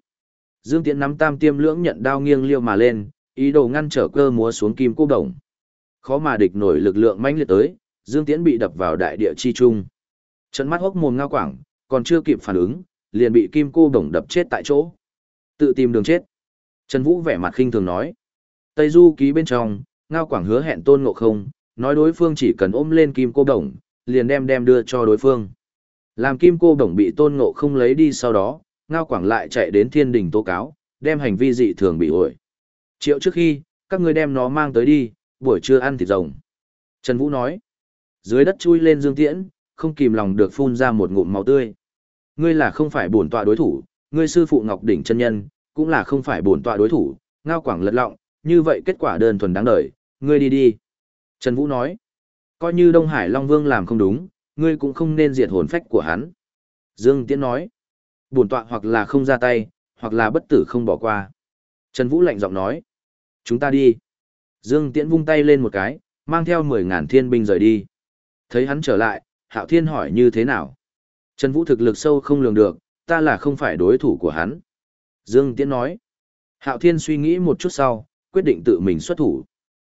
Dương Tiễn nắm tam tiêm lưỡng nhận đao nghiêng liêu mà lên, ý đồ ngăn trở cơ múa xuống kim cô đồng. Khó mà địch nổi lực lượng mãnh liệt tới, Dương Tiễn bị đập vào đại địa chi trung. Trận mắt hốc mồm ngao quảng, còn chưa kịp phản ứng, liền bị kim cô đồng đập chết tại chỗ. Tự tìm đường chết. Trần Vũ vẻ mặt khinh thường nói. Tây Du ký bên trong, ngao quảng hứa hẹn tôn ngộ không, nói đối phương chỉ cần ôm lên kim cô đồng, liền đem đem đưa cho đối phương. Làm kim cô đồng bị tôn ngộ không lấy đi sau đó, ngao quảng lại chạy đến thiên đình tố cáo, đem hành vi dị thường bị ổi. Triệu trước khi, các ngươi đem nó mang tới đi, buổi trưa ăn thịt rồng. Trần Vũ nói, dưới đất chui lên dương tiễn, không kìm lòng được phun ra một ngụm máu tươi. Ngươi là không phải bổn tọa đối thủ, ngươi sư phụ Ngọc Đỉnh chân nhân, cũng là không phải bổn tọa đối thủ, ngao quảng lật lọng, như vậy kết quả đơn thuần đáng đời, ngươi đi đi. Trần Vũ nói, coi như Đông Hải Long Vương làm không đúng, ngươi cũng không nên diệt hồn phách của hắn. Dương Tiễn nói, bổn tọa hoặc là không ra tay, hoặc là bất tử không bỏ qua. Trần Vũ lạnh giọng nói, chúng ta đi. Dương Tiễn vung tay lên một cái, mang theo 10.000 thiên binh rời đi. Thấy hắn trở lại, Hạo Thiên hỏi như thế nào? Trần Vũ thực lực sâu không lường được, ta là không phải đối thủ của hắn. Dương Tiễn nói. Hạo Thiên suy nghĩ một chút sau, quyết định tự mình xuất thủ.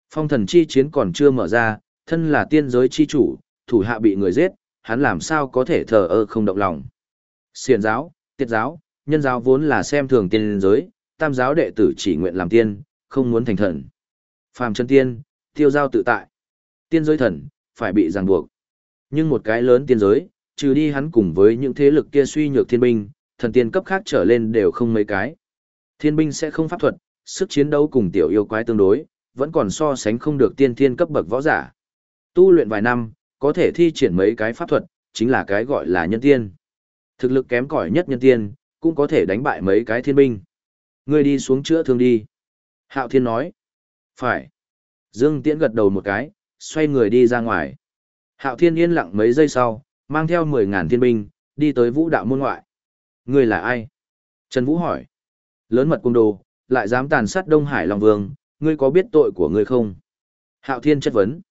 Phong thần chi chiến còn chưa mở ra, thân là tiên giới chi chủ, thủ hạ bị người giết, hắn làm sao có thể thờ ơ không động lòng. Xiền giáo, tiết giáo, nhân giáo vốn là xem thường tiên giới, tam giáo đệ tử chỉ nguyện làm tiên, không muốn thành thần. Phàm chân tiên, tiêu giao tự tại. Tiên giới thần, phải bị ràng buộc. Nhưng một cái lớn tiên giới, trừ đi hắn cùng với những thế lực kia suy nhược thiên binh, thần tiên cấp khác trở lên đều không mấy cái. Thiên binh sẽ không pháp thuật, sức chiến đấu cùng tiểu yêu quái tương đối, vẫn còn so sánh không được tiên thiên cấp bậc võ giả. Tu luyện vài năm, có thể thi triển mấy cái pháp thuật, chính là cái gọi là nhân tiên. Thực lực kém cỏi nhất nhân tiên, cũng có thể đánh bại mấy cái thiên binh. Ngươi đi xuống chữa thương đi. Hạo Thiên nói. Phải. Dương Tiễn gật đầu một cái, xoay người đi ra ngoài. Hạo Thiên yên lặng mấy giây sau, mang theo 10.000 thiên binh, đi tới vũ đạo môn ngoại. Ngươi là ai? Trần Vũ hỏi. Lớn mật cung đồ, lại dám tàn sát Đông Hải Long Vương, ngươi có biết tội của ngươi không? Hạo Thiên chất vấn.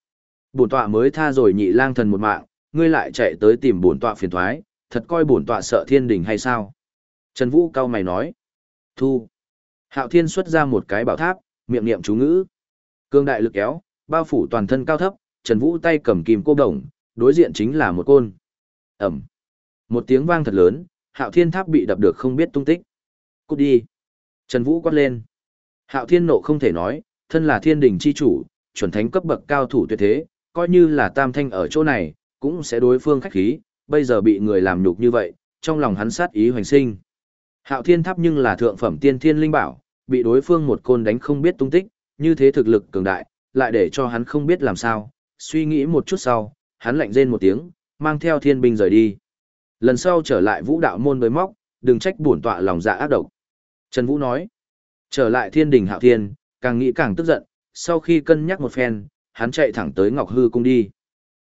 Bổn tọa mới tha rồi nhị lang thần một mạng, ngươi lại chạy tới tìm bổn tọa phiền thoái, thật coi bổn tọa sợ thiên đình hay sao? Trần Vũ cao mày nói. Thu. Hạo Thiên xuất ra một cái bảo tháp, miệng niệm chú ngữ. Cương đại lực kéo, bao phủ toàn thân cao thấp, Trần Vũ tay cầm kìm cô đồng, đối diện chính là một côn. Ẩm. Một tiếng vang thật lớn, Hạo Thiên tháp bị đập được không biết tung tích. Cút đi. Trần Vũ quát lên. Hạo Thiên nộ không thể nói, thân là thiên đình chi chủ, chuẩn thánh cấp bậc cao thủ tuyệt thế, coi như là tam thanh ở chỗ này, cũng sẽ đối phương khách khí, bây giờ bị người làm nhục như vậy, trong lòng hắn sát ý hoành sinh. Hạo Thiên Tháp nhưng là thượng phẩm tiên thiên linh bảo, bị đối phương một côn đánh không biết tung tích, như thế thực lực cường đại, lại để cho hắn không biết làm sao, suy nghĩ một chút sau, hắn lạnh rên một tiếng, mang theo thiên binh rời đi. Lần sau trở lại vũ đạo môn với móc, đừng trách bổn tọa lòng dạ ác độc. Trần Vũ nói, trở lại thiên đình hạo thiên, càng nghĩ càng tức giận, sau khi cân nhắc một phen, hắn chạy thẳng tới Ngọc Hư cung đi.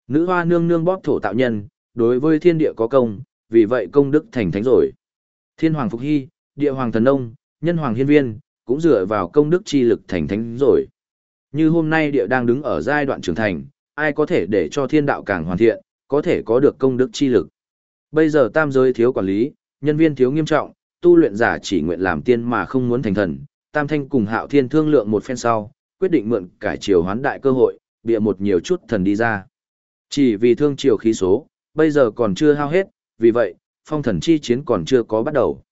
Nữ hoa nương nương bóp thổ tạo nhân, đối với thiên địa có công, vì vậy công đức thành thánh rồi. Thiên hoàng phục hy, địa hoàng thần nông, nhân hoàng hiên viên, cũng dựa vào công đức chi lực thành thánh rồi. Như hôm nay địa đang đứng ở giai đoạn trưởng thành, ai có thể để cho thiên đạo càng hoàn thiện, có thể có được công đức chi lực. Bây giờ tam giới thiếu quản lý, nhân viên thiếu nghiêm trọng, tu luyện giả chỉ nguyện làm tiên mà không muốn thành thần, Tam Thanh cùng Hạo Thiên thương lượng một phen sau, quyết định mượn cải triều hoán đại cơ hội, bịa một nhiều chút thần đi ra. Chỉ vì thương triều khí số, bây giờ còn chưa hao hết, vì vậy, phong thần chi chiến còn chưa có bắt đầu.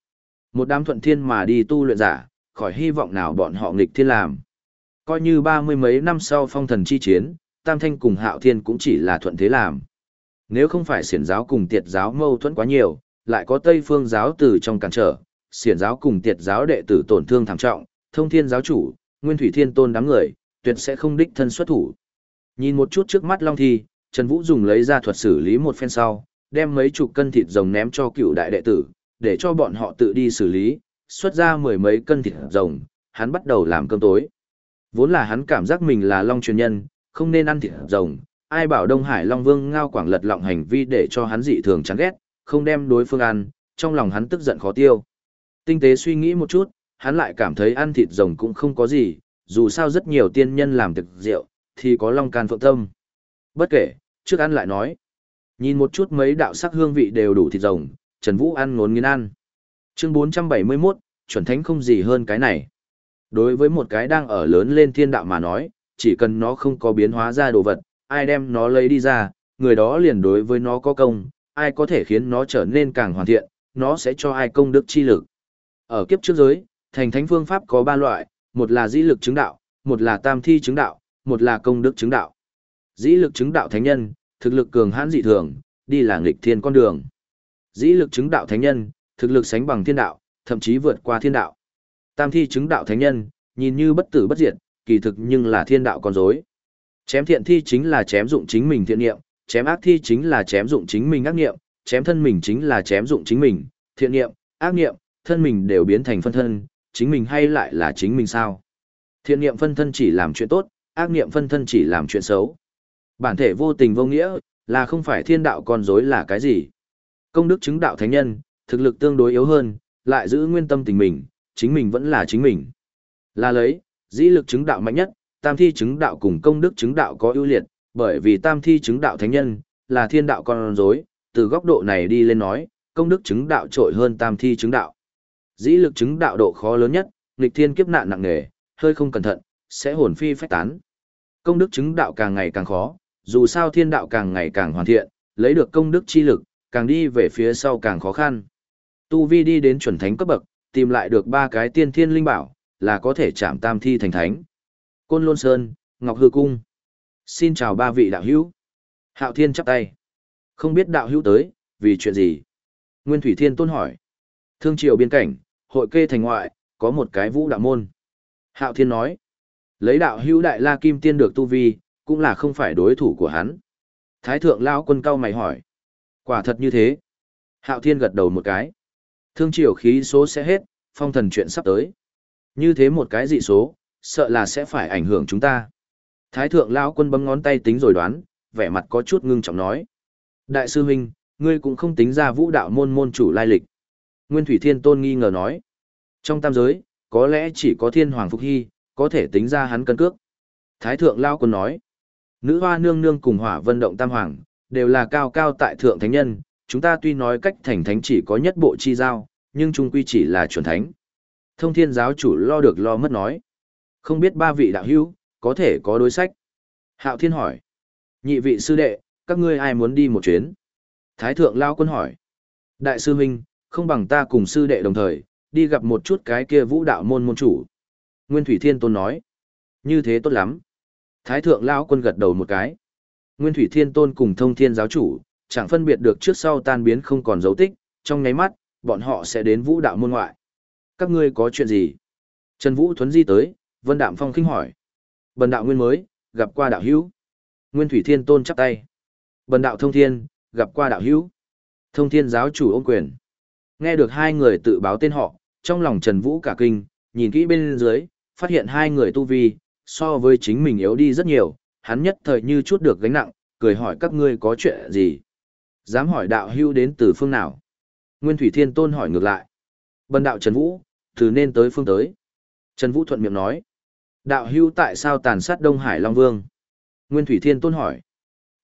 Một đám thuận thiên mà đi tu luyện giả, khỏi hy vọng nào bọn họ nghịch thiên làm. Coi như ba mươi mấy năm sau phong thần chi chiến, Tam Thanh cùng Hạo Thiên cũng chỉ là thuận thế làm. Nếu không phải siển giáo cùng tiệt giáo mâu thuẫn quá nhiều, lại có Tây phương giáo từ trong cản trở, siển giáo cùng tiệt giáo đệ tử tổn thương thảm trọng, thông thiên giáo chủ, nguyên thủy thiên tôn đám người, tuyệt sẽ không đích thân xuất thủ. Nhìn một chút trước mắt Long Thi, Trần Vũ dùng lấy ra thuật xử lý một phen sau, đem mấy chục cân thịt rồng ném cho cựu đại đệ tử, để cho bọn họ tự đi xử lý, xuất ra mười mấy cân thịt rồng, hắn bắt đầu làm cơm tối. Vốn là hắn cảm giác mình là Long truyền nhân, không nên ăn thịt rồng, ai bảo Đông Hải Long Vương ngao quảng lật lọng hành vi để cho hắn dị thường chán ghét, không đem đối phương ăn, trong lòng hắn tức giận khó tiêu. Tinh tế suy nghĩ một chút, hắn lại cảm thấy ăn thịt rồng cũng không có gì, dù sao rất nhiều tiên nhân làm thực rượu, thì có long can phượng tâm. Bất kể, trước ăn lại nói. Nhìn một chút mấy đạo sắc hương vị đều đủ thịt rồng, Trần Vũ ăn ngốn nghiến ăn. Chương 471, chuẩn thánh không gì hơn cái này. Đối với một cái đang ở lớn lên thiên đạo mà nói, chỉ cần nó không có biến hóa ra đồ vật, ai đem nó lấy đi ra, người đó liền đối với nó có công, ai có thể khiến nó trở nên càng hoàn thiện, nó sẽ cho ai công đức chi lực. Ở kiếp trước giới, thành thánh phương pháp có ba loại, một là dĩ lực chứng đạo, một là tam thi chứng đạo, một là công đức chứng đạo. Dĩ lực chứng đạo thánh nhân, thực lực cường hãn dị thường, đi là nghịch thiên con đường. Dĩ lực chứng đạo thánh nhân, thực lực sánh bằng thiên đạo, thậm chí vượt qua thiên đạo. Tam thi chứng đạo thánh nhân, nhìn như bất tử bất diệt, kỳ thực nhưng là thiên đạo con rối. Chém thiện thi chính là chém dụng chính mình thiện niệm, chém ác thi chính là chém dụng chính mình ác niệm, chém thân mình chính là chém dụng chính mình, thiện niệm, ác niệm, thân mình đều biến thành phân thân, chính mình hay lại là chính mình sao? Thiện niệm phân thân chỉ làm chuyện tốt, ác niệm phân thân chỉ làm chuyện xấu. Bản thể vô tình vô nghĩa, là không phải thiên đạo con rối là cái gì? Công đức chứng đạo thánh nhân, thực lực tương đối yếu hơn, lại giữ nguyên tâm tình mình, chính mình vẫn là chính mình. Là lấy, dĩ lực chứng đạo mạnh nhất, tam thi chứng đạo cùng công đức chứng đạo có ưu liệt, bởi vì tam thi chứng đạo thánh nhân, là thiên đạo con rối, từ góc độ này đi lên nói, công đức chứng đạo trội hơn tam thi chứng đạo. Dĩ lực chứng đạo độ khó lớn nhất, nghịch thiên kiếp nạn nặng nề, hơi không cẩn thận, sẽ hồn phi phách tán. Công đức chứng đạo càng ngày càng khó, dù sao thiên đạo càng ngày càng hoàn thiện, lấy được công đức chi lực, càng đi về phía sau càng khó khăn. Tu Vi đi đến chuẩn thánh cấp bậc, tìm lại được ba cái tiên thiên linh bảo, là có thể chạm tam thi thành thánh. Côn Lôn Sơn, Ngọc Hư Cung. Xin chào ba vị đạo hữu. Hạo Thiên chắp tay. Không biết đạo hữu tới, vì chuyện gì? Nguyên Thủy Thiên tôn hỏi. Thương triều biên cảnh, hội kê thành ngoại, có một cái vũ đạo môn. Hạo Thiên nói. Lấy đạo hữu đại la kim tiên được tu vi, cũng là không phải đối thủ của hắn. Thái thượng lao quân cao mày hỏi. Quả thật như thế. Hạo Thiên gật đầu một cái. Thương triều khí số sẽ hết, phong thần chuyện sắp tới. Như thế một cái dị số, sợ là sẽ phải ảnh hưởng chúng ta. Thái thượng lão quân bấm ngón tay tính rồi đoán, vẻ mặt có chút ngưng trọng nói. Đại sư huynh, ngươi cũng không tính ra vũ đạo môn môn chủ lai lịch. Nguyên Thủy Thiên Tôn nghi ngờ nói. Trong tam giới, có lẽ chỉ có thiên hoàng Phục Hy, có thể tính ra hắn cân cước. Thái thượng lão quân nói. Nữ hoa nương nương cùng hỏa vân động tam hoàng, đều là cao cao tại thượng thánh nhân. Chúng ta tuy nói cách thành thánh chỉ có nhất bộ chi giao, nhưng chung quy chỉ là chuẩn thánh. Thông thiên giáo chủ lo được lo mất nói. Không biết ba vị đạo hữu, có thể có đối sách. Hạo thiên hỏi. Nhị vị sư đệ, các ngươi ai muốn đi một chuyến? Thái thượng lao quân hỏi. Đại sư huynh, không bằng ta cùng sư đệ đồng thời, đi gặp một chút cái kia vũ đạo môn môn chủ. Nguyên Thủy Thiên Tôn nói. Như thế tốt lắm. Thái thượng lão quân gật đầu một cái. Nguyên Thủy Thiên Tôn cùng thông thiên giáo chủ, chẳng phân biệt được trước sau tan biến không còn dấu tích, trong nháy mắt, bọn họ sẽ đến vũ đạo môn ngoại. Các ngươi có chuyện gì? Trần Vũ Thuấn Di tới, Vân Đạm Phong khinh hỏi. Bần đạo nguyên mới, gặp qua đạo hữu. Nguyên Thủy Thiên Tôn chắp tay. Bần đạo thông thiên, gặp qua đạo hữu. Thông thiên giáo chủ ôm quyền. Nghe được hai người tự báo tên họ, trong lòng Trần Vũ cả kinh, nhìn kỹ bên dưới, phát hiện hai người tu vi, so với chính mình yếu đi rất nhiều, hắn nhất thời như chút được gánh nặng, cười hỏi các ngươi có chuyện gì. Dám hỏi đạo hưu đến từ phương nào? Nguyên Thủy Thiên Tôn hỏi ngược lại. Bần đạo Trần Vũ, từ nên tới phương tới. Trần Vũ thuận miệng nói. Đạo hưu tại sao tàn sát Đông Hải Long Vương? Nguyên Thủy Thiên Tôn hỏi.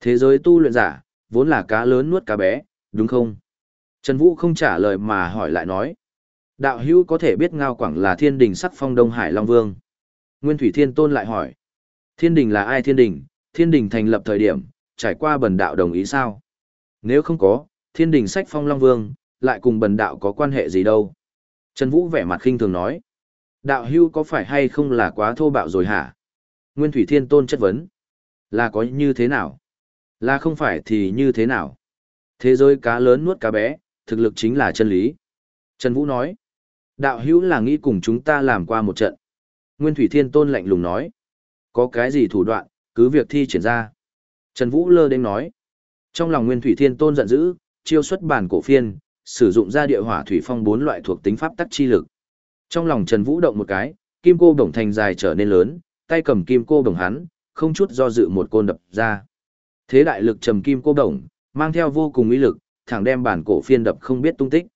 Thế giới tu luyện giả, vốn là cá lớn nuốt cá bé, đúng không? Trần Vũ không trả lời mà hỏi lại nói. Đạo hưu có thể biết Ngao Quảng là thiên đình sắc phong Đông Hải Long Vương. Nguyên Thủy Thiên Tôn lại hỏi. Thiên đình là ai thiên đình? Thiên đình thành lập thời điểm, trải qua bần đạo đồng ý sao? Nếu không có, thiên đình sách phong Long Vương, lại cùng bần đạo có quan hệ gì đâu? Trần Vũ vẻ mặt khinh thường nói. Đạo hưu có phải hay không là quá thô bạo rồi hả? Nguyên Thủy Thiên Tôn chất vấn. Là có như thế nào? Là không phải thì như thế nào? Thế giới cá lớn nuốt cá bé, thực lực chính là chân lý. Trần Vũ nói. Đạo hữu là nghĩ cùng chúng ta làm qua một trận. Nguyên Thủy Thiên Tôn lạnh lùng nói. Có cái gì thủ đoạn, cứ việc thi triển ra. Trần Vũ lơ đến nói. Trong lòng Nguyên Thủy Thiên Tôn giận dữ, chiêu xuất bản cổ phiên, sử dụng ra địa hỏa thủy phong bốn loại thuộc tính pháp tắc chi lực. Trong lòng Trần Vũ động một cái, kim cô đồng thành dài trở nên lớn, tay cầm kim cô đồng hắn, không chút do dự một côn đập ra. Thế đại lực trầm kim cô đồng, mang theo vô cùng uy lực, thẳng đem bản cổ phiên đập không biết tung tích.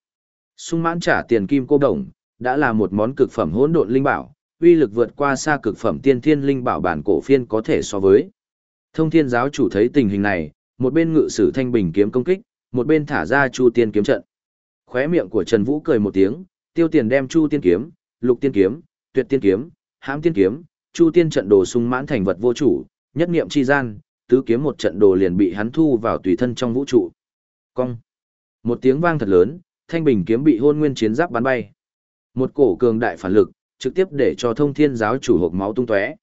Sung mãn trả tiền kim cô đồng, đã là một món cực phẩm hỗn độn linh bảo, uy lực vượt qua xa cực phẩm tiên thiên linh bảo bản cổ phiên có thể so với. Thông thiên giáo chủ thấy tình hình này, một bên ngự sử thanh bình kiếm công kích, một bên thả ra chu tiên kiếm trận. Khóe miệng của Trần Vũ cười một tiếng, tiêu tiền đem chu tiên kiếm, lục tiên kiếm, tuyệt tiên kiếm, hãm tiên kiếm, chu tiên trận đồ sung mãn thành vật vô chủ, nhất niệm chi gian, tứ kiếm một trận đồ liền bị hắn thu vào tùy thân trong vũ trụ. Cong. Một tiếng vang thật lớn, thanh bình kiếm bị hôn nguyên chiến giáp bắn bay. Một cổ cường đại phản lực, trực tiếp để cho thông thiên giáo chủ hộp máu tung tóe.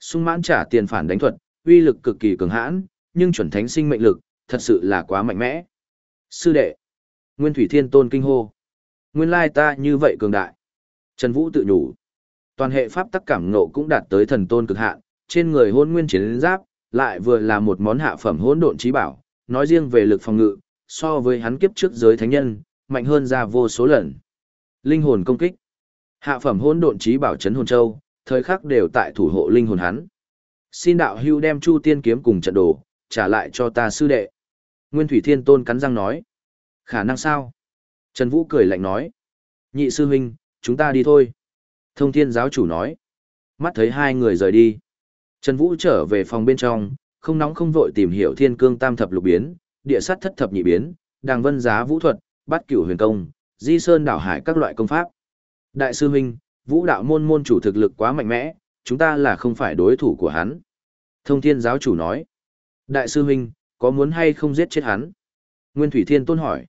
Sung mãn trả tiền phản đánh thuật, uy lực cực kỳ cường hãn, nhưng chuẩn thánh sinh mệnh lực, thật sự là quá mạnh mẽ. Sư đệ, Nguyên Thủy Thiên Tôn kinh hô. Nguyên lai ta như vậy cường đại. Trần Vũ tự nhủ. Toàn hệ pháp tắc cảm nộ cũng đạt tới thần tôn cực hạn, trên người hôn nguyên chiến giáp, lại vừa là một món hạ phẩm hỗn độn trí bảo, nói riêng về lực phòng ngự, so với hắn kiếp trước giới thánh nhân, mạnh hơn ra vô số lần. Linh hồn công kích. Hạ phẩm hôn độn trí bảo trấn hồn châu, thời khắc đều tại thủ hộ linh hồn hắn. Xin đạo hưu đem Chu Tiên kiếm cùng trận đồ, trả lại cho ta sư đệ. Nguyên Thủy Thiên Tôn cắn răng nói. Khả năng sao? Trần Vũ cười lạnh nói. Nhị sư huynh, chúng ta đi thôi. Thông thiên giáo chủ nói. Mắt thấy hai người rời đi. Trần Vũ trở về phòng bên trong, không nóng không vội tìm hiểu thiên cương tam thập lục biến, địa sát thất thập nhị biến, đàng vân giá vũ thuật, bát cửu huyền công, di sơn đảo hải các loại công pháp. Đại sư huynh, vũ đạo môn môn chủ thực lực quá mạnh mẽ, chúng ta là không phải đối thủ của hắn. Thông thiên giáo chủ nói. Đại sư huynh, có muốn hay không giết chết hắn? Nguyên Thủy Thiên Tôn hỏi.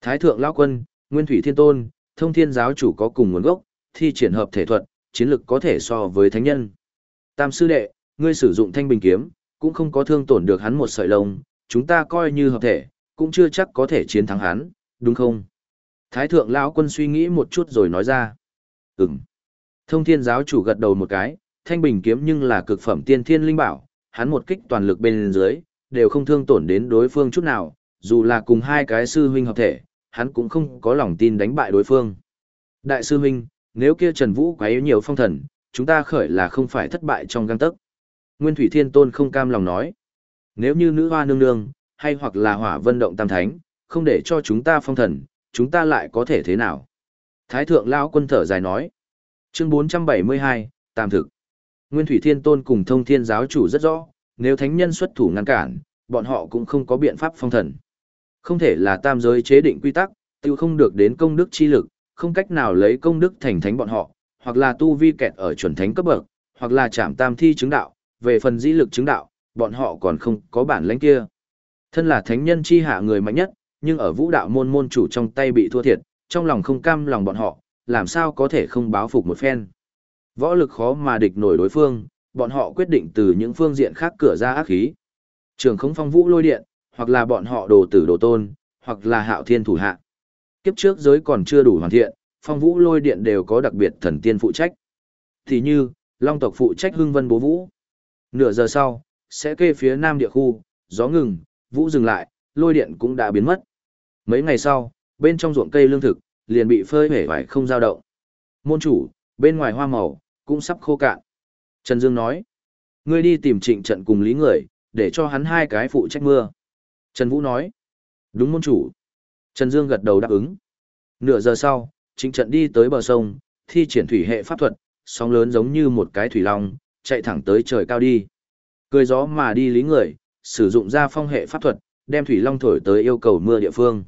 Thái thượng lão quân, Nguyên Thủy Thiên Tôn, thông thiên giáo chủ có cùng nguồn gốc, thi triển hợp thể thuật, chiến lực có thể so với thánh nhân. Tam sư đệ, ngươi sử dụng thanh bình kiếm, cũng không có thương tổn được hắn một sợi lông, chúng ta coi như hợp thể, cũng chưa chắc có thể chiến thắng hắn, đúng không? Thái thượng lão quân suy nghĩ một chút rồi nói ra. Ừm. Thông thiên giáo chủ gật đầu một cái, thanh bình kiếm nhưng là cực phẩm tiên thiên linh bảo, hắn một kích toàn lực bên dưới, đều không thương tổn đến đối phương chút nào, dù là cùng hai cái sư huynh hợp thể, hắn cũng không có lòng tin đánh bại đối phương. Đại sư huynh, nếu kia Trần Vũ quấy nhiều phong thần, chúng ta khởi là không phải thất bại trong găng tấc. Nguyên Thủy Thiên Tôn không cam lòng nói. Nếu như nữ hoa nương nương, hay hoặc là hỏa vân động tam thánh, không để cho chúng ta phong thần, chúng ta lại có thể thế nào? Thái thượng lão quân thở dài nói. Chương 472, Tam thực. Nguyên Thủy Thiên Tôn cùng thông thiên giáo chủ rất rõ, nếu thánh nhân xuất thủ ngăn cản, bọn họ cũng không có biện pháp phong thần. Không thể là tam giới chế định quy tắc, tiêu không được đến công đức chi lực, không cách nào lấy công đức thành thánh bọn họ, hoặc là tu vi kẹt ở chuẩn thánh cấp bậc, hoặc là chạm tam thi chứng đạo, về phần dĩ lực chứng đạo, bọn họ còn không có bản lãnh kia. Thân là thánh nhân chi hạ người mạnh nhất, nhưng ở vũ đạo môn môn chủ trong tay bị thua thiệt, trong lòng không cam lòng bọn họ, làm sao có thể không báo phục một phen. Võ lực khó mà địch nổi đối phương, bọn họ quyết định từ những phương diện khác cửa ra ác khí. Trường không phong vũ lôi điện, hoặc là bọn họ đồ tử đồ tôn, hoặc là hạo thiên thủ hạ. Kiếp trước giới còn chưa đủ hoàn thiện, phong vũ lôi điện đều có đặc biệt thần tiên phụ trách. Thì như, long tộc phụ trách hưng vân bố vũ. Nửa giờ sau, sẽ kê phía nam địa khu, gió ngừng, vũ dừng lại, lôi điện cũng đã biến mất. Mấy ngày sau, bên trong ruộng cây lương thực, liền bị phơi hể vải không dao động. Môn chủ, bên ngoài hoa màu, cũng sắp khô cạn. Trần Dương nói, ngươi đi tìm trịnh trận cùng lý người, để cho hắn hai cái phụ trách mưa. Trần Vũ nói, đúng môn chủ. Trần Dương gật đầu đáp ứng. Nửa giờ sau, trịnh trận đi tới bờ sông, thi triển thủy hệ pháp thuật, sóng lớn giống như một cái thủy long, chạy thẳng tới trời cao đi. Cười gió mà đi lý người, sử dụng ra phong hệ pháp thuật, đem thủy long thổi tới yêu cầu mưa địa phương.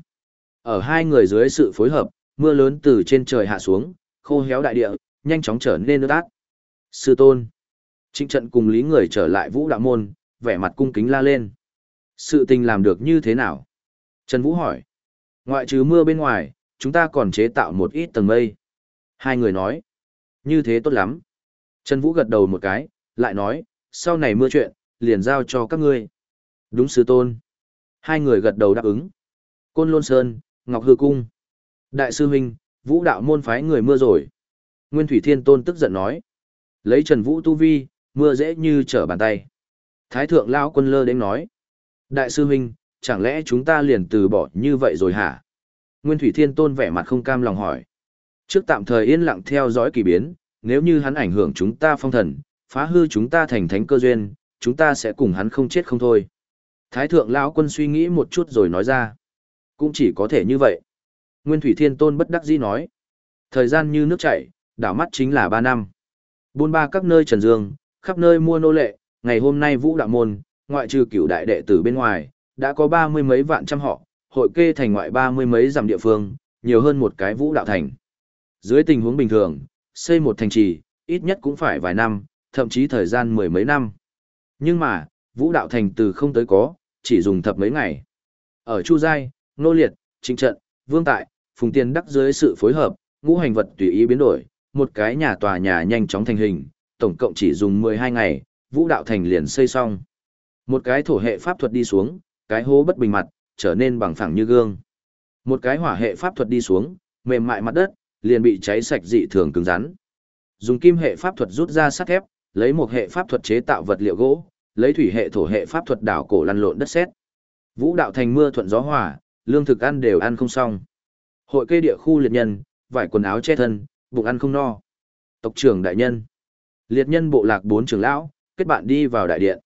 Ở hai người dưới sự phối hợp, mưa lớn từ trên trời hạ xuống, khô héo đại địa, nhanh chóng trở nên ướt át. Sư tôn. Trịnh trận cùng lý người trở lại vũ đạo môn, vẻ mặt cung kính la lên. Sự tình làm được như thế nào? Trần Vũ hỏi. Ngoại trừ mưa bên ngoài, chúng ta còn chế tạo một ít tầng mây. Hai người nói. Như thế tốt lắm. Trần Vũ gật đầu một cái, lại nói, sau này mưa chuyện, liền giao cho các ngươi. Đúng sư tôn. Hai người gật đầu đáp ứng. Côn Lôn Sơn, Ngọc Hư Cung. Đại sư huynh, Vũ đạo môn phái người mưa rồi. Nguyên Thủy Thiên Tôn tức giận nói. Lấy Trần Vũ tu vi, mưa dễ như trở bàn tay. Thái thượng lão quân lơ đến nói. Đại sư huynh, chẳng lẽ chúng ta liền từ bỏ như vậy rồi hả? Nguyên Thủy Thiên Tôn vẻ mặt không cam lòng hỏi. Trước tạm thời yên lặng theo dõi kỳ biến, nếu như hắn ảnh hưởng chúng ta phong thần, phá hư chúng ta thành thánh cơ duyên, chúng ta sẽ cùng hắn không chết không thôi. Thái thượng lão quân suy nghĩ một chút rồi nói ra. Cũng chỉ có thể như vậy. Nguyên Thủy Thiên Tôn bất đắc dĩ nói. Thời gian như nước chảy, đảo mắt chính là 3 năm. Buôn ba các nơi trần dương, khắp nơi mua nô lệ, ngày hôm nay vũ đạo môn, ngoại trừ cửu đại đệ tử bên ngoài, đã có ba mươi mấy vạn trăm họ, hội kê thành ngoại ba mươi mấy dặm địa phương, nhiều hơn một cái vũ đạo thành. Dưới tình huống bình thường, xây một thành trì, ít nhất cũng phải vài năm, thậm chí thời gian mười mấy năm. Nhưng mà, vũ đạo thành từ không tới có, chỉ dùng thập mấy ngày. Ở Chu Giai, Nô Liệt, trinh Trận, Vương Tại, Phùng Tiên đắc dưới sự phối hợp, ngũ hành vật tùy ý biến đổi, một cái nhà tòa nhà nhanh chóng thành hình, tổng cộng chỉ dùng 12 ngày, vũ đạo thành liền xây xong. Một cái thổ hệ pháp thuật đi xuống, cái hố bất bình mặt, trở nên bằng phẳng như gương. Một cái hỏa hệ pháp thuật đi xuống, mềm mại mặt đất, liền bị cháy sạch dị thường cứng rắn. Dùng kim hệ pháp thuật rút ra sắt thép, lấy một hệ pháp thuật chế tạo vật liệu gỗ, lấy thủy hệ thổ hệ pháp thuật đảo cổ lăn lộn đất sét. Vũ đạo thành mưa thuận gió hòa, lương thực ăn đều ăn không xong. Hội cây địa khu liệt nhân, vải quần áo che thân, bụng ăn không no. Tộc trưởng đại nhân. Liệt nhân bộ lạc bốn trưởng lão, kết bạn đi vào đại điện.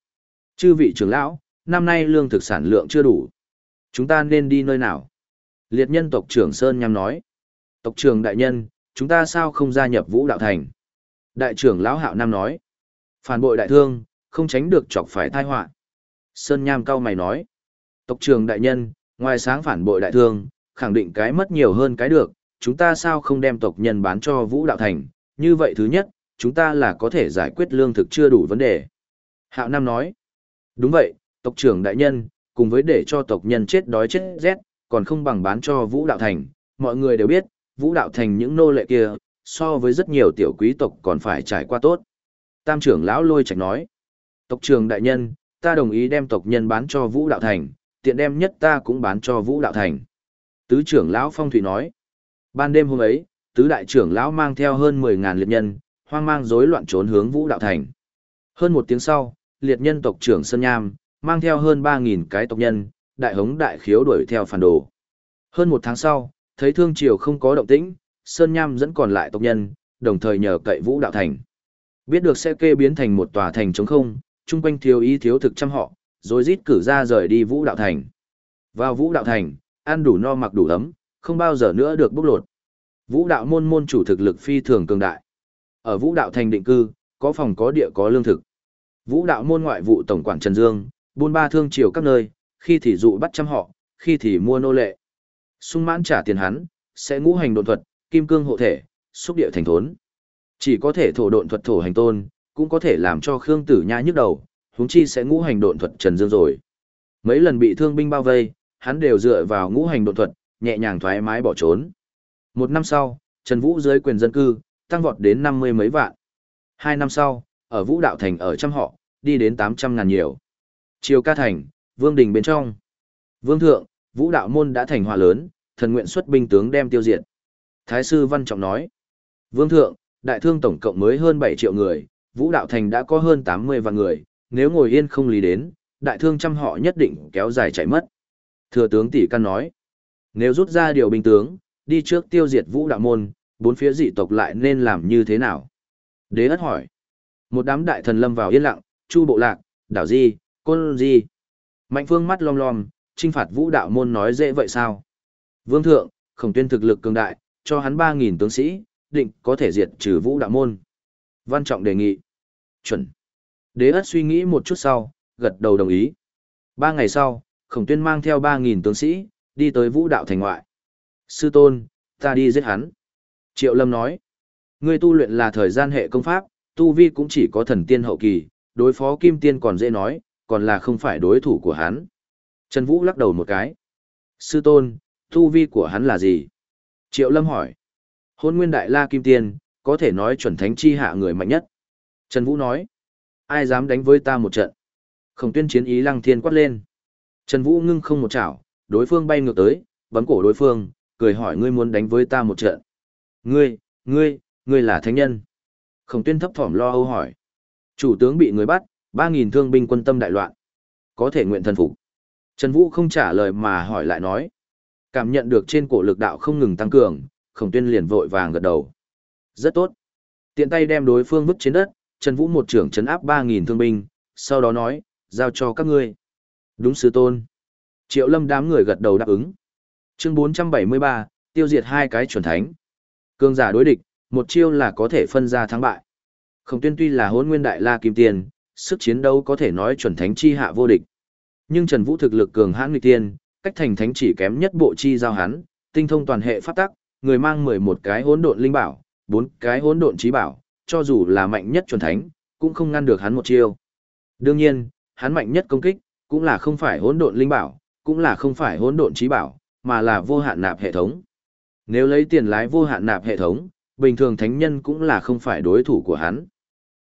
Chư vị trưởng lão, năm nay lương thực sản lượng chưa đủ. Chúng ta nên đi nơi nào? Liệt nhân tộc trưởng Sơn nhằm nói. Tộc trưởng đại nhân, chúng ta sao không gia nhập vũ đạo thành? Đại trưởng lão Hạo Nam nói. Phản bội đại thương, không tránh được chọc phải tai họa. Sơn Nham cao mày nói. Tộc trưởng đại nhân, ngoài sáng phản bội đại thương, khẳng định cái mất nhiều hơn cái được, chúng ta sao không đem tộc nhân bán cho vũ đạo thành? Như vậy thứ nhất, chúng ta là có thể giải quyết lương thực chưa đủ vấn đề. Hạo Nam nói. Đúng vậy, tộc trưởng đại nhân, cùng với để cho tộc nhân chết đói chết rét, còn không bằng bán cho Vũ Đạo Thành. Mọi người đều biết, Vũ Đạo Thành những nô lệ kia, so với rất nhiều tiểu quý tộc còn phải trải qua tốt. Tam trưởng lão lôi trạch nói, tộc trưởng đại nhân, ta đồng ý đem tộc nhân bán cho Vũ Đạo Thành, tiện đem nhất ta cũng bán cho Vũ Đạo Thành. Tứ trưởng lão Phong Thủy nói, ban đêm hôm ấy, tứ đại trưởng lão mang theo hơn 10.000 liệt nhân, hoang mang rối loạn trốn hướng Vũ Đạo Thành. Hơn một tiếng sau, liệt nhân tộc trưởng Sơn Nham, mang theo hơn 3.000 cái tộc nhân, đại hống đại khiếu đuổi theo phản đồ. Hơn một tháng sau, thấy thương triều không có động tĩnh, Sơn Nham dẫn còn lại tộc nhân, đồng thời nhờ cậy Vũ Đạo Thành. Biết được sẽ kê biến thành một tòa thành trống không, chung quanh thiếu ý thiếu thực trăm họ, rồi rít cử ra rời đi Vũ Đạo Thành. Vào Vũ Đạo Thành, ăn đủ no mặc đủ ấm, không bao giờ nữa được bốc lột. Vũ Đạo môn môn chủ thực lực phi thường cường đại. Ở Vũ Đạo Thành định cư, có phòng có địa có lương thực. Vũ Đạo môn ngoại vụ tổng quản Trần Dương, buôn ba thương triều các nơi, khi thì dụ bắt trăm họ, khi thì mua nô lệ. Sung mãn trả tiền hắn, sẽ ngũ hành độn thuật, kim cương hộ thể, xúc địa thành thốn. Chỉ có thể thổ độn thuật thổ hành tôn, cũng có thể làm cho Khương Tử Nha nhức đầu, huống chi sẽ ngũ hành độn thuật Trần Dương rồi. Mấy lần bị thương binh bao vây, hắn đều dựa vào ngũ hành độn thuật, nhẹ nhàng thoải mái bỏ trốn. Một năm sau, Trần Vũ dưới quyền dân cư, tăng vọt đến năm mươi mấy vạn. Hai năm sau, ở Vũ Đạo Thành ở trăm họ, đi đến tám trăm ngàn nhiều. Triều ca thành, vương đình bên trong. Vương thượng, vũ đạo môn đã thành hòa lớn, thần nguyện xuất binh tướng đem tiêu diệt. Thái sư văn trọng nói. Vương thượng, đại thương tổng cộng mới hơn 7 triệu người, vũ đạo thành đã có hơn 80 vạn người, nếu ngồi yên không lý đến, đại thương trăm họ nhất định kéo dài chạy mất. Thừa tướng tỷ căn nói. Nếu rút ra điều binh tướng, đi trước tiêu diệt vũ đạo môn, bốn phía dị tộc lại nên làm như thế nào? Đế ất hỏi. Một đám đại thần lâm vào yên lặng, chu bộ lạc, đảo di, Côn di Mạnh phương mắt lom lom, trinh phạt vũ đạo môn nói dễ vậy sao? Vương thượng, khổng tuyên thực lực cường đại, cho hắn 3.000 tướng sĩ, định có thể diệt trừ vũ đạo môn. Văn trọng đề nghị. Chuẩn. Đế ất suy nghĩ một chút sau, gật đầu đồng ý. Ba ngày sau, khổng tuyên mang theo ba nghìn tướng sĩ, đi tới vũ đạo thành ngoại. Sư tôn, Ta đi giết hắn. Triệu Lâm nói. Ngươi tu luyện là thời gian hệ công pháp, tu vi cũng chỉ có thần tiên hậu kỳ, đối phó kim tiên còn dễ nói, còn là không phải đối thủ của hắn. Trần Vũ lắc đầu một cái. Sư tôn, tu vi của hắn là gì? Triệu Lâm hỏi. Hôn nguyên đại la kim tiên, có thể nói chuẩn thánh chi hạ người mạnh nhất. Trần Vũ nói. Ai dám đánh với ta một trận? Khổng tuyên chiến ý lăng thiên quát lên. Trần Vũ ngưng không một chảo, đối phương bay ngược tới, bấm cổ đối phương, cười hỏi ngươi muốn đánh với ta một trận. Ngươi, ngươi, ngươi là thánh nhân. Khổng tuyên thấp thỏm lo âu hỏi. Chủ tướng bị người bắt, 3.000 thương binh quân tâm đại loạn. Có thể nguyện thần phục. Trần Vũ không trả lời mà hỏi lại nói. Cảm nhận được trên cổ lực đạo không ngừng tăng cường, khổng tuyên liền vội vàng gật đầu. Rất tốt. Tiện tay đem đối phương vứt trên đất, Trần Vũ một trưởng chấn áp 3.000 thương binh, sau đó nói, giao cho các ngươi. Đúng sư tôn. Triệu lâm đám người gật đầu đáp ứng. Chương 473, tiêu diệt hai cái chuẩn thánh. Cương giả đối địch, một chiêu là có thể phân ra thắng bại. Khổng tuyên tuy là hôn nguyên đại la kim tiền, sức chiến đấu có thể nói chuẩn thánh chi hạ vô địch. Nhưng Trần Vũ thực lực cường hãn nghịch tiên, cách thành thánh chỉ kém nhất bộ chi giao hắn, tinh thông toàn hệ pháp tắc, người mang 11 cái hỗn độn linh bảo, 4 cái hỗn độn trí bảo, cho dù là mạnh nhất chuẩn thánh, cũng không ngăn được hắn một chiêu. Đương nhiên, hắn mạnh nhất công kích, cũng là không phải hỗn độn linh bảo, cũng là không phải hỗn độn trí bảo, mà là vô hạn nạp hệ thống. Nếu lấy tiền lái vô hạn nạp hệ thống, bình thường thánh nhân cũng là không phải đối thủ của hắn.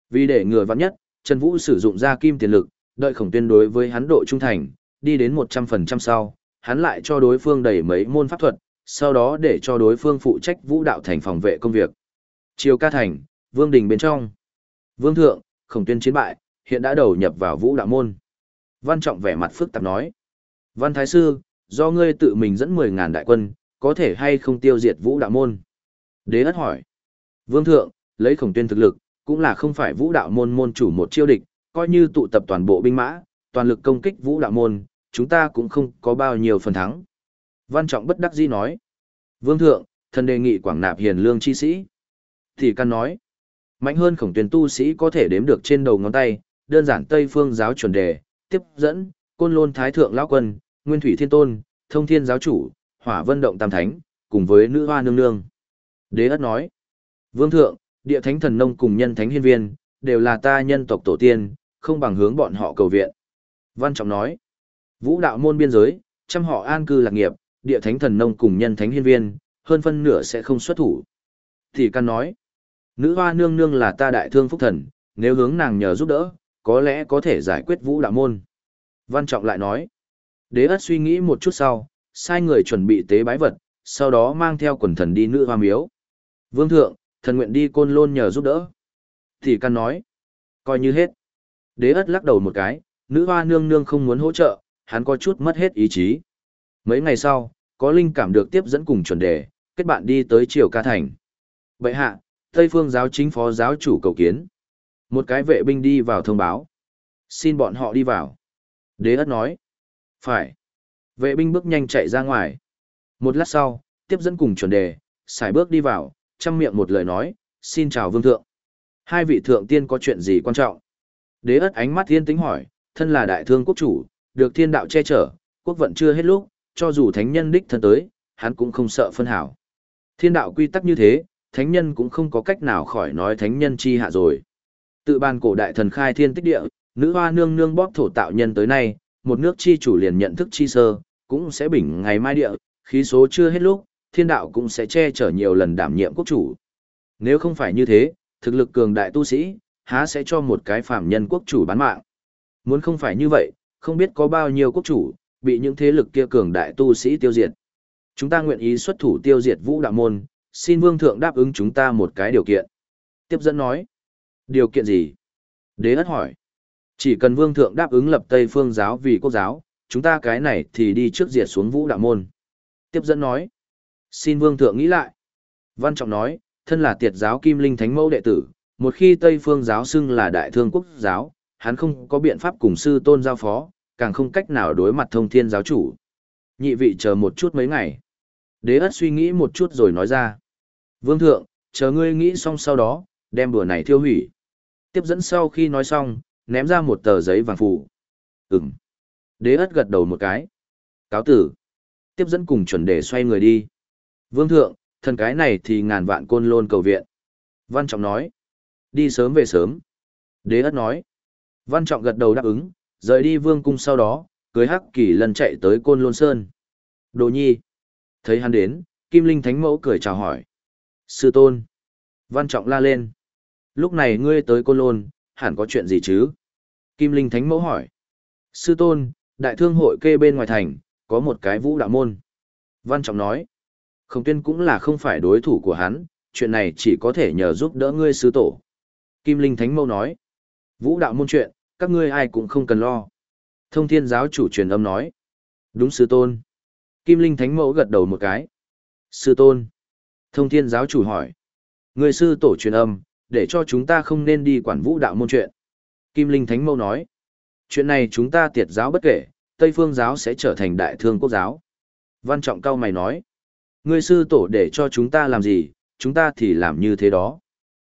Vì để ngừa vắng nhất, Trần Vũ sử dụng ra kim tiền lực, đợi khổng tuyên đối với hắn độ trung thành, đi đến 100% sau, hắn lại cho đối phương đẩy mấy môn pháp thuật, sau đó để cho đối phương phụ trách vũ đạo thành phòng vệ công việc. Chiều ca thành, vương đình bên trong. Vương thượng, khổng tuyên chiến bại, hiện đã đầu nhập vào vũ đạo môn. Văn trọng vẻ mặt phức tạp nói. Văn thái sư, do ngươi tự mình dẫn mười ngàn đại quân, có thể hay không tiêu diệt vũ đạo môn? Đế ất hỏi. Vương thượng, lấy khổng tuyên thực lực, cũng là không phải vũ đạo môn môn chủ một chiêu địch, coi như tụ tập toàn bộ binh mã, toàn lực công kích vũ đạo môn, chúng ta cũng không có bao nhiêu phần thắng. Văn Trọng bất đắc dĩ nói. Vương thượng, thần đề nghị quảng nạp hiền lương chi sĩ. Thì căn nói. Mạnh hơn khổng tuyến tu sĩ có thể đếm được trên đầu ngón tay, đơn giản Tây phương giáo chuẩn đề, tiếp dẫn, côn lôn thái thượng lão quân, nguyên thủy thiên tôn, thông thiên giáo chủ, hỏa vân động tam thánh, cùng với nữ hoa nương nương. Đế ất nói. Vương thượng, địa thánh thần nông cùng nhân thánh hiên viên, đều là ta nhân tộc tổ tiên, không bằng hướng bọn họ cầu viện. Văn Trọng nói. Vũ đạo môn biên giới, trăm họ an cư lạc nghiệp, địa thánh thần nông cùng nhân thánh hiên viên, hơn phân nửa sẽ không xuất thủ. Thì căn nói, nữ hoa nương nương là ta đại thương phúc thần, nếu hướng nàng nhờ giúp đỡ, có lẽ có thể giải quyết vũ đạo môn. Văn Trọng lại nói, đế ất suy nghĩ một chút sau, sai người chuẩn bị tế bái vật, sau đó mang theo quần thần đi nữ hoa miếu. Vương thượng, thần nguyện đi côn lôn nhờ giúp đỡ. Thì căn nói, coi như hết. Đế ất lắc đầu một cái, nữ hoa nương nương không muốn hỗ trợ, hắn có chút mất hết ý chí. Mấy ngày sau, có linh cảm được tiếp dẫn cùng chuẩn đề, kết bạn đi tới triều ca thành. Vậy hạ, Tây phương giáo chính phó giáo chủ cầu kiến. Một cái vệ binh đi vào thông báo. Xin bọn họ đi vào. Đế ất nói. Phải. Vệ binh bước nhanh chạy ra ngoài. Một lát sau, tiếp dẫn cùng chuẩn đề, xài bước đi vào, chăm miệng một lời nói, xin chào vương thượng. Hai vị thượng tiên có chuyện gì quan trọng? Đế ất ánh mắt thiên tính hỏi, thân là đại thương quốc chủ, được thiên đạo che chở, quốc vận chưa hết lúc, cho dù thánh nhân đích thân tới, hắn cũng không sợ phân hảo. Thiên đạo quy tắc như thế, thánh nhân cũng không có cách nào khỏi nói thánh nhân chi hạ rồi. Tự ban cổ đại thần khai thiên tích địa, nữ hoa nương nương bóp thổ tạo nhân tới nay, một nước chi chủ liền nhận thức chi sơ, cũng sẽ bình ngày mai địa, khí số chưa hết lúc, thiên đạo cũng sẽ che chở nhiều lần đảm nhiệm quốc chủ. Nếu không phải như thế, thực lực cường đại tu sĩ, há sẽ cho một cái phàm nhân quốc chủ bán mạng. Muốn không phải như vậy, không biết có bao nhiêu quốc chủ, bị những thế lực kia cường đại tu sĩ tiêu diệt. Chúng ta nguyện ý xuất thủ tiêu diệt vũ đạo môn, xin vương thượng đáp ứng chúng ta một cái điều kiện. Tiếp dẫn nói. Điều kiện gì? Đế ất hỏi. Chỉ cần vương thượng đáp ứng lập Tây phương giáo vì quốc giáo, chúng ta cái này thì đi trước diệt xuống vũ đạo môn. Tiếp dẫn nói. Xin vương thượng nghĩ lại. Văn trọng nói, thân là tiệt giáo kim linh thánh mẫu đệ tử, một khi Tây phương giáo xưng là đại thương quốc giáo, hắn không có biện pháp cùng sư tôn giao phó, càng không cách nào đối mặt thông thiên giáo chủ. Nhị vị chờ một chút mấy ngày. Đế ất suy nghĩ một chút rồi nói ra. Vương thượng, chờ ngươi nghĩ xong sau đó, đem bữa này thiêu hủy. Tiếp dẫn sau khi nói xong, ném ra một tờ giấy vàng phủ. Ừm. Đế ất gật đầu một cái. Cáo tử. Tiếp dẫn cùng chuẩn đề xoay người đi. Vương thượng, Thần cái này thì ngàn vạn côn lôn cầu viện. Văn Trọng nói. Đi sớm về sớm. Đế ất nói. Văn Trọng gật đầu đáp ứng, rời đi vương cung sau đó, cưới hắc kỳ lần chạy tới côn lôn sơn. Đồ nhi. Thấy hắn đến, Kim Linh Thánh Mẫu cười chào hỏi. Sư tôn. Văn Trọng la lên. Lúc này ngươi tới côn lôn, hẳn có chuyện gì chứ? Kim Linh Thánh Mẫu hỏi. Sư tôn, đại thương hội kê bên ngoài thành, có một cái vũ đạo môn. Văn Trọng nói. Khổng tuyên cũng là không phải đối thủ của hắn, chuyện này chỉ có thể nhờ giúp đỡ ngươi sư tổ. Kim Linh Thánh Mẫu nói. Vũ đạo môn chuyện, các ngươi ai cũng không cần lo. Thông thiên giáo chủ truyền âm nói. Đúng sư tôn. Kim Linh Thánh Mẫu gật đầu một cái. Sư tôn. Thông thiên giáo chủ hỏi. Người sư tổ truyền âm, để cho chúng ta không nên đi quản vũ đạo môn chuyện. Kim Linh Thánh Mẫu nói. Chuyện này chúng ta tiệt giáo bất kể, Tây Phương giáo sẽ trở thành đại thương quốc giáo. Văn Trọng Cao mày nói. Người sư tổ để cho chúng ta làm gì, chúng ta thì làm như thế đó.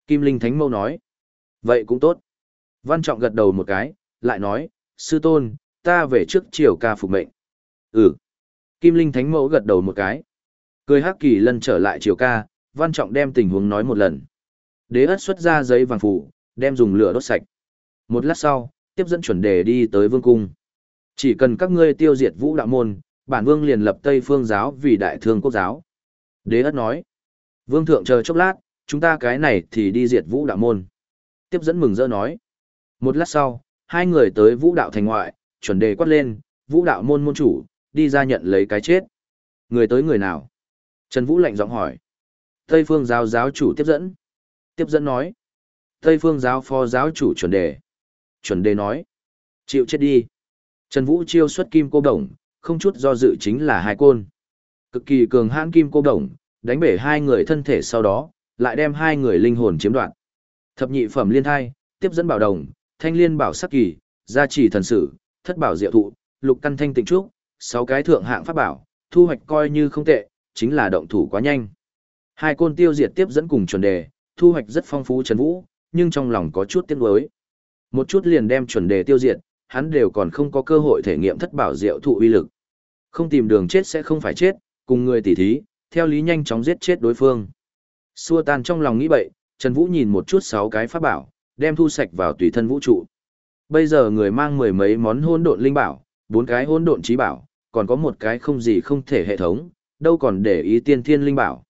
Kim Linh Thánh Mẫu nói. Vậy cũng tốt. Văn Trọng gật đầu một cái, lại nói, sư tôn, ta về trước triều ca phục mệnh. Ừ. Kim Linh Thánh Mẫu gật đầu một cái. Cười hắc kỳ lân trở lại triều ca, Văn Trọng đem tình huống nói một lần. Đế ất xuất ra giấy vàng phủ, đem dùng lửa đốt sạch. Một lát sau, tiếp dẫn chuẩn đề đi tới vương cung. Chỉ cần các ngươi tiêu diệt vũ đạo môn, bản vương liền lập Tây Phương giáo vì đại thương quốc giáo. Đế ất nói. Vương thượng chờ chốc lát, chúng ta cái này thì đi diệt vũ đạo môn. Tiếp dẫn mừng rỡ nói. Một lát sau, hai người tới vũ đạo thành ngoại, chuẩn đề quát lên, vũ đạo môn môn chủ, đi ra nhận lấy cái chết. Người tới người nào? Trần Vũ lạnh giọng hỏi. Tây phương giáo giáo chủ tiếp dẫn. Tiếp dẫn nói. Tây phương giáo phó giáo chủ chuẩn đề. Chuẩn đề nói. Chịu chết đi. Trần Vũ chiêu xuất kim cô đồng, không chút do dự chính là hai côn. Cực kỳ cường hãn kim cô đồng, đánh bể hai người thân thể sau đó, lại đem hai người linh hồn chiếm đoạt. Thập nhị phẩm liên thai, tiếp dẫn bảo đồng, thanh liên bảo sắc kỳ, gia trì thần sử, thất bảo diệu thụ, lục căn thanh tịnh trúc, sáu cái thượng hạng pháp bảo, thu hoạch coi như không tệ, chính là động thủ quá nhanh. Hai côn tiêu diệt tiếp dẫn cùng chuẩn đề, thu hoạch rất phong phú Trần Vũ, nhưng trong lòng có chút tiếc nuối. Một chút liền đem chuẩn đề tiêu diệt, hắn đều còn không có cơ hội thể nghiệm thất bảo diệu thụ uy lực. Không tìm đường chết sẽ không phải chết, cùng người tỉ thí, theo lý nhanh chóng giết chết đối phương. Xua tan trong lòng nghĩ bậy, Trần Vũ nhìn một chút sáu cái pháp bảo, đem thu sạch vào tùy thân vũ trụ. Bây giờ người mang mười mấy món hỗn độn linh bảo, bốn cái hỗn độn trí bảo, còn có một cái không gì không thể hệ thống, đâu còn để ý tiên thiên linh bảo.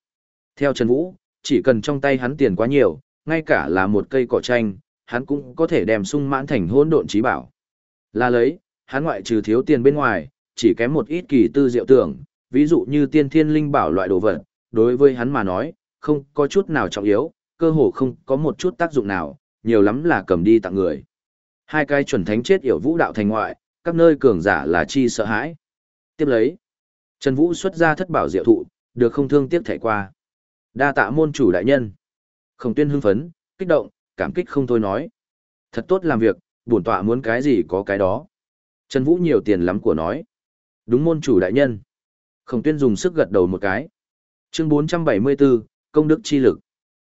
Theo Trần Vũ, chỉ cần trong tay hắn tiền quá nhiều, ngay cả là một cây cỏ tranh, hắn cũng có thể đem sung mãn thành hỗn độn trí bảo. Là lấy, hắn ngoại trừ thiếu tiền bên ngoài, chỉ kém một ít kỳ tư diệu tưởng, ví dụ như tiên thiên linh bảo loại đồ vật, đối với hắn mà nói, không có chút nào trọng yếu, cơ hồ không có một chút tác dụng nào, nhiều lắm là cầm đi tặng người. Hai cái chuẩn thánh chết yểu vũ đạo thành ngoại, các nơi cường giả là chi sợ hãi. Tiếp lấy, Trần Vũ xuất ra thất bảo diệu thụ, được không thương tiếc thẻ qua. Đa tạ môn chủ đại nhân. Khổng tuyên hưng phấn, kích động, cảm kích không thôi nói. Thật tốt làm việc, bổn tọa muốn cái gì có cái đó. Trần Vũ nhiều tiền lắm của nói. Đúng môn chủ đại nhân. Khổng tuyên dùng sức gật đầu một cái. Chương 474, công đức chi lực.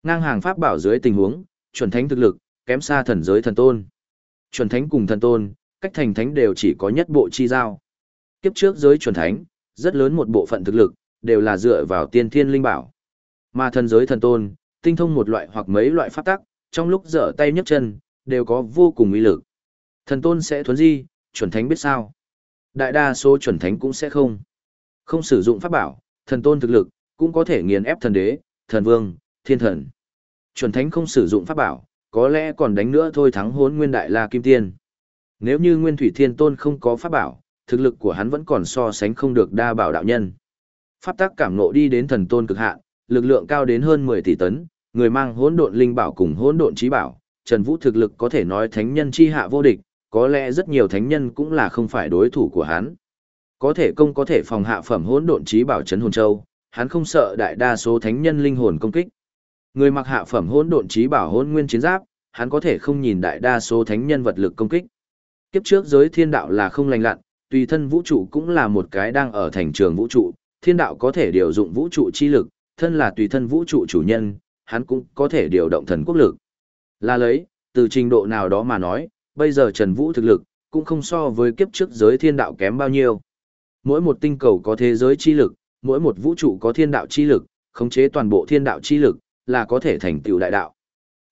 Ngang hàng pháp bảo dưới tình huống, chuẩn thánh thực lực, kém xa thần giới thần tôn. Chuẩn thánh cùng thần tôn, cách thành thánh đều chỉ có nhất bộ chi giao. Kiếp trước giới chuẩn thánh, rất lớn một bộ phận thực lực, đều là dựa vào tiên thiên linh bảo. Mà thần giới thần tôn, tinh thông một loại hoặc mấy loại pháp tắc, trong lúc dở tay nhấc chân, đều có vô cùng uy lực. Thần tôn sẽ thuấn di, chuẩn thánh biết sao. Đại đa số chuẩn thánh cũng sẽ không. Không sử dụng pháp bảo, thần tôn thực lực, cũng có thể nghiền ép thần đế, thần vương, thiên thần. Chuẩn thánh không sử dụng pháp bảo, có lẽ còn đánh nữa thôi thắng hốn nguyên đại la kim tiên. Nếu như nguyên thủy thiên tôn không có pháp bảo, thực lực của hắn vẫn còn so sánh không được đa bảo đạo nhân. Pháp tắc cảm ngộ đi đến thần tôn cực hạn, lực lượng cao đến hơn 10 tỷ tấn, người mang hỗn độn linh bảo cùng hỗn độn trí bảo, Trần Vũ thực lực có thể nói thánh nhân chi hạ vô địch, có lẽ rất nhiều thánh nhân cũng là không phải đối thủ của hắn. Có thể công có thể phòng hạ phẩm hỗn độn trí bảo trấn hồn châu, hắn không sợ đại đa số thánh nhân linh hồn công kích. Người mặc hạ phẩm hỗn độn trí bảo hỗn nguyên chiến giáp, hắn có thể không nhìn đại đa số thánh nhân vật lực công kích. Kiếp trước giới thiên đạo là không lành lặn, tùy thân vũ trụ cũng là một cái đang ở thành trường vũ trụ, thiên đạo có thể điều dụng vũ trụ chi lực, thân là tùy thân vũ trụ chủ nhân, hắn cũng có thể điều động thần quốc lực. Là lấy, từ trình độ nào đó mà nói, bây giờ Trần Vũ thực lực, cũng không so với kiếp trước giới thiên đạo kém bao nhiêu. Mỗi một tinh cầu có thế giới chi lực, mỗi một vũ trụ có thiên đạo chi lực, khống chế toàn bộ thiên đạo chi lực, là có thể thành tựu đại đạo.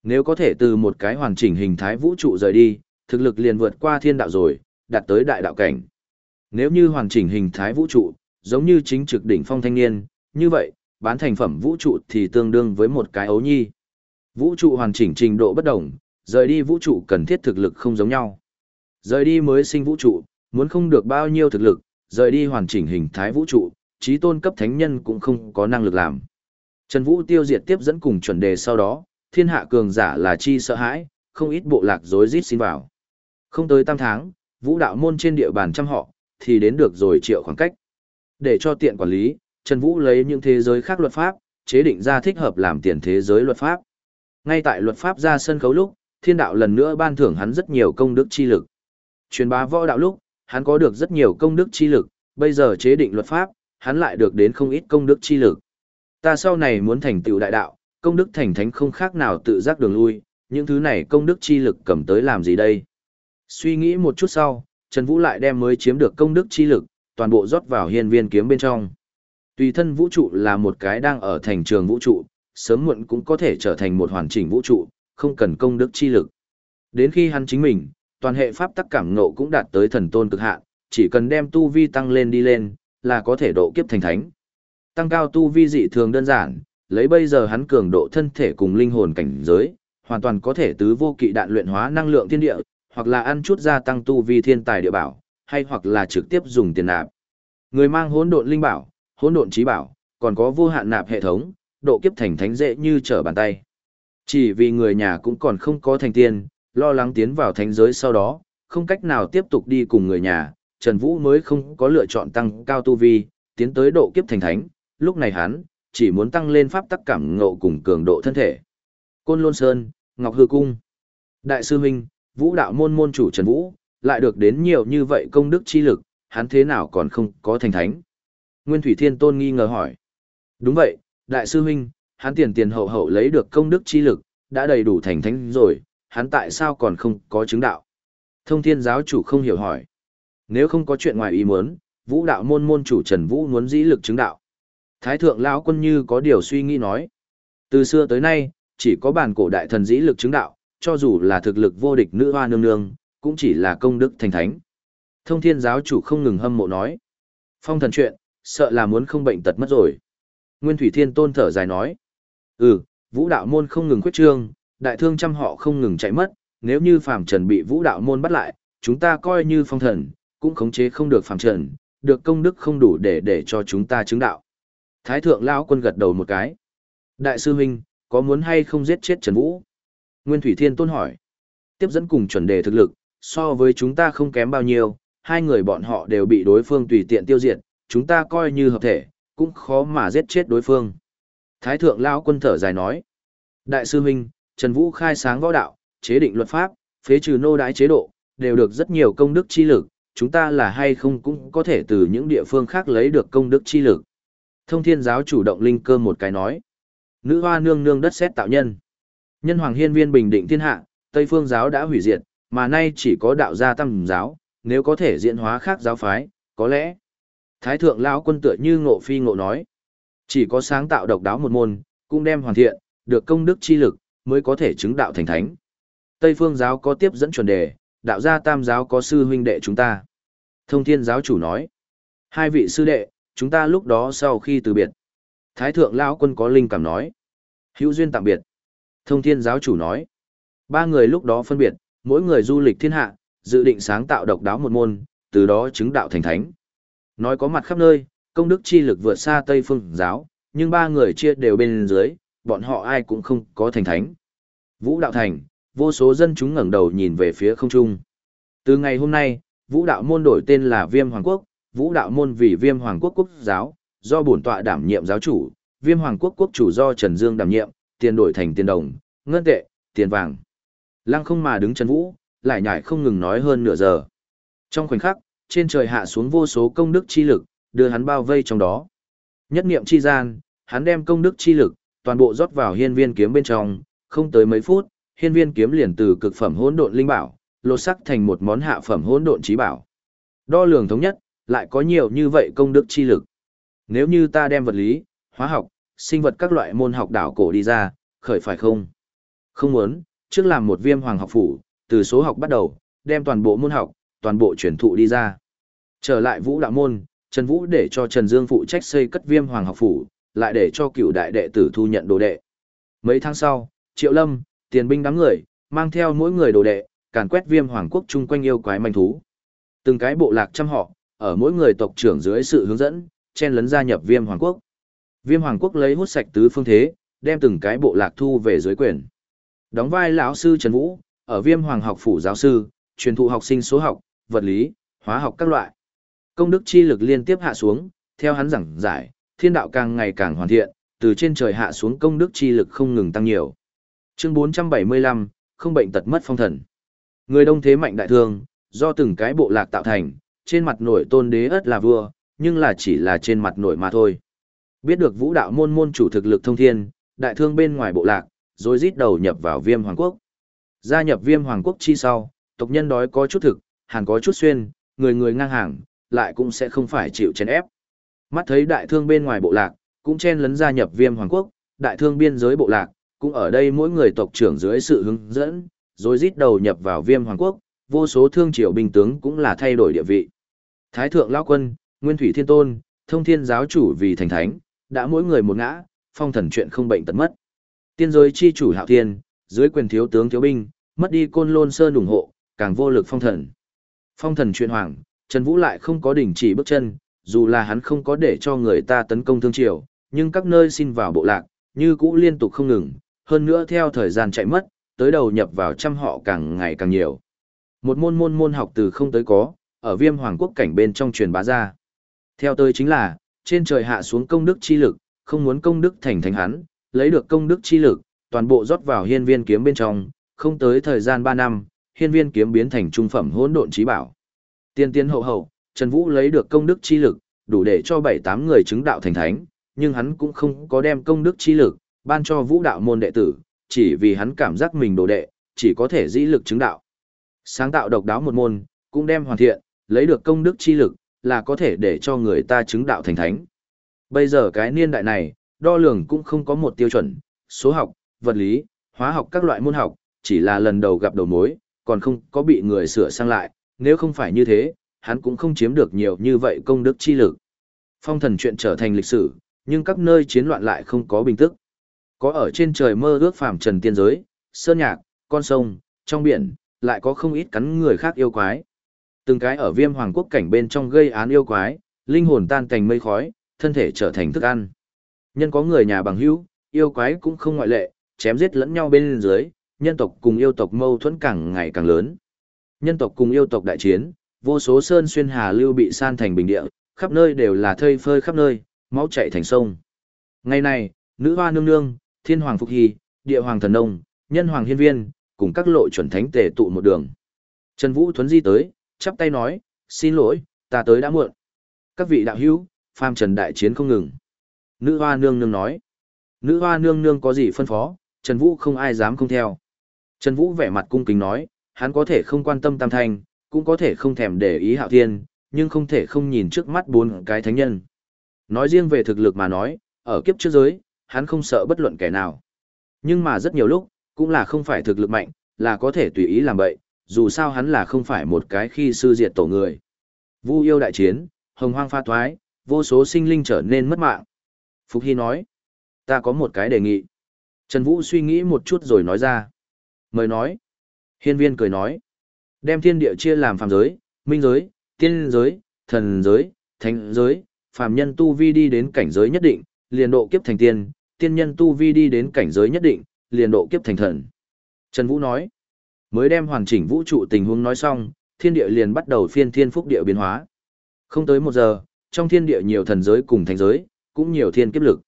Nếu có thể từ một cái hoàn chỉnh hình thái vũ trụ rời đi, thực lực liền vượt qua thiên đạo rồi, đạt tới đại đạo cảnh. Nếu như hoàn chỉnh hình thái vũ trụ, giống như chính trực đỉnh phong thanh niên, như vậy, bán thành phẩm vũ trụ thì tương đương với một cái ấu nhi. Vũ trụ hoàn chỉnh trình độ bất đồng, rời đi vũ trụ cần thiết thực lực không giống nhau. Rời đi mới sinh vũ trụ, muốn không được bao nhiêu thực lực, rời đi hoàn chỉnh hình thái vũ trụ, trí tôn cấp thánh nhân cũng không có năng lực làm. Trần Vũ tiêu diệt tiếp dẫn cùng chuẩn đề sau đó, thiên hạ cường giả là chi sợ hãi, không ít bộ lạc rối rít xin vào. Không tới tam tháng, vũ đạo môn trên địa bàn trăm họ, thì đến được rồi triệu khoảng cách. Để cho tiện quản lý, Trần Vũ lấy những thế giới khác luật pháp, chế định ra thích hợp làm tiền thế giới luật pháp. Ngay tại luật pháp ra sân khấu lúc, thiên đạo lần nữa ban thưởng hắn rất nhiều công đức chi lực. Truyền bá võ đạo lúc, hắn có được rất nhiều công đức chi lực, bây giờ chế định luật pháp, hắn lại được đến không ít công đức chi lực. Ta sau này muốn thành tựu đại đạo, công đức thành thánh không khác nào tự giác đường lui, những thứ này công đức chi lực cầm tới làm gì đây? Suy nghĩ một chút sau, Trần Vũ lại đem mới chiếm được công đức chi lực, toàn bộ rót vào hiên viên kiếm bên trong. Tùy thân vũ trụ là một cái đang ở thành trường vũ trụ, sớm muộn cũng có thể trở thành một hoàn chỉnh vũ trụ, không cần công đức chi lực. Đến khi hắn chính mình, toàn hệ pháp tắc cảm ngộ cũng đạt tới thần tôn cực hạn, chỉ cần đem tu vi tăng lên đi lên, là có thể độ kiếp thành thánh. Tăng cao tu vi dị thường đơn giản, lấy bây giờ hắn cường độ thân thể cùng linh hồn cảnh giới, hoàn toàn có thể tứ vô kỵ đạn luyện hóa năng lượng thiên địa, hoặc là ăn chút gia tăng tu vi thiên tài địa bảo, hay hoặc là trực tiếp dùng tiền nạp. Người mang hỗn độn linh bảo, hỗn độn trí bảo, còn có vô hạn nạp hệ thống, độ kiếp thành thánh dễ như trở bàn tay. Chỉ vì người nhà cũng còn không có thành tiên, lo lắng tiến vào thánh giới sau đó, không cách nào tiếp tục đi cùng người nhà, Trần Vũ mới không có lựa chọn tăng cao tu vi, tiến tới độ kiếp thành thánh, lúc này hắn chỉ muốn tăng lên pháp tắc cảm ngộ cùng cường độ thân thể. Côn Lôn Sơn, Ngọc Hư Cung. Đại sư huynh, Vũ đạo môn môn chủ Trần Vũ, lại được đến nhiều như vậy công đức chi lực, hắn thế nào còn không có thành thánh? Nguyên Thủy Thiên Tôn nghi ngờ hỏi. Đúng vậy, đại sư huynh, hắn tiền tiền hậu hậu lấy được công đức chi lực, đã đầy đủ thành thánh rồi, hắn tại sao còn không có chứng đạo? Thông thiên giáo chủ không hiểu hỏi. Nếu không có chuyện ngoài ý muốn, vũ đạo môn môn chủ Trần Vũ muốn dĩ lực chứng đạo. Thái thượng lão quân như có điều suy nghĩ nói. Từ xưa tới nay, chỉ có bản cổ đại thần dĩ lực chứng đạo, cho dù là thực lực vô địch nữ hoa nương nương, cũng chỉ là công đức thành thánh. Thông thiên giáo chủ không ngừng hâm mộ nói. Phong thần chuyện, sợ là muốn không bệnh tật mất rồi. Nguyên Thủy Thiên Tôn thở dài nói. Ừ, vũ đạo môn không ngừng khuyết trương, đại thương trăm họ không ngừng chạy mất, nếu như phàm trần bị vũ đạo môn bắt lại, chúng ta coi như phong thần, cũng khống chế không được phàm trần, được công đức không đủ để để cho chúng ta chứng đạo. Thái thượng lão quân gật đầu một cái. Đại sư huynh, có muốn hay không giết chết Trần Vũ? Nguyên Thủy Thiên Tôn hỏi. Tiếp dẫn cùng chuẩn đề thực lực, so với chúng ta không kém bao nhiêu, hai người bọn họ đều bị đối phương tùy tiện tiêu diệt, chúng ta coi như hợp thể, cũng khó mà giết chết đối phương. Thái thượng lão quân thở dài nói. Đại sư huynh, Trần Vũ khai sáng võ đạo, chế định luật pháp, phế trừ nô đái chế độ, đều được rất nhiều công đức chi lực, chúng ta là hay không cũng có thể từ những địa phương khác lấy được công đức chi lực. Thông thiên giáo chủ động linh cơ một cái nói. Nữ hoa nương nương đất xét tạo nhân. Nhân hoàng hiên viên bình định thiên hạ, Tây phương giáo đã hủy diệt, mà nay chỉ có đạo gia tăng giáo, nếu có thể diễn hóa khác giáo phái, có lẽ. Thái thượng lão quân tựa như ngộ phi ngộ nói. Chỉ có sáng tạo độc đáo một môn, cũng đem hoàn thiện, được công đức chi lực, mới có thể chứng đạo thành thánh. Tây phương giáo có tiếp dẫn chuẩn đề, đạo gia tam giáo có sư huynh đệ chúng ta. Thông thiên giáo chủ nói. Hai vị sư đệ, chúng ta lúc đó sau khi từ biệt. Thái thượng lão quân có linh cảm nói. Hữu duyên tạm biệt. Thông thiên giáo chủ nói. Ba người lúc đó phân biệt, mỗi người du lịch thiên hạ, dự định sáng tạo độc đáo một môn, từ đó chứng đạo thành thánh. Nói có mặt khắp nơi, công đức chi lực vượt xa Tây phương giáo, nhưng ba người chia đều bên dưới, bọn họ ai cũng không có thành thánh. Vũ đạo thành, vô số dân chúng ngẩng đầu nhìn về phía không trung. Từ ngày hôm nay, vũ đạo môn đổi tên là Viêm Hoàng Quốc, vũ đạo môn vì Viêm Hoàng Quốc quốc giáo, do bổn tọa đảm nhiệm giáo chủ, Viêm Hoàng Quốc quốc chủ do Trần Dương đảm nhiệm, tiền đổi thành tiền đồng, ngân tệ, tiền vàng. Lăng không mà đứng Trần Vũ, lại nhải không ngừng nói hơn nửa giờ. Trong khoảnh khắc, trên trời hạ xuống vô số công đức chi lực, đưa hắn bao vây trong đó. Nhất niệm chi gian, hắn đem công đức chi lực, toàn bộ rót vào hiên viên kiếm bên trong, không tới mấy phút, hiên viên kiếm liền từ cực phẩm hỗn độn linh bảo, lột sắc thành một món hạ phẩm hỗn độn trí bảo. Đo lường thống nhất, lại có nhiều như vậy công đức chi lực. Nếu như ta đem vật lý, hóa học, sinh vật các loại môn học đảo cổ đi ra, khởi phải không? Không muốn, trước làm một viêm hoàng học phủ, từ số học bắt đầu, đem toàn bộ môn học, toàn bộ truyền thụ đi ra. Trở lại vũ đạo môn, Trần Vũ để cho Trần Dương phụ trách xây cất viêm hoàng học phủ, lại để cho cựu đại đệ tử thu nhận đồ đệ. Mấy tháng sau, Triệu Lâm, tiền binh đám người, mang theo mỗi người đồ đệ, càn quét viêm hoàng quốc chung quanh yêu quái manh thú. Từng cái bộ lạc trăm họ, ở mỗi người tộc trưởng dưới sự hướng dẫn, chen lấn gia nhập viêm hoàng quốc. Viêm hoàng quốc lấy hút sạch tứ phương thế, đem từng cái bộ lạc thu về dưới quyền. Đóng vai lão sư Trần Vũ, ở viêm hoàng học phủ giáo sư, truyền thụ học sinh số học, vật lý, hóa học các loại. Công đức chi lực liên tiếp hạ xuống, theo hắn giảng giải, thiên đạo càng ngày càng hoàn thiện, từ trên trời hạ xuống công đức chi lực không ngừng tăng nhiều. Chương 475, không bệnh tật mất phong thần. Người đông thế mạnh đại thương, do từng cái bộ lạc tạo thành, trên mặt nổi tôn đế ất là vua, nhưng là chỉ là trên mặt nổi mà thôi. Biết được vũ đạo môn môn chủ thực lực thông thiên, đại thương bên ngoài bộ lạc, rồi rít đầu nhập vào viêm hoàng quốc. Gia nhập viêm hoàng quốc chi sau, tộc nhân đói có chút thực, hàng có chút xuyên, người người ngang hàng, lại cũng sẽ không phải chịu chèn ép. Mắt thấy đại thương bên ngoài bộ lạc, cũng chen lấn gia nhập viêm hoàng quốc, đại thương biên giới bộ lạc, cũng ở đây mỗi người tộc trưởng dưới sự hướng dẫn, rồi rít đầu nhập vào viêm hoàng quốc, vô số thương triều binh tướng cũng là thay đổi địa vị. Thái thượng lão quân, Nguyên thủy thiên tôn, thông thiên giáo chủ vì thành thánh, đã mỗi người một ngã, phong thần chuyện không bệnh tật mất. Tiên giới chi chủ hạo thiên, dưới quyền thiếu tướng thiếu binh, mất đi côn lôn sơn ủng hộ, càng vô lực phong thần. Phong thần chuyện hoàng, Trần Vũ lại không có đình chỉ bước chân, dù là hắn không có để cho người ta tấn công thương triều, nhưng các nơi xin vào bộ lạc, như cũ liên tục không ngừng, hơn nữa theo thời gian chạy mất, tới đầu nhập vào trăm họ càng ngày càng nhiều. Một môn môn môn học từ không tới có, ở viêm hoàng quốc cảnh bên trong truyền bá ra. Theo tôi chính là, trên trời hạ xuống công đức chi lực, không muốn công đức thành thành hắn, lấy được công đức chi lực, toàn bộ rót vào hiên viên kiếm bên trong, không tới thời gian 3 năm, hiên viên kiếm biến thành trung phẩm hỗn độn trí bảo. Tiên tiên hậu hậu, Trần Vũ lấy được công đức chi lực, đủ để cho 7-8 người chứng đạo thành thánh, nhưng hắn cũng không có đem công đức chi lực, ban cho vũ đạo môn đệ tử, chỉ vì hắn cảm giác mình đồ đệ, chỉ có thể dĩ lực chứng đạo. Sáng tạo độc đáo một môn, cũng đem hoàn thiện, lấy được công đức chi lực, là có thể để cho người ta chứng đạo thành thánh. Bây giờ cái niên đại này, đo lường cũng không có một tiêu chuẩn, số học, vật lý, hóa học các loại môn học, chỉ là lần đầu gặp đầu mối, còn không có bị người sửa sang lại, nếu không phải như thế, hắn cũng không chiếm được nhiều như vậy công đức chi lực. Phong thần chuyện trở thành lịch sử, nhưng các nơi chiến loạn lại không có bình tức. Có ở trên trời mơ ước phàm trần tiên giới, sơn nhạc, con sông, trong biển, lại có không ít cắn người khác yêu quái. Từng cái ở viêm hoàng quốc cảnh bên trong gây án yêu quái, linh hồn tan thành mây khói, thân thể trở thành thức ăn. Nhân có người nhà bằng hữu, yêu quái cũng không ngoại lệ, chém giết lẫn nhau bên dưới, nhân tộc cùng yêu tộc mâu thuẫn càng ngày càng lớn. Nhân tộc cùng yêu tộc đại chiến, vô số sơn xuyên hà lưu bị san thành bình địa, khắp nơi đều là thây phơi khắp nơi, máu chảy thành sông. Ngày này, nữ hoa nương nương, thiên hoàng phục hy, địa hoàng thần nông, nhân hoàng hiên viên, cùng các lộ chuẩn thánh tề tụ một đường. Trần Vũ Thuấn Di tới, chắp tay nói, xin lỗi, ta tới đã muộn. Các vị đạo hữu, phàm trần đại chiến không ngừng. Nữ hoa nương nương nói, nữ hoa nương nương có gì phân phó, Trần Vũ không ai dám không theo. Trần Vũ vẻ mặt cung kính nói, hắn có thể không quan tâm tam thanh, cũng có thể không thèm để ý hạo thiên, nhưng không thể không nhìn trước mắt bốn cái thánh nhân. Nói riêng về thực lực mà nói, ở kiếp trước giới, hắn không sợ bất luận kẻ nào. Nhưng mà rất nhiều lúc, cũng là không phải thực lực mạnh, là có thể tùy ý làm bậy, dù sao hắn là không phải một cái khi sư diệt tổ người. Vu yêu đại chiến, hồng hoang pha thoái, vô số sinh linh trở nên mất mạng. Phục Hy nói, ta có một cái đề nghị. Trần Vũ suy nghĩ một chút rồi nói ra. Mời nói. Hiên viên cười nói, đem thiên địa chia làm phàm giới, minh giới, tiên giới, thần giới, thánh giới, phàm nhân tu vi đi đến cảnh giới nhất định, liền độ kiếp thành tiên, tiên nhân tu vi đi đến cảnh giới nhất định, liền độ kiếp thành thần. Trần Vũ nói, mới đem hoàn chỉnh vũ trụ tình huống nói xong, thiên địa liền bắt đầu phiên thiên phúc địa biến hóa. Không tới một giờ, trong thiên địa nhiều thần giới cùng thành giới, cũng nhiều thiên kiếp lực.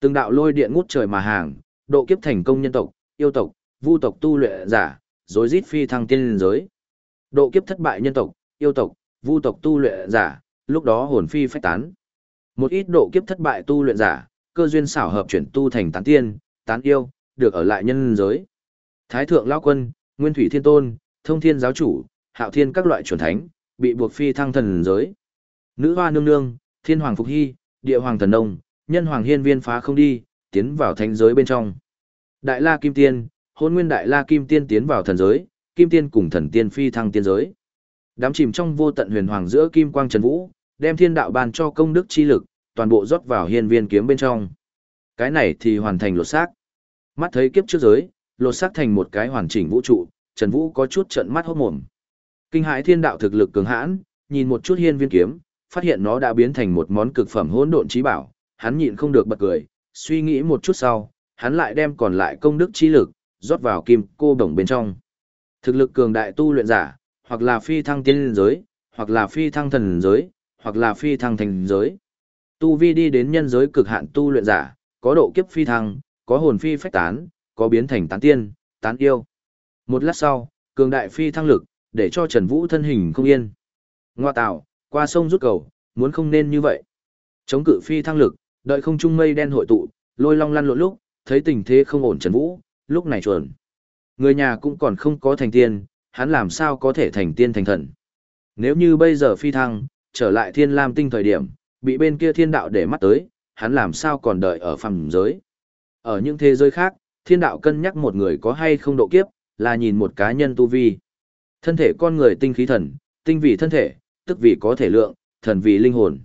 Từng đạo lôi điện ngút trời mà hàng, độ kiếp thành công nhân tộc, yêu tộc, vu tộc tu luyện giả, rối rít phi thăng tiên giới. Độ kiếp thất bại nhân tộc, yêu tộc, vu tộc tu luyện giả, lúc đó hồn phi phách tán. Một ít độ kiếp thất bại tu luyện giả, cơ duyên xảo hợp chuyển tu thành tán tiên, tán yêu, được ở lại nhân giới. Thái thượng lão quân, Nguyên thủy thiên tôn, Thông thiên giáo chủ, Hạo thiên các loại chuẩn thánh, bị buộc phi thăng thần giới. Nữ hoa nương nương, Thiên hoàng phục hy, Địa hoàng thần Đông, Nhân hoàng hiên viên phá không đi, tiến vào thánh giới bên trong. Đại La Kim Tiên, hôn nguyên Đại La Kim Tiên tiến vào thần giới, Kim Tiên cùng thần tiên phi thăng tiên giới. Đám chìm trong vô tận huyền hoàng giữa kim quang trần vũ, đem thiên đạo ban cho công đức chi lực, toàn bộ rót vào hiên viên kiếm bên trong. Cái này thì hoàn thành lột xác. Mắt thấy kiếp trước giới, lột xác thành một cái hoàn chỉnh vũ trụ, Trần Vũ có chút trận mắt hốt mồm. Kinh hãi thiên đạo thực lực cường hãn, nhìn một chút hiên viên kiếm, phát hiện nó đã biến thành một món cực phẩm hỗn độn trí bảo, hắn nhịn không được bật cười, suy nghĩ một chút sau, hắn lại đem còn lại công đức chi lực rót vào kim cô đồng bên trong. Thực lực cường đại tu luyện giả, hoặc là phi thăng tiên giới, hoặc là phi thăng thần giới, hoặc là phi thăng thành giới. Tu vi đi đến nhân giới cực hạn tu luyện giả, có độ kiếp phi thăng, có hồn phi phách tán, có biến thành tán tiên, tán yêu. Một lát sau, cường đại phi thăng lực, để cho Trần Vũ thân hình không yên. Ngoa tạo, qua sông rút cầu, muốn không nên như vậy. Chống cự phi thăng lực, đợi không trung mây đen hội tụ, lôi long lăn lộn lúc, thấy tình thế không ổn Trần Vũ, lúc này chuẩn. Người nhà cũng còn không có thành tiên, hắn làm sao có thể thành tiên thành thần. Nếu như bây giờ phi thăng, trở lại thiên lam tinh thời điểm, bị bên kia thiên đạo để mắt tới, hắn làm sao còn đợi ở phàm giới. Ở những thế giới khác, thiên đạo cân nhắc một người có hay không độ kiếp, là nhìn một cá nhân tu vi. Thân thể con người tinh khí thần, tinh vì thân thể, tức vì có thể lượng, thần vì linh hồn.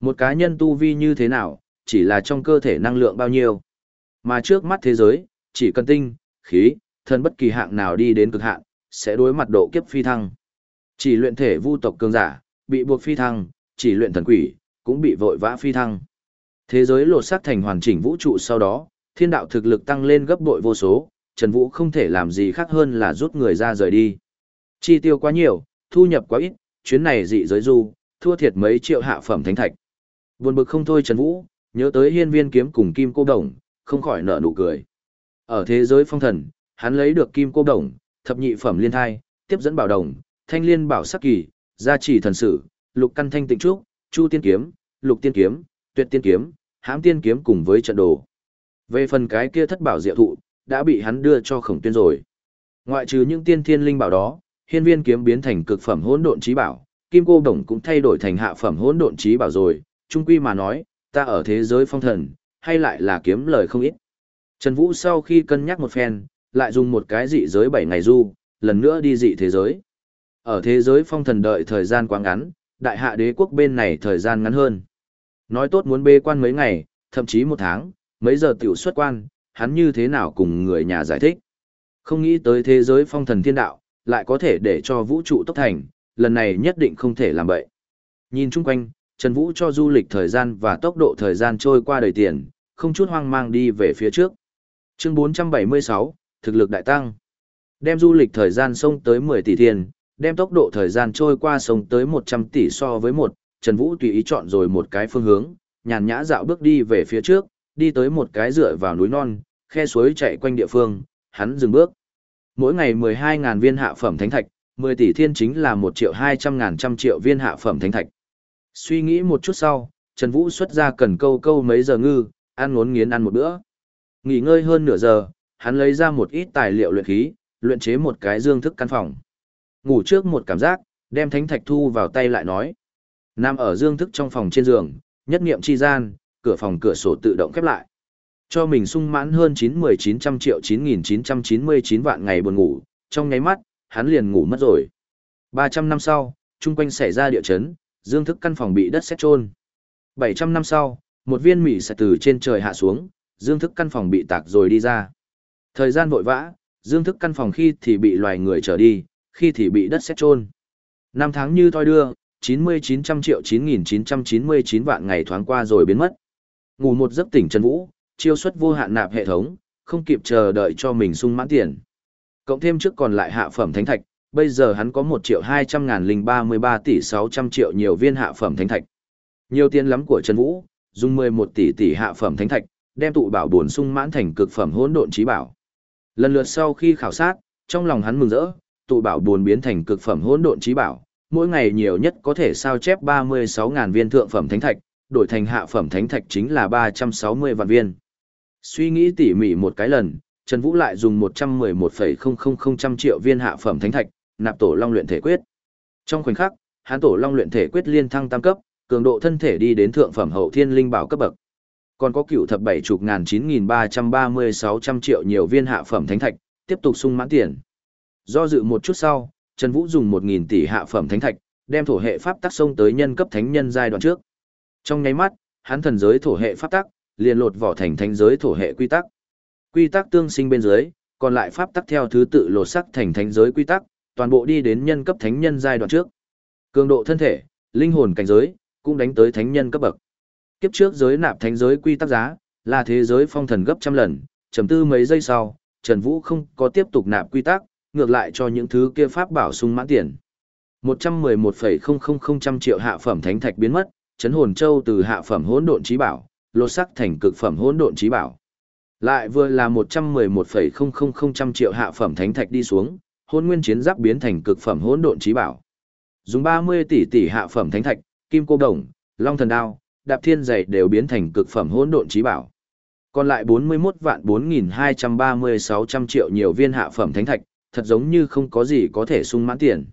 Một cá nhân tu vi như thế nào, chỉ là trong cơ thể năng lượng bao nhiêu. Mà trước mắt thế giới, chỉ cần tinh, khí, thần bất kỳ hạng nào đi đến cực hạn, sẽ đối mặt độ kiếp phi thăng. Chỉ luyện thể vu tộc cường giả, bị buộc phi thăng, chỉ luyện thần quỷ, cũng bị vội vã phi thăng. Thế giới lột xác thành hoàn chỉnh vũ trụ sau đó, thiên đạo thực lực tăng lên gấp bội vô số, Trần Vũ không thể làm gì khác hơn là rút người ra rời đi. Chi tiêu quá nhiều, thu nhập quá ít, chuyến này dị giới du, thua thiệt mấy triệu hạ phẩm thánh thạch. Buồn bực không thôi Trần Vũ, nhớ tới hiên viên kiếm cùng kim cô đồng, không khỏi nở nụ cười. Ở thế giới phong thần, hắn lấy được kim cô đồng, thập nhị phẩm liên thai, tiếp dẫn bảo đồng, thanh liên bảo sắc kỳ, gia trì thần sử, lục căn thanh tịnh trúc, chu tiên kiếm, lục tiên kiếm, tuyệt tiên kiếm, hãm tiên kiếm cùng với trận đồ. Về phần cái kia thất bảo diệu thụ, đã bị hắn đưa cho khổng tuyên rồi. Ngoại trừ những tiên thiên linh bảo đó, hiên viên kiếm biến thành cực phẩm hỗn độn trí bảo, kim cô đồng cũng thay đổi thành hạ phẩm hỗn độn trí bảo rồi, trung quy mà nói, ta ở thế giới phong thần, hay lại là kiếm lời không ít. Trần Vũ sau khi cân nhắc một phen, lại dùng một cái dị giới 7 ngày du, lần nữa đi dị thế giới. Ở thế giới phong thần đợi thời gian quá ngắn, đại hạ đế quốc bên này thời gian ngắn hơn. Nói tốt muốn bê quan mấy ngày, thậm chí một tháng, mấy giờ tiểu xuất quan, hắn như thế nào cùng người nhà giải thích. Không nghĩ tới thế giới phong thần thiên đạo, lại có thể để cho vũ trụ tốc thành, lần này nhất định không thể làm bậy. Nhìn chung quanh, Trần Vũ cho du lịch thời gian và tốc độ thời gian trôi qua đầy tiền, không chút hoang mang đi về phía trước. Chương 476, thực lực đại tăng. Đem du lịch thời gian sông tới 10 tỷ tiền, đem tốc độ thời gian trôi qua sông tới 100 tỷ so với một, Trần Vũ tùy ý chọn rồi một cái phương hướng, nhàn nhã dạo bước đi về phía trước, đi tới một cái dựa vào núi non, khe suối chạy quanh địa phương, hắn dừng bước. Mỗi ngày 12.000 viên hạ phẩm thánh thạch, 10 tỷ thiên chính là 1 triệu 200 ngàn trăm triệu viên hạ phẩm thánh thạch. Suy nghĩ một chút sau, Trần Vũ xuất ra cần câu câu mấy giờ ngư, ăn ngốn nghiến ăn một bữa. Nghỉ ngơi hơn nửa giờ, hắn lấy ra một ít tài liệu luyện khí, luyện chế một cái dương thức căn phòng. Ngủ trước một cảm giác, đem thánh thạch thu vào tay lại nói. Nằm ở dương thức trong phòng trên giường, nhất niệm chi gian, cửa phòng cửa sổ tự động khép lại. Cho mình sung mãn hơn 9-10-900 triệu 9.999 vạn ngày buồn ngủ, trong nháy mắt, hắn liền ngủ mất rồi. 300 năm sau, chung quanh xảy ra địa chấn, dương thức căn phòng bị đất sét trôn. 700 năm sau, một viên mỉ sẽ từ trên trời hạ xuống, dương thức căn phòng bị tạc rồi đi ra. Thời gian vội vã, dương thức căn phòng khi thì bị loài người trở đi, khi thì bị đất sét trôn. Năm tháng như thoi đưa, 9900 triệu 9999 vạn ngày thoáng qua rồi biến mất. Ngủ một giấc tỉnh Trần Vũ, chiêu xuất vô hạn nạp hệ thống, không kịp chờ đợi cho mình sung mãn tiền. Cộng thêm trước còn lại hạ phẩm thánh thạch, bây giờ hắn có 1 triệu 200 ngàn linh 33 tỷ 600 triệu nhiều viên hạ phẩm thánh thạch. Nhiều tiền lắm của Trần Vũ, dùng 11 tỷ tỷ hạ phẩm thánh thạch, đem tụ bảo buồn sung mãn thành cực phẩm hỗn độn trí bảo. Lần lượt sau khi khảo sát, trong lòng hắn mừng rỡ, tụ bảo buồn biến thành cực phẩm hỗn độn trí bảo, mỗi ngày nhiều nhất có thể sao chép 36.000 viên thượng phẩm thánh thạch, đổi thành hạ phẩm thánh thạch chính là 360 vạn viên. Suy nghĩ tỉ mỉ một cái lần, Trần Vũ lại dùng 111,000 triệu viên hạ phẩm thánh thạch, nạp tổ long luyện thể quyết. Trong khoảnh khắc, hắn tổ long luyện thể quyết liên thăng tam cấp, cường độ thân thể đi đến thượng phẩm hậu thiên linh bảo cấp bậc. Còn có cựu thập bảy chục ngàn chín nghìn ba trăm ba mươi sáu trăm triệu nhiều viên hạ phẩm thánh thạch, tiếp tục sung mãn tiền. Do dự một chút sau, Trần Vũ dùng một nghìn tỷ hạ phẩm thánh thạch, đem thổ hệ pháp tắc sông tới nhân cấp thánh nhân giai đoạn trước. Trong nháy mắt, hắn thần giới thổ hệ pháp tắc, liền lột vỏ thành thánh giới thổ hệ quy tắc. Quy tắc tương sinh bên dưới, còn lại pháp tắc theo thứ tự lột sắc thành thánh giới quy tắc, toàn bộ đi đến nhân cấp thánh nhân giai đoạn trước. Cường độ thân thể, linh hồn cảnh giới, cũng đánh tới thánh nhân cấp bậc. Kiếp trước giới nạp thánh giới quy tắc giá, là thế giới phong thần gấp trăm lần, chấm tư mấy giây sau, Trần Vũ không có tiếp tục nạp quy tắc, ngược lại cho những thứ kia pháp bảo sung mãn tiền. 111,000 triệu hạ phẩm thánh thạch biến mất, chấn hồn châu từ hạ phẩm hỗn độn trí bảo, lột sắc thành cực phẩm hỗn độn trí bảo. Lại vừa là 111,000 triệu hạ phẩm thánh thạch đi xuống, hôn nguyên chiến giáp biến thành cực phẩm hỗn độn trí bảo. Dùng 30 tỷ tỷ hạ phẩm thánh thạch, kim cô đồng, long thần đao, đạp thiên giày đều biến thành cực phẩm hỗn độn trí bảo. Còn lại 41 vạn 4.230-600 triệu nhiều viên hạ phẩm thánh thạch, thật giống như không có gì có thể sung mãn tiền.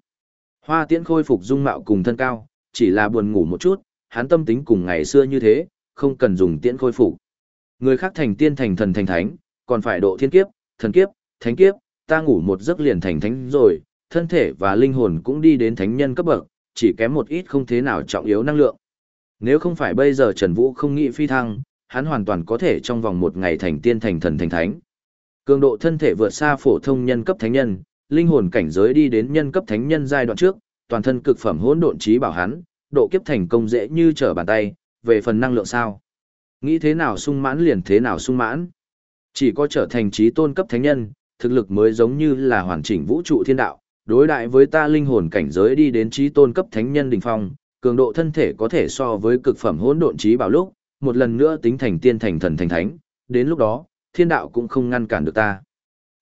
Hoa tiễn khôi phục dung mạo cùng thân cao, chỉ là buồn ngủ một chút, hắn tâm tính cùng ngày xưa như thế, không cần dùng tiễn khôi phục. Người khác thành tiên thành thần thành thánh, còn phải độ thiên kiếp, thần kiếp, thánh kiếp, ta ngủ một giấc liền thành thánh rồi, thân thể và linh hồn cũng đi đến thánh nhân cấp bậc, chỉ kém một ít không thế nào trọng yếu năng lượng. Nếu không phải bây giờ Trần Vũ không nghĩ phi thăng, hắn hoàn toàn có thể trong vòng một ngày thành tiên thành thần thành thánh. Cường độ thân thể vượt xa phổ thông nhân cấp thánh nhân, linh hồn cảnh giới đi đến nhân cấp thánh nhân giai đoạn trước, toàn thân cực phẩm hỗn độn trí bảo hắn, độ kiếp thành công dễ như trở bàn tay, về phần năng lượng sao? Nghĩ thế nào sung mãn liền thế nào sung mãn. Chỉ có trở thành trí tôn cấp thánh nhân, thực lực mới giống như là hoàn chỉnh vũ trụ thiên đạo, đối đại với ta linh hồn cảnh giới đi đến trí tôn cấp thánh nhân đỉnh phong, cường độ thân thể có thể so với cực phẩm hỗn độn trí bảo lúc, một lần nữa tính thành tiên thành thần thành thánh, đến lúc đó, thiên đạo cũng không ngăn cản được ta.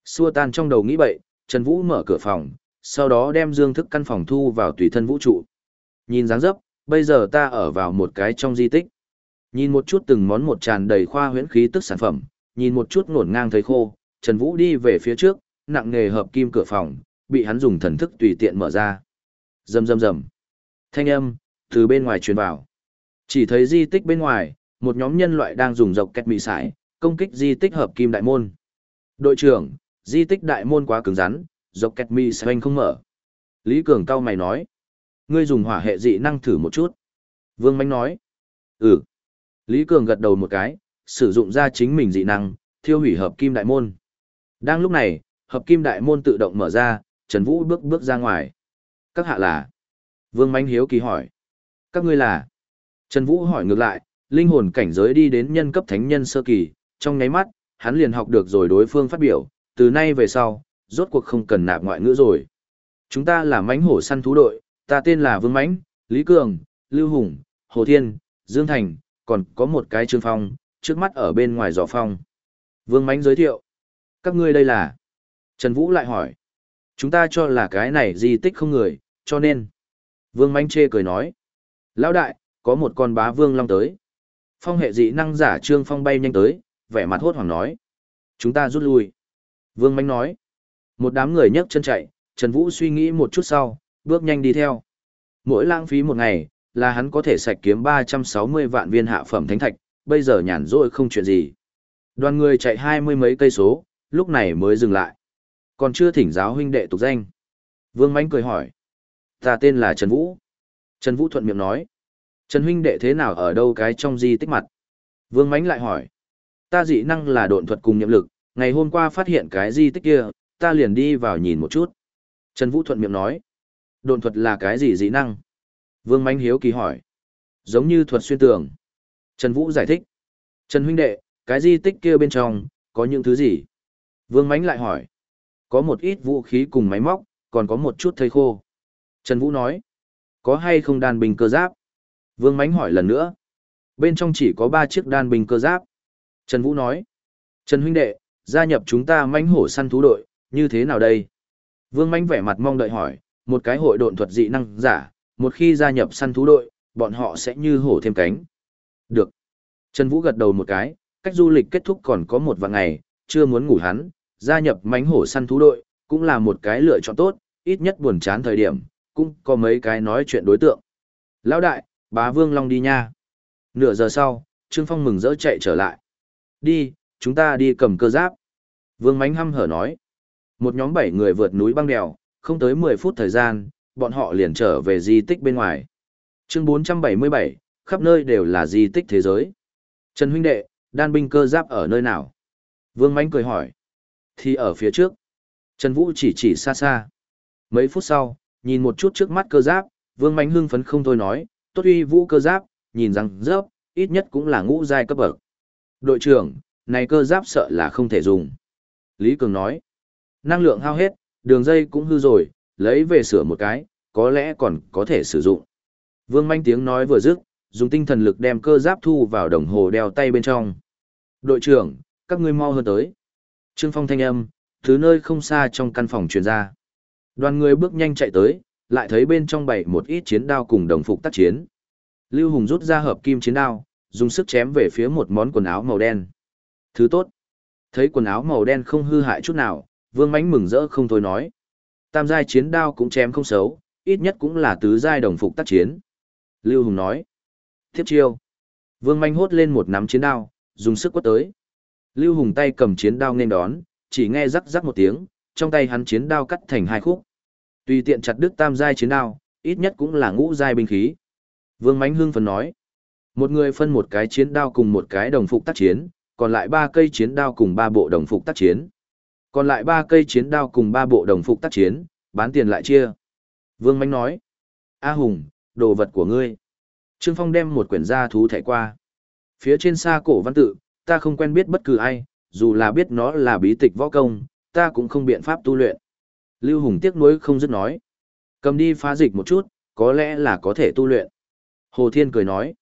Xua tan trong đầu nghĩ bậy, Trần Vũ mở cửa phòng, sau đó đem dương thức căn phòng thu vào tùy thân vũ trụ. Nhìn dáng dấp, bây giờ ta ở vào một cái trong di tích. Nhìn một chút từng món một tràn đầy khoa huyễn khí tức sản phẩm, nhìn một chút ngổn ngang thấy khô, Trần Vũ đi về phía trước, nặng nghề hợp kim cửa phòng, bị hắn dùng thần thức tùy tiện mở ra. Rầm rầm rầm. Thanh âm từ bên ngoài truyền vào. Chỉ thấy di tích bên ngoài, một nhóm nhân loại đang dùng dọc kẹt mị sải, công kích di tích hợp kim đại môn. Đội trưởng, di tích đại môn quá cứng rắn, dọc kẹt mị sải không mở. Lý Cường cao mày nói. Ngươi dùng hỏa hệ dị năng thử một chút. Vương Mánh nói. Ừ. Lý Cường gật đầu một cái, sử dụng ra chính mình dị năng, thiêu hủy hợp kim đại môn. Đang lúc này, hợp kim đại môn tự động mở ra, Trần Vũ bước bước ra ngoài. Các hạ là? Vương Mánh Hiếu kỳ hỏi. Các ngươi là? Trần Vũ hỏi ngược lại, linh hồn cảnh giới đi đến nhân cấp thánh nhân sơ kỳ, trong nháy mắt, hắn liền học được rồi đối phương phát biểu, từ nay về sau, rốt cuộc không cần nạp ngoại ngữ rồi. Chúng ta là mánh hổ săn thú đội, ta tên là Vương Mãnh, Lý Cường, Lưu Hùng, Hồ Thiên, Dương Thành, còn có một cái Trương Phong, trước mắt ở bên ngoài giỏ phong. Vương Mãnh giới thiệu. Các ngươi đây là? Trần Vũ lại hỏi. Chúng ta cho là cái này di tích không người, cho nên. Vương Mãnh chê cười nói. Lão đại, có một con bá vương long tới. Phong hệ dị năng giả Trương Phong bay nhanh tới, vẻ mặt hốt hoảng nói. Chúng ta rút lui. Vương Mánh nói. Một đám người nhấc chân chạy, Trần Vũ suy nghĩ một chút sau, bước nhanh đi theo. Mỗi lãng phí một ngày, là hắn có thể sạch kiếm 360 vạn viên hạ phẩm thánh thạch, bây giờ nhàn rỗi không chuyện gì. Đoàn người chạy hai mươi mấy cây số, lúc này mới dừng lại. Còn chưa thỉnh giáo huynh đệ tục danh. Vương Mánh cười hỏi. Ta tên là Trần Vũ. Trần Vũ thuận miệng nói. Trần huynh đệ thế nào ở đâu cái trong di tích mặt? Vương Mánh lại hỏi. Ta dị năng là độn thuật cùng nhiệm lực, ngày hôm qua phát hiện cái di tích kia, ta liền đi vào nhìn một chút. Trần Vũ thuận miệng nói. Độn thuật là cái gì dị năng? Vương Mánh hiếu kỳ hỏi. Giống như thuật xuyên tường. Trần Vũ giải thích. Trần huynh đệ, cái di tích kia bên trong, có những thứ gì? Vương Mánh lại hỏi. Có một ít vũ khí cùng máy móc, còn có một chút thây khô. Trần Vũ nói. Có hay không đàn bình cơ giáp? Vương Mánh hỏi lần nữa. Bên trong chỉ có ba chiếc đàn bình cơ giáp. Trần Vũ nói. Trần huynh đệ, gia nhập chúng ta mánh hổ săn thú đội, như thế nào đây? Vương Mánh vẻ mặt mong đợi hỏi, một cái hội độn thuật dị năng giả, một khi gia nhập săn thú đội, bọn họ sẽ như hổ thêm cánh. Được. Trần Vũ gật đầu một cái, cách du lịch kết thúc còn có một vài ngày, chưa muốn ngủ hắn, gia nhập mánh hổ săn thú đội, cũng là một cái lựa chọn tốt, ít nhất buồn chán thời điểm, cũng có mấy cái nói chuyện đối tượng. Lão đại, bá vương long đi nha. Nửa giờ sau, Trương Phong mừng rỡ chạy trở lại. Đi, chúng ta đi cầm cơ giáp. Vương Mánh hăm hở nói. Một nhóm bảy người vượt núi băng đèo, không tới 10 phút thời gian, bọn họ liền trở về di tích bên ngoài. Chương 477, khắp nơi đều là di tích thế giới. Trần huynh đệ, đan binh cơ giáp ở nơi nào? Vương Mánh cười hỏi. Thì ở phía trước. Trần Vũ chỉ chỉ xa xa. Mấy phút sau, nhìn một chút trước mắt cơ giáp, Vương Mánh hưng phấn không thôi nói, tốt uy vũ cơ giáp, nhìn rằng rớp, ít nhất cũng là ngũ giai cấp bậc. Đội trưởng, này cơ giáp sợ là không thể dùng. Lý Cường nói, năng lượng hao hết, đường dây cũng hư rồi, lấy về sửa một cái, có lẽ còn có thể sử dụng. Vương Manh tiếng nói vừa dứt, dùng tinh thần lực đem cơ giáp thu vào đồng hồ đeo tay bên trong. Đội trưởng, các ngươi mau hơn tới. Trương Phong thanh âm, thứ nơi không xa trong căn phòng truyền ra. Đoàn người bước nhanh chạy tới, lại thấy bên trong bày một ít chiến đao cùng đồng phục tác chiến. Lưu Hùng rút ra hợp kim chiến đao, dùng sức chém về phía một món quần áo màu đen. Thứ tốt. Thấy quần áo màu đen không hư hại chút nào, Vương Mánh mừng rỡ không thôi nói. Tam giai chiến đao cũng chém không xấu, ít nhất cũng là tứ giai đồng phục tác chiến. Lưu Hùng nói. Tiếp chiêu. Vương Mánh hốt lên một nắm chiến đao, dùng sức quất tới. Lưu Hùng tay cầm chiến đao nên đón, chỉ nghe rắc rắc một tiếng, trong tay hắn chiến đao cắt thành hai khúc. Tùy tiện chặt đứt tam giai chiến đao, ít nhất cũng là ngũ giai binh khí. Vương Mánh hưng phấn nói. Một người phân một cái chiến đao cùng một cái đồng phục tác chiến, còn lại ba cây chiến đao cùng ba bộ đồng phục tác chiến. Còn lại ba cây chiến đao cùng ba bộ đồng phục tác chiến, bán tiền lại chia. Vương Mánh nói. A Hùng, đồ vật của ngươi. Trương Phong đem một quyển gia thú thẻ qua. Phía trên xa cổ văn tự, ta không quen biết bất cứ ai, dù là biết nó là bí tịch võ công, ta cũng không biện pháp tu luyện. Lưu Hùng tiếc nuối không dứt nói. Cầm đi phá dịch một chút, có lẽ là có thể tu luyện. Hồ Thiên cười nói.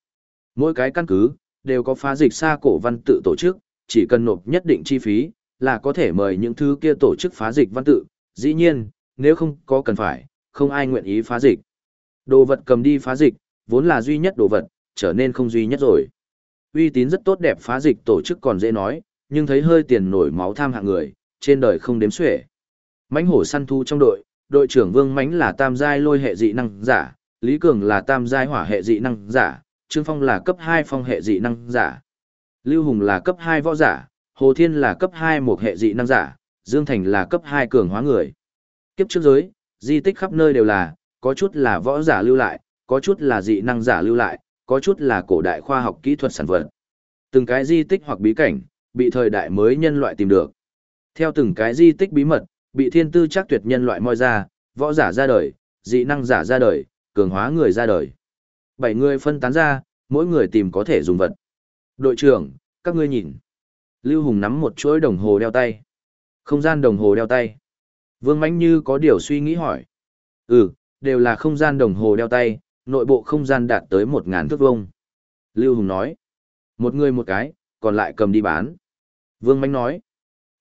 Mỗi cái căn cứ, đều có phá dịch xa cổ văn tự tổ chức, chỉ cần nộp nhất định chi phí, là có thể mời những thứ kia tổ chức phá dịch văn tự. Dĩ nhiên, nếu không có cần phải, không ai nguyện ý phá dịch. Đồ vật cầm đi phá dịch, vốn là duy nhất đồ vật, trở nên không duy nhất rồi. Uy tín rất tốt đẹp phá dịch tổ chức còn dễ nói, nhưng thấy hơi tiền nổi máu tham hạng người, trên đời không đếm xuể. Mãnh hổ săn thu trong đội, đội trưởng Vương Mãnh là tam giai lôi hệ dị năng giả, Lý Cường là tam giai hỏa hệ dị năng giả, Trương Phong là cấp 2 phong hệ dị năng giả. Lưu Hùng là cấp 2 võ giả, Hồ Thiên là cấp 2 một hệ dị năng giả, Dương Thành là cấp 2 cường hóa người. Kiếp trước giới, di tích khắp nơi đều là, có chút là võ giả lưu lại, có chút là dị năng giả lưu lại, có chút là cổ đại khoa học kỹ thuật sản vật. Từng cái di tích hoặc bí cảnh, bị thời đại mới nhân loại tìm được. Theo từng cái di tích bí mật, bị thiên tư chắc tuyệt nhân loại moi ra, võ giả ra đời, dị năng giả ra đời, cường hóa người ra đời. Bảy người phân tán ra, mỗi người tìm có thể dùng vật. Đội trưởng, các ngươi nhìn. Lưu Hùng nắm một chuỗi đồng hồ đeo tay. Không gian đồng hồ đeo tay. Vương Mánh Như có điều suy nghĩ hỏi. Ừ, đều là không gian đồng hồ đeo tay, nội bộ không gian đạt tới một ngàn thước vuông. Lưu Hùng nói. Một người một cái, còn lại cầm đi bán. Vương Mánh nói.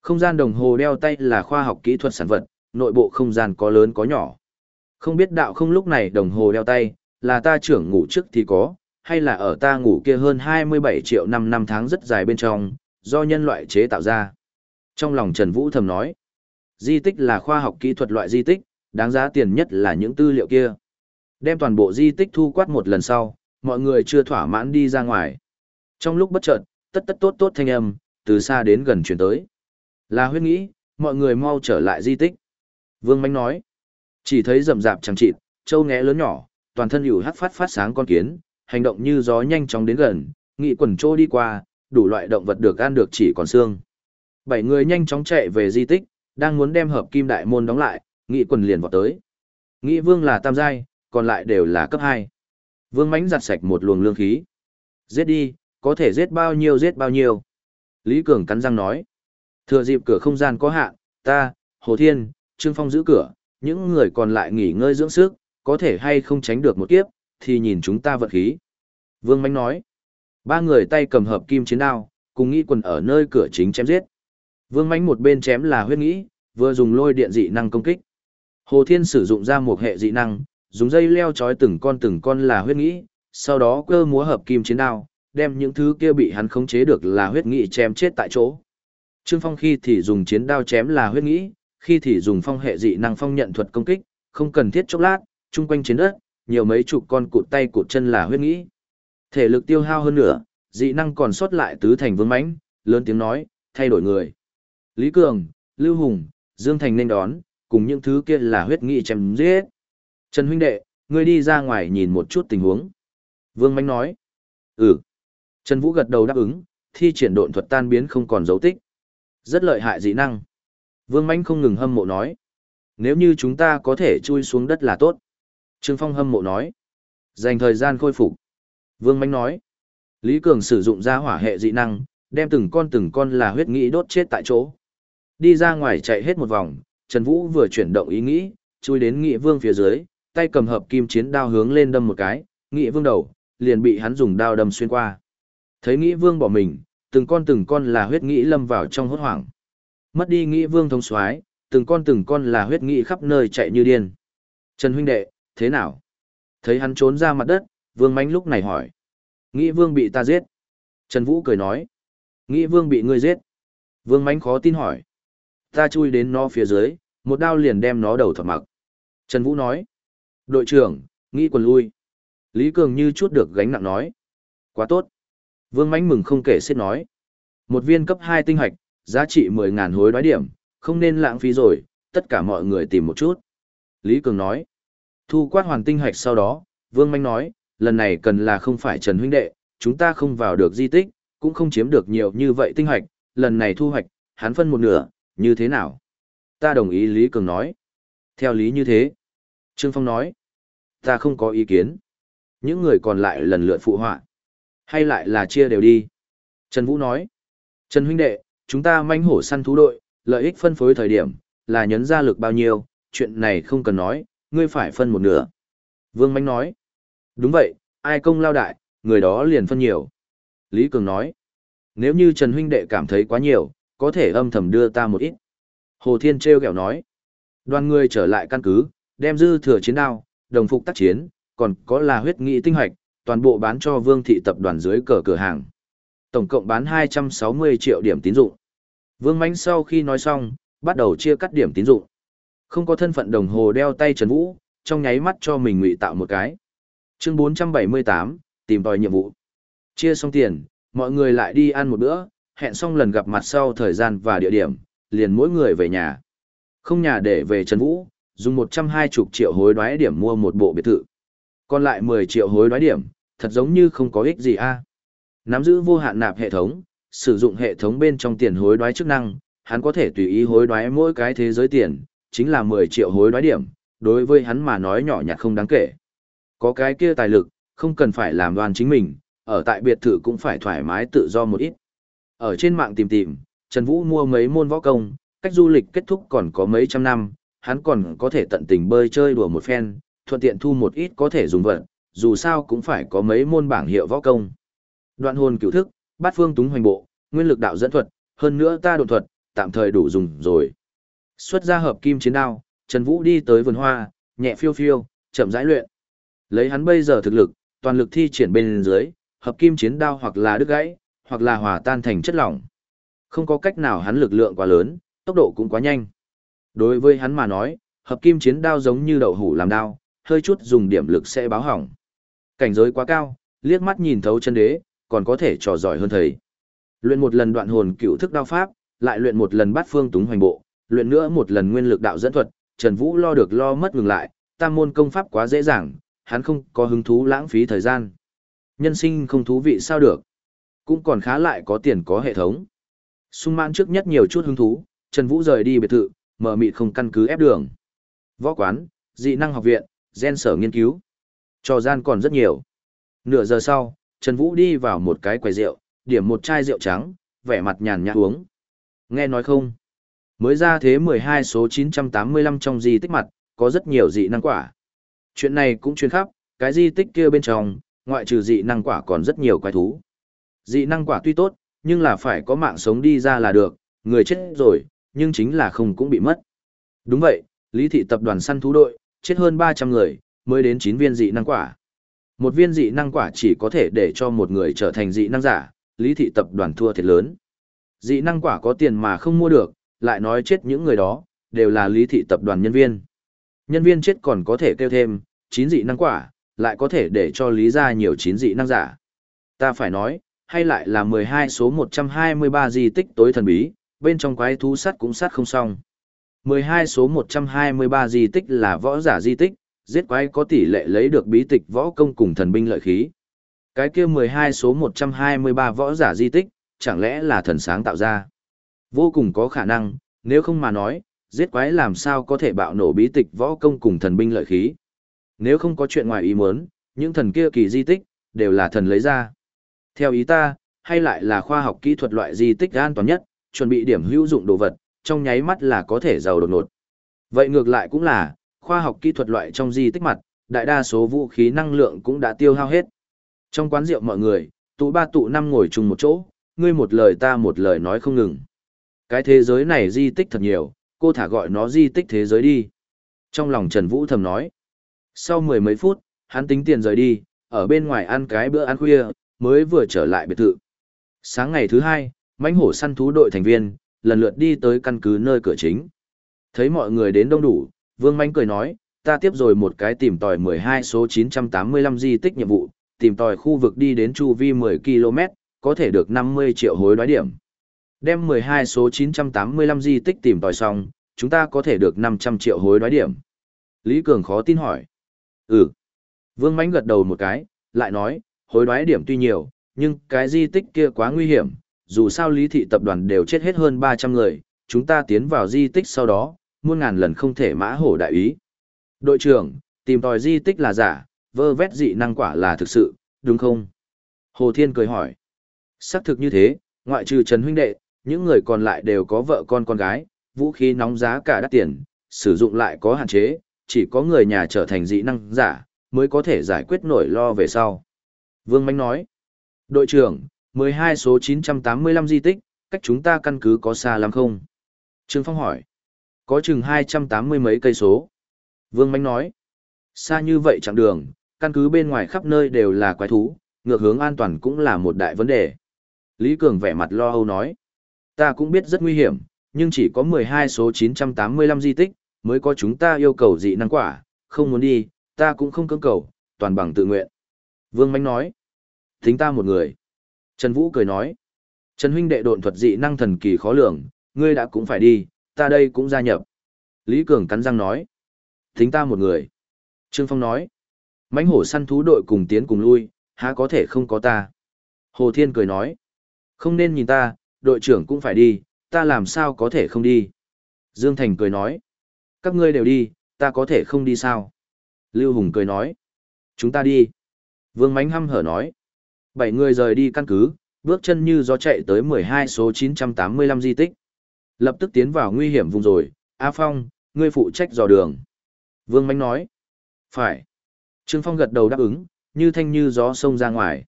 Không gian đồng hồ đeo tay là khoa học kỹ thuật sản vật, nội bộ không gian có lớn có nhỏ. Không biết đạo không lúc này đồng hồ đeo tay, là ta trưởng ngủ trước thì có, hay là ở ta ngủ kia hơn 27 triệu năm năm tháng rất dài bên trong, do nhân loại chế tạo ra. Trong lòng Trần Vũ thầm nói, di tích là khoa học kỹ thuật loại di tích, đáng giá tiền nhất là những tư liệu kia. Đem toàn bộ di tích thu quát một lần sau, mọi người chưa thỏa mãn đi ra ngoài. Trong lúc bất chợt, tất tất tốt tốt thanh âm, từ xa đến gần chuyển tới. Là huyết nghĩ, mọi người mau trở lại di tích. Vương Mánh nói, chỉ thấy rầm rạp chẳng chịt, trâu ngẽ lớn nhỏ, toàn thân hữu hắt phát phát sáng con kiến, hành động như gió nhanh chóng đến gần, nghị quần trô đi qua, đủ loại động vật được ăn được chỉ còn xương. Bảy người nhanh chóng chạy về di tích, đang muốn đem hợp kim đại môn đóng lại, nghị quần liền vọt tới. Nghị vương là tam giai, còn lại đều là cấp 2. Vương mánh giặt sạch một luồng lương khí. Giết đi, có thể giết bao nhiêu giết bao nhiêu. Lý Cường cắn răng nói. Thừa dịp cửa không gian có hạn, ta, Hồ Thiên, Trương Phong giữ cửa, những người còn lại nghỉ ngơi dưỡng sức, có thể hay không tránh được một kiếp, thì nhìn chúng ta vận khí. Vương Mánh nói. Ba người tay cầm hợp kim chiến đao, cùng nghĩ quần ở nơi cửa chính chém giết. Vương Mánh một bên chém là huyết nghĩ, vừa dùng lôi điện dị năng công kích. Hồ Thiên sử dụng ra một hệ dị năng, dùng dây leo trói từng con từng con là huyết nghĩ, sau đó cơ múa hợp kim chiến đao, đem những thứ kia bị hắn khống chế được là huyết nghĩ chém chết tại chỗ. Trương Phong khi thì dùng chiến đao chém là huyết nghĩ, khi thì dùng phong hệ dị năng phong nhận thuật công kích, không cần thiết chốc lát, chung quanh chiến đất, nhiều mấy chục con cụt tay cụt chân là huyết nghĩ. Thể lực tiêu hao hơn nữa, Dị năng còn sót lại tứ thành vương mãnh, lớn tiếng nói, thay đổi người. Lý Cường, Lưu Hùng, Dương Thành nên đón, cùng những thứ kia là huyết nghị chém giết. Trần huynh đệ, ngươi đi ra ngoài nhìn một chút tình huống. Vương Mánh nói. Ừ. Trần Vũ gật đầu đáp ứng, thi triển độn thuật tan biến không còn dấu tích. Rất lợi hại dị năng. Vương Mánh không ngừng hâm mộ nói. Nếu như chúng ta có thể chui xuống đất là tốt. Trương Phong hâm mộ nói. Dành thời gian khôi phục. Vương Mánh nói. Lý Cường sử dụng ra hỏa hệ dị năng, đem từng con từng con là huyết nghĩ đốt chết tại chỗ. Đi ra ngoài chạy hết một vòng, Trần Vũ vừa chuyển động ý nghĩ, chui đến Nghị Vương phía dưới, tay cầm hợp kim chiến đao hướng lên đâm một cái, Nghị Vương đầu, liền bị hắn dùng đao đâm xuyên qua. Thấy Nghị Vương bỏ mình, từng con từng con là huyết nghĩ lâm vào trong hốt hoảng. Mất đi Nghị Vương thống soái, từng con từng con là huyết nghĩ khắp nơi chạy như điên. Trần huynh đệ, thế nào? Thấy hắn trốn ra mặt đất, Vương Mánh lúc này hỏi. Nghĩ Vương bị ta giết. Trần Vũ cười nói. Nghĩ Vương bị ngươi giết. Vương Mánh khó tin hỏi. Ta chui đến nó phía dưới, một đao liền đem nó đầu thọc mặc. Trần Vũ nói. Đội trưởng, nghĩ quần lui. Lý Cường như chút được gánh nặng nói. Quá tốt. Vương Mánh mừng không kể xiết nói. Một viên cấp 2 tinh hoạch, giá trị 10.000 hối đoái điểm, không nên lãng phí rồi, tất cả mọi người tìm một chút. Lý Cường nói. Thu quát hoàn tinh hoạch sau đó, Vương Mánh nói, lần này cần là không phải Trần huynh đệ, chúng ta không vào được di tích, cũng không chiếm được nhiều như vậy tinh hoạch, lần này thu hoạch, hắn phân một nửa, như thế nào? Ta đồng ý Lý Cường nói. Theo lý như thế. Trương Phong nói. Ta không có ý kiến. Những người còn lại lần lượt phụ họa. Hay lại là chia đều đi. Trần Vũ nói. Trần huynh đệ, chúng ta manh hổ săn thú đội, lợi ích phân phối thời điểm, là nhấn ra lực bao nhiêu, chuyện này không cần nói, ngươi phải phân một nửa. Vương Mánh nói. Đúng vậy, ai công lao đại, người đó liền phân nhiều. Lý Cường nói. Nếu như Trần huynh đệ cảm thấy quá nhiều, có thể âm thầm đưa ta một ít. Hồ Thiên treo kẹo nói. Đoàn người trở lại căn cứ, đem dư thừa chiến đao, đồng phục tác chiến, còn có là huyết nghị tinh hoạch, toàn bộ bán cho Vương thị tập đoàn dưới cờ cửa hàng. Tổng cộng bán 260 triệu điểm tín dụng. Vương Mánh sau khi nói xong, bắt đầu chia cắt điểm tín dụng. Không có thân phận đồng hồ đeo tay Trần Vũ, trong nháy mắt cho mình ngụy tạo một cái. Chương 478, tìm tòi nhiệm vụ. Chia xong tiền, mọi người lại đi ăn một bữa, hẹn xong lần gặp mặt sau thời gian và địa điểm, liền mỗi người về nhà. Không nhà để về Trần Vũ, dùng 120 triệu hối đoái điểm mua một bộ biệt thự. Còn lại 10 triệu hối đoái điểm, thật giống như không có ích gì a. Nắm giữ vô hạn nạp hệ thống, sử dụng hệ thống bên trong tiền hối đoái chức năng, hắn có thể tùy ý hối đoái mỗi cái thế giới tiền, chính là 10 triệu hối đoái điểm, đối với hắn mà nói nhỏ nhặt không đáng kể. Có cái kia tài lực, không cần phải làm đoàn chính mình, ở tại biệt thự cũng phải thoải mái tự do một ít. Ở trên mạng tìm tìm, Trần Vũ mua mấy môn võ công, cách du lịch kết thúc còn có mấy trăm năm, hắn còn có thể tận tình bơi chơi đùa một phen, thuận tiện thu một ít có thể dùng vật, dù sao cũng phải có mấy môn bảng hiệu võ công. Đoạn hồn cửu thức, bát phương túng hoành bộ, nguyên lực đạo dẫn thuật, hơn nữa ta độn thuật, tạm thời đủ dùng rồi. Xuất ra hợp kim chiến đao, Trần Vũ đi tới vườn hoa, nhẹ phiêu phiêu, chậm rãi luyện. Lấy hắn bây giờ thực lực, toàn lực thi triển bên dưới, hợp kim chiến đao hoặc là đứt gãy, hoặc là hòa tan thành chất lỏng. Không có cách nào hắn lực lượng quá lớn, tốc độ cũng quá nhanh. Đối với hắn mà nói, hợp kim chiến đao giống như đậu hủ làm đao, hơi chút dùng điểm lực sẽ báo hỏng. Cảnh giới quá cao, liếc mắt nhìn thấu chân đế, còn có thể trò giỏi hơn thầy. Luyện một lần đoạn hồn cựu thức đao pháp, lại luyện một lần bát phương túng hoành bộ, luyện nữa một lần nguyên lực đạo dẫn thuật, Trần Vũ lo được lo mất ngừng lại, tam môn công pháp quá dễ dàng, hắn không có hứng thú lãng phí thời gian. Nhân sinh không thú vị sao được. Cũng còn khá lại có tiền có hệ thống. Sung mãn trước nhất nhiều chút hứng thú, Trần Vũ rời đi biệt thự, mở mịt không căn cứ ép đường. Võ quán, dị năng học viện, gen sở nghiên cứu. Trò gian còn rất nhiều. Nửa giờ sau, Trần Vũ đi vào một cái quầy rượu, điểm một chai rượu trắng, vẻ mặt nhàn nhã uống. Nghe nói không? Mới ra thế 12 số 985 trong di tích mặt, có rất nhiều dị năng quả. Chuyện này cũng truyền khắp, cái di tích kia bên trong, ngoại trừ dị năng quả còn rất nhiều quái thú. Dị năng quả tuy tốt, nhưng là phải có mạng sống đi ra là được, người chết rồi, nhưng chính là không cũng bị mất. Đúng vậy, Lý thị tập đoàn săn thú đội, chết hơn 300 người, mới đến 9 viên dị năng quả. Một viên dị năng quả chỉ có thể để cho một người trở thành dị năng giả, Lý thị tập đoàn thua thiệt lớn. Dị năng quả có tiền mà không mua được, lại nói chết những người đó, đều là Lý thị tập đoàn nhân viên. Nhân viên chết còn có thể kêu thêm, chín dị năng quả, lại có thể để cho Lý ra nhiều chín dị năng giả. Ta phải nói, hay lại là 12 số 123 di tích tối thần bí, bên trong quái thú sắt cũng sắt không xong. 12 số 123 di tích là võ giả di tích, giết quái có tỷ lệ lấy được bí tịch võ công cùng thần binh lợi khí. Cái kia 12 số 123 võ giả di tích, chẳng lẽ là thần sáng tạo ra? Vô cùng có khả năng, nếu không mà nói, giết quái làm sao có thể bạo nổ bí tịch võ công cùng thần binh lợi khí. Nếu không có chuyện ngoài ý muốn, những thần kia kỳ di tích, đều là thần lấy ra. Theo ý ta, hay lại là khoa học kỹ thuật loại di tích an toàn nhất, chuẩn bị điểm hữu dụng đồ vật, trong nháy mắt là có thể giàu đột ngột. Vậy ngược lại cũng là, khoa học kỹ thuật loại trong di tích mặt, đại đa số vũ khí năng lượng cũng đã tiêu hao hết. Trong quán rượu mọi người, tụ ba tụ năm ngồi chung một chỗ, ngươi một lời ta một lời nói không ngừng. Cái thế giới này di tích thật nhiều, cô thả gọi nó di tích thế giới đi. Trong lòng Trần Vũ thầm nói. Sau mười mấy phút, hắn tính tiền rời đi, ở bên ngoài ăn cái bữa ăn khuya, mới vừa trở lại biệt thự. Sáng ngày thứ hai, mãnh hổ săn thú đội thành viên, lần lượt đi tới căn cứ nơi cửa chính. Thấy mọi người đến đông đủ, Vương Mánh cười nói, ta tiếp rồi một cái tìm tòi 12 số 985 di tích nhiệm vụ, tìm tòi khu vực đi đến chu vi 10 km, có thể được 50 triệu hối đoái điểm. Đem 12 số 985 di tích tìm tòi xong, chúng ta có thể được 500 triệu hối đoái điểm. Lý Cường khó tin hỏi. Ừ. Vương Mánh gật đầu một cái, lại nói, hối đoái điểm tuy nhiều, nhưng cái di tích kia quá nguy hiểm, dù sao lý thị tập đoàn đều chết hết hơn 300 người, chúng ta tiến vào di tích sau đó, muôn ngàn lần không thể mã hổ đại ý. Đội trưởng, tìm tòi di tích là giả, vơ vét dị năng quả là thực sự, đúng không? Hồ Thiên cười hỏi. Xác thực như thế, ngoại trừ Trần huynh đệ, những người còn lại đều có vợ con con gái, vũ khí nóng giá cả đắt tiền, sử dụng lại có hạn chế, chỉ có người nhà trở thành dị năng giả, mới có thể giải quyết nổi lo về sau. Vương Mánh nói, đội trưởng, 12 số 985 di tích, cách chúng ta căn cứ có xa lắm không? Trương Phong hỏi, có chừng 280 mấy cây số. Vương Mánh nói, xa như vậy chẳng đường, căn cứ bên ngoài khắp nơi đều là quái thú, ngược hướng an toàn cũng là một đại vấn đề. Lý Cường vẻ mặt lo âu nói, ta cũng biết rất nguy hiểm, nhưng chỉ có 12 số 985 di tích, mới có chúng ta yêu cầu dị năng quả, không muốn đi, ta cũng không cưỡng cầu, toàn bằng tự nguyện. Vương Mánh nói, tính ta một người. Trần Vũ cười nói, Trần huynh đệ độn thuật dị năng thần kỳ khó lường, ngươi đã cũng phải đi, ta đây cũng gia nhập. Lý Cường cắn răng nói, tính ta một người. Trương Phong nói, mãnh hổ săn thú đội cùng tiến cùng lui, há có thể không có ta. Hồ Thiên cười nói, không nên nhìn ta, đội trưởng cũng phải đi, ta làm sao có thể không đi. Dương Thành cười nói, các ngươi đều đi, ta có thể không đi sao. Lưu Hùng cười nói, chúng ta đi. Vương Mánh hăm hở nói, bảy người rời đi căn cứ, bước chân như gió chạy tới 12 số 985 di tích. Lập tức tiến vào nguy hiểm vùng rồi, A Phong, ngươi phụ trách dò đường. Vương Mánh nói, phải. Trương Phong gật đầu đáp ứng, như thanh như gió sông ra ngoài.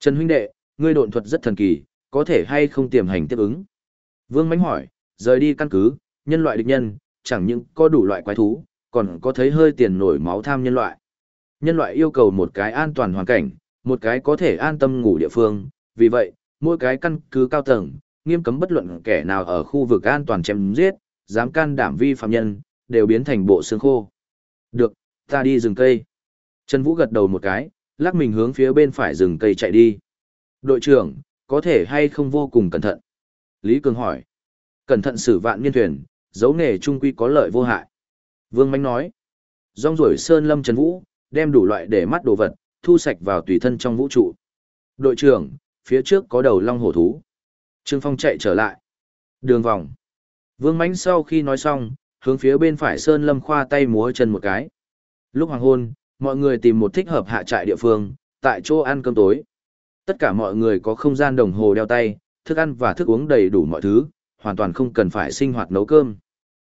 Trần huynh đệ, ngươi độn thuật rất thần kỳ, có thể hay không tiềm hành tiếp ứng. Vương Mánh hỏi, rời đi căn cứ, nhân loại địch nhân, chẳng những có đủ loại quái thú, còn có thấy hơi tiền nổi máu tham nhân loại. Nhân loại yêu cầu một cái an toàn hoàn cảnh, một cái có thể an tâm ngủ địa phương, vì vậy, mỗi cái căn cứ cao tầng, nghiêm cấm bất luận kẻ nào ở khu vực an toàn chém giết, dám can đảm vi phạm nhân, đều biến thành bộ xương khô. Được, ta đi rừng cây. Trần Vũ gật đầu một cái, lắc mình hướng phía bên phải rừng cây chạy đi. Đội trưởng, có thể hay không vô cùng cẩn thận? Lý Cường hỏi. Cẩn thận xử vạn niên thuyền, dấu nghề trung quy có lợi vô hại. Vương Mánh nói. Rong rổi sơn lâm Trần Vũ, đem đủ loại để mắt đồ vật, thu sạch vào tùy thân trong vũ trụ. Đội trưởng, phía trước có đầu long hổ thú. Trương Phong chạy trở lại. Đường vòng. Vương Mánh sau khi nói xong, hướng phía bên phải sơn lâm khoa tay múa chân một cái. Lúc hoàng hôn, mọi người tìm một thích hợp hạ trại địa phương, tại chỗ ăn cơm tối. Tất cả mọi người có không gian đồng hồ đeo tay, thức ăn và thức uống đầy đủ mọi thứ, hoàn toàn không cần phải sinh hoạt nấu cơm.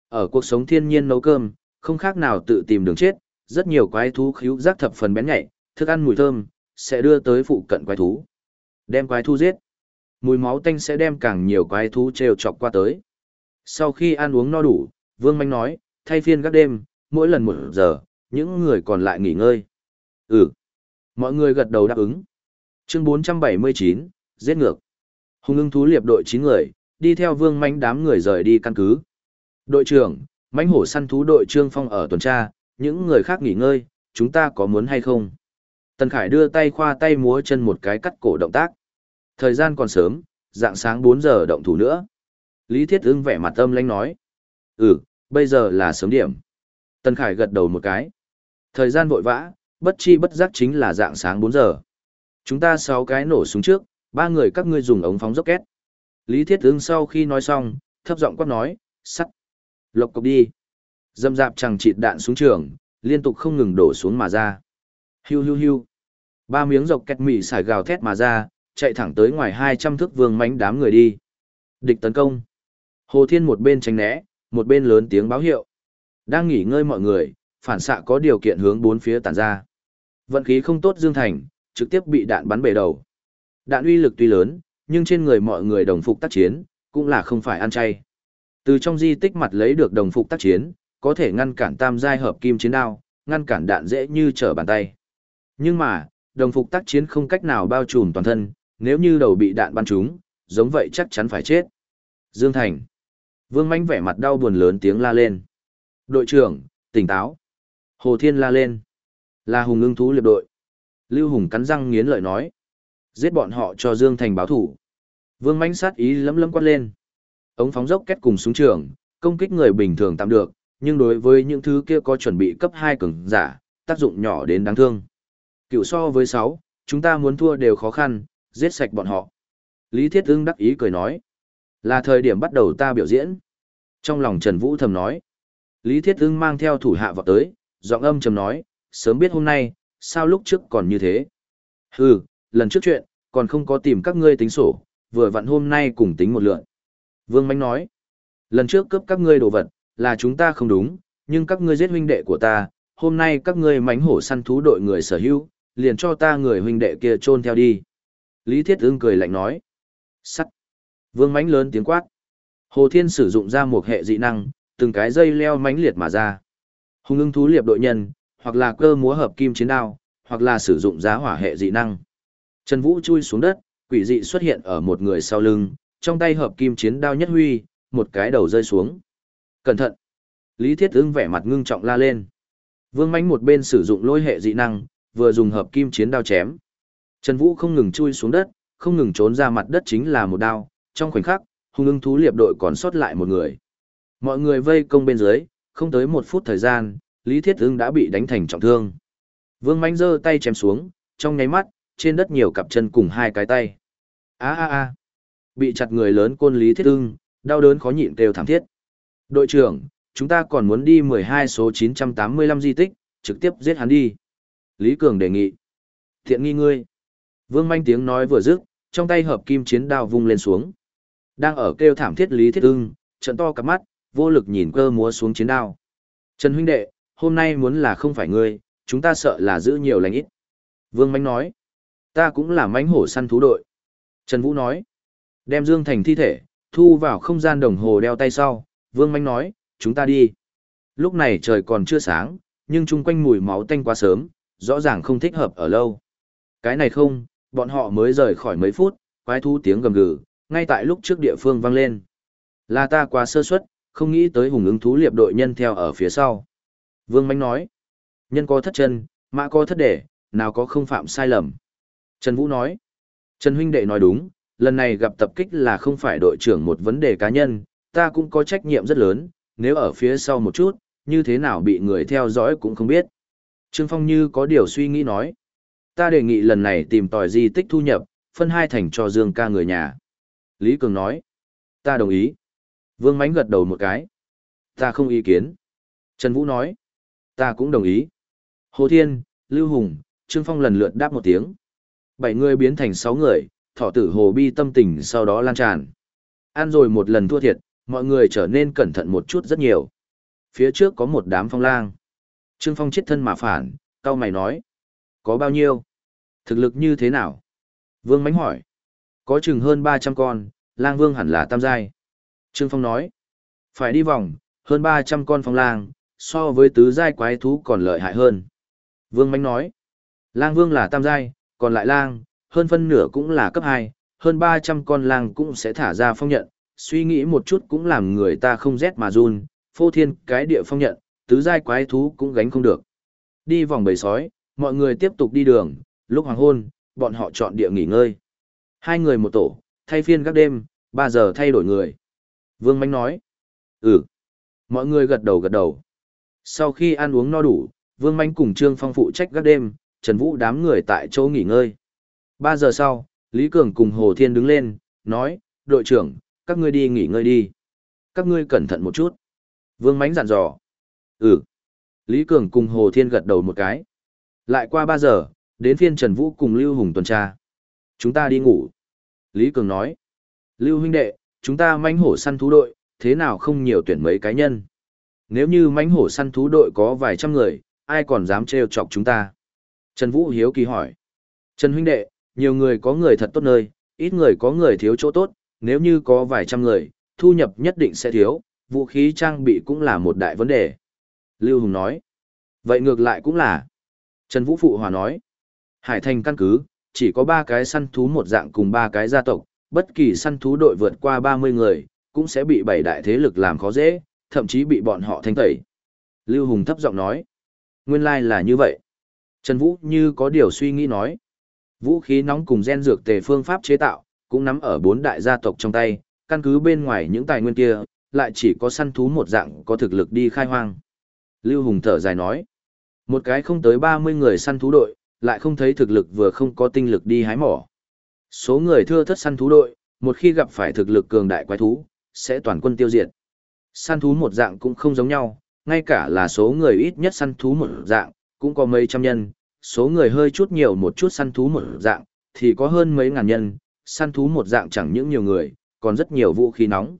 Ở cuộc sống thiên nhiên nấu cơm, không khác nào tự tìm đường chết, rất nhiều quái thú khíu giác thập phần bén nhạy, thức ăn mùi thơm, sẽ đưa tới phụ cận quái thú. Đem quái thú giết. Mùi máu tanh sẽ đem càng nhiều quái thú treo chọc qua tới. Sau khi ăn uống no đủ, Vương Manh nói, thay phiên các đêm, mỗi lần một giờ, những người còn lại nghỉ ngơi. Ừ. Mọi người gật đầu đáp ứng. Chương 479, giết ngược. Hùng ưng thú liệp đội chín người, đi theo vương manh đám người rời đi căn cứ. Đội trưởng, mãnh hổ săn thú đội Trương Phong ở tuần tra, những người khác nghỉ ngơi, chúng ta có muốn hay không? Tần Khải đưa tay khoa tay múa chân một cái cắt cổ động tác. Thời gian còn sớm, dạng sáng bốn giờ động thủ nữa. Lý Thiết ưng vẻ mặt âm lãnh nói. Ừ, bây giờ là sớm điểm. Tần Khải gật đầu một cái. Thời gian vội vã, bất chi bất giác chính là dạng sáng bốn giờ. Chúng ta sáu cái nổ súng trước, ba người các ngươi dùng ống phóng dốc két. Lý Thiết ưng sau khi nói xong, thấp giọng quát nói, sắt. Lộc cục đi. Dâm dạp chẳng chịt đạn xuống trường, liên tục không ngừng đổ xuống mà ra. Hiu hiu hiu. Ba miếng dọc kẹt mị xài gào thét mà ra, chạy thẳng tới ngoài 200 thước vương mánh đám người đi. Địch tấn công. Hồ Thiên một bên tránh né, một bên lớn tiếng báo hiệu. Đang nghỉ ngơi mọi người, phản xạ có điều kiện hướng bốn phía tản ra. Vận khí không tốt Dương Thành, trực tiếp bị đạn bắn bể đầu. Đạn uy lực tuy lớn, nhưng trên người mọi người đồng phục tác chiến, cũng là không phải ăn chay. Từ trong di tích mặt lấy được đồng phục tác chiến, có thể ngăn cản tam giai hợp kim chiến đao, ngăn cản đạn dễ như trở bàn tay. Nhưng mà, đồng phục tác chiến không cách nào bao trùm toàn thân, nếu như đầu bị đạn bắn trúng, giống vậy chắc chắn phải chết. Dương Thành. Vương Mánh vẻ mặt đau buồn lớn tiếng la lên. Đội trưởng, tỉnh táo. Hồ Thiên la lên. Là hùng ưng thú liệp đội. Lưu Hùng cắn răng nghiến lợi nói. Giết bọn họ cho Dương Thành báo thủ. Vương Mánh sát ý lấm lấm quát lên. Ống phóng dốc kết cùng súng trường, công kích người bình thường tạm được, nhưng đối với những thứ kia có chuẩn bị cấp 2 cường giả, tác dụng nhỏ đến đáng thương. Cựu so với 6, chúng ta muốn thua đều khó khăn, giết sạch bọn họ. Lý Thiết ưng đắc ý cười nói. Là thời điểm bắt đầu ta biểu diễn. Trong lòng Trần Vũ thầm nói. Lý Thiết ưng mang theo thủ hạ vào tới, giọng âm trầm nói, sớm biết hôm nay, sao lúc trước còn như thế. Hừ, lần trước chuyện, còn không có tìm các ngươi tính sổ, vừa vặn hôm nay cùng tính một lượn. Vương Mánh nói, lần trước cướp các ngươi đồ vật, là chúng ta không đúng, nhưng các ngươi giết huynh đệ của ta, hôm nay các ngươi mánh hổ săn thú đội người sở hữu, liền cho ta người huynh đệ kia chôn theo đi. Lý Thiết ưng cười lạnh nói, sắt. Vương mánh lớn tiếng quát. Hồ Thiên sử dụng ra một hệ dị năng, từng cái dây leo mánh liệt mà ra. Hùng ưng thú liệp đội nhân, hoặc là cơ múa hợp kim chiến đao, hoặc là sử dụng giá hỏa hệ dị năng. Trần Vũ chui xuống đất, quỷ dị xuất hiện ở một người sau lưng, trong tay hợp kim chiến đao nhất huy, một cái đầu rơi xuống. Cẩn thận! Lý Thiết ưng vẻ mặt ngưng trọng la lên. Vương mánh một bên sử dụng lôi hệ dị năng, vừa dùng hợp kim chiến đao chém. Trần Vũ không ngừng chui xuống đất, không ngừng trốn ra mặt đất chính là một đao, trong khoảnh khắc, hung ưng thú liệp đội còn sót lại một người. Mọi người vây công bên dưới, không tới một phút thời gian, Lý Thiết ưng đã bị đánh thành trọng thương. Vương mánh giơ tay chém xuống, trong nháy mắt, trên đất nhiều cặp chân cùng hai cái tay. a a a Bị chặt người lớn côn Lý Thiết ưng, đau đớn khó nhịn kêu thảm thiết. Đội trưởng, chúng ta còn muốn đi 12 số 985 di tích, trực tiếp giết hắn đi. Lý Cường đề nghị. Thiện nghi ngươi. Vương manh tiếng nói vừa dứt, trong tay hợp kim chiến đao vung lên xuống. Đang ở kêu thảm thiết Lý Thiết ưng, trận to cặp mắt, vô lực nhìn cơ múa xuống chiến đao. Trần huynh đệ, hôm nay muốn là không phải ngươi, chúng ta sợ là giữ nhiều lành ít. Vương Mánh nói. Ta cũng là mánh hổ săn thú đội. Trần Vũ nói. Đem Dương Thành thi thể, thu vào không gian đồng hồ đeo tay sau, Vương Mánh nói, chúng ta đi. Lúc này trời còn chưa sáng, nhưng chung quanh mùi máu tanh quá sớm, rõ ràng không thích hợp ở lâu. Cái này không, bọn họ mới rời khỏi mấy phút, quái thú tiếng gầm gừ, ngay tại lúc trước địa phương vang lên. Là ta quá sơ suất, không nghĩ tới hùng ứng thú liệp đội nhân theo ở phía sau. Vương Mánh nói, nhân có thất chân, mã có thất để, nào có không phạm sai lầm. Trần Vũ nói, Trần huynh đệ nói đúng, lần này gặp tập kích là không phải đội trưởng một vấn đề cá nhân, ta cũng có trách nhiệm rất lớn, nếu ở phía sau một chút, như thế nào bị người theo dõi cũng không biết. Trương Phong như có điều suy nghĩ nói. Ta đề nghị lần này tìm tòi di tích thu nhập, phân hai thành cho Dương ca người nhà. Lý Cường nói. Ta đồng ý. Vương Mánh gật đầu một cái. Ta không ý kiến. Trần Vũ nói. Ta cũng đồng ý. Hồ Thiên, Lưu Hùng, Trương Phong lần lượt đáp một tiếng. Bảy người biến thành sáu người, thọ tử hồ bi tâm tình sau đó lan tràn. Ăn rồi một lần thua thiệt, mọi người trở nên cẩn thận một chút rất nhiều. Phía trước có một đám phong lang. Trương Phong chết thân mà phản, cao mày nói. Có bao nhiêu? Thực lực như thế nào? Vương Mánh hỏi. Có chừng hơn 300 con, lang vương hẳn là tam giai. Trương Phong nói. Phải đi vòng, hơn 300 con phong lang, so với tứ giai quái thú còn lợi hại hơn. Vương Mánh nói. Lang vương là tam giai, còn lại lang, hơn phân nửa cũng là cấp 2, hơn 300 con lang cũng sẽ thả ra phong nhận, suy nghĩ một chút cũng làm người ta không rét mà run, phô thiên cái địa phong nhận, tứ giai quái thú cũng gánh không được. Đi vòng bầy sói, mọi người tiếp tục đi đường, lúc hoàng hôn, bọn họ chọn địa nghỉ ngơi. Hai người một tổ, thay phiên các đêm, ba giờ thay đổi người. Vương Mánh nói. Ừ. Mọi người gật đầu gật đầu. Sau khi ăn uống no đủ, Vương Mánh cùng Trương Phong phụ trách gác đêm, Trần Vũ đám người tại chỗ nghỉ ngơi. Ba giờ sau, Lý Cường cùng Hồ Thiên đứng lên, nói, đội trưởng, các ngươi đi nghỉ ngơi đi. Các ngươi cẩn thận một chút. Vương Mánh dặn dò. Ừ. Lý Cường cùng Hồ Thiên gật đầu một cái. Lại qua ba giờ, đến phiên Trần Vũ cùng Lưu Hùng tuần tra. Chúng ta đi ngủ. Lý Cường nói. Lưu huynh đệ, chúng ta manh hổ săn thú đội, thế nào không nhiều tuyển mấy cá nhân. Nếu như mãnh hổ săn thú đội có vài trăm người, ai còn dám trêu chọc chúng ta? Trần Vũ hiếu kỳ hỏi. Trần huynh đệ, nhiều người có người thật tốt nơi, ít người có người thiếu chỗ tốt, nếu như có vài trăm người, thu nhập nhất định sẽ thiếu, vũ khí trang bị cũng là một đại vấn đề. Lưu Hùng nói. Vậy ngược lại cũng là. Trần Vũ Phụ Hòa nói. Hải thành căn cứ, chỉ có ba cái săn thú một dạng cùng ba cái gia tộc, bất kỳ săn thú đội vượt qua 30 người, cũng sẽ bị bảy đại thế lực làm khó dễ, thậm chí bị bọn họ thanh tẩy. Lưu Hùng thấp giọng nói. Nguyên lai là như vậy. Trần Vũ như có điều suy nghĩ nói. Vũ khí nóng cùng gen dược tề phương pháp chế tạo, cũng nắm ở bốn đại gia tộc trong tay, căn cứ bên ngoài những tài nguyên kia, lại chỉ có săn thú một dạng có thực lực đi khai hoang. Lưu Hùng thở dài nói. Một cái không tới 30 người săn thú đội, lại không thấy thực lực vừa không có tinh lực đi hái mỏ. Số người thưa thất săn thú đội, một khi gặp phải thực lực cường đại quái thú, sẽ toàn quân tiêu diệt. Săn thú một dạng cũng không giống nhau, ngay cả là số người ít nhất săn thú một dạng, cũng có mấy trăm nhân, số người hơi chút nhiều một chút săn thú một dạng, thì có hơn mấy ngàn nhân, săn thú một dạng chẳng những nhiều người, còn rất nhiều vũ khí nóng.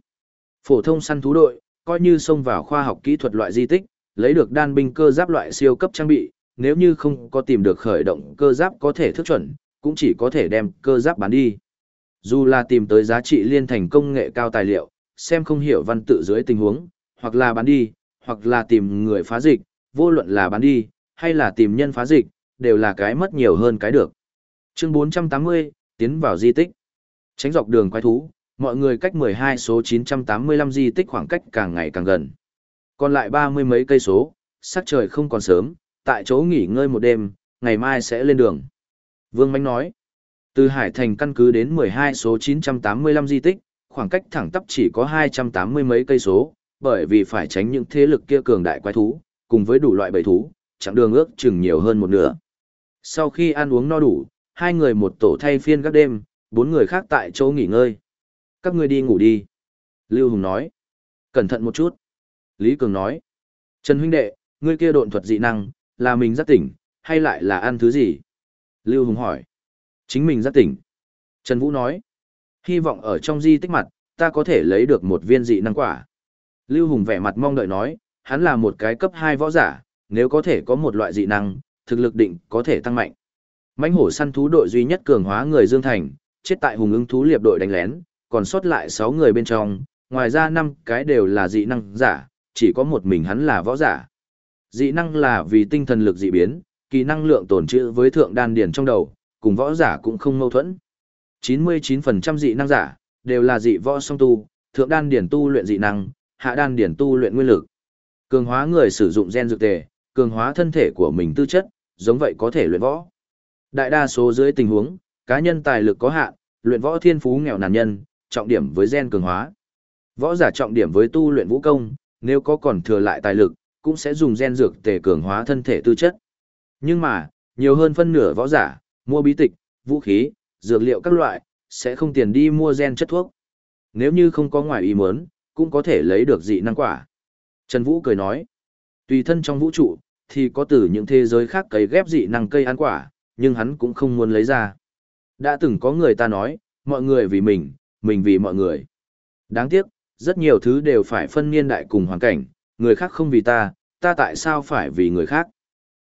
Phổ thông săn thú đội, coi như xông vào khoa học kỹ thuật loại di tích, lấy được đan binh cơ giáp loại siêu cấp trang bị, nếu như không có tìm được khởi động cơ giáp có thể thức chuẩn, cũng chỉ có thể đem cơ giáp bán đi. Dù là tìm tới giá trị liên thành công nghệ cao tài liệu, xem không hiểu văn tự dưới tình huống, hoặc là bán đi, hoặc là tìm người phá dịch, vô luận là bán đi, hay là tìm nhân phá dịch, đều là cái mất nhiều hơn cái được. Chương 480, tiến vào di tích. Tránh dọc đường quái thú, mọi người cách 12 số 985 di tích khoảng cách càng ngày càng gần. Còn lại ba mươi mấy cây số, sắc trời không còn sớm, tại chỗ nghỉ ngơi một đêm, ngày mai sẽ lên đường. Vương Mánh nói, từ Hải Thành căn cứ đến 12 số 985 di tích, khoảng cách thẳng tắp chỉ có 280 mấy cây số, bởi vì phải tránh những thế lực kia cường đại quái thú, cùng với đủ loại bầy thú, chặng đường ước chừng nhiều hơn một nửa. Sau khi ăn uống no đủ, hai người một tổ thay phiên các đêm, bốn người khác tại chỗ nghỉ ngơi. Các ngươi đi ngủ đi. Lưu Hùng nói. Cẩn thận một chút. Lý Cường nói. Trần huynh đệ, ngươi kia độn thuật dị năng, là mình giác tỉnh, hay lại là ăn thứ gì? Lưu Hùng hỏi. Chính mình giác tỉnh. Trần Vũ nói. Hy vọng ở trong di tích mặt, ta có thể lấy được một viên dị năng quả. Lưu Hùng vẻ mặt mong đợi nói, hắn là một cái cấp 2 võ giả, nếu có thể có một loại dị năng, thực lực định có thể tăng mạnh. Mãnh hổ săn thú đội duy nhất cường hóa người Dương Thành, chết tại hùng ứng thú liệp đội đánh lén, còn sót lại 6 người bên trong, ngoài ra 5 cái đều là dị năng giả, chỉ có một mình hắn là võ giả. Dị năng là vì tinh thần lực dị biến, kỳ năng lượng tồn trữ với thượng đan điển trong đầu, cùng võ giả cũng không mâu thuẫn. 99% dị năng giả đều là dị võ song tu, thượng đan điển tu luyện dị năng, hạ đan điển tu luyện nguyên lực. Cường hóa người sử dụng gen dược tề, cường hóa thân thể của mình tư chất, giống vậy có thể luyện võ. Đại đa số dưới tình huống, cá nhân tài lực có hạn, luyện võ thiên phú nghèo nàn nhân, trọng điểm với gen cường hóa. Võ giả trọng điểm với tu luyện vũ công, nếu có còn thừa lại tài lực, cũng sẽ dùng gen dược tề cường hóa thân thể tư chất. Nhưng mà, nhiều hơn phân nửa võ giả, mua bí tịch, vũ khí, dược liệu các loại, sẽ không tiền đi mua gen chất thuốc. Nếu như không có ngoài ý muốn, cũng có thể lấy được dị năng quả. Trần Vũ cười nói, tùy thân trong vũ trụ, thì có từ những thế giới khác cấy ghép dị năng cây ăn quả, nhưng hắn cũng không muốn lấy ra. Đã từng có người ta nói, mọi người vì mình, mình vì mọi người. Đáng tiếc, rất nhiều thứ đều phải phân niên đại cùng hoàn cảnh, người khác không vì ta, ta tại sao phải vì người khác.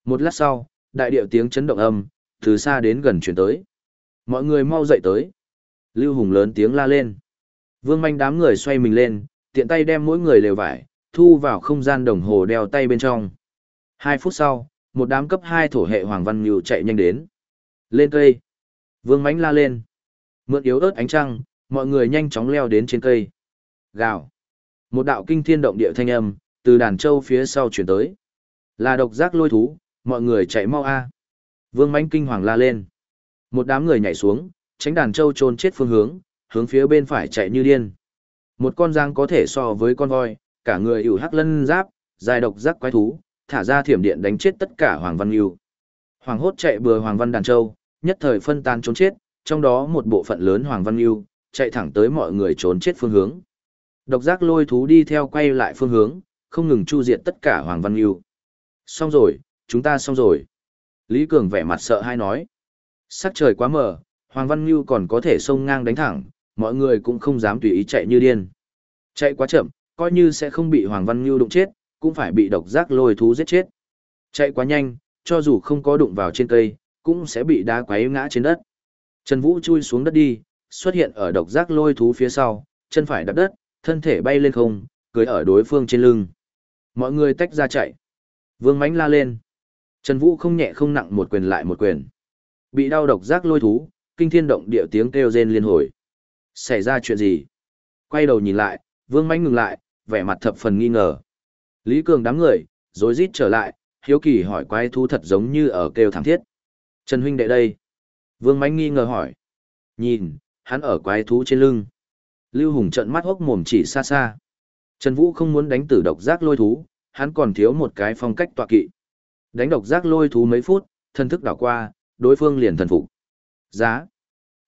Một lát sau, đại điệu tiếng chấn động âm, từ xa đến gần chuyển tới. Mọi người mau dậy tới. Lưu Hùng lớn tiếng la lên. Vương manh đám người xoay mình lên, tiện tay đem mỗi người lều vải, thu vào không gian đồng hồ đeo tay bên trong. Hai phút sau, một đám cấp hai thổ hệ Hoàng Văn Nhu chạy nhanh đến. Lên cây. Vương mánh la lên. Mượn yếu ớt ánh trăng, mọi người nhanh chóng leo đến trên cây. Gào. Một đạo kinh thiên động địa thanh âm, từ đàn châu phía sau chuyển tới. Là độc giác lôi thú, mọi người chạy mau a. Vương mánh kinh hoàng la lên. Một đám người nhảy xuống, tránh đàn trâu trôn chết phương hướng, hướng phía bên phải chạy như điên. Một con giang có thể so với con voi, cả người ủ hắc lân giáp, dài độc giác quái thú, thả ra thiểm điện đánh chết tất cả Hoàng Văn Yêu. Hoàng hốt chạy bừa Hoàng Văn Đàn Châu, nhất thời phân tan trốn chết, trong đó một bộ phận lớn Hoàng Văn Yêu, chạy thẳng tới mọi người trốn chết phương hướng. Độc giác lôi thú đi theo quay lại phương hướng, không ngừng chu diệt tất cả Hoàng Văn Yêu. Xong rồi, chúng ta xong rồi. Lý Cường vẻ mặt sợ hãi nói. Sắc trời quá mờ, Hoàng Văn Ngưu còn có thể xông ngang đánh thẳng, mọi người cũng không dám tùy ý chạy như điên. Chạy quá chậm, coi như sẽ không bị Hoàng Văn Ngưu đụng chết, cũng phải bị độc giác lôi thú giết chết. Chạy quá nhanh, cho dù không có đụng vào trên cây, cũng sẽ bị đá quấy ngã trên đất. Trần Vũ chui xuống đất đi, xuất hiện ở độc giác lôi thú phía sau, chân phải đạp đất, thân thể bay lên không, cưới ở đối phương trên lưng. Mọi người tách ra chạy. Vương Mánh la lên. Trần Vũ không nhẹ không nặng một quyền lại một quyền. Bị đau độc giác lôi thú, kinh thiên động địa tiếng kêu rên liên hồi. Xảy ra chuyện gì? Quay đầu nhìn lại, Vương mãnh ngừng lại, vẻ mặt thập phần nghi ngờ. Lý Cường đám người, rối rít trở lại, hiếu kỳ hỏi quái thú thật giống như ở kêu thảm thiết. Trần huynh đệ đây. Vương mãnh nghi ngờ hỏi. Nhìn, hắn ở quái thú trên lưng. Lưu Hùng trợn mắt hốc mồm chỉ xa xa. Trần Vũ không muốn đánh tử độc giác lôi thú, hắn còn thiếu một cái phong cách tọa kỵ. Đánh độc giác lôi thú mấy phút, thân thức đảo qua, đối phương liền thần phục. Giá.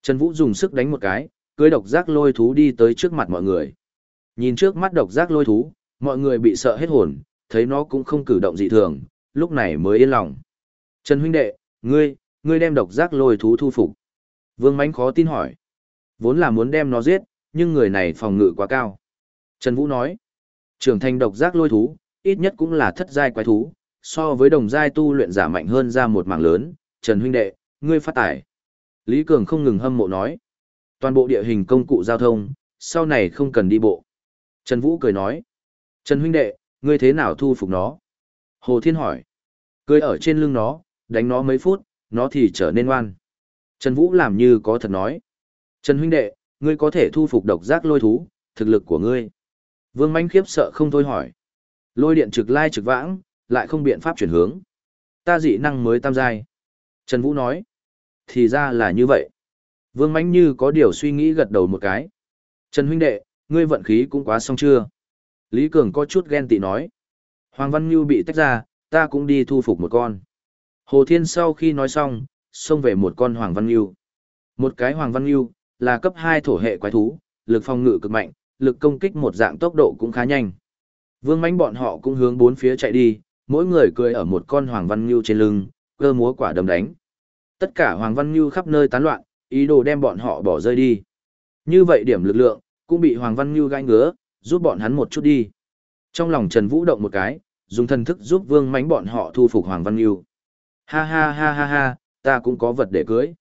Trần Vũ dùng sức đánh một cái, cưới độc giác lôi thú đi tới trước mặt mọi người. Nhìn trước mắt độc giác lôi thú, mọi người bị sợ hết hồn, thấy nó cũng không cử động dị thường, lúc này mới yên lòng. Trần huynh đệ, ngươi, ngươi đem độc giác lôi thú thu phục. Vương Mánh khó tin hỏi. Vốn là muốn đem nó giết, nhưng người này phòng ngự quá cao. Trần Vũ nói, trưởng thành độc giác lôi thú, ít nhất cũng là thất giai quái thú, so với đồng giai tu luyện giả mạnh hơn ra một mảng lớn, Trần huynh đệ, ngươi phát tải. Lý Cường không ngừng hâm mộ nói, toàn bộ địa hình công cụ giao thông, sau này không cần đi bộ. Trần Vũ cười nói, Trần huynh đệ, ngươi thế nào thu phục nó? Hồ Thiên hỏi, cười ở trên lưng nó, đánh nó mấy phút, nó thì trở nên ngoan. Trần Vũ làm như có thật nói, Trần huynh đệ, ngươi có thể thu phục độc giác lôi thú, thực lực của ngươi. Vương Manh khiếp sợ không thôi hỏi. Lôi điện trực lai trực vãng, lại không biện pháp chuyển hướng. Ta dị năng mới tam giai. Trần Vũ nói. Thì ra là như vậy. Vương Mánh như có điều suy nghĩ gật đầu một cái. Trần huynh đệ, ngươi vận khí cũng quá xong chưa? Lý Cường có chút ghen tị nói. Hoàng Văn Nhu bị tách ra, ta cũng đi thu phục một con. Hồ Thiên sau khi nói xong, xông về một con Hoàng Văn Nhu. Một cái Hoàng Văn Nhu, là cấp 2 thổ hệ quái thú, lực phòng ngự cực mạnh, lực công kích một dạng tốc độ cũng khá nhanh. Vương Mánh bọn họ cũng hướng bốn phía chạy đi, mỗi người cười ở một con Hoàng Văn Ngưu trên lưng, cơ múa quả đấm đánh. Tất cả Hoàng Văn Nhu khắp nơi tán loạn, ý đồ đem bọn họ bỏ rơi đi. Như vậy điểm lực lượng, cũng bị Hoàng Văn Nhu gai ngứa, giúp bọn hắn một chút đi. Trong lòng Trần Vũ động một cái, dùng thần thức giúp Vương mãnh bọn họ thu phục Hoàng Văn Nhu. Ha ha ha ha ha, ta cũng có vật để cưới.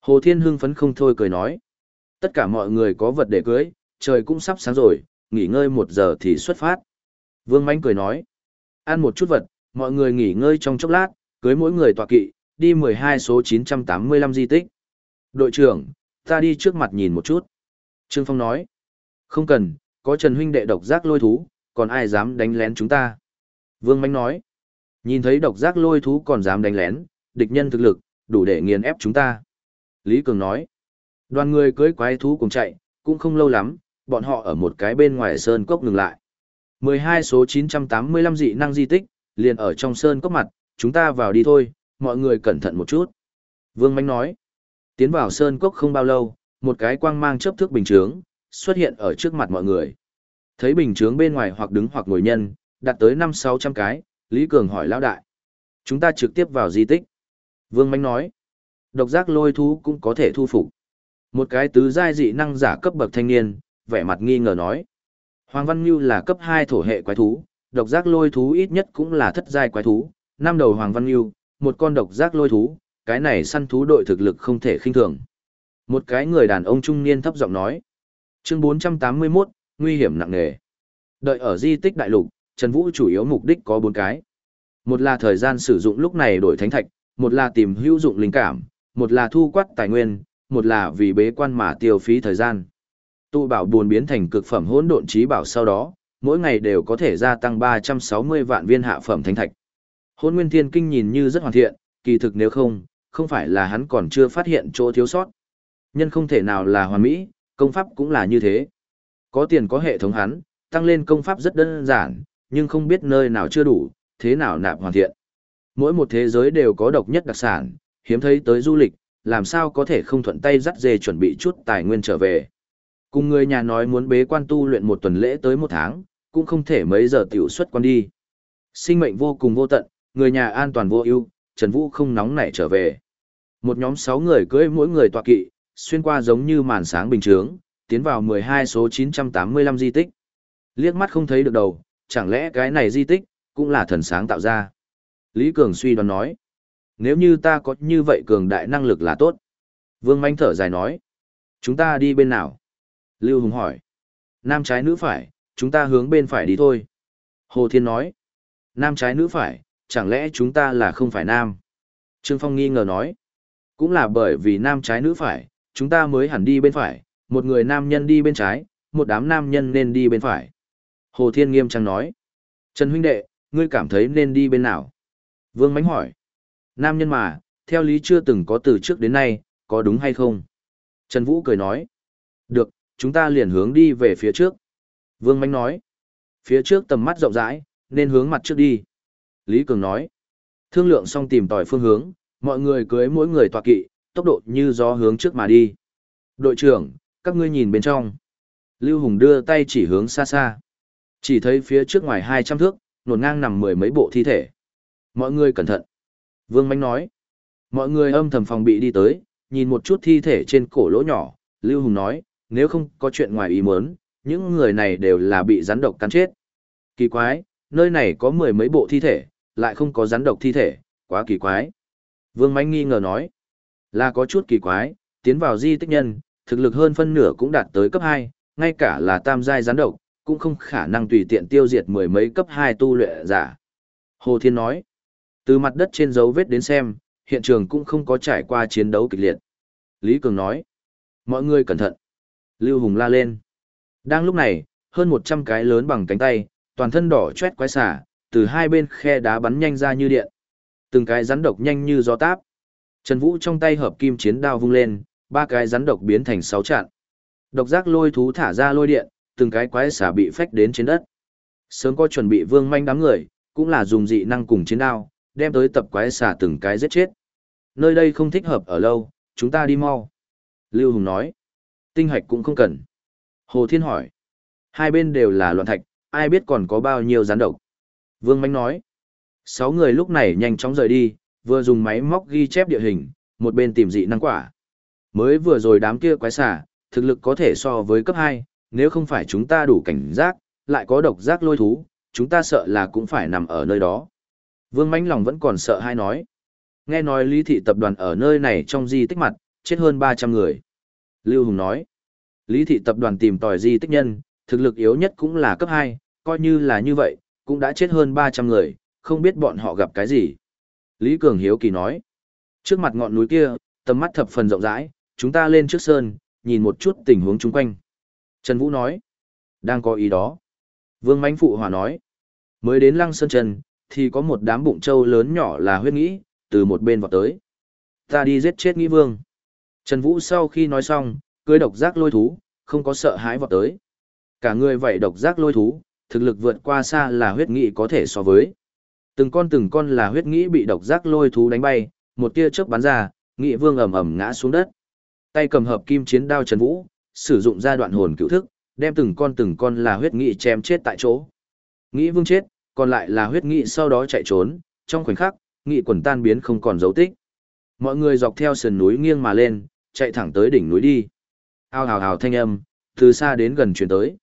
Hồ Thiên hưng phấn không thôi cười nói. Tất cả mọi người có vật để cưới, trời cũng sắp sáng rồi, nghỉ ngơi một giờ thì xuất phát. Vương Mánh cười nói, ăn một chút vật, mọi người nghỉ ngơi trong chốc lát, cưới mỗi người tọa kỵ, đi 12 số 985 di tích. Đội trưởng, ta đi trước mặt nhìn một chút. Trương Phong nói, không cần, có Trần huynh đệ độc giác lôi thú, còn ai dám đánh lén chúng ta. Vương Mánh nói, nhìn thấy độc giác lôi thú còn dám đánh lén, địch nhân thực lực, đủ để nghiền ép chúng ta. Lý Cường nói, đoàn người cưới quái thú cùng chạy, cũng không lâu lắm, bọn họ ở một cái bên ngoài sơn cốc ngừng lại. 12 số 985 dị năng di tích, liền ở trong sơn cốc mặt, chúng ta vào đi thôi, mọi người cẩn thận một chút. Vương Mánh nói, tiến vào sơn cốc không bao lâu, một cái quang mang chớp thước bình chướng, xuất hiện ở trước mặt mọi người. Thấy bình chướng bên ngoài hoặc đứng hoặc ngồi nhân, đạt tới 5-600 cái, Lý Cường hỏi lão đại. Chúng ta trực tiếp vào di tích. Vương Mánh nói, độc giác lôi thú cũng có thể thu phục. Một cái tứ giai dị năng giả cấp bậc thanh niên, vẻ mặt nghi ngờ nói. Hoàng Văn Nhu là cấp 2 thổ hệ quái thú, độc giác lôi thú ít nhất cũng là thất giai quái thú, năm đầu Hoàng Văn Nhu, một con độc giác lôi thú, cái này săn thú đội thực lực không thể khinh thường. Một cái người đàn ông trung niên thấp giọng nói. Chương 481, nguy hiểm nặng nề. Đợi ở di tích đại lục, Trần Vũ chủ yếu mục đích có bốn cái. Một là thời gian sử dụng lúc này đổi thánh thạch, một là tìm hữu dụng linh cảm, một là thu quát tài nguyên, một là vì bế quan mà tiêu phí thời gian. Tụ bảo buồn biến thành cực phẩm hỗn độn trí bảo sau đó, mỗi ngày đều có thể gia tăng 360 vạn viên hạ phẩm thánh thạch. Hôn Nguyên Thiên Kinh nhìn như rất hoàn thiện, kỳ thực nếu không, không phải là hắn còn chưa phát hiện chỗ thiếu sót. Nhân không thể nào là hoàn mỹ, công pháp cũng là như thế. Có tiền có hệ thống hắn, tăng lên công pháp rất đơn giản, nhưng không biết nơi nào chưa đủ, thế nào nạp hoàn thiện. Mỗi một thế giới đều có độc nhất đặc sản, hiếm thấy tới du lịch, làm sao có thể không thuận tay dắt dê chuẩn bị chút tài nguyên trở về. Cùng người nhà nói muốn bế quan tu luyện một tuần lễ tới một tháng, cũng không thể mấy giờ tiểu xuất quan đi. Sinh mệnh vô cùng vô tận, người nhà an toàn vô ưu, Trần Vũ không nóng nảy trở về. Một nhóm 6 người cưỡi mỗi người tọa kỵ, xuyên qua giống như màn sáng bình thường, tiến vào 12 số 985 di tích. Liếc mắt không thấy được đầu, chẳng lẽ cái này di tích, cũng là thần sáng tạo ra. Lý Cường suy đoán nói, nếu như ta có như vậy cường đại năng lực là tốt. Vương Manh thở dài nói, chúng ta đi bên nào? Lưu Hùng hỏi, nam trái nữ phải, chúng ta hướng bên phải đi thôi. Hồ Thiên nói, nam trái nữ phải, chẳng lẽ chúng ta là không phải nam? Trương Phong nghi ngờ nói, cũng là bởi vì nam trái nữ phải, chúng ta mới hẳn đi bên phải, một người nam nhân đi bên trái, một đám nam nhân nên đi bên phải. Hồ Thiên nghiêm trang nói, Trần huynh đệ, ngươi cảm thấy nên đi bên nào? Vương Mánh hỏi, nam nhân mà, theo lý chưa từng có từ trước đến nay, có đúng hay không? Trần Vũ cười nói, được, chúng ta liền hướng đi về phía trước. Vương Mánh nói, phía trước tầm mắt rộng rãi, nên hướng mặt trước đi. Lý Cường nói, thương lượng xong tìm tòi phương hướng, mọi người cưới mỗi người tọa kỵ, tốc độ như gió hướng trước mà đi. Đội trưởng, các ngươi nhìn bên trong. Lưu Hùng đưa tay chỉ hướng xa xa. Chỉ thấy phía trước ngoài 200 thước, nổn ngang nằm mười mấy bộ thi thể. Mọi người cẩn thận. Vương Mánh nói. Mọi người âm thầm phòng bị đi tới, nhìn một chút thi thể trên cổ lỗ nhỏ. Lưu Hùng nói, nếu không có chuyện ngoài ý muốn, những người này đều là bị rắn độc cắn chết. Kỳ quái, nơi này có mười mấy bộ thi thể, lại không có rắn độc thi thể, quá kỳ quái. Vương Mánh nghi ngờ nói, là có chút kỳ quái, tiến vào di tích nhân, thực lực hơn phân nửa cũng đạt tới cấp 2, ngay cả là tam giai rắn độc, cũng không khả năng tùy tiện tiêu diệt mười mấy cấp 2 tu luyện giả. Hồ Thiên nói, từ mặt đất trên dấu vết đến xem, hiện trường cũng không có trải qua chiến đấu kịch liệt. Lý Cường nói, mọi người cẩn thận. Lưu Hùng la lên. Đang lúc này, hơn 100 cái lớn bằng cánh tay, toàn thân đỏ chét quái xả, từ hai bên khe đá bắn nhanh ra như điện. Từng cái rắn độc nhanh như gió táp. Trần Vũ trong tay hợp kim chiến đao vung lên, ba cái rắn độc biến thành sáu chặn. Độc giác lôi thú thả ra lôi điện, từng cái quái xả bị phách đến trên đất. Sớm có chuẩn bị vương manh đám người, cũng là dùng dị năng cùng chiến đao, đem tới tập quái xả từng cái giết chết. Nơi đây không thích hợp ở lâu, chúng ta đi mau. Lưu Hùng nói. Tinh hạch cũng không cần. Hồ Thiên hỏi. Hai bên đều là loạn thạch, ai biết còn có bao nhiêu rắn độc. Vương Mánh nói. Sáu người lúc này nhanh chóng rời đi, vừa dùng máy móc ghi chép địa hình, một bên tìm dị năng quả. Mới vừa rồi đám kia quái xả, thực lực có thể so với cấp 2, nếu không phải chúng ta đủ cảnh giác, lại có độc giác lôi thú, chúng ta sợ là cũng phải nằm ở nơi đó. Vương Mánh lòng vẫn còn sợ hai nói. Nghe nói lý thị tập đoàn ở nơi này trong di tích mặt, chết hơn 300 người. Lưu Hùng nói. Lý thị tập đoàn tìm tòi di tích nhân, thực lực yếu nhất cũng là cấp 2, coi như là như vậy, cũng đã chết hơn 300 người, không biết bọn họ gặp cái gì. Lý Cường Hiếu Kỳ nói. Trước mặt ngọn núi kia, tầm mắt thập phần rộng rãi, chúng ta lên trước sơn, nhìn một chút tình huống chung quanh. Trần Vũ nói. Đang có ý đó. Vương Mánh Phụ Hòa nói. Mới đến lăng sơn trần, thì có một đám bụng trâu lớn nhỏ là huyết nghĩ, từ một bên vào tới. Ta đi giết chết nghĩ vương. Trần Vũ sau khi nói xong, cưới độc giác lôi thú, không có sợ hãi vọt tới. Cả người vậy độc giác lôi thú, thực lực vượt qua xa là huyết nghị có thể so với. Từng con từng con là huyết nghĩ bị độc giác lôi thú đánh bay, một tia chớp bắn ra, nghị vương ầm ầm ngã xuống đất. Tay cầm hợp kim chiến đao Trần Vũ, sử dụng ra đoạn hồn cựu thức, đem từng con từng con là huyết nghị chém chết tại chỗ. Nghĩ vương chết, còn lại là huyết nghị sau đó chạy trốn, trong khoảnh khắc, nghị quần tan biến không còn dấu tích. Mọi người dọc theo sườn núi nghiêng mà lên, chạy thẳng tới đỉnh núi đi. Ao hào hào thanh âm, từ xa đến gần truyền tới.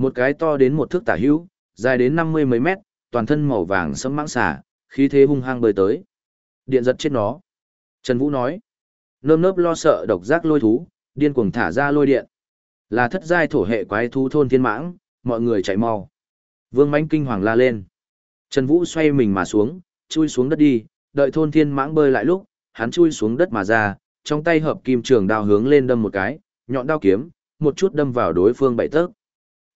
Một cái to đến một thước tả hữu, dài đến năm mươi mấy mét, toàn thân màu vàng sẫm mãng xả, khí thế hung hăng bơi tới. Điện giật chết nó. Trần Vũ nói. Nơm nớp lo sợ độc giác lôi thú, điên cuồng thả ra lôi điện. Là thất giai thổ hệ quái thú thôn thiên mãng, mọi người chạy mau. Vương mãnh kinh hoàng la lên. Trần Vũ xoay mình mà xuống, chui xuống đất đi, đợi thôn thiên mãng bơi lại lúc, hắn chui xuống đất mà ra, trong tay hợp kim trường đao hướng lên đâm một cái, nhọn đao kiếm, một chút đâm vào đối phương bảy tấc.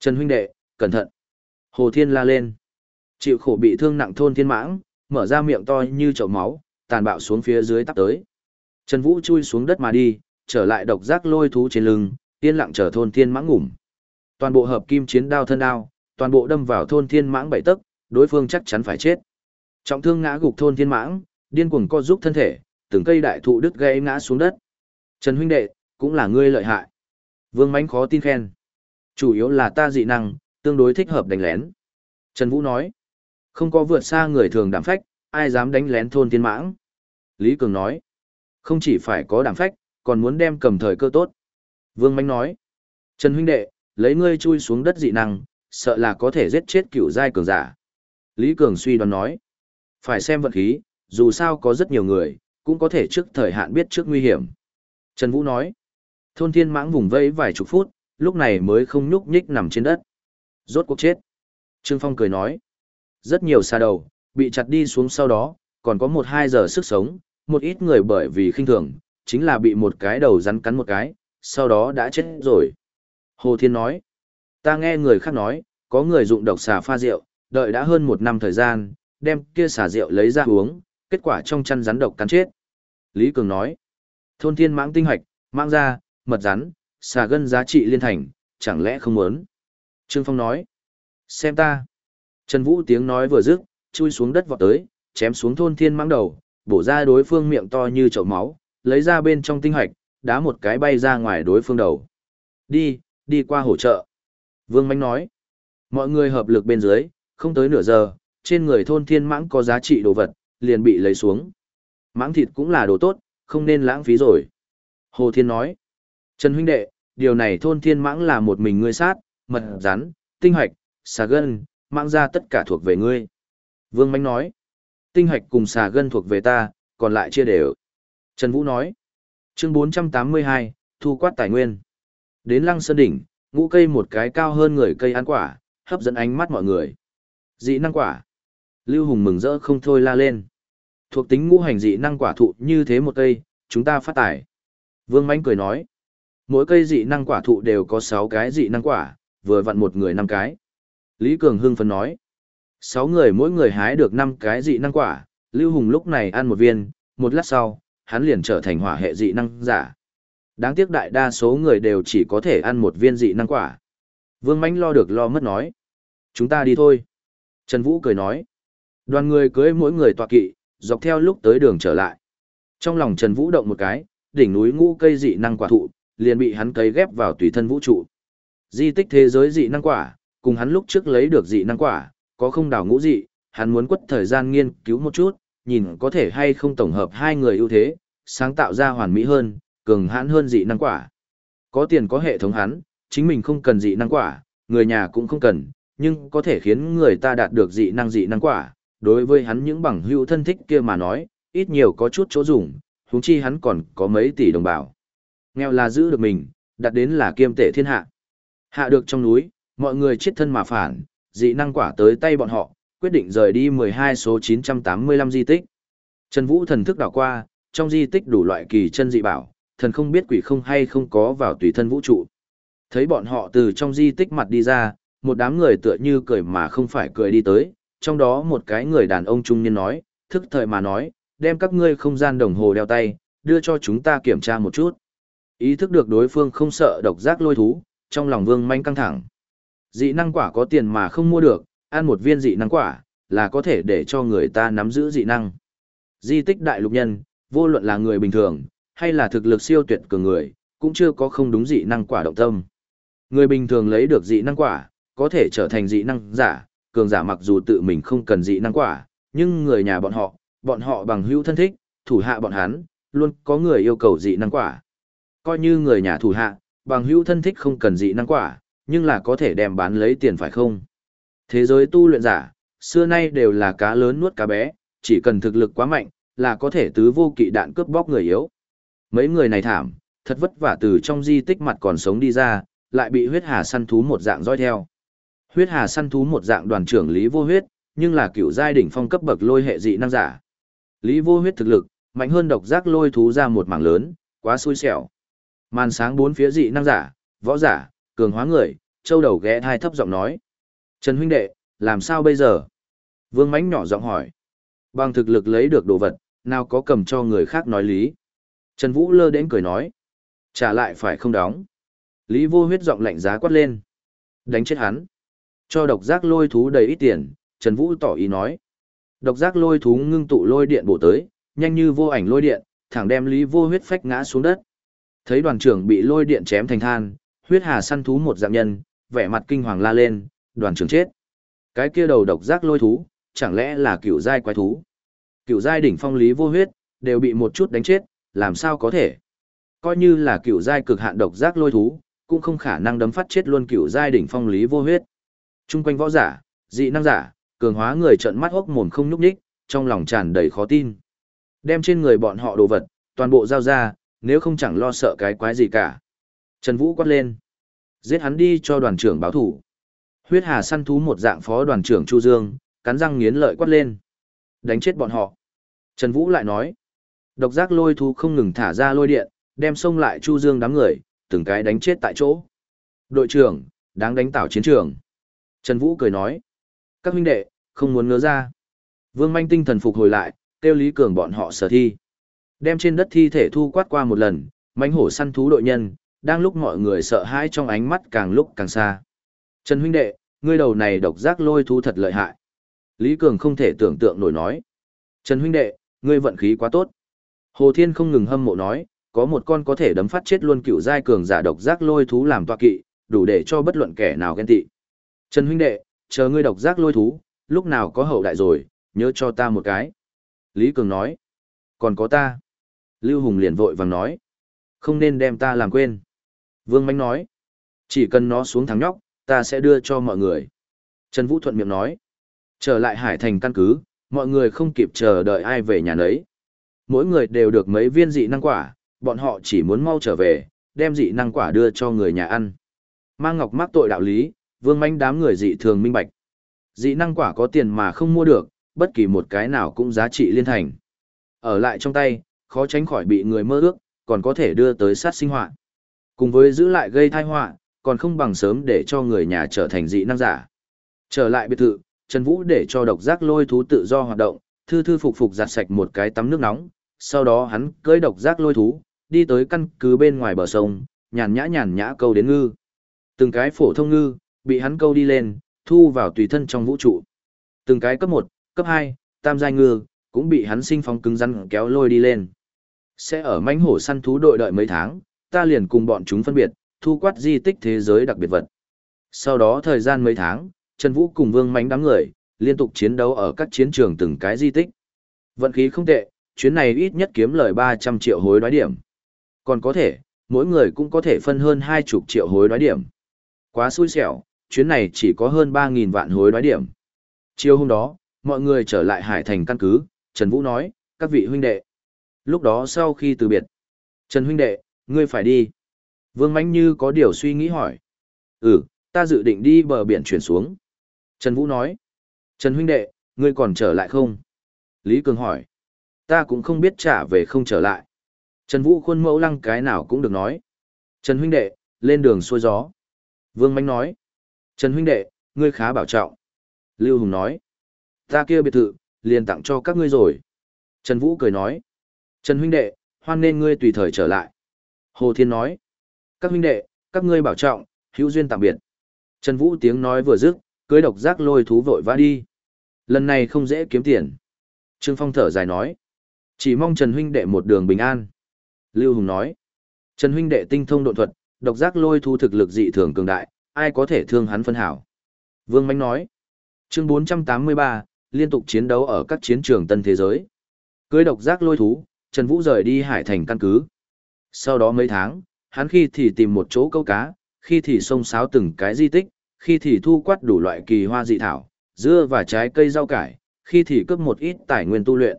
Trần huynh đệ, cẩn thận. Hồ Thiên la lên. Chịu khổ bị thương nặng thôn thiên mãng, mở ra miệng to như chậu máu, tàn bạo xuống phía dưới tắp tới. Trần Vũ chui xuống đất mà đi, trở lại độc giác lôi thú trên lưng, yên lặng chờ thôn thiên mãng ngủm. Toàn bộ hợp kim chiến đao thân đao, toàn bộ đâm vào thôn thiên mãng bảy tấc, đối phương chắc chắn phải chết. Trọng thương ngã gục thôn thiên mãng, điên cuồng co giúp thân thể, từng cây đại thụ đứt gãy ngã xuống đất. Trần huynh đệ, cũng là ngươi lợi hại. Vương Mánh khó tin khen. Chủ yếu là ta dị năng, tương đối thích hợp đánh lén. Trần Vũ nói, không có vượt xa người thường đảm phách, ai dám đánh lén thôn thiên mãng. Lý Cường nói, không chỉ phải có đảm phách, còn muốn đem cầm thời cơ tốt. Vương Mánh nói, Trần huynh đệ, lấy ngươi chui xuống đất dị năng, sợ là có thể giết chết cựu giai cường giả. Lý Cường suy đoán nói, phải xem vận khí, dù sao có rất nhiều người, cũng có thể trước thời hạn biết trước nguy hiểm. Trần Vũ nói, thôn thiên mãng vùng vẫy vài chục phút, lúc này mới không nhúc nhích nằm trên đất. Rốt cuộc chết. Trương Phong cười nói, rất nhiều xa đầu, bị chặt đi xuống sau đó, còn có một hai giờ sức sống, một ít người bởi vì khinh thường, chính là bị một cái đầu rắn cắn một cái, sau đó đã chết rồi. Hồ Thiên nói, ta nghe người khác nói, có người dụng độc xà pha rượu, đợi đã hơn một năm thời gian, đem kia xà rượu lấy ra uống, kết quả trong chăn rắn độc cắn chết. Lý Cường nói, thôn thiên mãng tinh hoạch, mãng ra, mật rắn, xà gân giá trị liên thành, chẳng lẽ không muốn. Trương Phong nói, xem ta. Trần Vũ tiếng nói vừa dứt, chui xuống đất vọt tới, chém xuống thôn thiên mãng đầu, bổ ra đối phương miệng to như chậu máu, lấy ra bên trong tinh hoạch, đá một cái bay ra ngoài đối phương đầu. Đi, đi qua hỗ trợ. Vương Mánh nói, mọi người hợp lực bên dưới, không tới nửa giờ, trên người thôn thiên mãng có giá trị đồ vật, liền bị lấy xuống. Mãng thịt cũng là đồ tốt, không nên lãng phí rồi. Hồ Thiên nói, Trần huynh đệ, điều này thôn thiên mãng là một mình ngươi sát, mật rắn, tinh hoạch, xà gân, mãng ra tất cả thuộc về ngươi. Vương Mánh nói, tinh hoạch cùng xà gân thuộc về ta, còn lại chia đều. Trần Vũ nói, chương 482, thu quát tài nguyên. Đến lăng sơn đỉnh, ngũ cây một cái cao hơn người cây ăn quả, hấp dẫn ánh mắt mọi người. Dị năng quả. Lưu Hùng mừng rỡ không thôi la lên. Thuộc tính ngũ hành dị năng quả thụ như thế một cây, chúng ta phát tải. Vương Mánh cười nói. Mỗi cây dị năng quả thụ đều có 6 cái dị năng quả, vừa vặn một người 5 cái. Lý Cường hưng phấn nói. 6 người mỗi người hái được 5 cái dị năng quả, Lưu Hùng lúc này ăn một viên, một lát sau, hắn liền trở thành hỏa hệ dị năng giả. Đáng tiếc đại đa số người đều chỉ có thể ăn một viên dị năng quả. Vương Mánh lo được lo mất nói. Chúng ta đi thôi. Trần Vũ cười nói. Đoàn người cưới mỗi người tọa kỵ, dọc theo lúc tới đường trở lại. Trong lòng Trần Vũ động một cái, đỉnh núi ngũ cây dị năng quả thụ, liền bị hắn cấy ghép vào tùy thân vũ trụ. Di tích thế giới dị năng quả, cùng hắn lúc trước lấy được dị năng quả, có không đảo ngũ dị, hắn muốn quất thời gian nghiên cứu một chút, nhìn có thể hay không tổng hợp hai người ưu thế, sáng tạo ra hoàn mỹ hơn, cường hãn hơn dị năng quả. Có tiền có hệ thống hắn, chính mình không cần dị năng quả, người nhà cũng không cần, nhưng có thể khiến người ta đạt được dị năng dị năng quả. Đối với hắn những bằng hữu thân thích kia mà nói, ít nhiều có chút chỗ dùng, huống chi hắn còn có mấy tỷ đồng bào. Nghèo là giữ được mình, đạt đến là kiêm tệ thiên hạ. Hạ được trong núi, mọi người chết thân mà phản, dị năng quả tới tay bọn họ, quyết định rời đi 12 số 985 di tích. Trần Vũ thần thức đảo qua, trong di tích đủ loại kỳ chân dị bảo, thần không biết quỷ không hay không có vào tùy thân vũ trụ. Thấy bọn họ từ trong di tích mặt đi ra, một đám người tựa như cười mà không phải cười đi tới, trong đó một cái người đàn ông trung niên nói, thức thời mà nói, đem các ngươi không gian đồng hồ đeo tay, đưa cho chúng ta kiểm tra một chút. Ý thức được đối phương không sợ độc giác lôi thú, trong lòng vương manh căng thẳng. Dị năng quả có tiền mà không mua được, ăn một viên dị năng quả, là có thể để cho người ta nắm giữ dị năng. Di tích đại lục nhân, vô luận là người bình thường, hay là thực lực siêu tuyệt cường người, cũng chưa có không đúng dị năng quả động tâm. Người bình thường lấy được dị năng quả, có thể trở thành dị năng giả, cường giả mặc dù tự mình không cần dị năng quả, nhưng người nhà bọn họ, bọn họ bằng hữu thân thích, thủ hạ bọn hắn, luôn có người yêu cầu dị năng quả. Coi như người nhà thủ hạ, bằng hữu thân thích không cần dị năng quả, nhưng là có thể đem bán lấy tiền phải không? Thế giới tu luyện giả, xưa nay đều là cá lớn nuốt cá bé, chỉ cần thực lực quá mạnh, là có thể tứ vô kỵ đạn cướp bóc người yếu. Mấy người này thảm, thật vất vả từ trong di tích mặt còn sống đi ra, lại bị huyết hà săn thú một dạng dõi theo. Huyết hà săn thú một dạng đoàn trưởng Lý Vô Huyết, nhưng là cựu giai đỉnh phong cấp bậc lôi hệ dị năng giả. Lý Vô Huyết thực lực, mạnh hơn độc giác lôi thú ra một mảng lớn, quá xui xẻo. Màn sáng bốn phía dị năng giả, võ giả, cường hóa người, châu đầu ghé thai thấp giọng nói. Trần huynh đệ, làm sao bây giờ? Vương Mánh nhỏ giọng hỏi. Bằng thực lực lấy được đồ vật, nào có cầm cho người khác nói lý. Trần Vũ lơ đến cười nói. Trả lại phải không đóng. Lý vô huyết giọng lạnh giá quát lên. Đánh chết hắn. Cho độc giác lôi thú đầy ít tiền, Trần Vũ tỏ ý nói. Độc giác lôi thú ngưng tụ lôi điện bổ tới, nhanh như vô ảnh lôi điện, thẳng đem Lý vô huyết phách ngã xuống đất. Thấy đoàn trưởng bị lôi điện chém thành than, huyết hà săn thú một dạng nhân, vẻ mặt kinh hoàng la lên, đoàn trưởng chết. Cái kia đầu độc giác lôi thú, chẳng lẽ là cựu giai quái thú? Cựu giai đỉnh phong lý vô huyết, đều bị một chút đánh chết, làm sao có thể? Coi như là cựu giai cực hạn độc giác lôi thú, cũng không khả năng đấm phát chết luôn cựu giai đỉnh phong lý vô huyết. Trung quanh võ giả, dị năng giả, cường hóa người trợn mắt hốc mồm không nhúc nhích, trong lòng tràn đầy khó tin. Đem trên người bọn họ đồ vật, toàn bộ giao ra, nếu không chẳng lo sợ cái quái gì cả. Trần Vũ quát lên. Giết hắn đi cho đoàn trưởng báo thủ. Huyết hà săn thú một dạng phó đoàn trưởng Chu Dương, cắn răng nghiến lợi quát lên. Đánh chết bọn họ. Trần Vũ lại nói. Độc giác lôi thú không ngừng thả ra lôi điện, đem xông lại Chu Dương đám người, từng cái đánh chết tại chỗ. Đội trưởng, đáng đánh tảo chiến trường. Trần Vũ cười nói. Các huynh đệ, không muốn ngớ ra. Vương manh tinh thần phục hồi lại, kêu Lý Cường bọn họ sở thi. Đem trên đất thi thể thu quát qua một lần, mánh hổ săn thú đội nhân, đang lúc mọi người sợ hãi trong ánh mắt càng lúc càng xa. Trần huynh đệ, ngươi đầu này độc giác lôi thú thật lợi hại. Lý Cường không thể tưởng tượng nổi nói. Trần huynh đệ, ngươi vận khí quá tốt. Hồ Thiên không ngừng hâm mộ nói, có một con có thể đấm phát chết luôn cựu giai cường giả độc giác lôi thú làm tọa kỵ, đủ để cho bất luận kẻ nào ghen tị. Trần huynh đệ, chờ ngươi độc giác lôi thú, lúc nào có hậu đại rồi, nhớ cho ta một cái. Lý Cường nói, còn có ta. Lưu Hùng liền vội vàng nói, không nên đem ta làm quên. Vương Mánh nói, chỉ cần nó xuống thắng nhóc, ta sẽ đưa cho mọi người. Trần Vũ thuận miệng nói, trở lại Hải Thành căn cứ, mọi người không kịp chờ đợi ai về nhà nấy. Mỗi người đều được mấy viên dị năng quả, bọn họ chỉ muốn mau trở về, đem dị năng quả đưa cho người nhà ăn. Mang Ngọc mắc tội đạo lý, Vương Mánh đám người dị thường minh bạch. Dị năng quả có tiền mà không mua được, bất kỳ một cái nào cũng giá trị liên thành. Ở lại trong tay, khó tránh khỏi bị người mơ ước, còn có thể đưa tới sát sinh hoạt. Cùng với giữ lại gây tai họa, còn không bằng sớm để cho người nhà trở thành dị năng giả. Trở lại biệt thự, Trần Vũ để cho độc giác lôi thú tự do hoạt động, thư thư phục phục giặt sạch một cái tắm nước nóng, sau đó hắn cưỡi độc giác lôi thú, đi tới căn cứ bên ngoài bờ sông, nhàn nhã nhàn nhã câu đến ngư. Từng cái phổ thông ngư, bị hắn câu đi lên, thu vào tùy thân trong vũ trụ. Từng cái cấp 1, cấp 2, tam giai ngư, cũng bị hắn sinh phong cứng rắn kéo lôi đi lên. Sẽ ở mãnh hổ săn thú đội đợi mấy tháng, ta liền cùng bọn chúng phân biệt, thu quát di tích thế giới đặc biệt vật. Sau đó thời gian mấy tháng, Trần Vũ cùng Vương Mánh đám người, liên tục chiến đấu ở các chiến trường từng cái di tích. Vận khí không tệ, chuyến này ít nhất kiếm lời 300 triệu hối đoái điểm. Còn có thể, mỗi người cũng có thể phân hơn 20 triệu hối đoái điểm. Quá xui xẻo, chuyến này chỉ có hơn 3.000 vạn hối đoái điểm. Chiều hôm đó, mọi người trở lại Hải Thành căn cứ, Trần Vũ nói, các vị huynh đệ. Lúc đó sau khi từ biệt, Trần huynh đệ, ngươi phải đi. Vương Mánh Như có điều suy nghĩ hỏi. Ừ, ta dự định đi bờ biển chuyển xuống. Trần Vũ nói. Trần huynh đệ, ngươi còn trở lại không? Lý Cường hỏi. Ta cũng không biết trả về không trở lại. Trần Vũ khuôn mẫu lăng cái nào cũng được nói. Trần huynh đệ, lên đường xuôi gió. Vương Mánh nói. Trần huynh đệ, ngươi khá bảo trọng. Lưu Hùng nói. Ta kia biệt thự, liền tặng cho các ngươi rồi. Trần Vũ cười nói. Trần huynh đệ, hoan nên ngươi tùy thời trở lại. Hồ Thiên nói. Các huynh đệ, các ngươi bảo trọng, hữu duyên tạm biệt. Trần Vũ tiếng nói vừa dứt, cưới độc giác lôi thú vội vã đi. Lần này không dễ kiếm tiền. Trương Phong thở dài nói. Chỉ mong Trần huynh đệ một đường bình an. Lưu Hùng nói. Trần huynh đệ tinh thông độ thuật, độc giác lôi thú thực lực dị thường cường đại, ai có thể thương hắn phân hảo. Vương Mánh nói. Chương 483, liên tục chiến đấu ở các chiến trường tân thế giới. Cưới độc giác lôi thú, Trần Vũ rời đi hải thành căn cứ. Sau đó mấy tháng, hắn khi thì tìm một chỗ câu cá, khi thì xông xáo từng cái di tích, khi thì thu quát đủ loại kỳ hoa dị thảo, dưa và trái cây rau cải, khi thì cướp một ít tài nguyên tu luyện.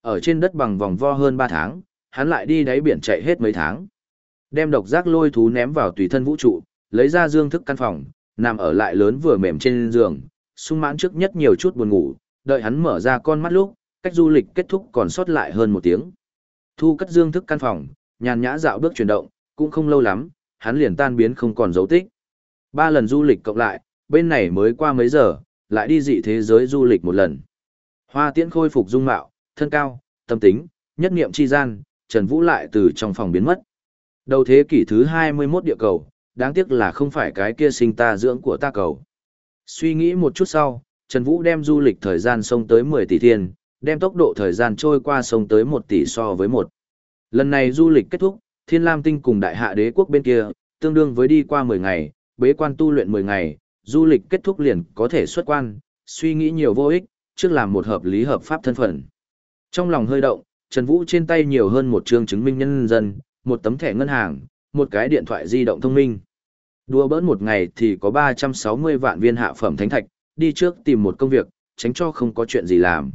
Ở trên đất bằng vòng vo hơn 3 tháng, hắn lại đi đáy biển chạy hết mấy tháng. Đem độc giác lôi thú ném vào tùy thân vũ trụ, lấy ra dương thức căn phòng, nằm ở lại lớn vừa mềm trên giường, sung mãn trước nhất nhiều chút buồn ngủ, đợi hắn mở ra con mắt lúc, cách du lịch kết thúc còn sót lại hơn một tiếng. Thu cất dương thức căn phòng, nhàn nhã dạo bước chuyển động, cũng không lâu lắm, hắn liền tan biến không còn dấu tích. Ba lần du lịch cộng lại, bên này mới qua mấy giờ, lại đi dị thế giới du lịch một lần. Hoa tiễn khôi phục dung mạo, thân cao, tâm tính, nhất niệm chi gian, Trần Vũ lại từ trong phòng biến mất. Đầu thế kỷ thứ 21 địa cầu, đáng tiếc là không phải cái kia sinh ta dưỡng của ta cầu. Suy nghĩ một chút sau, Trần Vũ đem du lịch thời gian sông tới 10 tỷ thiên, đem tốc độ thời gian trôi qua sông tới 1 tỷ so với 1. Lần này du lịch kết thúc, Thiên Lam Tinh cùng Đại Hạ Đế quốc bên kia, tương đương với đi qua 10 ngày, bế quan tu luyện 10 ngày, du lịch kết thúc liền có thể xuất quan, suy nghĩ nhiều vô ích, trước làm một hợp lý hợp pháp thân phận. Trong lòng hơi động, Trần Vũ trên tay nhiều hơn một chương chứng minh nhân dân, một tấm thẻ ngân hàng, một cái điện thoại di động thông minh. Đùa bỡn một ngày thì có 360 vạn viên hạ phẩm thánh thạch, đi trước tìm một công việc, tránh cho không có chuyện gì làm.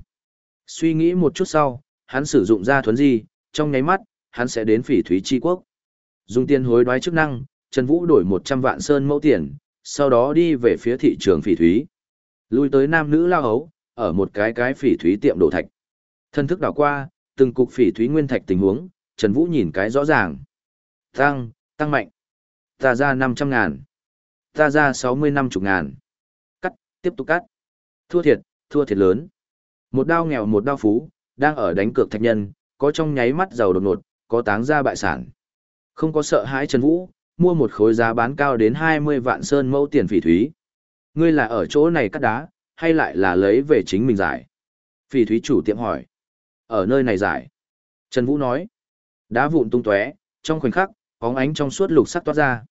Suy nghĩ một chút sau, hắn sử dụng ra thuấn di, trong nháy mắt, hắn sẽ đến phỉ thúy chi quốc. Dùng tiền hối đoái chức năng, Trần Vũ đổi 100 vạn sơn mẫu tiền, sau đó đi về phía thị trường phỉ thúy. Lui tới nam nữ lao hấu, ở một cái cái phỉ thúy tiệm đổ thạch. Thân thức đảo qua, từng cục phỉ thúy nguyên thạch tình huống, Trần Vũ nhìn cái rõ ràng. Tăng, tăng mạnh. Ta ra 500 ngàn. Ta ra 60 năm chục ngàn. Tiếp tục cắt. Thua thiệt, thua thiệt lớn. Một đao nghèo một đao phú, đang ở đánh cược thạch nhân, có trong nháy mắt giàu đột ngột, có táng ra bại sản. Không có sợ hãi Trần Vũ, mua một khối giá bán cao đến 20 vạn sơn mẫu tiền phỉ thúy. Ngươi là ở chỗ này cắt đá, hay lại là lấy về chính mình giải? Phỉ thúy chủ tiệm hỏi. Ở nơi này giải. Trần Vũ nói. Đá vụn tung tóe, trong khoảnh khắc, bóng ánh trong suốt lục sắc toát ra.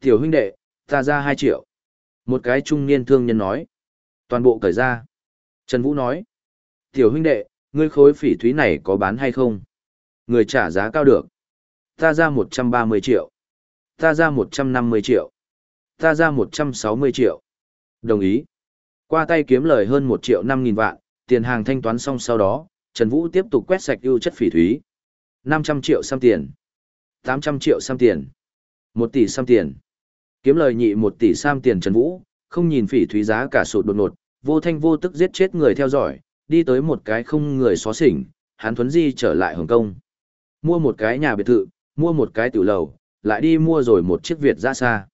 Tiểu huynh đệ, ta ra 2 triệu. Một cái trung niên thương nhân nói. Toàn bộ cởi ra. Trần Vũ nói. Tiểu huynh đệ, ngươi khối phỉ thúy này có bán hay không? Người trả giá cao được. Ta ra 130 triệu. Ta ra 150 triệu. Ta ra 160 triệu. Đồng ý. Qua tay kiếm lời hơn 1 triệu 5 nghìn vạn, tiền hàng thanh toán xong sau đó, Trần Vũ tiếp tục quét sạch ưu chất phỉ thúy. 500 triệu xăm tiền. 800 triệu xăm tiền. 1 tỷ xăm tiền. Kiếm lời nhị một tỷ sam tiền Trần Vũ, không nhìn phỉ thúy giá cả sụt đột ngột, vô thanh vô tức giết chết người theo dõi, đi tới một cái không người xó xỉnh, hắn thuấn di trở lại Hồng Kông. Mua một cái nhà biệt thự, mua một cái tiểu lầu, lại đi mua rồi một chiếc Việt ra xa.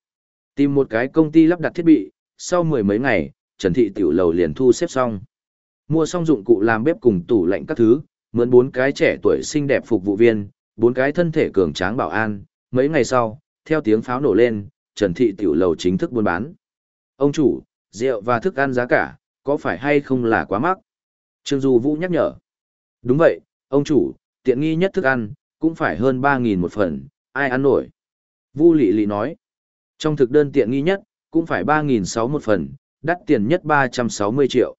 Tìm một cái công ty lắp đặt thiết bị, sau mười mấy ngày, Trần Thị tiểu lầu liền thu xếp xong. Mua xong dụng cụ làm bếp cùng tủ lạnh các thứ, mướn bốn cái trẻ tuổi xinh đẹp phục vụ viên, bốn cái thân thể cường tráng bảo an, mấy ngày sau, theo tiếng pháo nổ lên, Trần Thị tiểu lầu chính thức buôn bán. Ông chủ, rượu và thức ăn giá cả, có phải hay không là quá mắc? Trương Du Vũ nhắc nhở. Đúng vậy, ông chủ, tiện nghi nhất thức ăn, cũng phải hơn 3.000 một phần, ai ăn nổi. Vu Lị Lị nói. Trong thực đơn tiện nghi nhất, cũng phải 3.600 một phần, đắt tiền nhất 360 triệu.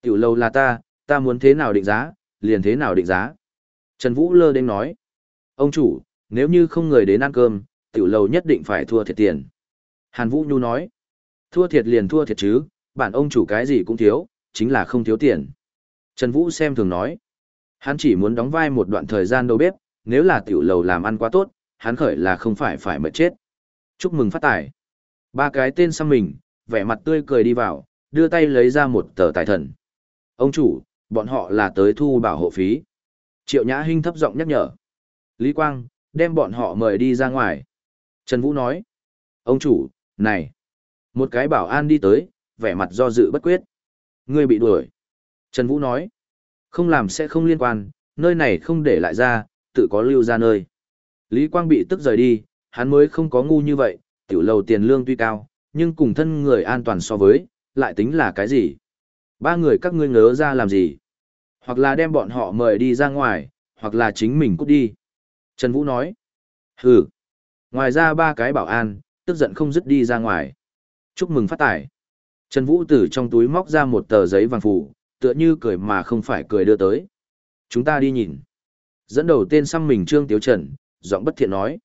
Tiểu lâu là ta, ta muốn thế nào định giá, liền thế nào định giá. Trần Vũ lơ đến nói. Ông chủ, nếu như không người đến ăn cơm, tiểu Lầu nhất định phải thua thiệt tiền. Hàn Vũ Nhu nói. Thua thiệt liền thua thiệt chứ, bản ông chủ cái gì cũng thiếu, chính là không thiếu tiền. Trần Vũ xem thường nói. Hắn chỉ muốn đóng vai một đoạn thời gian đầu bếp, nếu là tiểu lầu làm ăn quá tốt, hắn khởi là không phải phải mệt chết. Chúc mừng phát tài. Ba cái tên xăm mình, vẻ mặt tươi cười đi vào, đưa tay lấy ra một tờ tài thần. Ông chủ, bọn họ là tới thu bảo hộ phí. Triệu Nhã Hinh thấp giọng nhắc nhở. Lý Quang, đem bọn họ mời đi ra ngoài. Trần Vũ nói. Ông chủ, này. Một cái bảo an đi tới, vẻ mặt do dự bất quyết. Ngươi bị đuổi. Trần Vũ nói. Không làm sẽ không liên quan, nơi này không để lại ra, tự có lưu ra nơi. Lý Quang bị tức rời đi, hắn mới không có ngu như vậy, tiểu lầu tiền lương tuy cao, nhưng cùng thân người an toàn so với, lại tính là cái gì? Ba người các ngươi ngớ ra làm gì? Hoặc là đem bọn họ mời đi ra ngoài, hoặc là chính mình cút đi. Trần Vũ nói. Hừ. Ngoài ra ba cái bảo an, tức giận không dứt đi ra ngoài. Chúc mừng phát tài. Trần Vũ từ trong túi móc ra một tờ giấy vàng phủ, tựa như cười mà không phải cười đưa tới. Chúng ta đi nhìn. Dẫn đầu tên xăm mình Trương Tiếu Trần, giọng bất thiện nói.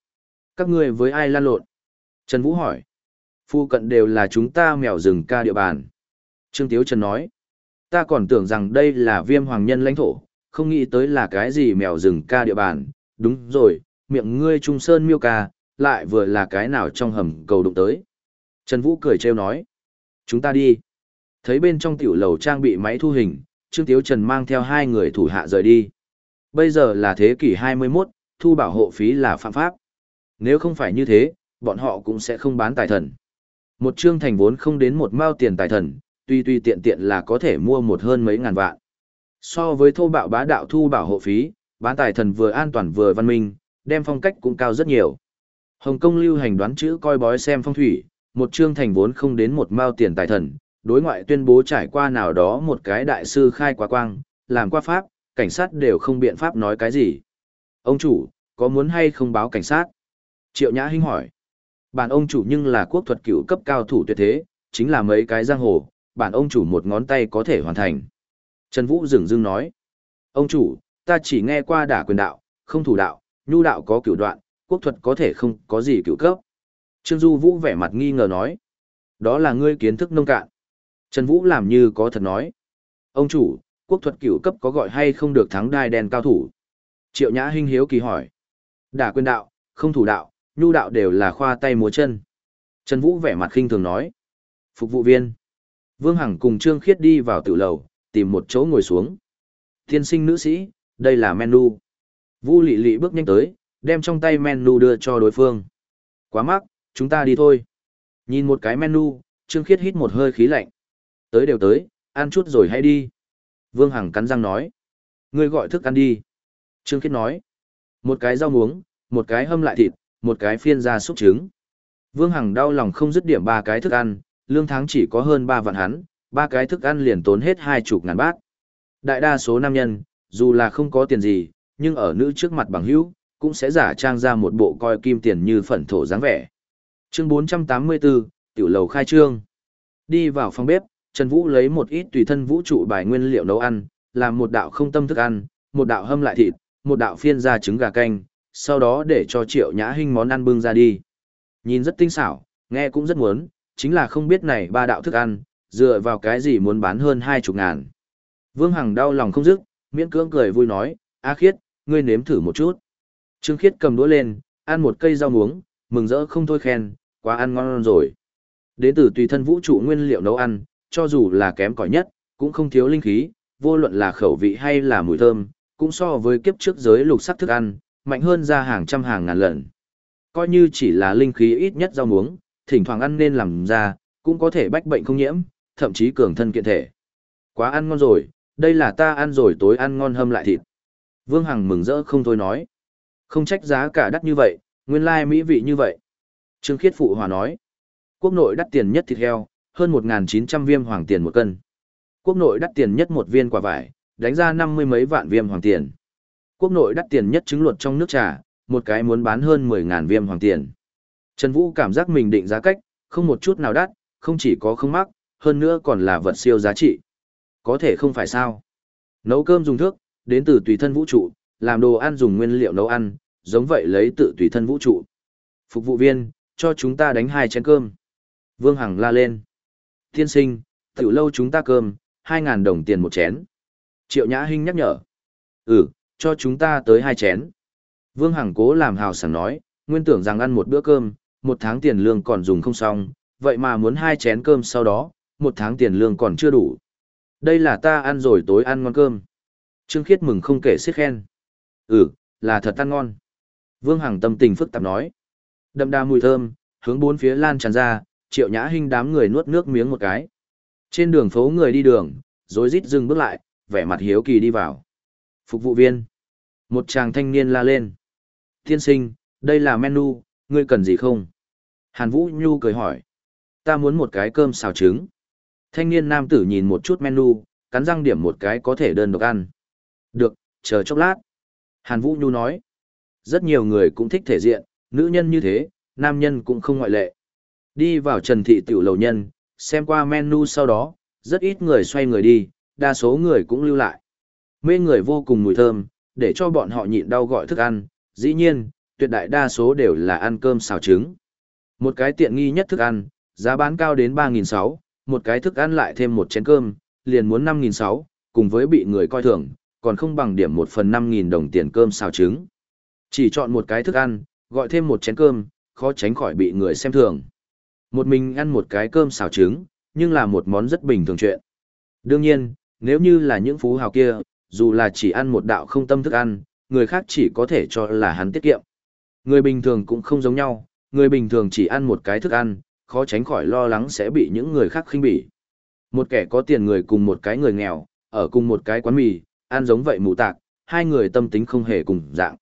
Các ngươi với ai lan lộn? Trần Vũ hỏi. Phu cận đều là chúng ta mèo rừng ca địa bàn. Trương Tiếu Trần nói. Ta còn tưởng rằng đây là viêm hoàng nhân lãnh thổ, không nghĩ tới là cái gì mèo rừng ca địa bàn. Đúng rồi, miệng ngươi trung sơn miêu ca, lại vừa là cái nào trong hầm cầu đụng tới. Trần Vũ cười trêu nói. Chúng ta đi. Thấy bên trong tiểu lầu trang bị máy thu hình, Trương Tiếu Trần mang theo hai người thủ hạ rời đi. Bây giờ là thế kỷ 21, thu bảo hộ phí là phạm pháp. Nếu không phải như thế, bọn họ cũng sẽ không bán tài thần. Một trương thành vốn không đến một mao tiền tài thần, tuy tuy tiện tiện là có thể mua một hơn mấy ngàn vạn. So với thô bạo bá đạo thu bảo hộ phí, bán tài thần vừa an toàn vừa văn minh, đem phong cách cũng cao rất nhiều. Hồng Kông lưu hành đoán chữ coi bói xem phong thủy, một chương thành vốn không đến một mao tiền tài thần, đối ngoại tuyên bố trải qua nào đó một cái đại sư khai quá quang, làm qua pháp, cảnh sát đều không biện pháp nói cái gì. Ông chủ, có muốn hay không báo cảnh sát? Triệu Nhã Hinh hỏi. Bản ông chủ nhưng là quốc thuật cửu cấp cao thủ tuyệt thế, chính là mấy cái giang hồ, bản ông chủ một ngón tay có thể hoàn thành. Trần Vũ dừng dưng nói. Ông chủ, ta chỉ nghe qua đả quyền đạo, không thủ đạo, nhu đạo có cửu đoạn, quốc thuật có thể không có gì cựu cấp. Trương Du Vũ vẻ mặt nghi ngờ nói. Đó là ngươi kiến thức nông cạn. Trần Vũ làm như có thật nói. Ông chủ, quốc thuật cựu cấp có gọi hay không được thắng đai đen cao thủ? Triệu Nhã Hinh hiếu kỳ hỏi. Đả quyền đạo, không thủ đạo, nhu đạo đều là khoa tay múa chân. Trần Vũ vẻ mặt khinh thường nói. Phục vụ viên. Vương Hằng cùng Trương Khiết đi vào tiểu lầu, tìm một chỗ ngồi xuống. Thiên sinh nữ sĩ, đây là menu. Vu lị lị bước nhanh tới, đem trong tay menu đưa cho đối phương. Quá mắc, chúng ta đi thôi. Nhìn một cái menu, Trương Khiết hít một hơi khí lạnh. Tới đều tới, ăn chút rồi hãy đi. Vương Hằng cắn răng nói. Ngươi gọi thức ăn đi. Trương Khiết nói. Một cái rau muống, một cái hâm lại thịt, một cái phiên ra xúc trứng. Vương Hằng đau lòng không dứt điểm ba cái thức ăn, lương tháng chỉ có hơn ba vạn hắn, ba cái thức ăn liền tốn hết hai chục ngàn bát. Đại đa số nam nhân, dù là không có tiền gì, nhưng ở nữ trước mặt bằng hữu, cũng sẽ giả trang ra một bộ coi kim tiền như phẩn thổ dáng vẻ. Chương 484, tiểu lầu khai trương. Đi vào phòng bếp, Trần Vũ lấy một ít tùy thân vũ trụ bài nguyên liệu nấu ăn, làm một đạo không tâm thức ăn, một đạo hâm lại thịt, một đạo phiên ra trứng gà canh, sau đó để cho Triệu Nhã Hinh món ăn bưng ra đi. Nhìn rất tinh xảo, nghe cũng rất muốn, chính là không biết này ba đạo thức ăn, dựa vào cái gì muốn bán hơn hai chục ngàn. Vương Hằng đau lòng không dứt, miễn cưỡng cười vui nói, A Khiết, ngươi nếm thử một chút. Trương Khiết cầm đũa lên, ăn một cây rau muống, mừng rỡ không thôi khen, quá ăn ngon rồi. Đến từ tùy thân vũ trụ nguyên liệu nấu ăn, cho dù là kém cỏi nhất, cũng không thiếu linh khí, vô luận là khẩu vị hay là mùi thơm, cũng so với kiếp trước giới lục sắc thức ăn, mạnh hơn ra hàng trăm hàng ngàn lần. Coi như chỉ là linh khí ít nhất rau muống, thỉnh thoảng ăn nên làm ra, cũng có thể bách bệnh không nhiễm, thậm chí cường thân kiện thể. Quá ăn ngon rồi, đây là ta ăn rồi tối ăn ngon hâm lại thịt. Vương Hằng mừng rỡ không thôi nói. Không trách giá cả đắt như vậy, nguyên lai mỹ vị như vậy. Trương Khiết Phụ Hòa nói. Quốc nội đắt tiền nhất thịt heo, hơn 1.900 viêm hoàng tiền một cân. Quốc nội đắt tiền nhất một viên quả vải, đánh ra năm mươi mấy vạn viêm hoàng tiền. Quốc nội đắt tiền nhất trứng luộc trong nước trà, một cái muốn bán hơn 10.000 viêm hoàng tiền. Trần Vũ cảm giác mình định giá cách, không một chút nào đắt, không chỉ có không mắc, hơn nữa còn là vật siêu giá trị. Có thể không phải sao. Nấu cơm dùng thước, đến từ tùy thân vũ trụ, làm đồ ăn dùng nguyên liệu nấu ăn, giống vậy lấy tự tùy thân vũ trụ. Phục vụ viên, cho chúng ta đánh hai chén cơm. Vương Hằng la lên. Tiên sinh, tiểu lâu chúng ta cơm, 2.000 đồng tiền một chén. Triệu Nhã Hinh nhắc nhở. Ừ, cho chúng ta tới hai chén. Vương Hằng cố làm hào sảng nói, nguyên tưởng rằng ăn một bữa cơm, một tháng tiền lương còn dùng không xong, vậy mà muốn hai chén cơm sau đó, một tháng tiền lương còn chưa đủ. Đây là ta ăn rồi tối ăn ngon cơm. Trương Khiết mừng không kể xiết khen. Ừ, là thật ăn ngon. Vương Hằng tâm tình phức tạp nói. Đậm đà mùi thơm, hướng bốn phía lan tràn ra, triệu nhã hình đám người nuốt nước miếng một cái. Trên đường phố người đi đường, rối rít dừng bước lại, vẻ mặt hiếu kỳ đi vào. Phục vụ viên. Một chàng thanh niên la lên. Tiên sinh, đây là menu, ngươi cần gì không? Hàn Vũ Nhu cười hỏi. Ta muốn một cái cơm xào trứng. Thanh niên nam tử nhìn một chút menu, cắn răng điểm một cái có thể đơn độc ăn. Được, chờ chốc lát. Hàn Vũ Nhu nói. Rất nhiều người cũng thích thể diện, nữ nhân như thế, nam nhân cũng không ngoại lệ. Đi vào trần thị tiểu lầu nhân, xem qua menu sau đó, rất ít người xoay người đi, đa số người cũng lưu lại. Mê người vô cùng mùi thơm, để cho bọn họ nhịn đau gọi thức ăn, dĩ nhiên, tuyệt đại đa số đều là ăn cơm xào trứng. Một cái tiện nghi nhất thức ăn, giá bán cao đến 3.600, một cái thức ăn lại thêm một chén cơm, liền muốn 5.600, cùng với bị người coi thường, còn không bằng điểm một phần 5.000 đồng tiền cơm xào trứng. Chỉ chọn một cái thức ăn, gọi thêm một chén cơm, khó tránh khỏi bị người xem thường. Một mình ăn một cái cơm xào trứng, nhưng là một món rất bình thường chuyện. Đương nhiên, nếu như là những phú hào kia, dù là chỉ ăn một đạo không tâm thức ăn, người khác chỉ có thể cho là hắn tiết kiệm. Người bình thường cũng không giống nhau, người bình thường chỉ ăn một cái thức ăn, khó tránh khỏi lo lắng sẽ bị những người khác khinh bỉ. Một kẻ có tiền người cùng một cái người nghèo, ở cùng một cái quán mì, ăn giống vậy mù tạc, hai người tâm tính không hề cùng dạng.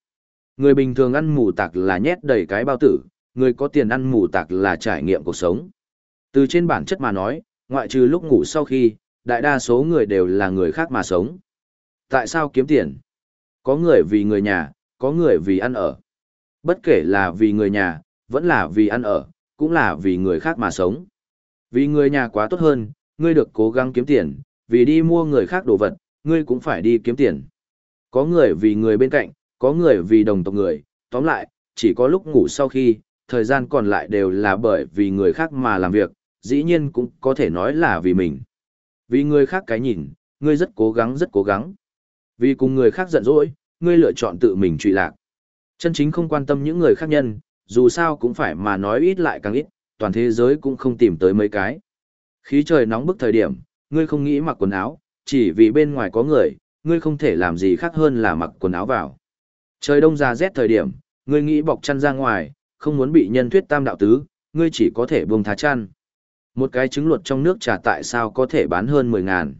Người bình thường ăn mù tạc là nhét đầy cái bao tử, người có tiền ăn mù tạc là trải nghiệm cuộc sống. Từ trên bản chất mà nói, ngoại trừ lúc ngủ sau khi, đại đa số người đều là người khác mà sống. Tại sao kiếm tiền? Có người vì người nhà, có người vì ăn ở. Bất kể là vì người nhà, vẫn là vì ăn ở, cũng là vì người khác mà sống. Vì người nhà quá tốt hơn, ngươi được cố gắng kiếm tiền, vì đi mua người khác đồ vật, ngươi cũng phải đi kiếm tiền. Có người vì người bên cạnh, có người vì đồng tộc người, tóm lại, chỉ có lúc ngủ sau khi, thời gian còn lại đều là bởi vì người khác mà làm việc, dĩ nhiên cũng có thể nói là vì mình. Vì người khác cái nhìn, ngươi rất cố gắng rất cố gắng. Vì cùng người khác giận dỗi, ngươi lựa chọn tự mình trụy lạc. Chân chính không quan tâm những người khác nhân, dù sao cũng phải mà nói ít lại càng ít, toàn thế giới cũng không tìm tới mấy cái. Khí trời nóng bức thời điểm, ngươi không nghĩ mặc quần áo, chỉ vì bên ngoài có người, ngươi không thể làm gì khác hơn là mặc quần áo vào. Trời đông ra rét thời điểm, ngươi nghĩ bọc chăn ra ngoài, không muốn bị nhân thuyết tam đạo tứ, ngươi chỉ có thể buông thá chăn. Một cái trứng luộc trong nước trà tại sao có thể bán hơn 10 ngàn.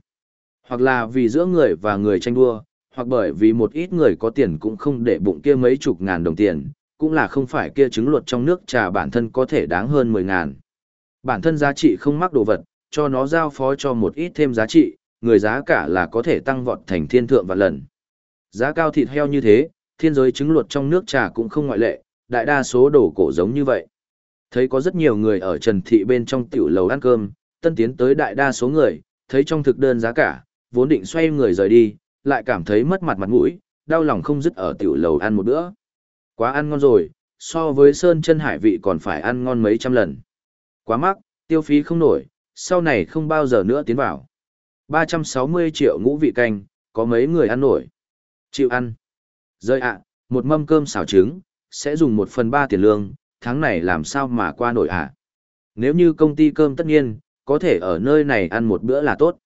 Hoặc là vì giữa người và người tranh đua, hoặc bởi vì một ít người có tiền cũng không để bụng kia mấy chục ngàn đồng tiền, cũng là không phải kia trứng luộc trong nước trà bản thân có thể đáng hơn 10 ngàn. Bản thân giá trị không mắc đồ vật, cho nó giao phó cho một ít thêm giá trị, người giá cả là có thể tăng vọt thành thiên thượng và lần. Giá cao thịt heo như thế, thiên giới trứng luật trong nước trà cũng không ngoại lệ, đại đa số đồ cổ giống như vậy. Thấy có rất nhiều người ở Trần Thị bên trong tiểu lầu ăn cơm, tân tiến tới đại đa số người, thấy trong thực đơn giá cả, vốn định xoay người rời đi, lại cảm thấy mất mặt mặt mũi, đau lòng không dứt ở tiểu lầu ăn một bữa. Quá ăn ngon rồi, so với sơn chân hải vị còn phải ăn ngon mấy trăm lần. Quá mắc, tiêu phí không nổi, sau này không bao giờ nữa tiến vào. 360 triệu ngũ vị canh, có mấy người ăn nổi. Chịu ăn. Rơi ạ, một mâm cơm xào trứng, sẽ dùng một phần ba tiền lương, tháng này làm sao mà qua nổi ạ. Nếu như công ty cơm tất nhiên, có thể ở nơi này ăn một bữa là tốt.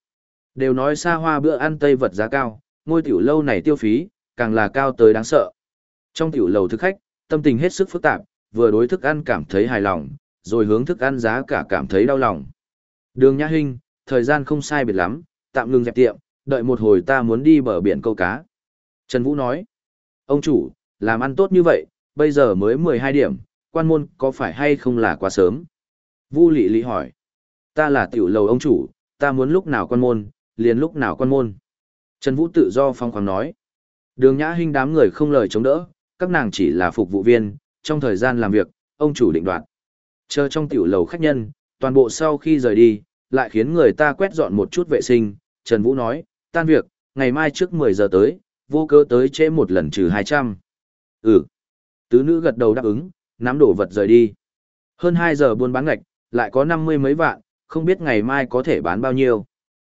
Đều nói xa hoa bữa ăn tây vật giá cao, ngôi tiểu lâu này tiêu phí, càng là cao tới đáng sợ. Trong tiểu lầu thức khách, tâm tình hết sức phức tạp, vừa đối thức ăn cảm thấy hài lòng, rồi hướng thức ăn giá cả cảm thấy đau lòng. Đường Nhã Hinh, thời gian không sai biệt lắm, tạm ngừng dẹp tiệm, đợi một hồi ta muốn đi bờ biển câu cá. Trần Vũ nói, ông chủ, làm ăn tốt như vậy, bây giờ mới 12 điểm, quan môn có phải hay không là quá sớm? Vu Lị Lị hỏi, ta là tiểu lầu ông chủ, ta muốn lúc nào quan môn, liền lúc nào quan môn. Trần Vũ tự do phong khoáng nói, đường Nhã Hinh đám người không lời chống đỡ, các nàng chỉ là phục vụ viên, trong thời gian làm việc, ông chủ định đoạt. Chờ trong tiểu lầu khách nhân, toàn bộ sau khi rời đi, lại khiến người ta quét dọn một chút vệ sinh, Trần Vũ nói, tan việc, ngày mai trước 10 giờ tới, vô cơ tới trễ một lần trừ 200. Ừ. Tứ nữ gật đầu đáp ứng, nắm đổ vật rời đi. Hơn 2 giờ buôn bán ngạch, lại có 50 mấy vạn, không biết ngày mai có thể bán bao nhiêu.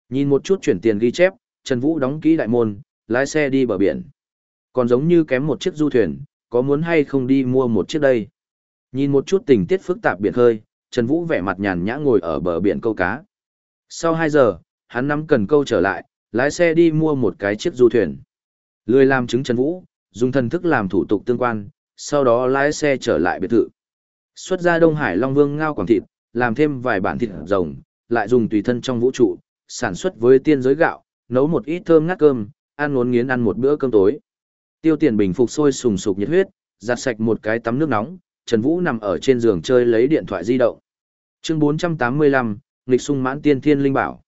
Nhìn một chút chuyển tiền ghi chép, Trần Vũ đóng kỹ đại môn, lái xe đi bờ biển. Còn giống như kém một chiếc du thuyền, có muốn hay không đi mua một chiếc đây? Nhìn một chút tình tiết phức tạp biển hơi, Trần Vũ vẻ mặt nhàn nhã ngồi ở bờ biển câu cá. Sau 2 giờ, hắn nắm cần câu trở lại, lái xe đi mua một cái chiếc du thuyền. Lười làm chứng Trần Vũ, dùng thần thức làm thủ tục tương quan, sau đó lái xe trở lại biệt thự. Xuất ra Đông Hải Long Vương ngao quảng thịt, làm thêm vài bản thịt rồng, lại dùng tùy thân trong vũ trụ, sản xuất với tiên giới gạo, nấu một ít thơm ngát cơm, ăn uống nghiến ăn một bữa cơm tối. Tiêu tiền bình phục sôi sùng sục nhiệt huyết, giặt sạch một cái tắm nước nóng, Trần Vũ nằm ở trên giường chơi lấy điện thoại di động. Chương 485, nghịch sung mãn tiên thiên linh bảo.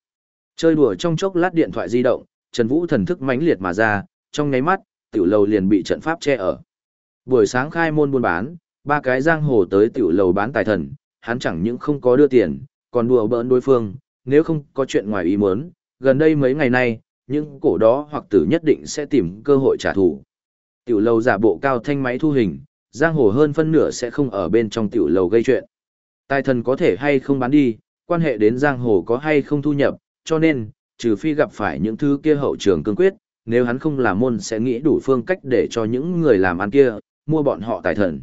Chơi đùa trong chốc lát điện thoại di động, Trần Vũ thần thức mãnh liệt mà ra, trong nháy mắt, tiểu lầu liền bị trận pháp che ở. Buổi sáng khai môn buôn bán, ba cái giang hồ tới tiểu lầu bán tài thần, hắn chẳng những không có đưa tiền, còn đùa bỡn đối phương, nếu không có chuyện ngoài ý muốn, gần đây mấy ngày nay, những cổ đó hoặc tử nhất định sẽ tìm cơ hội trả thù. Tiểu lầu giả bộ cao thanh máy thu hình, giang hồ hơn phân nửa sẽ không ở bên trong tiểu lầu gây chuyện. Tài thần có thể hay không bán đi, quan hệ đến giang hồ có hay không thu nhập, cho nên, trừ phi gặp phải những thứ kia hậu trường cương quyết, nếu hắn không làm môn sẽ nghĩ đủ phương cách để cho những người làm ăn kia, mua bọn họ tài thần.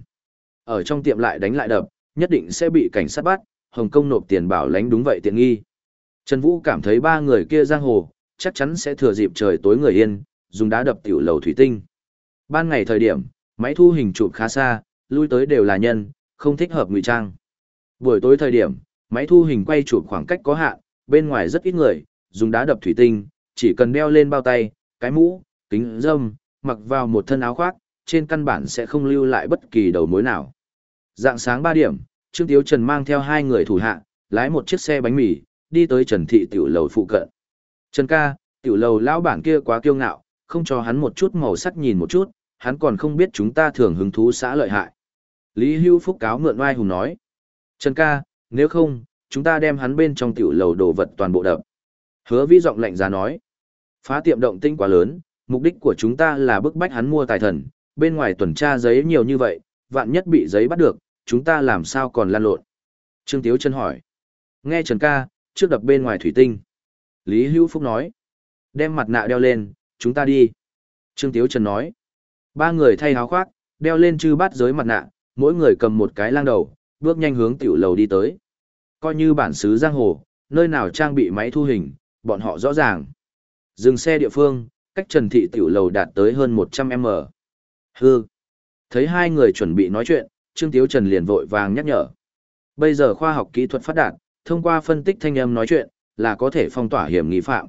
Ở trong tiệm lại đánh lại đập, nhất định sẽ bị cảnh sát bắt, Hồng Kông nộp tiền bảo lãnh đúng vậy tiện nghi. Trần Vũ cảm thấy ba người kia giang hồ, chắc chắn sẽ thừa dịp trời tối người yên, dùng đá đập tiểu lầu thủy tinh. Ban ngày thời điểm, máy thu hình chụp khá xa, lui tới đều là nhân, không thích hợp ngụy trang. Buổi tối thời điểm, máy thu hình quay chụp khoảng cách có hạn, bên ngoài rất ít người, dùng đá đập thủy tinh, chỉ cần đeo lên bao tay, cái mũ, kính dâm, mặc vào một thân áo khoác, trên căn bản sẽ không lưu lại bất kỳ đầu mối nào. Dạng sáng 3 điểm, Trương Tiếu Trần mang theo hai người thủ hạ, lái một chiếc xe bánh mì, đi tới Trần Thị tiểu lầu phụ cận. Trần ca, tiểu lầu lão bản kia quá kiêu ngạo, không cho hắn một chút màu sắc nhìn một chút, hắn còn không biết chúng ta thường hứng thú xã lợi hại. Lý Hưu Phúc cáo mượn oai hùng nói. Trần ca, nếu không, chúng ta đem hắn bên trong tiểu lầu đồ vật toàn bộ đập. Hứa vi giọng lạnh giá nói. Phá tiệm động tinh quá lớn, mục đích của chúng ta là bức bách hắn mua tài thần, bên ngoài tuần tra giấy nhiều như vậy, vạn nhất bị giấy bắt được, chúng ta làm sao còn lan lộn. Trương Tiếu Trân hỏi. Nghe Trần ca, trước đập bên ngoài thủy tinh. Lý Hữu Phúc nói. Đem mặt nạ đeo lên, chúng ta đi. Trương Tiếu Trần nói. Ba người thay áo khoác, đeo lên chư bát giới mặt nạ, mỗi người cầm một cái lang đầu, bước nhanh hướng tiểu lầu đi tới. Coi như bản xứ giang hồ, nơi nào trang bị máy thu hình, bọn họ rõ ràng. Dừng xe địa phương, cách Trần Thị tiểu lầu đạt tới hơn 100m. Hư. Thấy hai người chuẩn bị nói chuyện, Trương Tiếu Trần liền vội vàng nhắc nhở. Bây giờ khoa học kỹ thuật phát đạt, thông qua phân tích thanh âm nói chuyện, là có thể phong tỏa hiểm nghi phạm.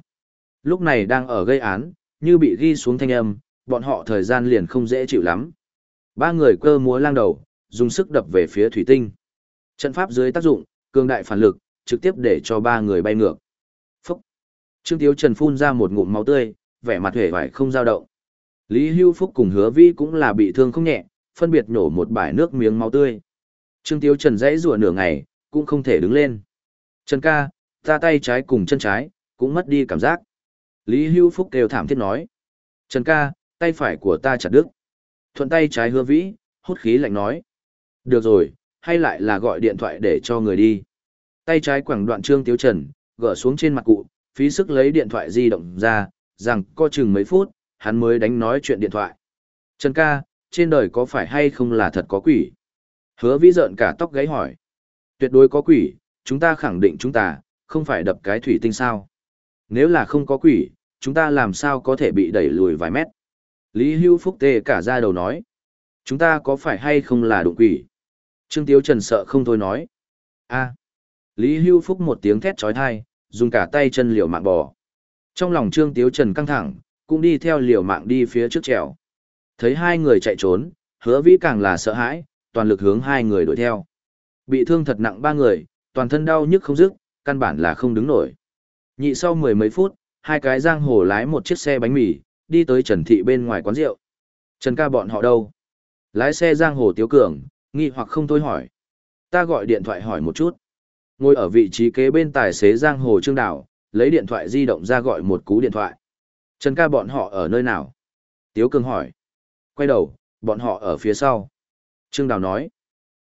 Lúc này đang ở gây án, như bị ghi xuống thanh âm, bọn họ thời gian liền không dễ chịu lắm. Ba người cơ múa lang đầu, dùng sức đập về phía thủy tinh. Trận pháp dưới tác dụng, cường đại phản lực, trực tiếp để cho ba người bay ngược. Phúc! Trương Tiếu Trần phun ra một ngụm máu tươi, vẻ mặt hề vải không dao động. Lý Hưu Phúc cùng hứa vi cũng là bị thương không nhẹ, phân biệt nhổ một bãi nước miếng máu tươi. Trương Tiếu Trần dãy rùa nửa ngày, cũng không thể đứng lên. Trần ca, ta tay trái cùng chân trái, cũng mất đi cảm giác. Lý Hưu Phúc kêu thảm thiết nói. Trần ca, tay phải của ta chặt đứt. Thuận tay trái hứa vĩ, hút khí lạnh nói. Được rồi, hay lại là gọi điện thoại để cho người đi. Tay trái quẳng đoạn Trương Tiếu Trần, gỡ xuống trên mặt cụ, phí sức lấy điện thoại di động ra, rằng co chừng mấy phút, hắn mới đánh nói chuyện điện thoại. Trần ca, trên đời có phải hay không là thật có quỷ? Hứa vĩ giận cả tóc gáy hỏi. Tuyệt đối có quỷ, chúng ta khẳng định chúng ta, không phải đập cái thủy tinh sao. Nếu là không có quỷ, chúng ta làm sao có thể bị đẩy lùi vài mét. Lý Hưu Phúc tê cả ra đầu nói. Chúng ta có phải hay không là đụng quỷ? Trương Tiếu Trần sợ không thôi nói. a Lý Hưu Phúc một tiếng thét trói thai, dùng cả tay chân liều mạng bò. Trong lòng Trương Tiếu Trần căng thẳng, cũng đi theo liều mạng đi phía trước trèo. Thấy hai người chạy trốn, hứa vĩ càng là sợ hãi, toàn lực hướng hai người đuổi theo. Bị thương thật nặng ba người, toàn thân đau nhức không dứt, căn bản là không đứng nổi. Nhị sau mười mấy phút, hai cái giang hồ lái một chiếc xe bánh mì, đi tới Trần Thị bên ngoài quán rượu. Trần ca bọn họ đâu? Lái xe giang hồ Tiếu Cường, nghi hoặc không thôi hỏi. Ta gọi điện thoại hỏi một chút. Ngồi ở vị trí kế bên tài xế giang hồ Trương Đào, lấy điện thoại di động ra gọi một cú điện thoại. Trần ca bọn họ ở nơi nào? Tiếu Cường hỏi. Quay đầu, bọn họ ở phía sau. Trương Đào nói.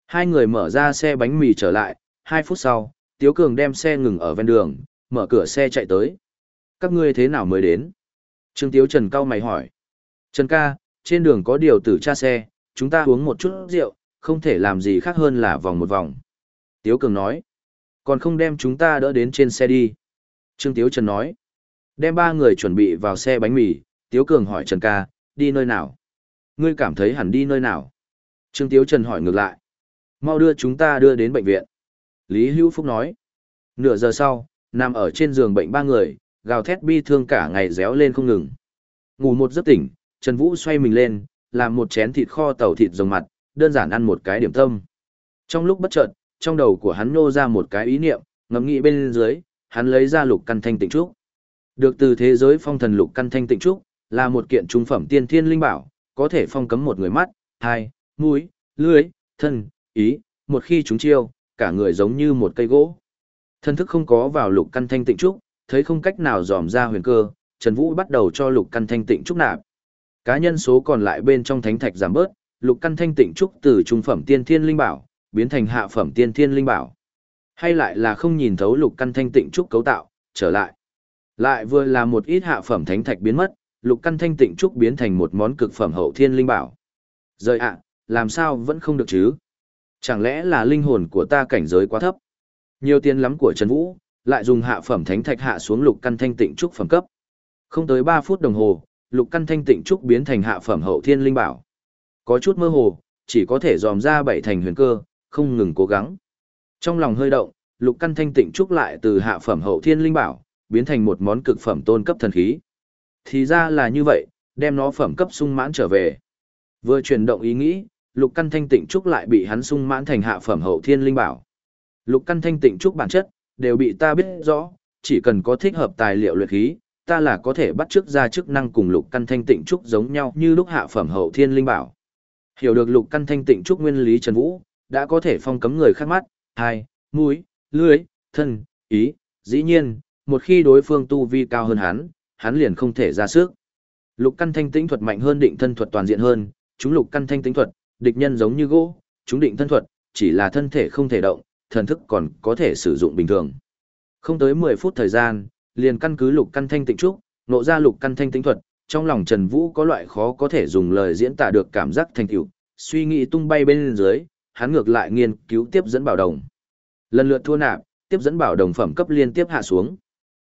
Hai người mở ra xe bánh mì trở lại, hai phút sau, Tiếu Cường đem xe ngừng ở ven đường, mở cửa xe chạy tới. Các ngươi thế nào mới đến? Trương Tiếu Trần cao mày hỏi. Trần ca, trên đường có điều tử tra xe, chúng ta uống một chút rượu, không thể làm gì khác hơn là vòng một vòng. Tiếu Cường nói. Còn không đem chúng ta đỡ đến trên xe đi. Trương Tiếu Trần nói. Đem ba người chuẩn bị vào xe bánh mì, Tiếu Cường hỏi Trần ca, đi nơi nào? Ngươi cảm thấy hẳn đi nơi nào? Trương Tiếu Trần hỏi ngược lại. Mau đưa chúng ta đưa đến bệnh viện. Lý Hữu Phúc nói. Nửa giờ sau, nằm ở trên giường bệnh ba người, gào thét bi thương cả ngày réo lên không ngừng. Ngủ một giấc tỉnh, Trần Vũ xoay mình lên, làm một chén thịt kho tàu thịt rồng mặt, đơn giản ăn một cái điểm tâm. Trong lúc bất chợt, trong đầu của hắn nô ra một cái ý niệm, ngẫm nghĩ bên dưới, hắn lấy ra lục căn thanh tịnh trúc. Được từ thế giới phong thần lục căn thanh tịnh trúc, là một kiện trung phẩm tiên thiên linh bảo, có thể phong cấm một người mắt, hai, mũi, lưỡi, thân, ý, một khi chúng chiêu, cả người giống như một cây gỗ. Thân thức không có vào lục căn thanh tịnh trúc, thấy không cách nào dòm ra huyền cơ, Trần Vũ bắt đầu cho lục căn thanh tịnh trúc nạp. Cá nhân số còn lại bên trong thánh thạch giảm bớt, lục căn thanh tịnh trúc từ trung phẩm tiên thiên linh bảo, biến thành hạ phẩm tiên thiên linh bảo. Hay lại là không nhìn thấu lục căn thanh tịnh trúc cấu tạo, trở lại. Lại vừa là một ít hạ phẩm thánh thạch biến mất, lục căn thanh tịnh trúc biến thành một món cực phẩm hậu thiên linh bảo. Rời ạ, làm sao vẫn không được chứ? Chẳng lẽ là linh hồn của ta cảnh giới quá thấp? Nhiều tiền lắm của Trần Vũ, lại dùng hạ phẩm thánh thạch hạ xuống lục căn thanh tịnh trúc phẩm cấp. Không tới ba phút đồng hồ, lục căn thanh tịnh trúc biến thành hạ phẩm hậu thiên linh bảo. Có chút mơ hồ, chỉ có thể dòm ra bảy thành huyền cơ, không ngừng cố gắng. Trong lòng hơi động, lục căn thanh tịnh trúc lại từ hạ phẩm hậu thiên linh bảo, biến thành một món cực phẩm tôn cấp thần khí. Thì ra là như vậy, đem nó phẩm cấp sung mãn trở về. Vừa chuyển động ý nghĩ, lục căn thanh tịnh trúc lại bị hắn sung mãn thành hạ phẩm hậu thiên linh bảo. Lục căn thanh tịnh trúc bản chất, đều bị ta biết rõ, chỉ cần có thích hợp tài liệu luyện khí, ta là có thể bắt chước ra chức năng cùng lục căn thanh tịnh trúc giống nhau như lúc hạ phẩm hậu thiên linh bảo. Hiểu được lục căn thanh tịnh trúc nguyên lý Trần Vũ, đã có thể phong cấm người khác mắt, hai, mũi, lưới, thân, ý, dĩ nhiên, một khi đối phương tu vi cao hơn hắn, hắn liền không thể ra sức. Lục căn thanh tĩnh thuật mạnh hơn định thân thuật toàn diện hơn, chúng lục căn thanh tĩnh thuật, địch nhân giống như gỗ, chúng định thân thuật, chỉ là thân thể không thể động, thần thức còn có thể sử dụng bình thường. Không tới 10 phút thời gian, liền căn cứ lục căn thanh tịnh trúc, nộ ra lục căn thanh tĩnh thuật, trong lòng Trần Vũ có loại khó có thể dùng lời diễn tả được cảm giác thành tựu, suy nghĩ tung bay bên dưới, hắn ngược lại nghiên cứu tiếp dẫn bảo đồng. Lần lượt thua nạp, tiếp dẫn bảo đồng phẩm cấp liên tiếp hạ xuống.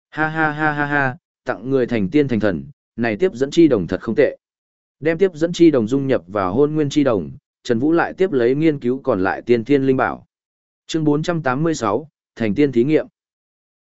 Ha ha ha ha ha, tặng người thành tiên thành thần, này tiếp dẫn chi đồng thật không tệ. Đem tiếp dẫn chi đồng dung nhập vào hôn nguyên chi đồng, Trần Vũ lại tiếp lấy nghiên cứu còn lại tiên thiên linh bảo. Chương 486, thành tiên thí nghiệm.